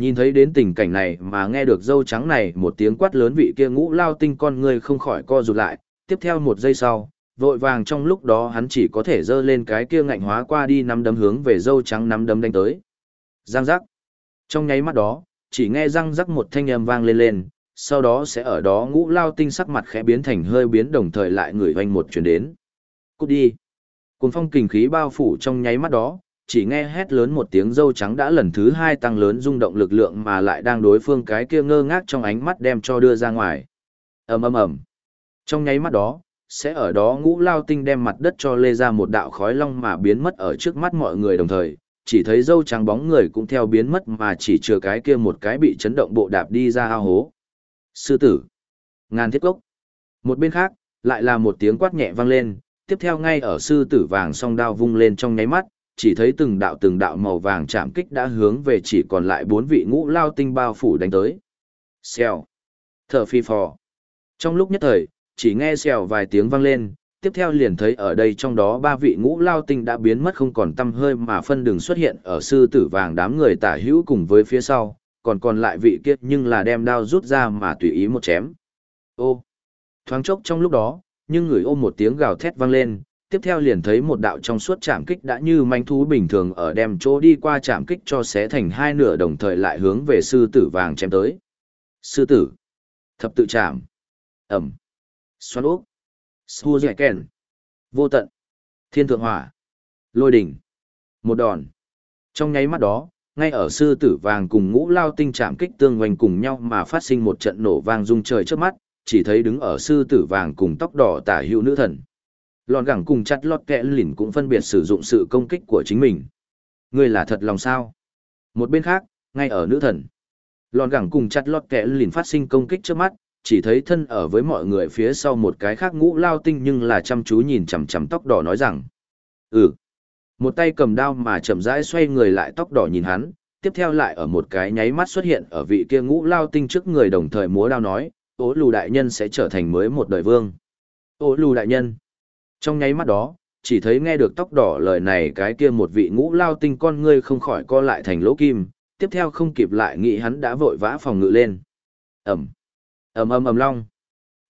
Nhìn thấy đến tình cảnh này mà nghe được dâu trắng này một tiếng quát lớn vị kia ngũ lao tinh con người không khỏi co rụt lại, tiếp theo một giây sau, vội vàng trong lúc đó hắn chỉ có thể dơ lên cái kia ngạnh hóa qua đi nắm đấm hướng về dâu trắng nắm đấm đánh tới. Giang giác. Trong nháy mắt đó, chỉ nghe răng rắc một thanh âm vang lên lên, sau đó sẽ ở đó ngũ lao tinh sắc mặt khẽ biến thành hơi biến đồng thời lại người hoanh một chuyển đến. Cút đi. Cuồng phong kình khí bao phủ trong nháy mắt đó, chỉ nghe hét lớn một tiếng dâu trắng đã lần thứ hai tăng lớn rung động lực lượng mà lại đang đối phương cái kia ngơ ngác trong ánh mắt đem cho đưa ra ngoài. ầm ầm ầm. Trong nháy mắt đó, sẽ ở đó ngũ lao tinh đem mặt đất cho lê ra một đạo khói long mà biến mất ở trước mắt mọi người đồng thời, chỉ thấy dâu trắng bóng người cũng theo biến mất mà chỉ chừa cái kia một cái bị chấn động bộ đạp đi ra ao hố. Sư tử. Ngàn thiết cốc. Một bên khác, lại là một tiếng quát nhẹ vang lên, tiếp theo ngay ở sư tử vàng song đao vung lên trong nháy mắt, chỉ thấy từng đạo từng đạo màu vàng chạm kích đã hướng về chỉ còn lại bốn vị ngũ lao tinh bao phủ đánh tới. Xèo. Thở phi phò. Trong lúc nhất thời, chỉ nghe xèo vài tiếng vang lên, tiếp theo liền thấy ở đây trong đó ba vị ngũ lao tinh đã biến mất không còn tâm hơi mà phân đường xuất hiện ở sư tử vàng đám người tả hữu cùng với phía sau, còn còn lại vị kia nhưng là đem đao rút ra mà tùy ý một chém. Ô! Thoáng chốc trong lúc đó, nhưng người ôm một tiếng gào thét vang lên, tiếp theo liền thấy một đạo trong suốt chạm kích đã như manh thú bình thường ở đem chỗ đi qua chạm kích cho xé thành hai nửa đồng thời lại hướng về sư tử vàng chém tới. Sư tử! Thập tự chạm! Ẩm! Xoắn úp! Su dẻ kèn! Vô tận! Thiên thượng hỏa! Lôi đỉnh! Một đòn! Trong nháy mắt đó, ngay ở sư tử vàng cùng ngũ lao tinh chạm kích tương oanh cùng nhau mà phát sinh một trận nổ vang rung trời trước mắt, chỉ thấy đứng ở sư tử vàng cùng tóc đỏ tả hữu nữ thần. Lòn gẳng cùng chặt lọt kẹ lỉn cũng phân biệt sử dụng sự công kích của chính mình. Ngươi là thật lòng sao? Một bên khác, ngay ở nữ thần. Lòn gẳng cùng chặt lọt kẹ lỉn phát sinh công kích trước mắt, chỉ thấy thân ở với mọi người phía sau một cái khác ngũ lao tinh nhưng là chăm chú nhìn chằm chằm tóc đỏ nói rằng. Ừ. Một tay cầm đao mà chậm rãi xoay người lại tóc đỏ nhìn hắn, tiếp theo lại ở một cái nháy mắt xuất hiện ở vị kia ngũ lao tinh trước người đồng thời múa đao nói, ố lù đại nhân sẽ trở thành mới một đời vương. Ố lù đại nhân. Trong nháy mắt đó, chỉ thấy nghe được tóc đỏ lời này cái kia một vị ngũ lao tinh con ngươi không khỏi co lại thành lỗ kim, tiếp theo không kịp lại nghĩ hắn đã vội vã phòng ngự lên. Ẩm. ầm ầm ầm long.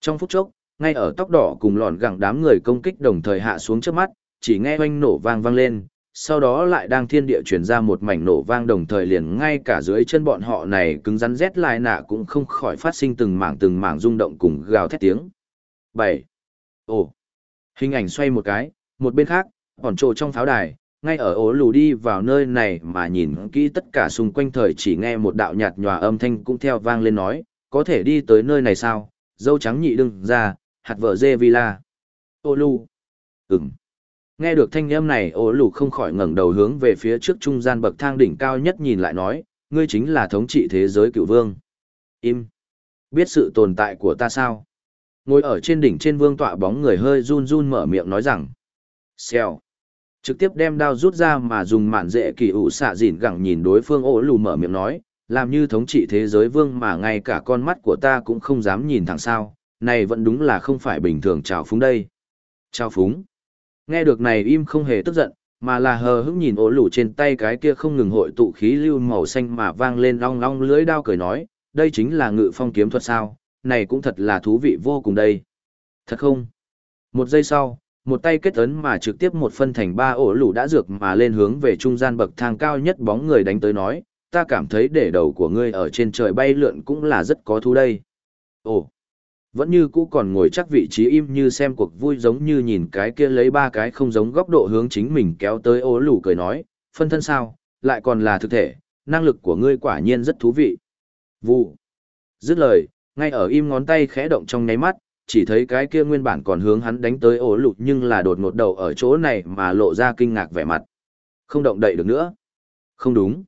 Trong phút chốc, ngay ở tóc đỏ cùng lòn gẳng đám người công kích đồng thời hạ xuống trước mắt, chỉ nghe oanh nổ vang vang lên, sau đó lại đang thiên địa chuyển ra một mảnh nổ vang đồng thời liền ngay cả dưới chân bọn họ này cứng rắn rét lại nạ cũng không khỏi phát sinh từng mảng từng mảng rung động cùng gào thét tiếng. 7. Ồ! Hình ảnh xoay một cái, một bên khác, hòn trộ trong pháo đài, ngay ở ố lù đi vào nơi này mà nhìn kỹ tất cả xung quanh thời chỉ nghe một đạo nhạt nhòa âm thanh cũng theo vang lên nói, có thể đi tới nơi này sao, dâu trắng nhị đừng ra, hạt vợ dê villa. Ô lù. Ừm. Nghe được thanh âm này ố lù không khỏi ngẩng đầu hướng về phía trước trung gian bậc thang đỉnh cao nhất nhìn lại nói, ngươi chính là thống trị thế giới cựu vương. Im. Biết sự tồn tại của ta sao? Ngồi ở trên đỉnh trên vương tọa bóng người hơi run run mở miệng nói rằng. Xèo. Trực tiếp đem đao rút ra mà dùng mạn dễ kỳ ủ xạ dịn gẳng nhìn đối phương ổ lù mở miệng nói, làm như thống trị thế giới vương mà ngay cả con mắt của ta cũng không dám nhìn thẳng sao, này vẫn đúng là không phải bình thường trào phúng đây. Trào phúng. Nghe được này im không hề tức giận, mà là hờ hững nhìn ổ lù trên tay cái kia không ngừng hội tụ khí lưu màu xanh mà vang lên long long lưới đao cười nói, đây chính là ngự phong kiếm thuật sao, này cũng thật là thú vị vô cùng đây. Thật không? Một giây sau, một tay kết ấn mà trực tiếp một phân thành ba ổ lũ đã dược mà lên hướng về trung gian bậc thang cao nhất bóng người đánh tới nói, ta cảm thấy để đầu của ngươi ở trên trời bay lượn cũng là rất có thú đây. Ồ, vẫn như cũ còn ngồi chắc vị trí im như xem cuộc vui giống như nhìn cái kia lấy ba cái không giống góc độ hướng chính mình kéo tới ố lũ cười nói, phân thân sao, lại còn là thực thể, năng lực của ngươi quả nhiên rất thú vị. Vụ. Dứt lời, ngay ở im ngón tay khẽ động trong nháy mắt, chỉ thấy cái kia nguyên bản còn hướng hắn đánh tới ổ lụt nhưng là đột ngột đầu ở chỗ này mà lộ ra kinh ngạc vẻ mặt. Không động đậy được nữa. Không đúng.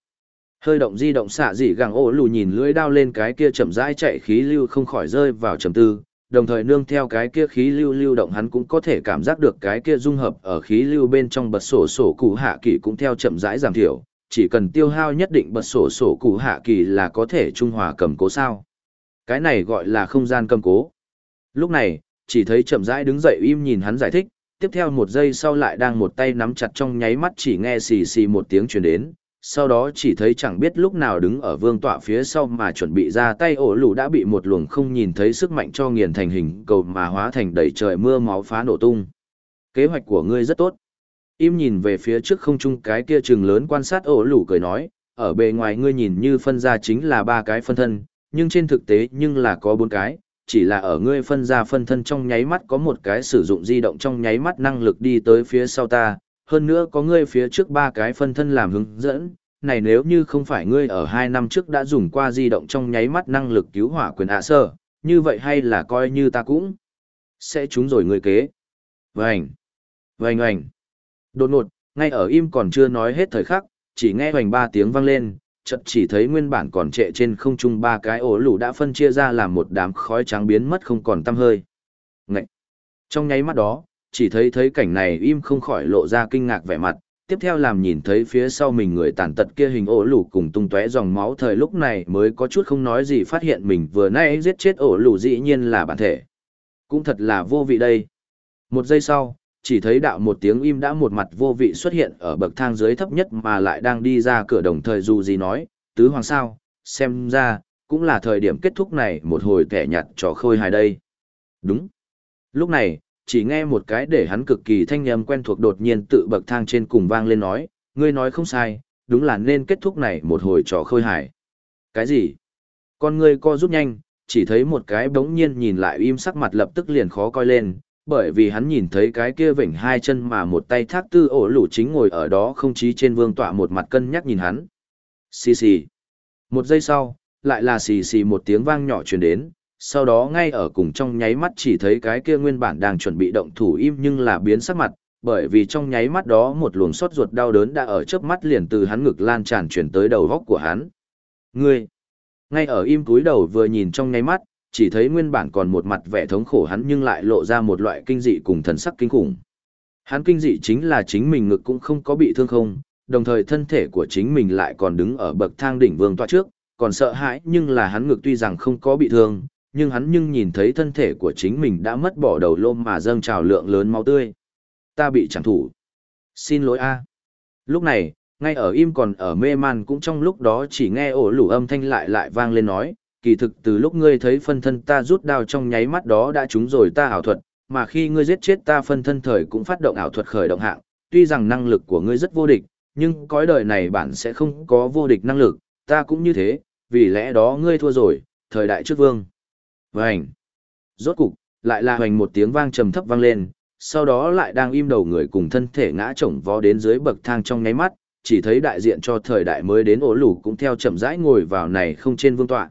Hơi động di động xạ dị gàng ổ lù nhìn lưỡi đao lên cái kia chậm rãi chạy khí lưu không khỏi rơi vào trầm tư, đồng thời nương theo cái kia khí lưu lưu động hắn cũng có thể cảm giác được cái kia dung hợp ở khí lưu bên trong bật sổ sổ cụ hạ kỳ cũng theo chậm rãi giảm thiểu, chỉ cần tiêu hao nhất định bật sổ sổ cụ hạ kỳ là có thể trung hòa cầm cố sao. Cái này gọi là không gian cầm cố. Lúc này, chỉ thấy chậm rãi đứng dậy im nhìn hắn giải thích, tiếp theo một giây sau lại đang một tay nắm chặt trong nháy mắt chỉ nghe xì xì một tiếng truyền đến, sau đó chỉ thấy chẳng biết lúc nào đứng ở vương tọa phía sau mà chuẩn bị ra tay ổ lù đã bị một luồng không nhìn thấy sức mạnh cho nghiền thành hình cầu mà hóa thành đầy trời mưa máu phá nổ tung. Kế hoạch của ngươi rất tốt. Im nhìn về phía trước không trung cái kia trừng lớn quan sát ổ lù cười nói, ở bề ngoài ngươi nhìn như phân ra chính là ba cái phân thân, nhưng trên thực tế nhưng là có bốn cái, chỉ là ở ngươi phân ra phân thân trong nháy mắt có một cái sử dụng di động trong nháy mắt năng lực đi tới phía sau ta, hơn nữa có ngươi phía trước ba cái phân thân làm hướng dẫn, này nếu như không phải ngươi ở hai năm trước đã dùng qua di động trong nháy mắt năng lực cứu hỏa quyền ạ sơ, như vậy hay là coi như ta cũng sẽ trúng rồi ngươi kế. Vành, vành vành. Đột ngột, ngay ở im còn chưa nói hết thời khắc, chỉ nghe hoành ba tiếng vang lên, chợt chỉ thấy nguyên bản còn trệ trên không trung ba cái ổ lũ đã phân chia ra làm một đám khói trắng biến mất không còn tăm hơi. Ngậy! Trong nháy mắt đó, chỉ thấy thấy cảnh này im không khỏi lộ ra kinh ngạc vẻ mặt, tiếp theo làm nhìn thấy phía sau mình người tàn tật kia hình ổ lũ cùng tung tóe dòng máu thời lúc này mới có chút không nói gì phát hiện mình vừa nãy giết chết ổ lũ dĩ nhiên là bản thể. Cũng thật là vô vị đây. Một giây sau, chỉ thấy đạo một tiếng im đã một mặt vô vị xuất hiện ở bậc thang dưới thấp nhất mà lại đang đi ra cửa đồng thời dù gì nói, tứ hoàng sao, xem ra, cũng là thời điểm kết thúc này một hồi kẻ nhặt trò khôi hài đây. Đúng. Lúc này, chỉ nghe một cái để hắn cực kỳ thanh âm quen thuộc đột nhiên tự bậc thang trên cùng vang lên nói, ngươi nói không sai, đúng là nên kết thúc này một hồi trò khôi hài. Cái gì? Con ngươi co rút nhanh, chỉ thấy một cái bỗng nhiên nhìn lại im sắc mặt lập tức liền khó coi lên, bởi vì hắn nhìn thấy cái kia vểnh hai chân mà một tay thác tư ổ lũ chính ngồi ở đó không chí trên vương tọa một mặt cân nhắc nhìn hắn. Xì xì. Một giây sau, lại là xì xì một tiếng vang nhỏ truyền đến, sau đó ngay ở cùng trong nháy mắt chỉ thấy cái kia nguyên bản đang chuẩn bị động thủ im nhưng là biến sắc mặt, bởi vì trong nháy mắt đó một luồng sốt ruột đau đớn đã ở trước mắt liền từ hắn ngực lan tràn chuyển tới đầu góc của hắn. Ngươi! Ngay ở im túi đầu vừa nhìn trong nháy mắt, chỉ thấy nguyên bản còn một mặt vẻ thống khổ hắn nhưng lại lộ ra một loại kinh dị cùng thần sắc kinh khủng. Hắn kinh dị chính là chính mình ngực cũng không có bị thương không, đồng thời thân thể của chính mình lại còn đứng ở bậc thang đỉnh vương tọa trước, còn sợ hãi nhưng là hắn ngực tuy rằng không có bị thương, nhưng hắn nhưng nhìn thấy thân thể của chính mình đã mất bỏ đầu lôm mà dâng trào lượng lớn máu tươi. Ta bị chẳng thủ. Xin lỗi a. Lúc này, ngay ở im còn ở mê man cũng trong lúc đó chỉ nghe ổ lủ âm thanh lại lại vang lên nói, kỳ thực từ lúc ngươi thấy phân thân ta rút đao trong nháy mắt đó đã trúng rồi ta ảo thuật, mà khi ngươi giết chết ta phân thân thời cũng phát động ảo thuật khởi động hạng, tuy rằng năng lực của ngươi rất vô địch, nhưng cõi đời này bạn sẽ không có vô địch năng lực, ta cũng như thế, vì lẽ đó ngươi thua rồi, thời đại trước vương. Vành. Rốt cục, lại là hoành một tiếng vang trầm thấp vang lên, sau đó lại đang im đầu người cùng thân thể ngã chồng vó đến dưới bậc thang trong nháy mắt, chỉ thấy đại diện cho thời đại mới đến ổ lủ cũng theo chậm rãi ngồi vào này không trên vương tọa.